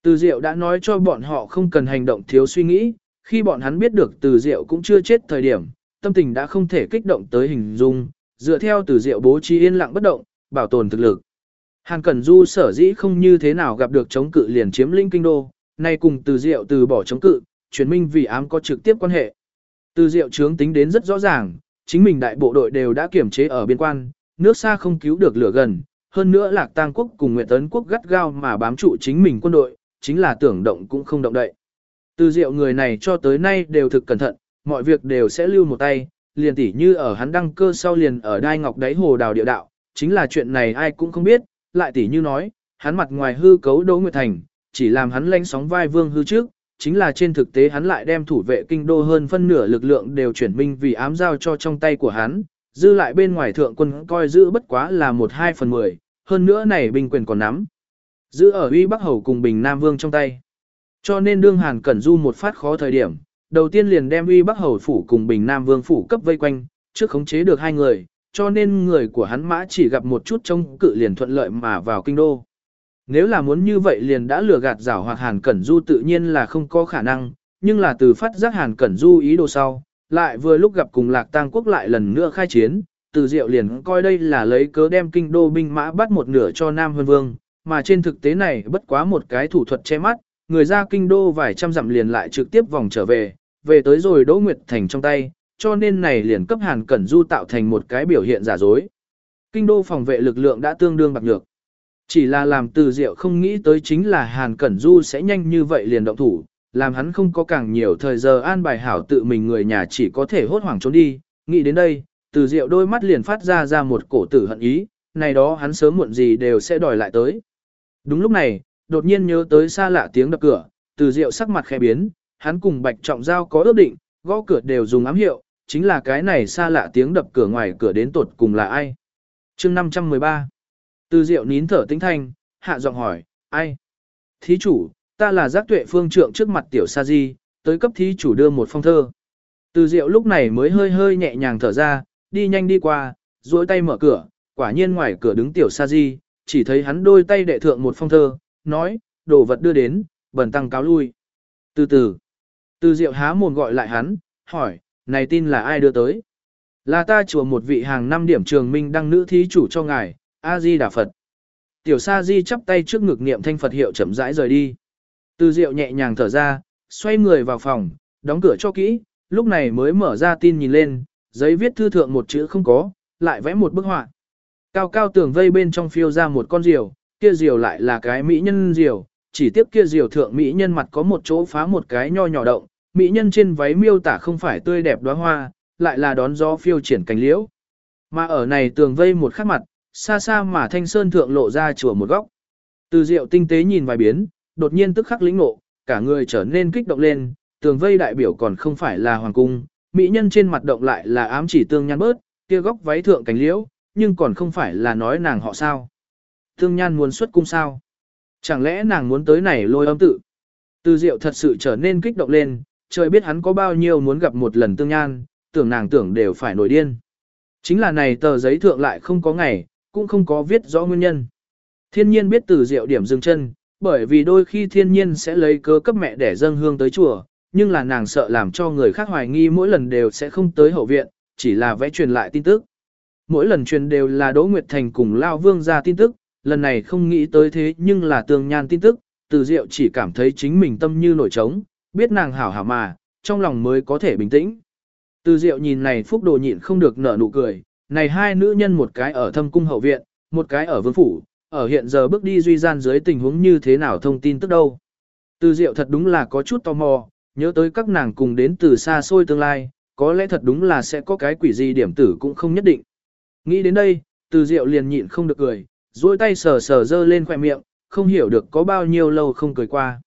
Từ Diệu đã nói cho bọn họ không cần hành động thiếu suy nghĩ, khi bọn hắn biết được Từ Diệu cũng chưa chết thời điểm, tâm tình đã không thể kích động tới hình dung, dựa theo Từ Diệu bố trí yên lặng bất động, bảo tồn thực lực. Hàn Cẩn Du sở dĩ không như thế nào gặp được chống cự liền chiếm linh kinh đô, nay cùng Từ Diệu từ bỏ chống cự, truyền minh vì ám có trực tiếp quan hệ. Từ Diệu trướng tính đến rất rõ ràng, chính mình đại bộ đội đều đã kiểm chế ở biên quan, nước xa không cứu được lửa gần, hơn nữa Lạc Tang quốc cùng Nguyệt Tấn quốc gắt gao mà bám trụ chính mình quân đội, chính là tưởng động cũng không động đậy. Từ diệu người này cho tới nay đều thực cẩn thận, mọi việc đều sẽ lưu một tay, liền tỉ như ở hắn đăng cơ sau liền ở đai ngọc đáy hồ đào địa đạo, chính là chuyện này ai cũng không biết, lại tỉ như nói, hắn mặt ngoài hư cấu Đỗ Nguyệt Thành, chỉ làm hắn lanh sóng vai vương hư trước, chính là trên thực tế hắn lại đem thủ vệ kinh đô hơn phân nửa lực lượng đều chuyển minh vì ám giao cho trong tay của hắn, dư lại bên ngoài thượng quân coi giữ bất quá là một hai phần mười, hơn nữa này binh quyền còn nắm. Giữ ở uy Bắc Hầu cùng Bình Nam Vương trong tay. Cho nên đương Hàn Cẩn Du một phát khó thời điểm, đầu tiên liền đem uy Bắc Hầu phủ cùng Bình Nam Vương phủ cấp vây quanh, trước khống chế được hai người, cho nên người của hắn mã chỉ gặp một chút trông cự liền thuận lợi mà vào kinh đô. Nếu là muốn như vậy liền đã lừa gạt giảo hoặc Hàn Cẩn Du tự nhiên là không có khả năng, nhưng là từ phát giác Hàn Cẩn Du ý đồ sau, lại vừa lúc gặp cùng Lạc Tang quốc lại lần nữa khai chiến, từ diệu liền coi đây là lấy cớ đem kinh đô binh mã bắt một nửa cho Nam Hân Vương, mà trên thực tế này bất quá một cái thủ thuật che mắt, người ra kinh đô vài trăm dặm liền lại trực tiếp vòng trở về, về tới rồi Đỗ Nguyệt Thành trong tay, cho nên này liền cấp Hàn Cẩn Du tạo thành một cái biểu hiện giả dối. Kinh đô phòng vệ lực lượng đã tương đương bạc nhược. Chỉ là làm từ diệu không nghĩ tới chính là Hàn Cẩn Du sẽ nhanh như vậy liền động thủ, làm hắn không có càng nhiều thời giờ an bài hảo tự mình người nhà chỉ có thể hốt hoảng trốn đi, nghĩ đến đây, từ diệu đôi mắt liền phát ra ra một cổ tử hận ý, này đó hắn sớm muộn gì đều sẽ đòi lại tới. Đúng lúc này, đột nhiên nhớ tới xa lạ tiếng đập cửa, từ diệu sắc mặt khẽ biến, hắn cùng bạch trọng giao có ước định, gõ cửa đều dùng ám hiệu, chính là cái này xa lạ tiếng đập cửa ngoài cửa đến tột cùng là ai. chương 513 Từ diệu nín thở tĩnh thanh, hạ giọng hỏi, ai? Thí chủ, ta là giác tuệ phương trượng trước mặt tiểu sa di, tới cấp thí chủ đưa một phong thơ. Từ diệu lúc này mới hơi hơi nhẹ nhàng thở ra, đi nhanh đi qua, duỗi tay mở cửa, quả nhiên ngoài cửa đứng tiểu sa di, chỉ thấy hắn đôi tay đệ thượng một phong thơ, nói, đồ vật đưa đến, bẩn tăng cáo lui. Từ từ, Từ diệu há mồm gọi lại hắn, hỏi, này tin là ai đưa tới? Là ta chùa một vị hàng năm điểm trường minh đăng nữ thí chủ cho ngài, A-di Đà Phật. Tiểu Sa Di chắp tay trước ngực niệm thanh Phật hiệu chậm rãi rời đi. Từ Diệu nhẹ nhàng thở ra, xoay người vào phòng, đóng cửa cho kỹ, lúc này mới mở ra tin nhìn lên, giấy viết thư thượng một chữ không có, lại vẽ một bức họa. Cao cao tường vây bên trong phiêu ra một con diều, kia diều lại là cái mỹ nhân diều, chỉ tiếp kia diều thượng mỹ nhân mặt có một chỗ phá một cái nho nhỏ động, mỹ nhân trên váy miêu tả không phải tươi đẹp đóa hoa, lại là đón gió phiêu triển cánh liễu. Mà ở này tường vây một khắc mặt, xa xa mà thanh sơn thượng lộ ra chùa một góc. Từ diệu tinh tế nhìn vài biến, đột nhiên tức khắc lĩnh ngộ, cả người trở nên kích động lên, tường vây đại biểu còn không phải là hoàng cung, mỹ nhân trên mặt động lại là ám chỉ tương nhan bớt, kia góc váy thượng cánh liễu, nhưng còn không phải là nói nàng họ sao. Tương nhan muốn xuất cung sao? Chẳng lẽ nàng muốn tới này lôi âm tự? Từ diệu thật sự trở nên kích động lên, trời biết hắn có bao nhiêu muốn gặp một lần tương nhan, tưởng nàng tưởng đều phải nổi điên. Chính là này tờ giấy thượng lại không có ngày, cũng không có viết rõ nguyên nhân. Thiên nhiên biết từ diệu điểm dừng chân, bởi vì đôi khi thiên nhiên sẽ lấy cớ cấp mẹ để dâng hương tới chùa, nhưng là nàng sợ làm cho người khác hoài nghi mỗi lần đều sẽ không tới hậu viện, chỉ là vẽ truyền lại tin tức. Mỗi lần truyền đều là Đỗ Nguyệt Thành cùng Lao Vương ra tin tức, lần này không nghĩ tới thế nhưng là tương nhan tin tức, từ diệu chỉ cảm thấy chính mình tâm như nổi trống, biết nàng hảo hảo mà, trong lòng mới có thể bình tĩnh. Từ diệu nhìn này phúc đồ nhịn không được nở nụ cười, này hai nữ nhân một cái ở thâm cung hậu viện, một cái ở vương phủ, ở hiện giờ bước đi duy gian dưới tình huống như thế nào thông tin tức đâu. Từ diệu thật đúng là có chút tò mò, nhớ tới các nàng cùng đến từ xa xôi tương lai, có lẽ thật đúng là sẽ có cái quỷ gì điểm tử cũng không nhất định. Nghĩ đến đây, từ diệu liền nhịn không được cười, duỗi tay sờ sờ dơ lên khỏe miệng, không hiểu được có bao nhiêu lâu không cười qua.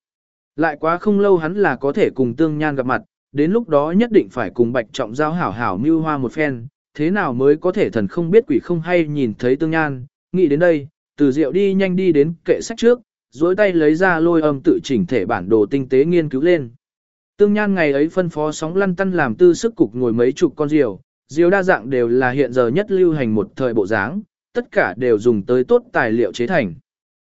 Lại quá không lâu hắn là có thể cùng tương nhan gặp mặt, đến lúc đó nhất định phải cùng bạch trọng giao hảo hảo mưu hoa một phen, thế nào mới có thể thần không biết quỷ không hay nhìn thấy tương nhan, nghĩ đến đây, từ diệu đi nhanh đi đến kệ sách trước, duỗi tay lấy ra lôi âm tự chỉnh thể bản đồ tinh tế nghiên cứu lên. Tương nhan ngày ấy phân phó sóng lăn tăn làm tư sức cục ngồi mấy chục con diều, diều đa dạng đều là hiện giờ nhất lưu hành một thời bộ dáng, tất cả đều dùng tới tốt tài liệu chế thành.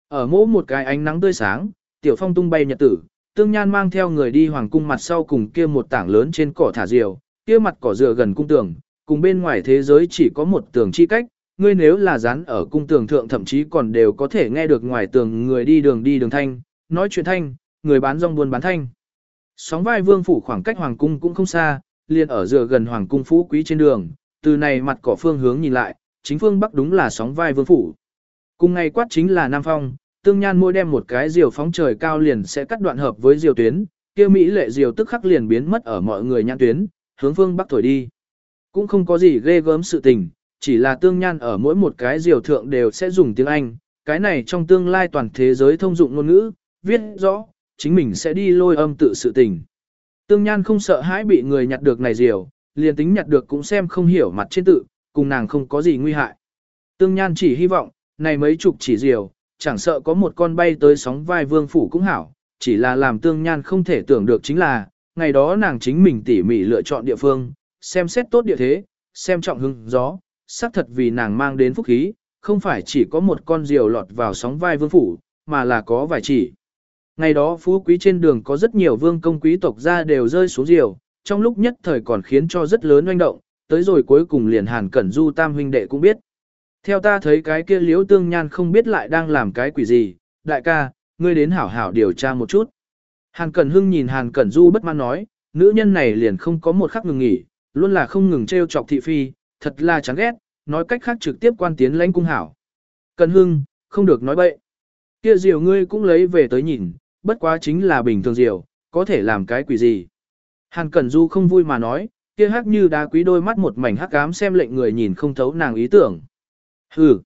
Ở mỗi một cái ánh nắng tươi sáng, tiểu phong tung bay nhật tử, tương nhan mang theo người đi hoàng cung mặt sau cùng kia một tảng lớn trên cỏ thả diều, kia mặt cỏ dựa gần cung tường, cùng bên ngoài thế giới chỉ có một tường chi cách, ngươi nếu là dán ở cung tường thượng thậm chí còn đều có thể nghe được ngoài tường người đi đường đi đường thanh, nói chuyện thanh, người bán rong buôn bán thanh. Sóng vai vương phủ khoảng cách hoàng cung cũng không xa, liền ở dựa gần hoàng cung phú quý trên đường, từ này mặt cỏ phương hướng nhìn lại, chính phương bắc đúng là sóng vai vương phủ. Cùng ngày quát chính là Nam Phong, tương nhan mỗi đem một cái diều phóng trời cao liền sẽ cắt đoạn hợp với diều tuyến, kia Mỹ lệ diều tức khắc liền biến mất ở mọi người nhãn tuyến, hướng phương bắc thổi đi. Cũng không có gì ghê gớm sự tình, chỉ là tương nhan ở mỗi một cái diều thượng đều sẽ dùng tiếng Anh, cái này trong tương lai toàn thế giới thông dụng ngôn ngữ, viết rõ, chính mình sẽ đi lôi âm tự sự tình. Tương nhan không sợ hãi bị người nhặt được này diều, liền tính nhặt được cũng xem không hiểu mặt trên tự, cùng nàng không có gì nguy hại. Tương nhan chỉ hy vọng, này mấy chục chỉ diều, chẳng sợ có một con bay tới sóng vai vương phủ cũng hảo, chỉ là làm tương nhan không thể tưởng được chính là, ngày đó nàng chính mình tỉ mỉ lựa chọn địa phương, xem xét tốt địa thế, xem trọng hưng gió, xác thật vì nàng mang đến phúc khí, không phải chỉ có một con diều lọt vào sóng vai vương phủ, mà là có vài chỉ. Ngày đó phú quý trên đường có rất nhiều vương công quý tộc ra đều rơi xuống diều, trong lúc nhất thời còn khiến cho rất lớn oanh động, tới rồi cuối cùng liền hàn cẩn du tam huynh đệ cũng biết. Theo ta thấy cái kia liễu tương nhan không biết lại đang làm cái quỷ gì, đại ca, ngươi đến hảo hảo điều tra một chút. Hàn Cẩn Hưng nhìn Hàn Cẩn Du bất mãn nói, nữ nhân này liền không có một khắc ngừng nghỉ, luôn là không ngừng trêu chọc thị phi, thật là chán ghét, nói cách khác trực tiếp quan tiến lãnh cung hảo. Cẩn Hưng, không được nói bậy. Kia diều ngươi cũng lấy về tới nhìn, bất quá chính là bình thường diều, có thể làm cái quỷ gì. Hàn Cẩn Du không vui mà nói, kia hắc như đá quý đôi mắt một mảnh hắc ám xem lệnh người nhìn không thấu nàng ý tưởng. Hừ,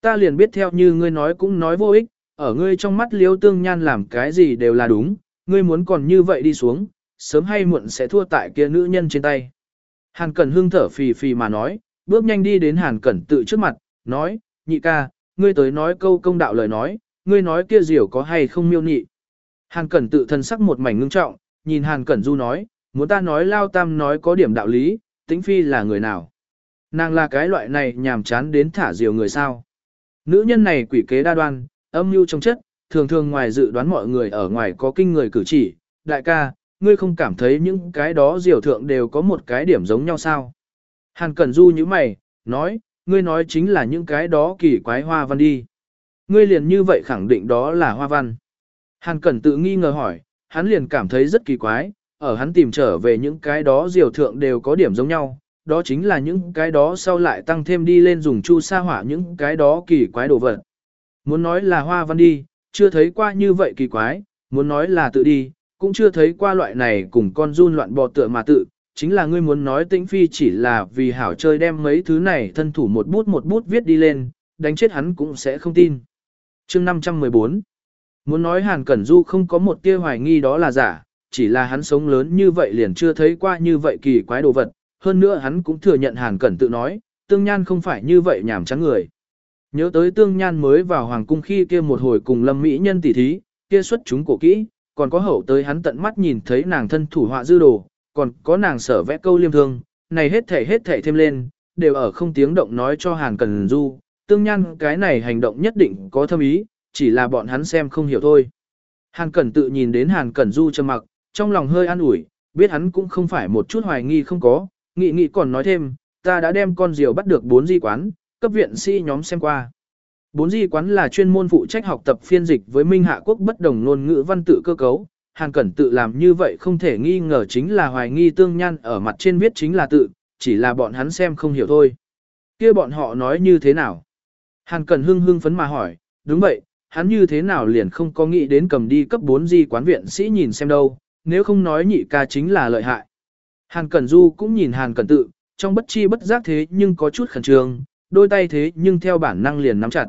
ta liền biết theo như ngươi nói cũng nói vô ích, ở ngươi trong mắt liêu tương nhan làm cái gì đều là đúng, ngươi muốn còn như vậy đi xuống, sớm hay muộn sẽ thua tại kia nữ nhân trên tay. Hàn Cẩn hưng thở phì phì mà nói, bước nhanh đi đến Hàn Cẩn tự trước mặt, nói, nhị ca, ngươi tới nói câu công đạo lời nói, ngươi nói kia diều có hay không miêu nhị. Hàn Cẩn tự thân sắc một mảnh ngưng trọng, nhìn Hàn Cẩn du nói, muốn ta nói lao tam nói có điểm đạo lý, tính phi là người nào. Nàng là cái loại này nhàm chán đến thả diều người sao. Nữ nhân này quỷ kế đa đoan, âm mưu trong chất, thường thường ngoài dự đoán mọi người ở ngoài có kinh người cử chỉ, đại ca, ngươi không cảm thấy những cái đó diều thượng đều có một cái điểm giống nhau sao? Hàn Cẩn Du như mày, nói, ngươi nói chính là những cái đó kỳ quái hoa văn đi. Ngươi liền như vậy khẳng định đó là hoa văn. Hàn Cẩn tự nghi ngờ hỏi, hắn liền cảm thấy rất kỳ quái, ở hắn tìm trở về những cái đó diều thượng đều có điểm giống nhau, đó chính là những cái đó sau lại tăng thêm đi lên dùng chu sa hỏa những cái đó kỳ quái đồ vật. Muốn nói là hoa văn đi, chưa thấy qua như vậy kỳ quái, muốn nói là tự đi, cũng chưa thấy qua loại này cùng con run loạn bò tựa mà tự, chính là ngươi muốn nói tĩnh phi chỉ là vì hảo chơi đem mấy thứ này thân thủ một bút một bút viết đi lên, đánh chết hắn cũng sẽ không tin. chương 514 Muốn nói Hàn Cẩn Du không có một tia hoài nghi đó là giả, chỉ là hắn sống lớn như vậy liền chưa thấy qua như vậy kỳ quái đồ vật, hơn nữa hắn cũng thừa nhận Hàn Cẩn tự nói, tương nhan không phải như vậy nhảm trắng người. Nhớ tới tương nhan mới vào hoàng cung khi kia một hồi cùng lâm mỹ nhân tỷ thí, kia xuất chúng cổ kỹ, còn có hậu tới hắn tận mắt nhìn thấy nàng thân thủ họa dư đồ, còn có nàng sở vẽ câu liêm thương, này hết thể hết thể thêm lên, đều ở không tiếng động nói cho Hàn Cẩn Du, tương nhan cái này hành động nhất định có thâm ý, chỉ là bọn hắn xem không hiểu thôi. Hàn Cẩn tự nhìn đến Hàn Cẩn Du trầm mặc, trong lòng hơi an ủi, biết hắn cũng không phải một chút hoài nghi không có, nghị nghị còn nói thêm, ta đã đem con diều bắt được bốn di quán, cấp viện sĩ nhóm xem qua. Bốn di quán là chuyên môn phụ trách học tập phiên dịch với Minh Hạ Quốc bất đồng ngôn ngữ văn tự cơ cấu. Hàn Cẩn tự làm như vậy không thể nghi ngờ chính là hoài nghi tương nhan ở mặt trên viết chính là tự, chỉ là bọn hắn xem không hiểu thôi. kia bọn họ nói như thế nào? Hàn Cẩn hưng hưng phấn mà hỏi, đúng vậy, hắn như thế nào liền không có nghĩ đến cầm đi cấp 4 di quán viện sĩ nhìn xem đâu, nếu không nói nhị ca chính là lợi hại. Hàn Cẩn Du cũng nhìn Hàn Cẩn tự, trong bất chi bất giác thế nhưng có chút khẩn trương, đôi tay thế nhưng theo bản năng liền nắm chặt.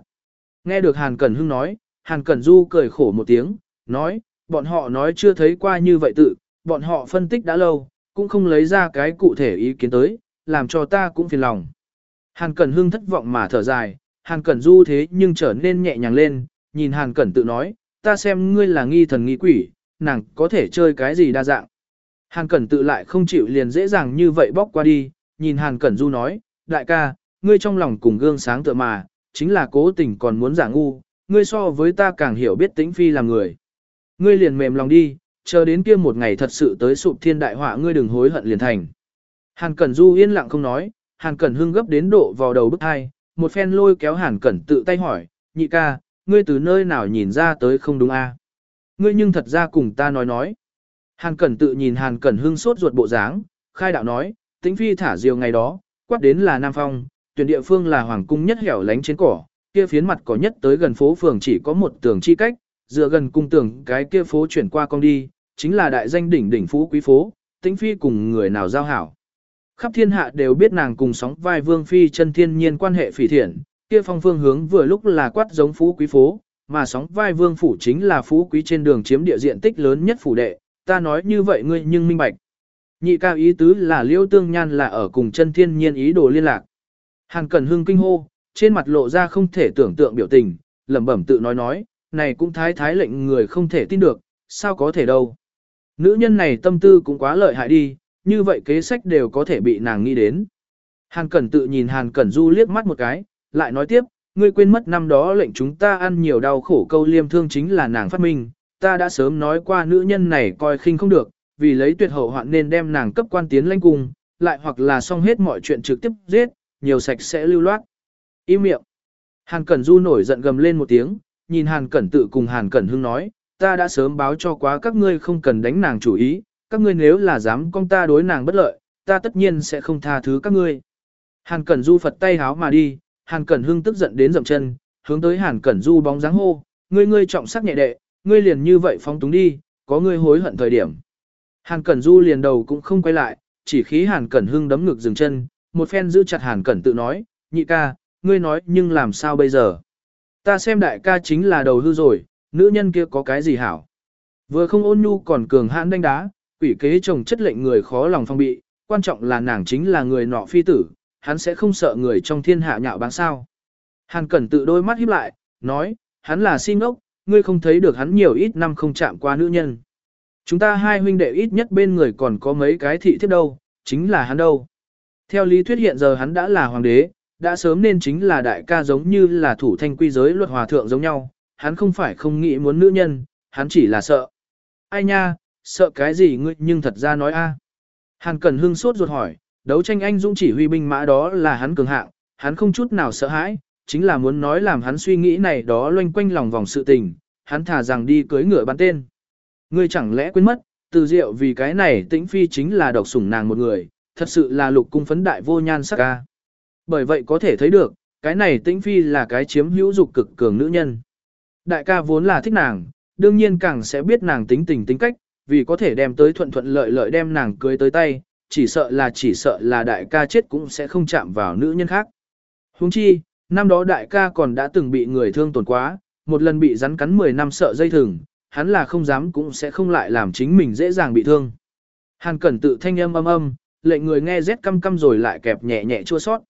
Nghe được Hàn Cẩn Hưng nói, Hàn Cẩn Du cười khổ một tiếng, nói, bọn họ nói chưa thấy qua như vậy tự, bọn họ phân tích đã lâu, cũng không lấy ra cái cụ thể ý kiến tới, làm cho ta cũng phiền lòng. Hàn Cẩn Hưng thất vọng mà thở dài, Hàn Cẩn Du thế nhưng trở nên nhẹ nhàng lên, nhìn Hàn Cẩn tự nói, ta xem ngươi là nghi thần nghi quỷ, nàng có thể chơi cái gì đa dạng. Hàn Cẩn tự lại không chịu liền dễ dàng như vậy bóc qua đi, nhìn Hàn Cẩn Du nói, đại ca, ngươi trong lòng cùng gương sáng tựa mà, chính là cố tình còn muốn giả ngu, ngươi so với ta càng hiểu biết tĩnh phi làm người. Ngươi liền mềm lòng đi, chờ đến kia một ngày thật sự tới sụp thiên đại họa ngươi đừng hối hận liền thành. Hàn Cẩn Du yên lặng không nói, Hàn Cẩn hưng gấp đến độ vào đầu bức hai, một phen lôi kéo Hàn Cẩn tự tay hỏi, nhị ca, ngươi từ nơi nào nhìn ra tới không đúng a? Ngươi nhưng thật ra cùng ta nói nói. Hàn Cẩn tự nhìn Hàn Cẩn hưng sốt ruột bộ dáng, khai đạo nói, tĩnh phi thả diều ngày đó, quát đến là Nam Phong, tuyển địa phương là hoàng cung nhất hẻo lánh trên cỏ, kia phiến mặt cỏ nhất tới gần phố phường chỉ có một tường chi cách, dựa gần cung tường cái kia phố chuyển qua con đi, chính là đại danh đỉnh đỉnh phú quý phố, tĩnh phi cùng người nào giao hảo. Khắp thiên hạ đều biết nàng cùng sóng vai vương phi chân thiên nhiên quan hệ phỉ thiện, kia phong phương hướng vừa lúc là quát giống phú quý phố, mà sóng vai vương phủ chính là phú quý trên đường chiếm địa diện tích lớn nhất phủ đệ, ta nói như vậy ngươi nhưng minh bạch. Nhị cao ý tứ là liêu tương nhan là ở cùng chân thiên nhiên ý đồ liên lạc. Hàn Cẩn Hưng kinh hô, trên mặt lộ ra không thể tưởng tượng biểu tình, lẩm bẩm tự nói nói, này cũng thái thái lệnh người không thể tin được, sao có thể đâu. Nữ nhân này tâm tư cũng quá lợi hại đi, như vậy kế sách đều có thể bị nàng nghĩ đến. Hàn Cẩn tự nhìn Hàn Cẩn Du liếc mắt một cái, lại nói tiếp, ngươi quên mất năm đó lệnh chúng ta ăn nhiều đau khổ câu liêm thương chính là nàng phát minh, ta đã sớm nói qua nữ nhân này coi khinh không được, vì lấy tuyệt hậu hoạn nên đem nàng cấp quan tiến lãnh cung, lại hoặc là xong hết mọi chuyện trực tiếp giết, nhiều sạch sẽ lưu loát. Im miệng. Hàn Cẩn Du nổi giận gầm lên một tiếng, nhìn Hàn Cẩn tự cùng Hàn Cẩn Hưng nói, ta đã sớm báo cho quá các ngươi không cần đánh nàng chủ ý, các ngươi nếu là dám con ta đối nàng bất lợi, ta tất nhiên sẽ không tha thứ các ngươi. Hàn Cẩn Du phật tay háo mà đi, Hàn Cẩn Hưng tức giận đến dậm chân, hướng tới Hàn Cẩn Du bóng dáng hô, ngươi ngươi trọng sắc nhẹ đệ, ngươi liền như vậy phóng túng đi, có ngươi hối hận thời điểm. Hàn Cẩn Du liền đầu cũng không quay lại, chỉ khí Hàn Cẩn Hưng đấm ngực dừng chân, một phen giữ chặt Hàn Cẩn tự nói, nhị ca, ngươi nói nhưng làm sao bây giờ? Ta xem đại ca chính là đầu hư rồi, nữ nhân kia có cái gì hảo? Vừa không ôn nhu còn cường hãn đánh đá, quỷ kế chồng chất lệnh người khó lòng phong bị, quan trọng là nàng chính là người nọ phi tử, hắn sẽ không sợ người trong thiên hạ nhạo báng sao. Hàn Cẩn tự đôi mắt híp lại, nói, hắn là si ngốc, ngươi không thấy được hắn nhiều ít năm không chạm qua nữ nhân. Chúng ta hai huynh đệ ít nhất bên người còn có mấy cái thị thiếp đâu, chính là hắn đâu. Theo lý thuyết hiện giờ hắn đã là hoàng đế, đã sớm nên chính là đại ca giống như là thủ thanh quy giới luật hòa thượng giống nhau, hắn không phải không nghĩ muốn nữ nhân, hắn chỉ là sợ. Ai nha, sợ cái gì ngươi nhưng thật ra nói a. Hàn Cẩn Hưng sốt ruột hỏi, đấu tranh anh dũng chỉ huy binh mã đó là hắn cường hạng, hắn không chút nào sợ hãi, chính là muốn nói làm hắn suy nghĩ này đó loanh quanh lòng vòng sự tình, hắn thả rằng đi cưới ngựa bắn tên. Ngươi chẳng lẽ quên mất, từ diệu vì cái này tĩnh phi chính là độc sủng nàng một người, thật sự là lục cung phấn đại vô nhan sắc ca. Bởi vậy có thể thấy được, cái này tĩnh phi là cái chiếm hữu dục cực cường nữ nhân. Đại ca vốn là thích nàng, đương nhiên càng sẽ biết nàng tính tình tính cách, vì có thể đem tới thuận thuận lợi lợi đem nàng cưới tới tay, chỉ sợ là chỉ sợ là đại ca chết cũng sẽ không chạm vào nữ nhân khác. Huống chi, năm đó đại ca còn đã từng bị người thương tổn quá, một lần bị rắn cắn 10 năm sợ dây thừng, hắn là không dám cũng sẽ không lại làm chính mình dễ dàng bị thương. Hàn Cẩn tự thanh âm âm âm, lệnh người nghe rét căm căm rồi lại kẹp nhẹ nhẹ chua sót.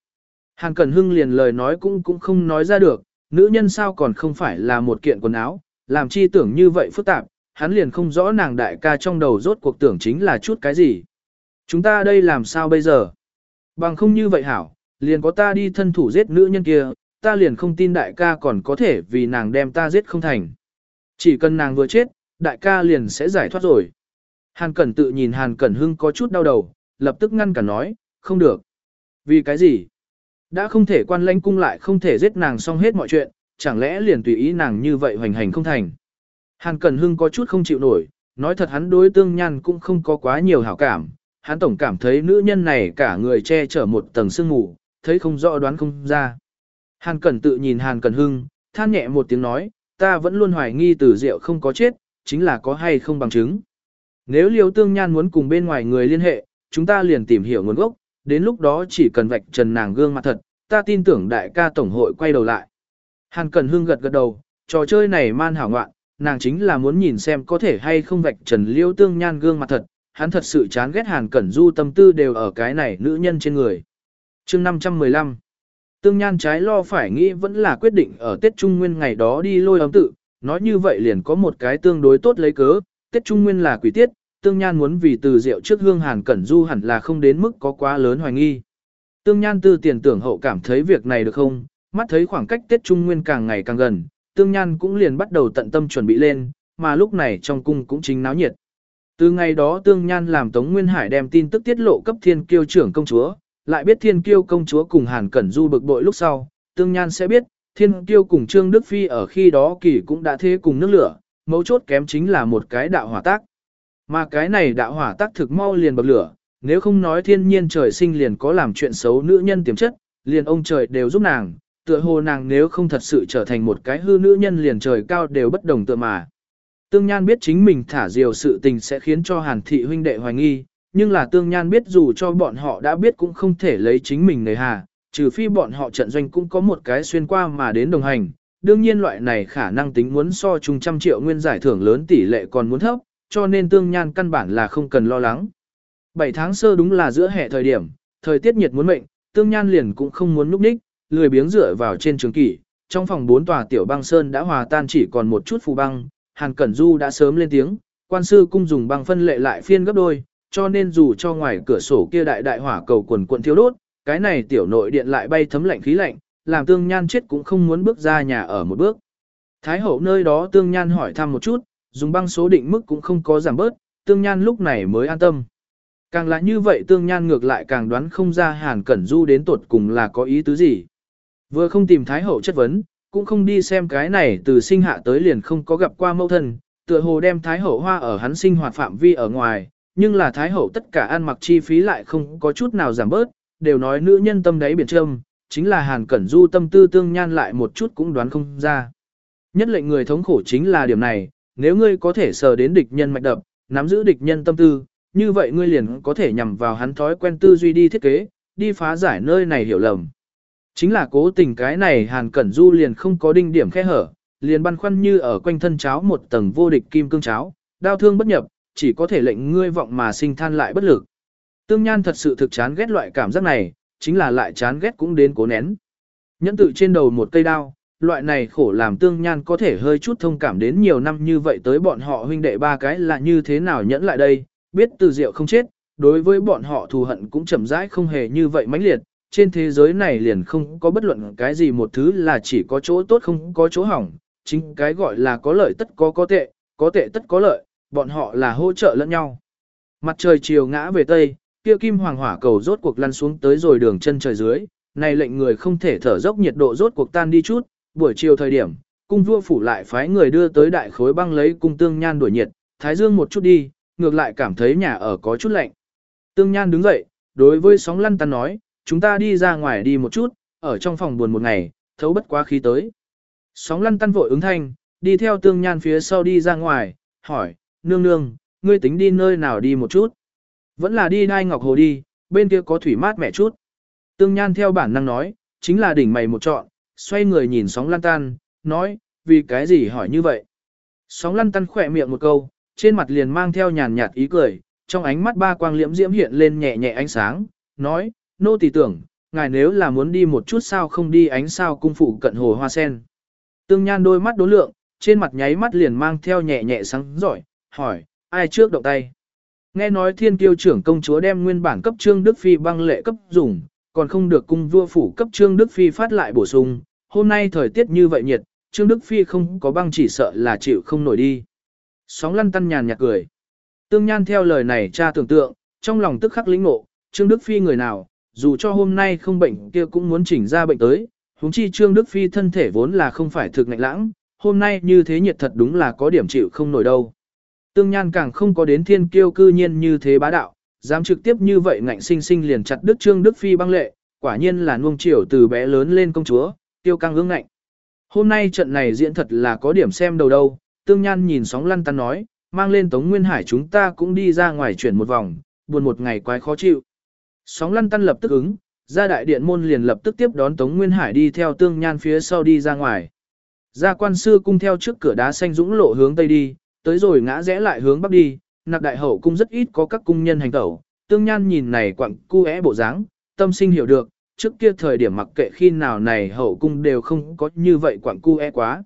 Hàn Cẩn Hưng liền lời nói cũng cũng không nói ra được, nữ nhân sao còn không phải là một kiện quần áo, làm chi tưởng như vậy phức tạp, hắn liền không rõ nàng đại ca trong đầu rốt cuộc tưởng chính là chút cái gì. Chúng ta đây làm sao bây giờ? Bằng không như vậy hảo, liền có ta đi thân thủ giết nữ nhân kia, ta liền không tin đại ca còn có thể vì nàng đem ta giết không thành. Chỉ cần nàng vừa chết, đại ca liền sẽ giải thoát rồi. Hàn Cẩn tự nhìn Hàn Cẩn Hưng có chút đau đầu, lập tức ngăn cản nói, không được. Vì cái gì? Đã không thể quan lãnh cung lại không thể giết nàng xong hết mọi chuyện, chẳng lẽ liền tùy ý nàng như vậy hoành hành không thành. Hàn Cẩn Hưng có chút không chịu nổi, nói thật hắn đối tương nhan cũng không có quá nhiều hảo cảm, hắn tổng cảm thấy nữ nhân này cả người che chở một tầng sương mù, thấy không rõ đoán không ra. Hàn Cẩn tự nhìn Hàn Cẩn Hưng, than nhẹ một tiếng nói, ta vẫn luôn hoài nghi tử diệu không có chết, chính là có hay không bằng chứng. Nếu liêu tương nhan muốn cùng bên ngoài người liên hệ, chúng ta liền tìm hiểu nguồn gốc, đến lúc đó chỉ cần vạch trần nàng gương mặt thật, ta tin tưởng đại ca tổng hội quay đầu lại. Hàn Cẩn Hưng gật gật đầu, trò chơi này man hảo ngoạn, nàng chính là muốn nhìn xem có thể hay không vạch trần liêu tương nhan gương mặt thật, hắn thật sự chán ghét Hàn Cẩn Du tâm tư đều ở cái này nữ nhân trên người. chương 515 Tương Nhan trái lo phải nghĩ vẫn là quyết định ở Tết Trung Nguyên ngày đó đi lôi ấm tự, nói như vậy liền có một cái tương đối tốt lấy cớ, Tết Trung Nguyên là quỷ tiết, Tương Nhan muốn vì từ rượu trước hương Hàn Cẩn Du hẳn là không đến mức có quá lớn hoài nghi. Tương Nhan tư tiền tưởng hậu cảm thấy việc này được không, mắt thấy khoảng cách Tết Trung Nguyên càng ngày càng gần, Tương Nhan cũng liền bắt đầu tận tâm chuẩn bị lên, mà lúc này trong cung cũng chính náo nhiệt. Từ ngày đó Tương Nhan làm Tống Nguyên Hải đem tin tức tiết lộ cấp thiên kiêu trưởng công chúa, lại biết thiên kiêu công chúa cùng Hàn Cẩn Du bực bội lúc sau, Tương Nhan sẽ biết, thiên kiêu cùng Trương Đức Phi ở khi đó kỳ cũng đã thế cùng nước lửa, mấu chốt kém chính là một cái đạo hỏa tác. Mà cái này đạo hỏa tác thực mau liền bậc lửa, nếu không nói thiên nhiên trời sinh liền có làm chuyện xấu nữ nhân tiềm chất, liền ông trời đều giúp nàng, tựa hồ nàng nếu không thật sự trở thành một cái hư nữ nhân liền trời cao đều bất đồng tựa mà. Tương Nhan biết chính mình thả diều sự tình sẽ khiến cho Hàn thị huynh đệ hoài nghi, nhưng là Tương Nhan biết dù cho bọn họ đã biết cũng không thể lấy chính mình nề hà, trừ phi bọn họ trận doanh cũng có một cái xuyên qua mà đến đồng hành. Đương nhiên loại này khả năng tính muốn so chung trăm triệu nguyên giải thưởng lớn tỷ lệ còn muốn thấp, cho nên Tương Nhan căn bản là không cần lo lắng. 7 tháng sơ đúng là giữa hè thời điểm, thời tiết nhiệt muốn mệnh, Tương Nhan liền cũng không muốn núp ních, lười biếng dựa vào trên trường kỷ. Trong phòng bốn tòa tiểu băng sơn đã hòa tan chỉ còn một chút phù băng, Hàn Cẩn Du đã sớm lên tiếng, quan sư cung dùng băng phân lệ lại phiên gấp đôi, cho nên dù cho ngoài cửa sổ kia đại đại hỏa cầu quần quần thiêu đốt, cái này tiểu nội điện lại bay thấm lạnh khí lạnh, làm tương nhan chết cũng không muốn bước ra nhà ở một bước. Thái hậu nơi đó tương nhan hỏi thăm một chút, dùng băng số định mức cũng không có giảm bớt, tương nhan lúc này mới an tâm. Càng là như vậy tương nhan ngược lại càng đoán không ra hàn cẩn du đến tột cùng là có ý tứ gì. Vừa không tìm thái hậu chất vấn, cũng không đi xem cái này từ sinh hạ tới liền không có gặp qua mẫu thân, tựa hồ đem thái hậu hoa ở hắn sinh hoạt phạm vi ở ngoài, nhưng là thái hậu tất cả ăn mặc chi phí lại không có chút nào giảm bớt, đều nói nữ nhân tâm đáy biển trâm, chính là hàn cẩn du tâm tư tương nhan lại một chút cũng đoán không ra. Nhất lệnh người thống khổ chính là điểm này, nếu ngươi có thể sờ đến địch nhân mạch đập, nắm giữ địch nhân tâm tư, như vậy ngươi liền có thể nhằm vào hắn thói quen tư duy đi thiết kế, đi phá giải nơi này hiểu lầm. Chính là cố tình cái này Hàn Cẩn Du liền không có đinh điểm khe hở, liền băn khoăn như ở quanh thân cháo một tầng vô địch kim cương cháo, đau thương bất nhập, chỉ có thể lệnh ngươi vọng mà sinh than lại bất lực. Tương Nhan thật sự thực chán ghét loại cảm giác này, chính là lại chán ghét cũng đến cố nén. Nhẫn tự trên đầu một cây đao, loại này khổ làm Tương Nhan có thể hơi chút thông cảm đến nhiều năm như vậy tới bọn họ huynh đệ ba cái là như thế nào nhẫn lại đây, biết từ diệu không chết, đối với bọn họ thù hận cũng chậm rãi không hề như vậy mãnh liệt, trên thế giới này liền không có bất luận cái gì một thứ là chỉ có chỗ tốt không có chỗ hỏng, chính cái gọi là có lợi tất có có tệ, có tệ tất có lợi, bọn họ là hỗ trợ lẫn nhau. Mặt trời chiều ngã về tây, kia kim hoàng hỏa cầu rốt cuộc lăn xuống tới rồi đường chân trời dưới, này lệnh người không thể thở dốc nhiệt độ rốt cuộc tan đi chút, buổi chiều thời điểm, cung vua phủ lại phái người đưa tới đại khối băng lấy cung tương nhan đuổi nhiệt, thái dương một chút đi, ngược lại cảm thấy nhà ở có chút lạnh. Tương nhan đứng dậy, đối với sóng lăn tăn nói, chúng ta đi ra ngoài đi một chút, ở trong phòng buồn một ngày, thấu bất quá khí tới. Sóng lăn tăn vội ứng thanh, đi theo tương nhan phía sau đi ra ngoài, hỏi, nương nương, ngươi tính đi nơi nào đi một chút. Vẫn là đi đai ngọc hồ đi, bên kia có thủy mát mẻ chút. Tương nhan theo bản năng nói, chính là đỉnh mày một trọn, xoay người nhìn sóng lăn tan, nói, vì cái gì hỏi như vậy. Sóng lăn tan khỏe miệng một câu, trên mặt liền mang theo nhàn nhạt ý cười, trong ánh mắt ba quang liễm diễm hiện lên nhẹ nhẹ ánh sáng, nói, nô tỳ tưởng, ngài nếu là muốn đi một chút sao không đi ánh sao cung phụ cận hồ hoa sen. Tương nhan đôi mắt đối lượng, trên mặt nháy mắt liền mang theo nhẹ nhẹ sáng giỏi, hỏi, ai trước động tay. Nghe nói thiên kiêu trưởng công chúa đem nguyên bản cấp trương Đức Phi băng lệ cấp dùng, còn không được cung vua phủ cấp trương Đức Phi phát lại bổ sung, hôm nay thời tiết như vậy nhiệt, trương Đức Phi không có băng chỉ sợ là chịu không nổi đi. Sóng lăn tăn nhàn nhạt cười. Tương Nhan theo lời này cha tưởng tượng, trong lòng tức khắc lĩnh ngộ, Trương Đức Phi người nào, dù cho hôm nay không bệnh kia cũng muốn chỉnh ra bệnh tới, huống chi Trương Đức Phi thân thể vốn là không phải thực ngạnh lãng, hôm nay như thế nhiệt thật đúng là có điểm chịu không nổi đâu. Tương Nhan càng không có đến thiên kiêu cư nhiên như thế bá đạo, dám trực tiếp như vậy ngạnh sinh sinh liền chặt Đức Trương Đức Phi băng lệ, quả nhiên là nuông chiều từ bé lớn lên công chúa, tiêu căng ương ngạnh. Hôm nay trận này diễn thật là có điểm xem đầu đâu, Tương Nhan nhìn sóng lăn tăn nói, mang lên Tống Nguyên Hải chúng ta cũng đi ra ngoài chuyển một vòng, buồn một ngày quái khó chịu. Sóng lăn tăn lập tức ứng, ra đại điện môn liền lập tức tiếp đón Tống Nguyên Hải đi theo Tương Nhan phía sau đi ra ngoài. Ra quan sư cung theo trước cửa đá xanh dũng lộ hướng tây đi, tới rồi ngã rẽ lại hướng bắc đi, Nạp đại hậu cung rất ít có các cung nhân hành tẩu. Tương Nhan nhìn này quặng cu é bộ dáng, tâm sinh hiểu được, trước kia thời điểm mặc kệ khi nào này hậu cung đều không có như vậy quặng cu é quá.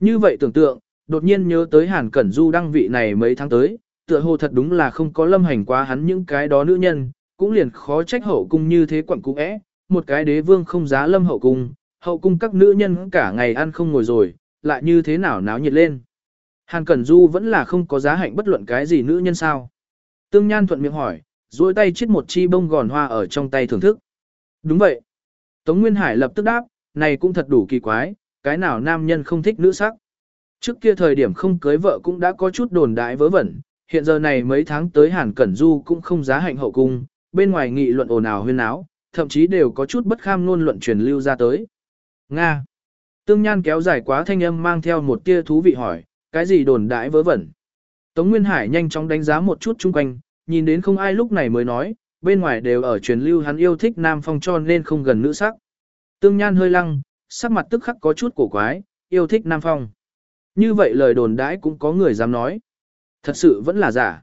Như vậy tưởng tượng, đột nhiên nhớ tới Hàn Cẩn Du đăng vị này mấy tháng tới, tựa hồ thật đúng là không có lâm hành quá hắn những cái đó nữ nhân, cũng liền khó trách hậu cung như thế quặng cũ é, một cái đế vương không giá lâm hậu cung, hậu cung các nữ nhân cả ngày ăn không ngồi rồi, lại như thế nào náo nhiệt lên. Hàn Cẩn Du vẫn là không có giá hạnh bất luận cái gì nữ nhân sao. Tương Nhan thuận miệng hỏi, duỗi tay chiết một chi bông gòn hoa ở trong tay thưởng thức. Đúng vậy. Tống Nguyên Hải lập tức đáp, này cũng thật đủ kỳ quái, cái nào nam nhân không thích nữ sắc. Trước kia thời điểm không cưới vợ cũng đã có chút đồn đại vớ vẩn, hiện giờ này mấy tháng tới Hàn Cẩn Du cũng không giá hạnh hậu cung, bên ngoài nghị luận ồn ào huyên áo, thậm chí đều có chút bất kham ngôn luận truyền lưu ra tới. Nga. Tương Nhan kéo dài quá thanh âm mang theo một tia thú vị hỏi, cái gì đồn đại vớ vẩn. Tống Nguyên Hải nhanh chóng đánh giá một chút chung quanh, nhìn đến không ai lúc này mới nói, bên ngoài đều ở truyền lưu hắn yêu thích nam phong cho nên không gần nữ sắc. Tương Nhan hơi lăng, sắc mặt tức khắc có chút cổ quái, yêu thích nam phong. Như vậy lời đồn đãi cũng có người dám nói. Thật sự vẫn là giả.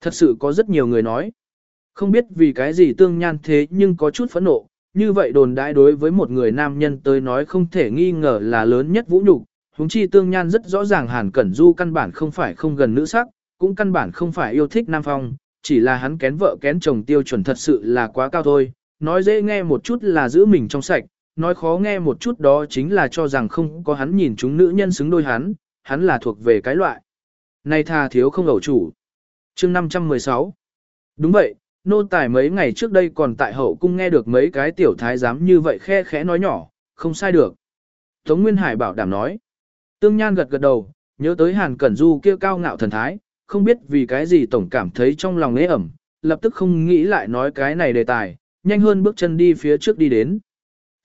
Thật sự có rất nhiều người nói. Không biết vì cái gì tương nhan thế nhưng có chút phẫn nộ. Như vậy đồn đãi đối với một người nam nhân tới nói không thể nghi ngờ là lớn nhất vũ nhục. Húng chi tương nhan rất rõ ràng Hàn Cẩn Du căn bản không phải không gần nữ sắc, cũng căn bản không phải yêu thích nam phong, chỉ là hắn kén vợ kén chồng tiêu chuẩn thật sự là quá cao thôi. Nói dễ nghe một chút là giữ mình trong sạch, nói khó nghe một chút đó chính là cho rằng không có hắn nhìn chúng nữ nhân xứng đôi hắn, hắn là thuộc về cái loại. Này thà thiếu không ẩu chủ. chương 516. Đúng vậy, nô tài mấy ngày trước đây còn tại hậu cung nghe được mấy cái tiểu thái giám như vậy khe khẽ nói nhỏ, không sai được. Tống Nguyên Hải bảo đảm nói. Tương Nhan gật gật đầu, nhớ tới Hàn Cẩn Du kia cao ngạo thần thái, không biết vì cái gì tổng cảm thấy trong lòng nế ẩm, lập tức không nghĩ lại nói cái này đề tài, nhanh hơn bước chân đi phía trước đi đến.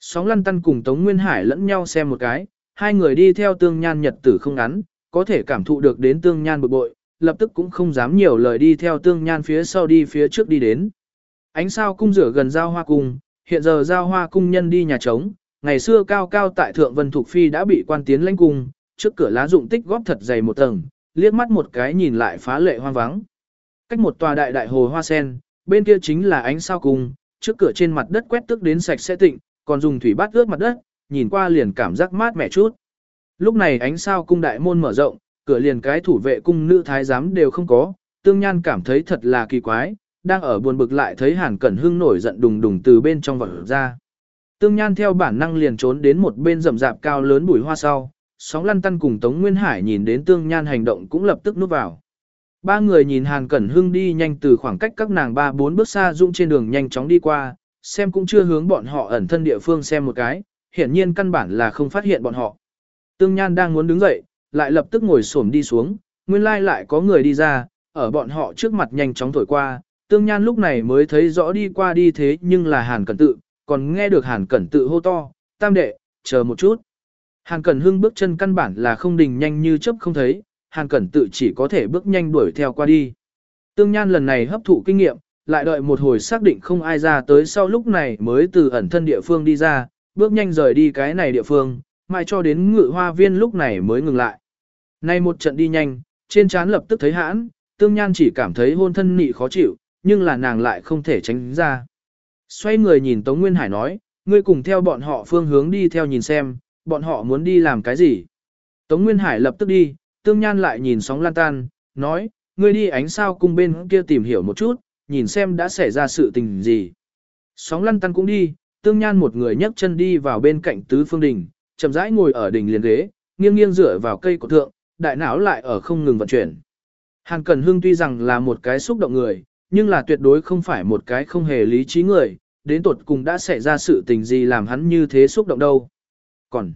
Sóng lăn tăn cùng Tống Nguyên Hải lẫn nhau xem một cái, hai người đi theo tương nhan nhật tử không ngắn, có thể cảm thụ được đến tương nhan bực bội, lập tức cũng không dám nhiều lời đi theo tương nhan phía sau đi phía trước đi đến. Ánh sao cung rửa gần giao hoa cung, hiện giờ giao hoa cung nhân đi nhà trống, ngày xưa cao cao tại thượng vân thục phi đã bị quan tiến lãnh cung, trước cửa lá dụng tích góp thật dày một tầng, liếc mắt một cái nhìn lại phá lệ hoang vắng. Cách một tòa đại đại hồ hoa sen, bên kia chính là ánh sao cung, trước cửa trên mặt đất quét tức đến sạch sẽ tịnh, còn dùng thủy bát ướt mặt đất, nhìn qua liền cảm giác mát mẻ chút. Lúc này ánh sao cung đại môn mở rộng, cửa liền cái thủ vệ cung nữ thái giám đều không có, tương nhan cảm thấy thật là kỳ quái, đang ở buồn bực lại thấy hàn cẩn hưng nổi giận đùng đùng từ bên trong vọt ra. Tương nhan theo bản năng liền trốn đến một bên rậm rạp cao lớn bùi hoa sau, sóng lăn tăn cùng Tống Nguyên Hải nhìn đến tương nhan hành động cũng lập tức núp vào. Ba người nhìn Hàn Cẩn Hưng đi nhanh từ khoảng cách các nàng ba bốn bước xa dũng trên đường nhanh chóng đi qua, xem cũng chưa hướng bọn họ ẩn thân địa phương xem một cái, hiển nhiên căn bản là không phát hiện bọn họ. Tương Nhan đang muốn đứng dậy, lại lập tức ngồi xổm đi xuống, nguyên lai lại có người đi ra, ở bọn họ trước mặt nhanh chóng thổi qua, Tương Nhan lúc này mới thấy rõ đi qua đi thế nhưng là Hàn Cẩn Tự, còn nghe được Hàn Cẩn Tự hô to, tam đệ, chờ một chút. Hàn Cẩn Hưng bước chân căn bản là không đình nhanh như chớp không thấy, Hàn Cẩn Tự chỉ có thể bước nhanh đuổi theo qua đi. Tương Nhan lần này hấp thụ kinh nghiệm, lại đợi một hồi xác định không ai ra tới sau lúc này mới từ ẩn thân địa phương đi ra, bước nhanh rời đi cái này địa phương, mãi cho đến ngự hoa viên lúc này mới ngừng lại. Nay một trận đi nhanh, trên trán lập tức thấy hãn, Tương Nhan chỉ cảm thấy hôn thân nị khó chịu, nhưng là nàng lại không thể tránh ra. Xoay người nhìn Tống Nguyên Hải nói, ngươi cùng theo bọn họ phương hướng đi theo nhìn xem, bọn họ muốn đi làm cái gì. Tống Nguyên Hải lập tức đi, Tương Nhan lại nhìn sóng lan tan, nói, ngươi đi ánh sao cung bên kia tìm hiểu một chút, nhìn xem đã xảy ra sự tình gì. Sóng lăn tăn cũng đi, Tương Nhan một người nhấc chân đi vào bên cạnh tứ phương đỉnh, chậm rãi ngồi ở đỉnh liền ghế, nghiêng nghiêng dựa vào cây cổ thượng, đại não lại ở không ngừng vận chuyển. Hàn Cẩn Hưng tuy rằng là một cái xúc động người, nhưng là tuyệt đối không phải một cái không hề lý trí người, đến tột cùng đã xảy ra sự tình gì làm hắn như thế xúc động đâu. Còn,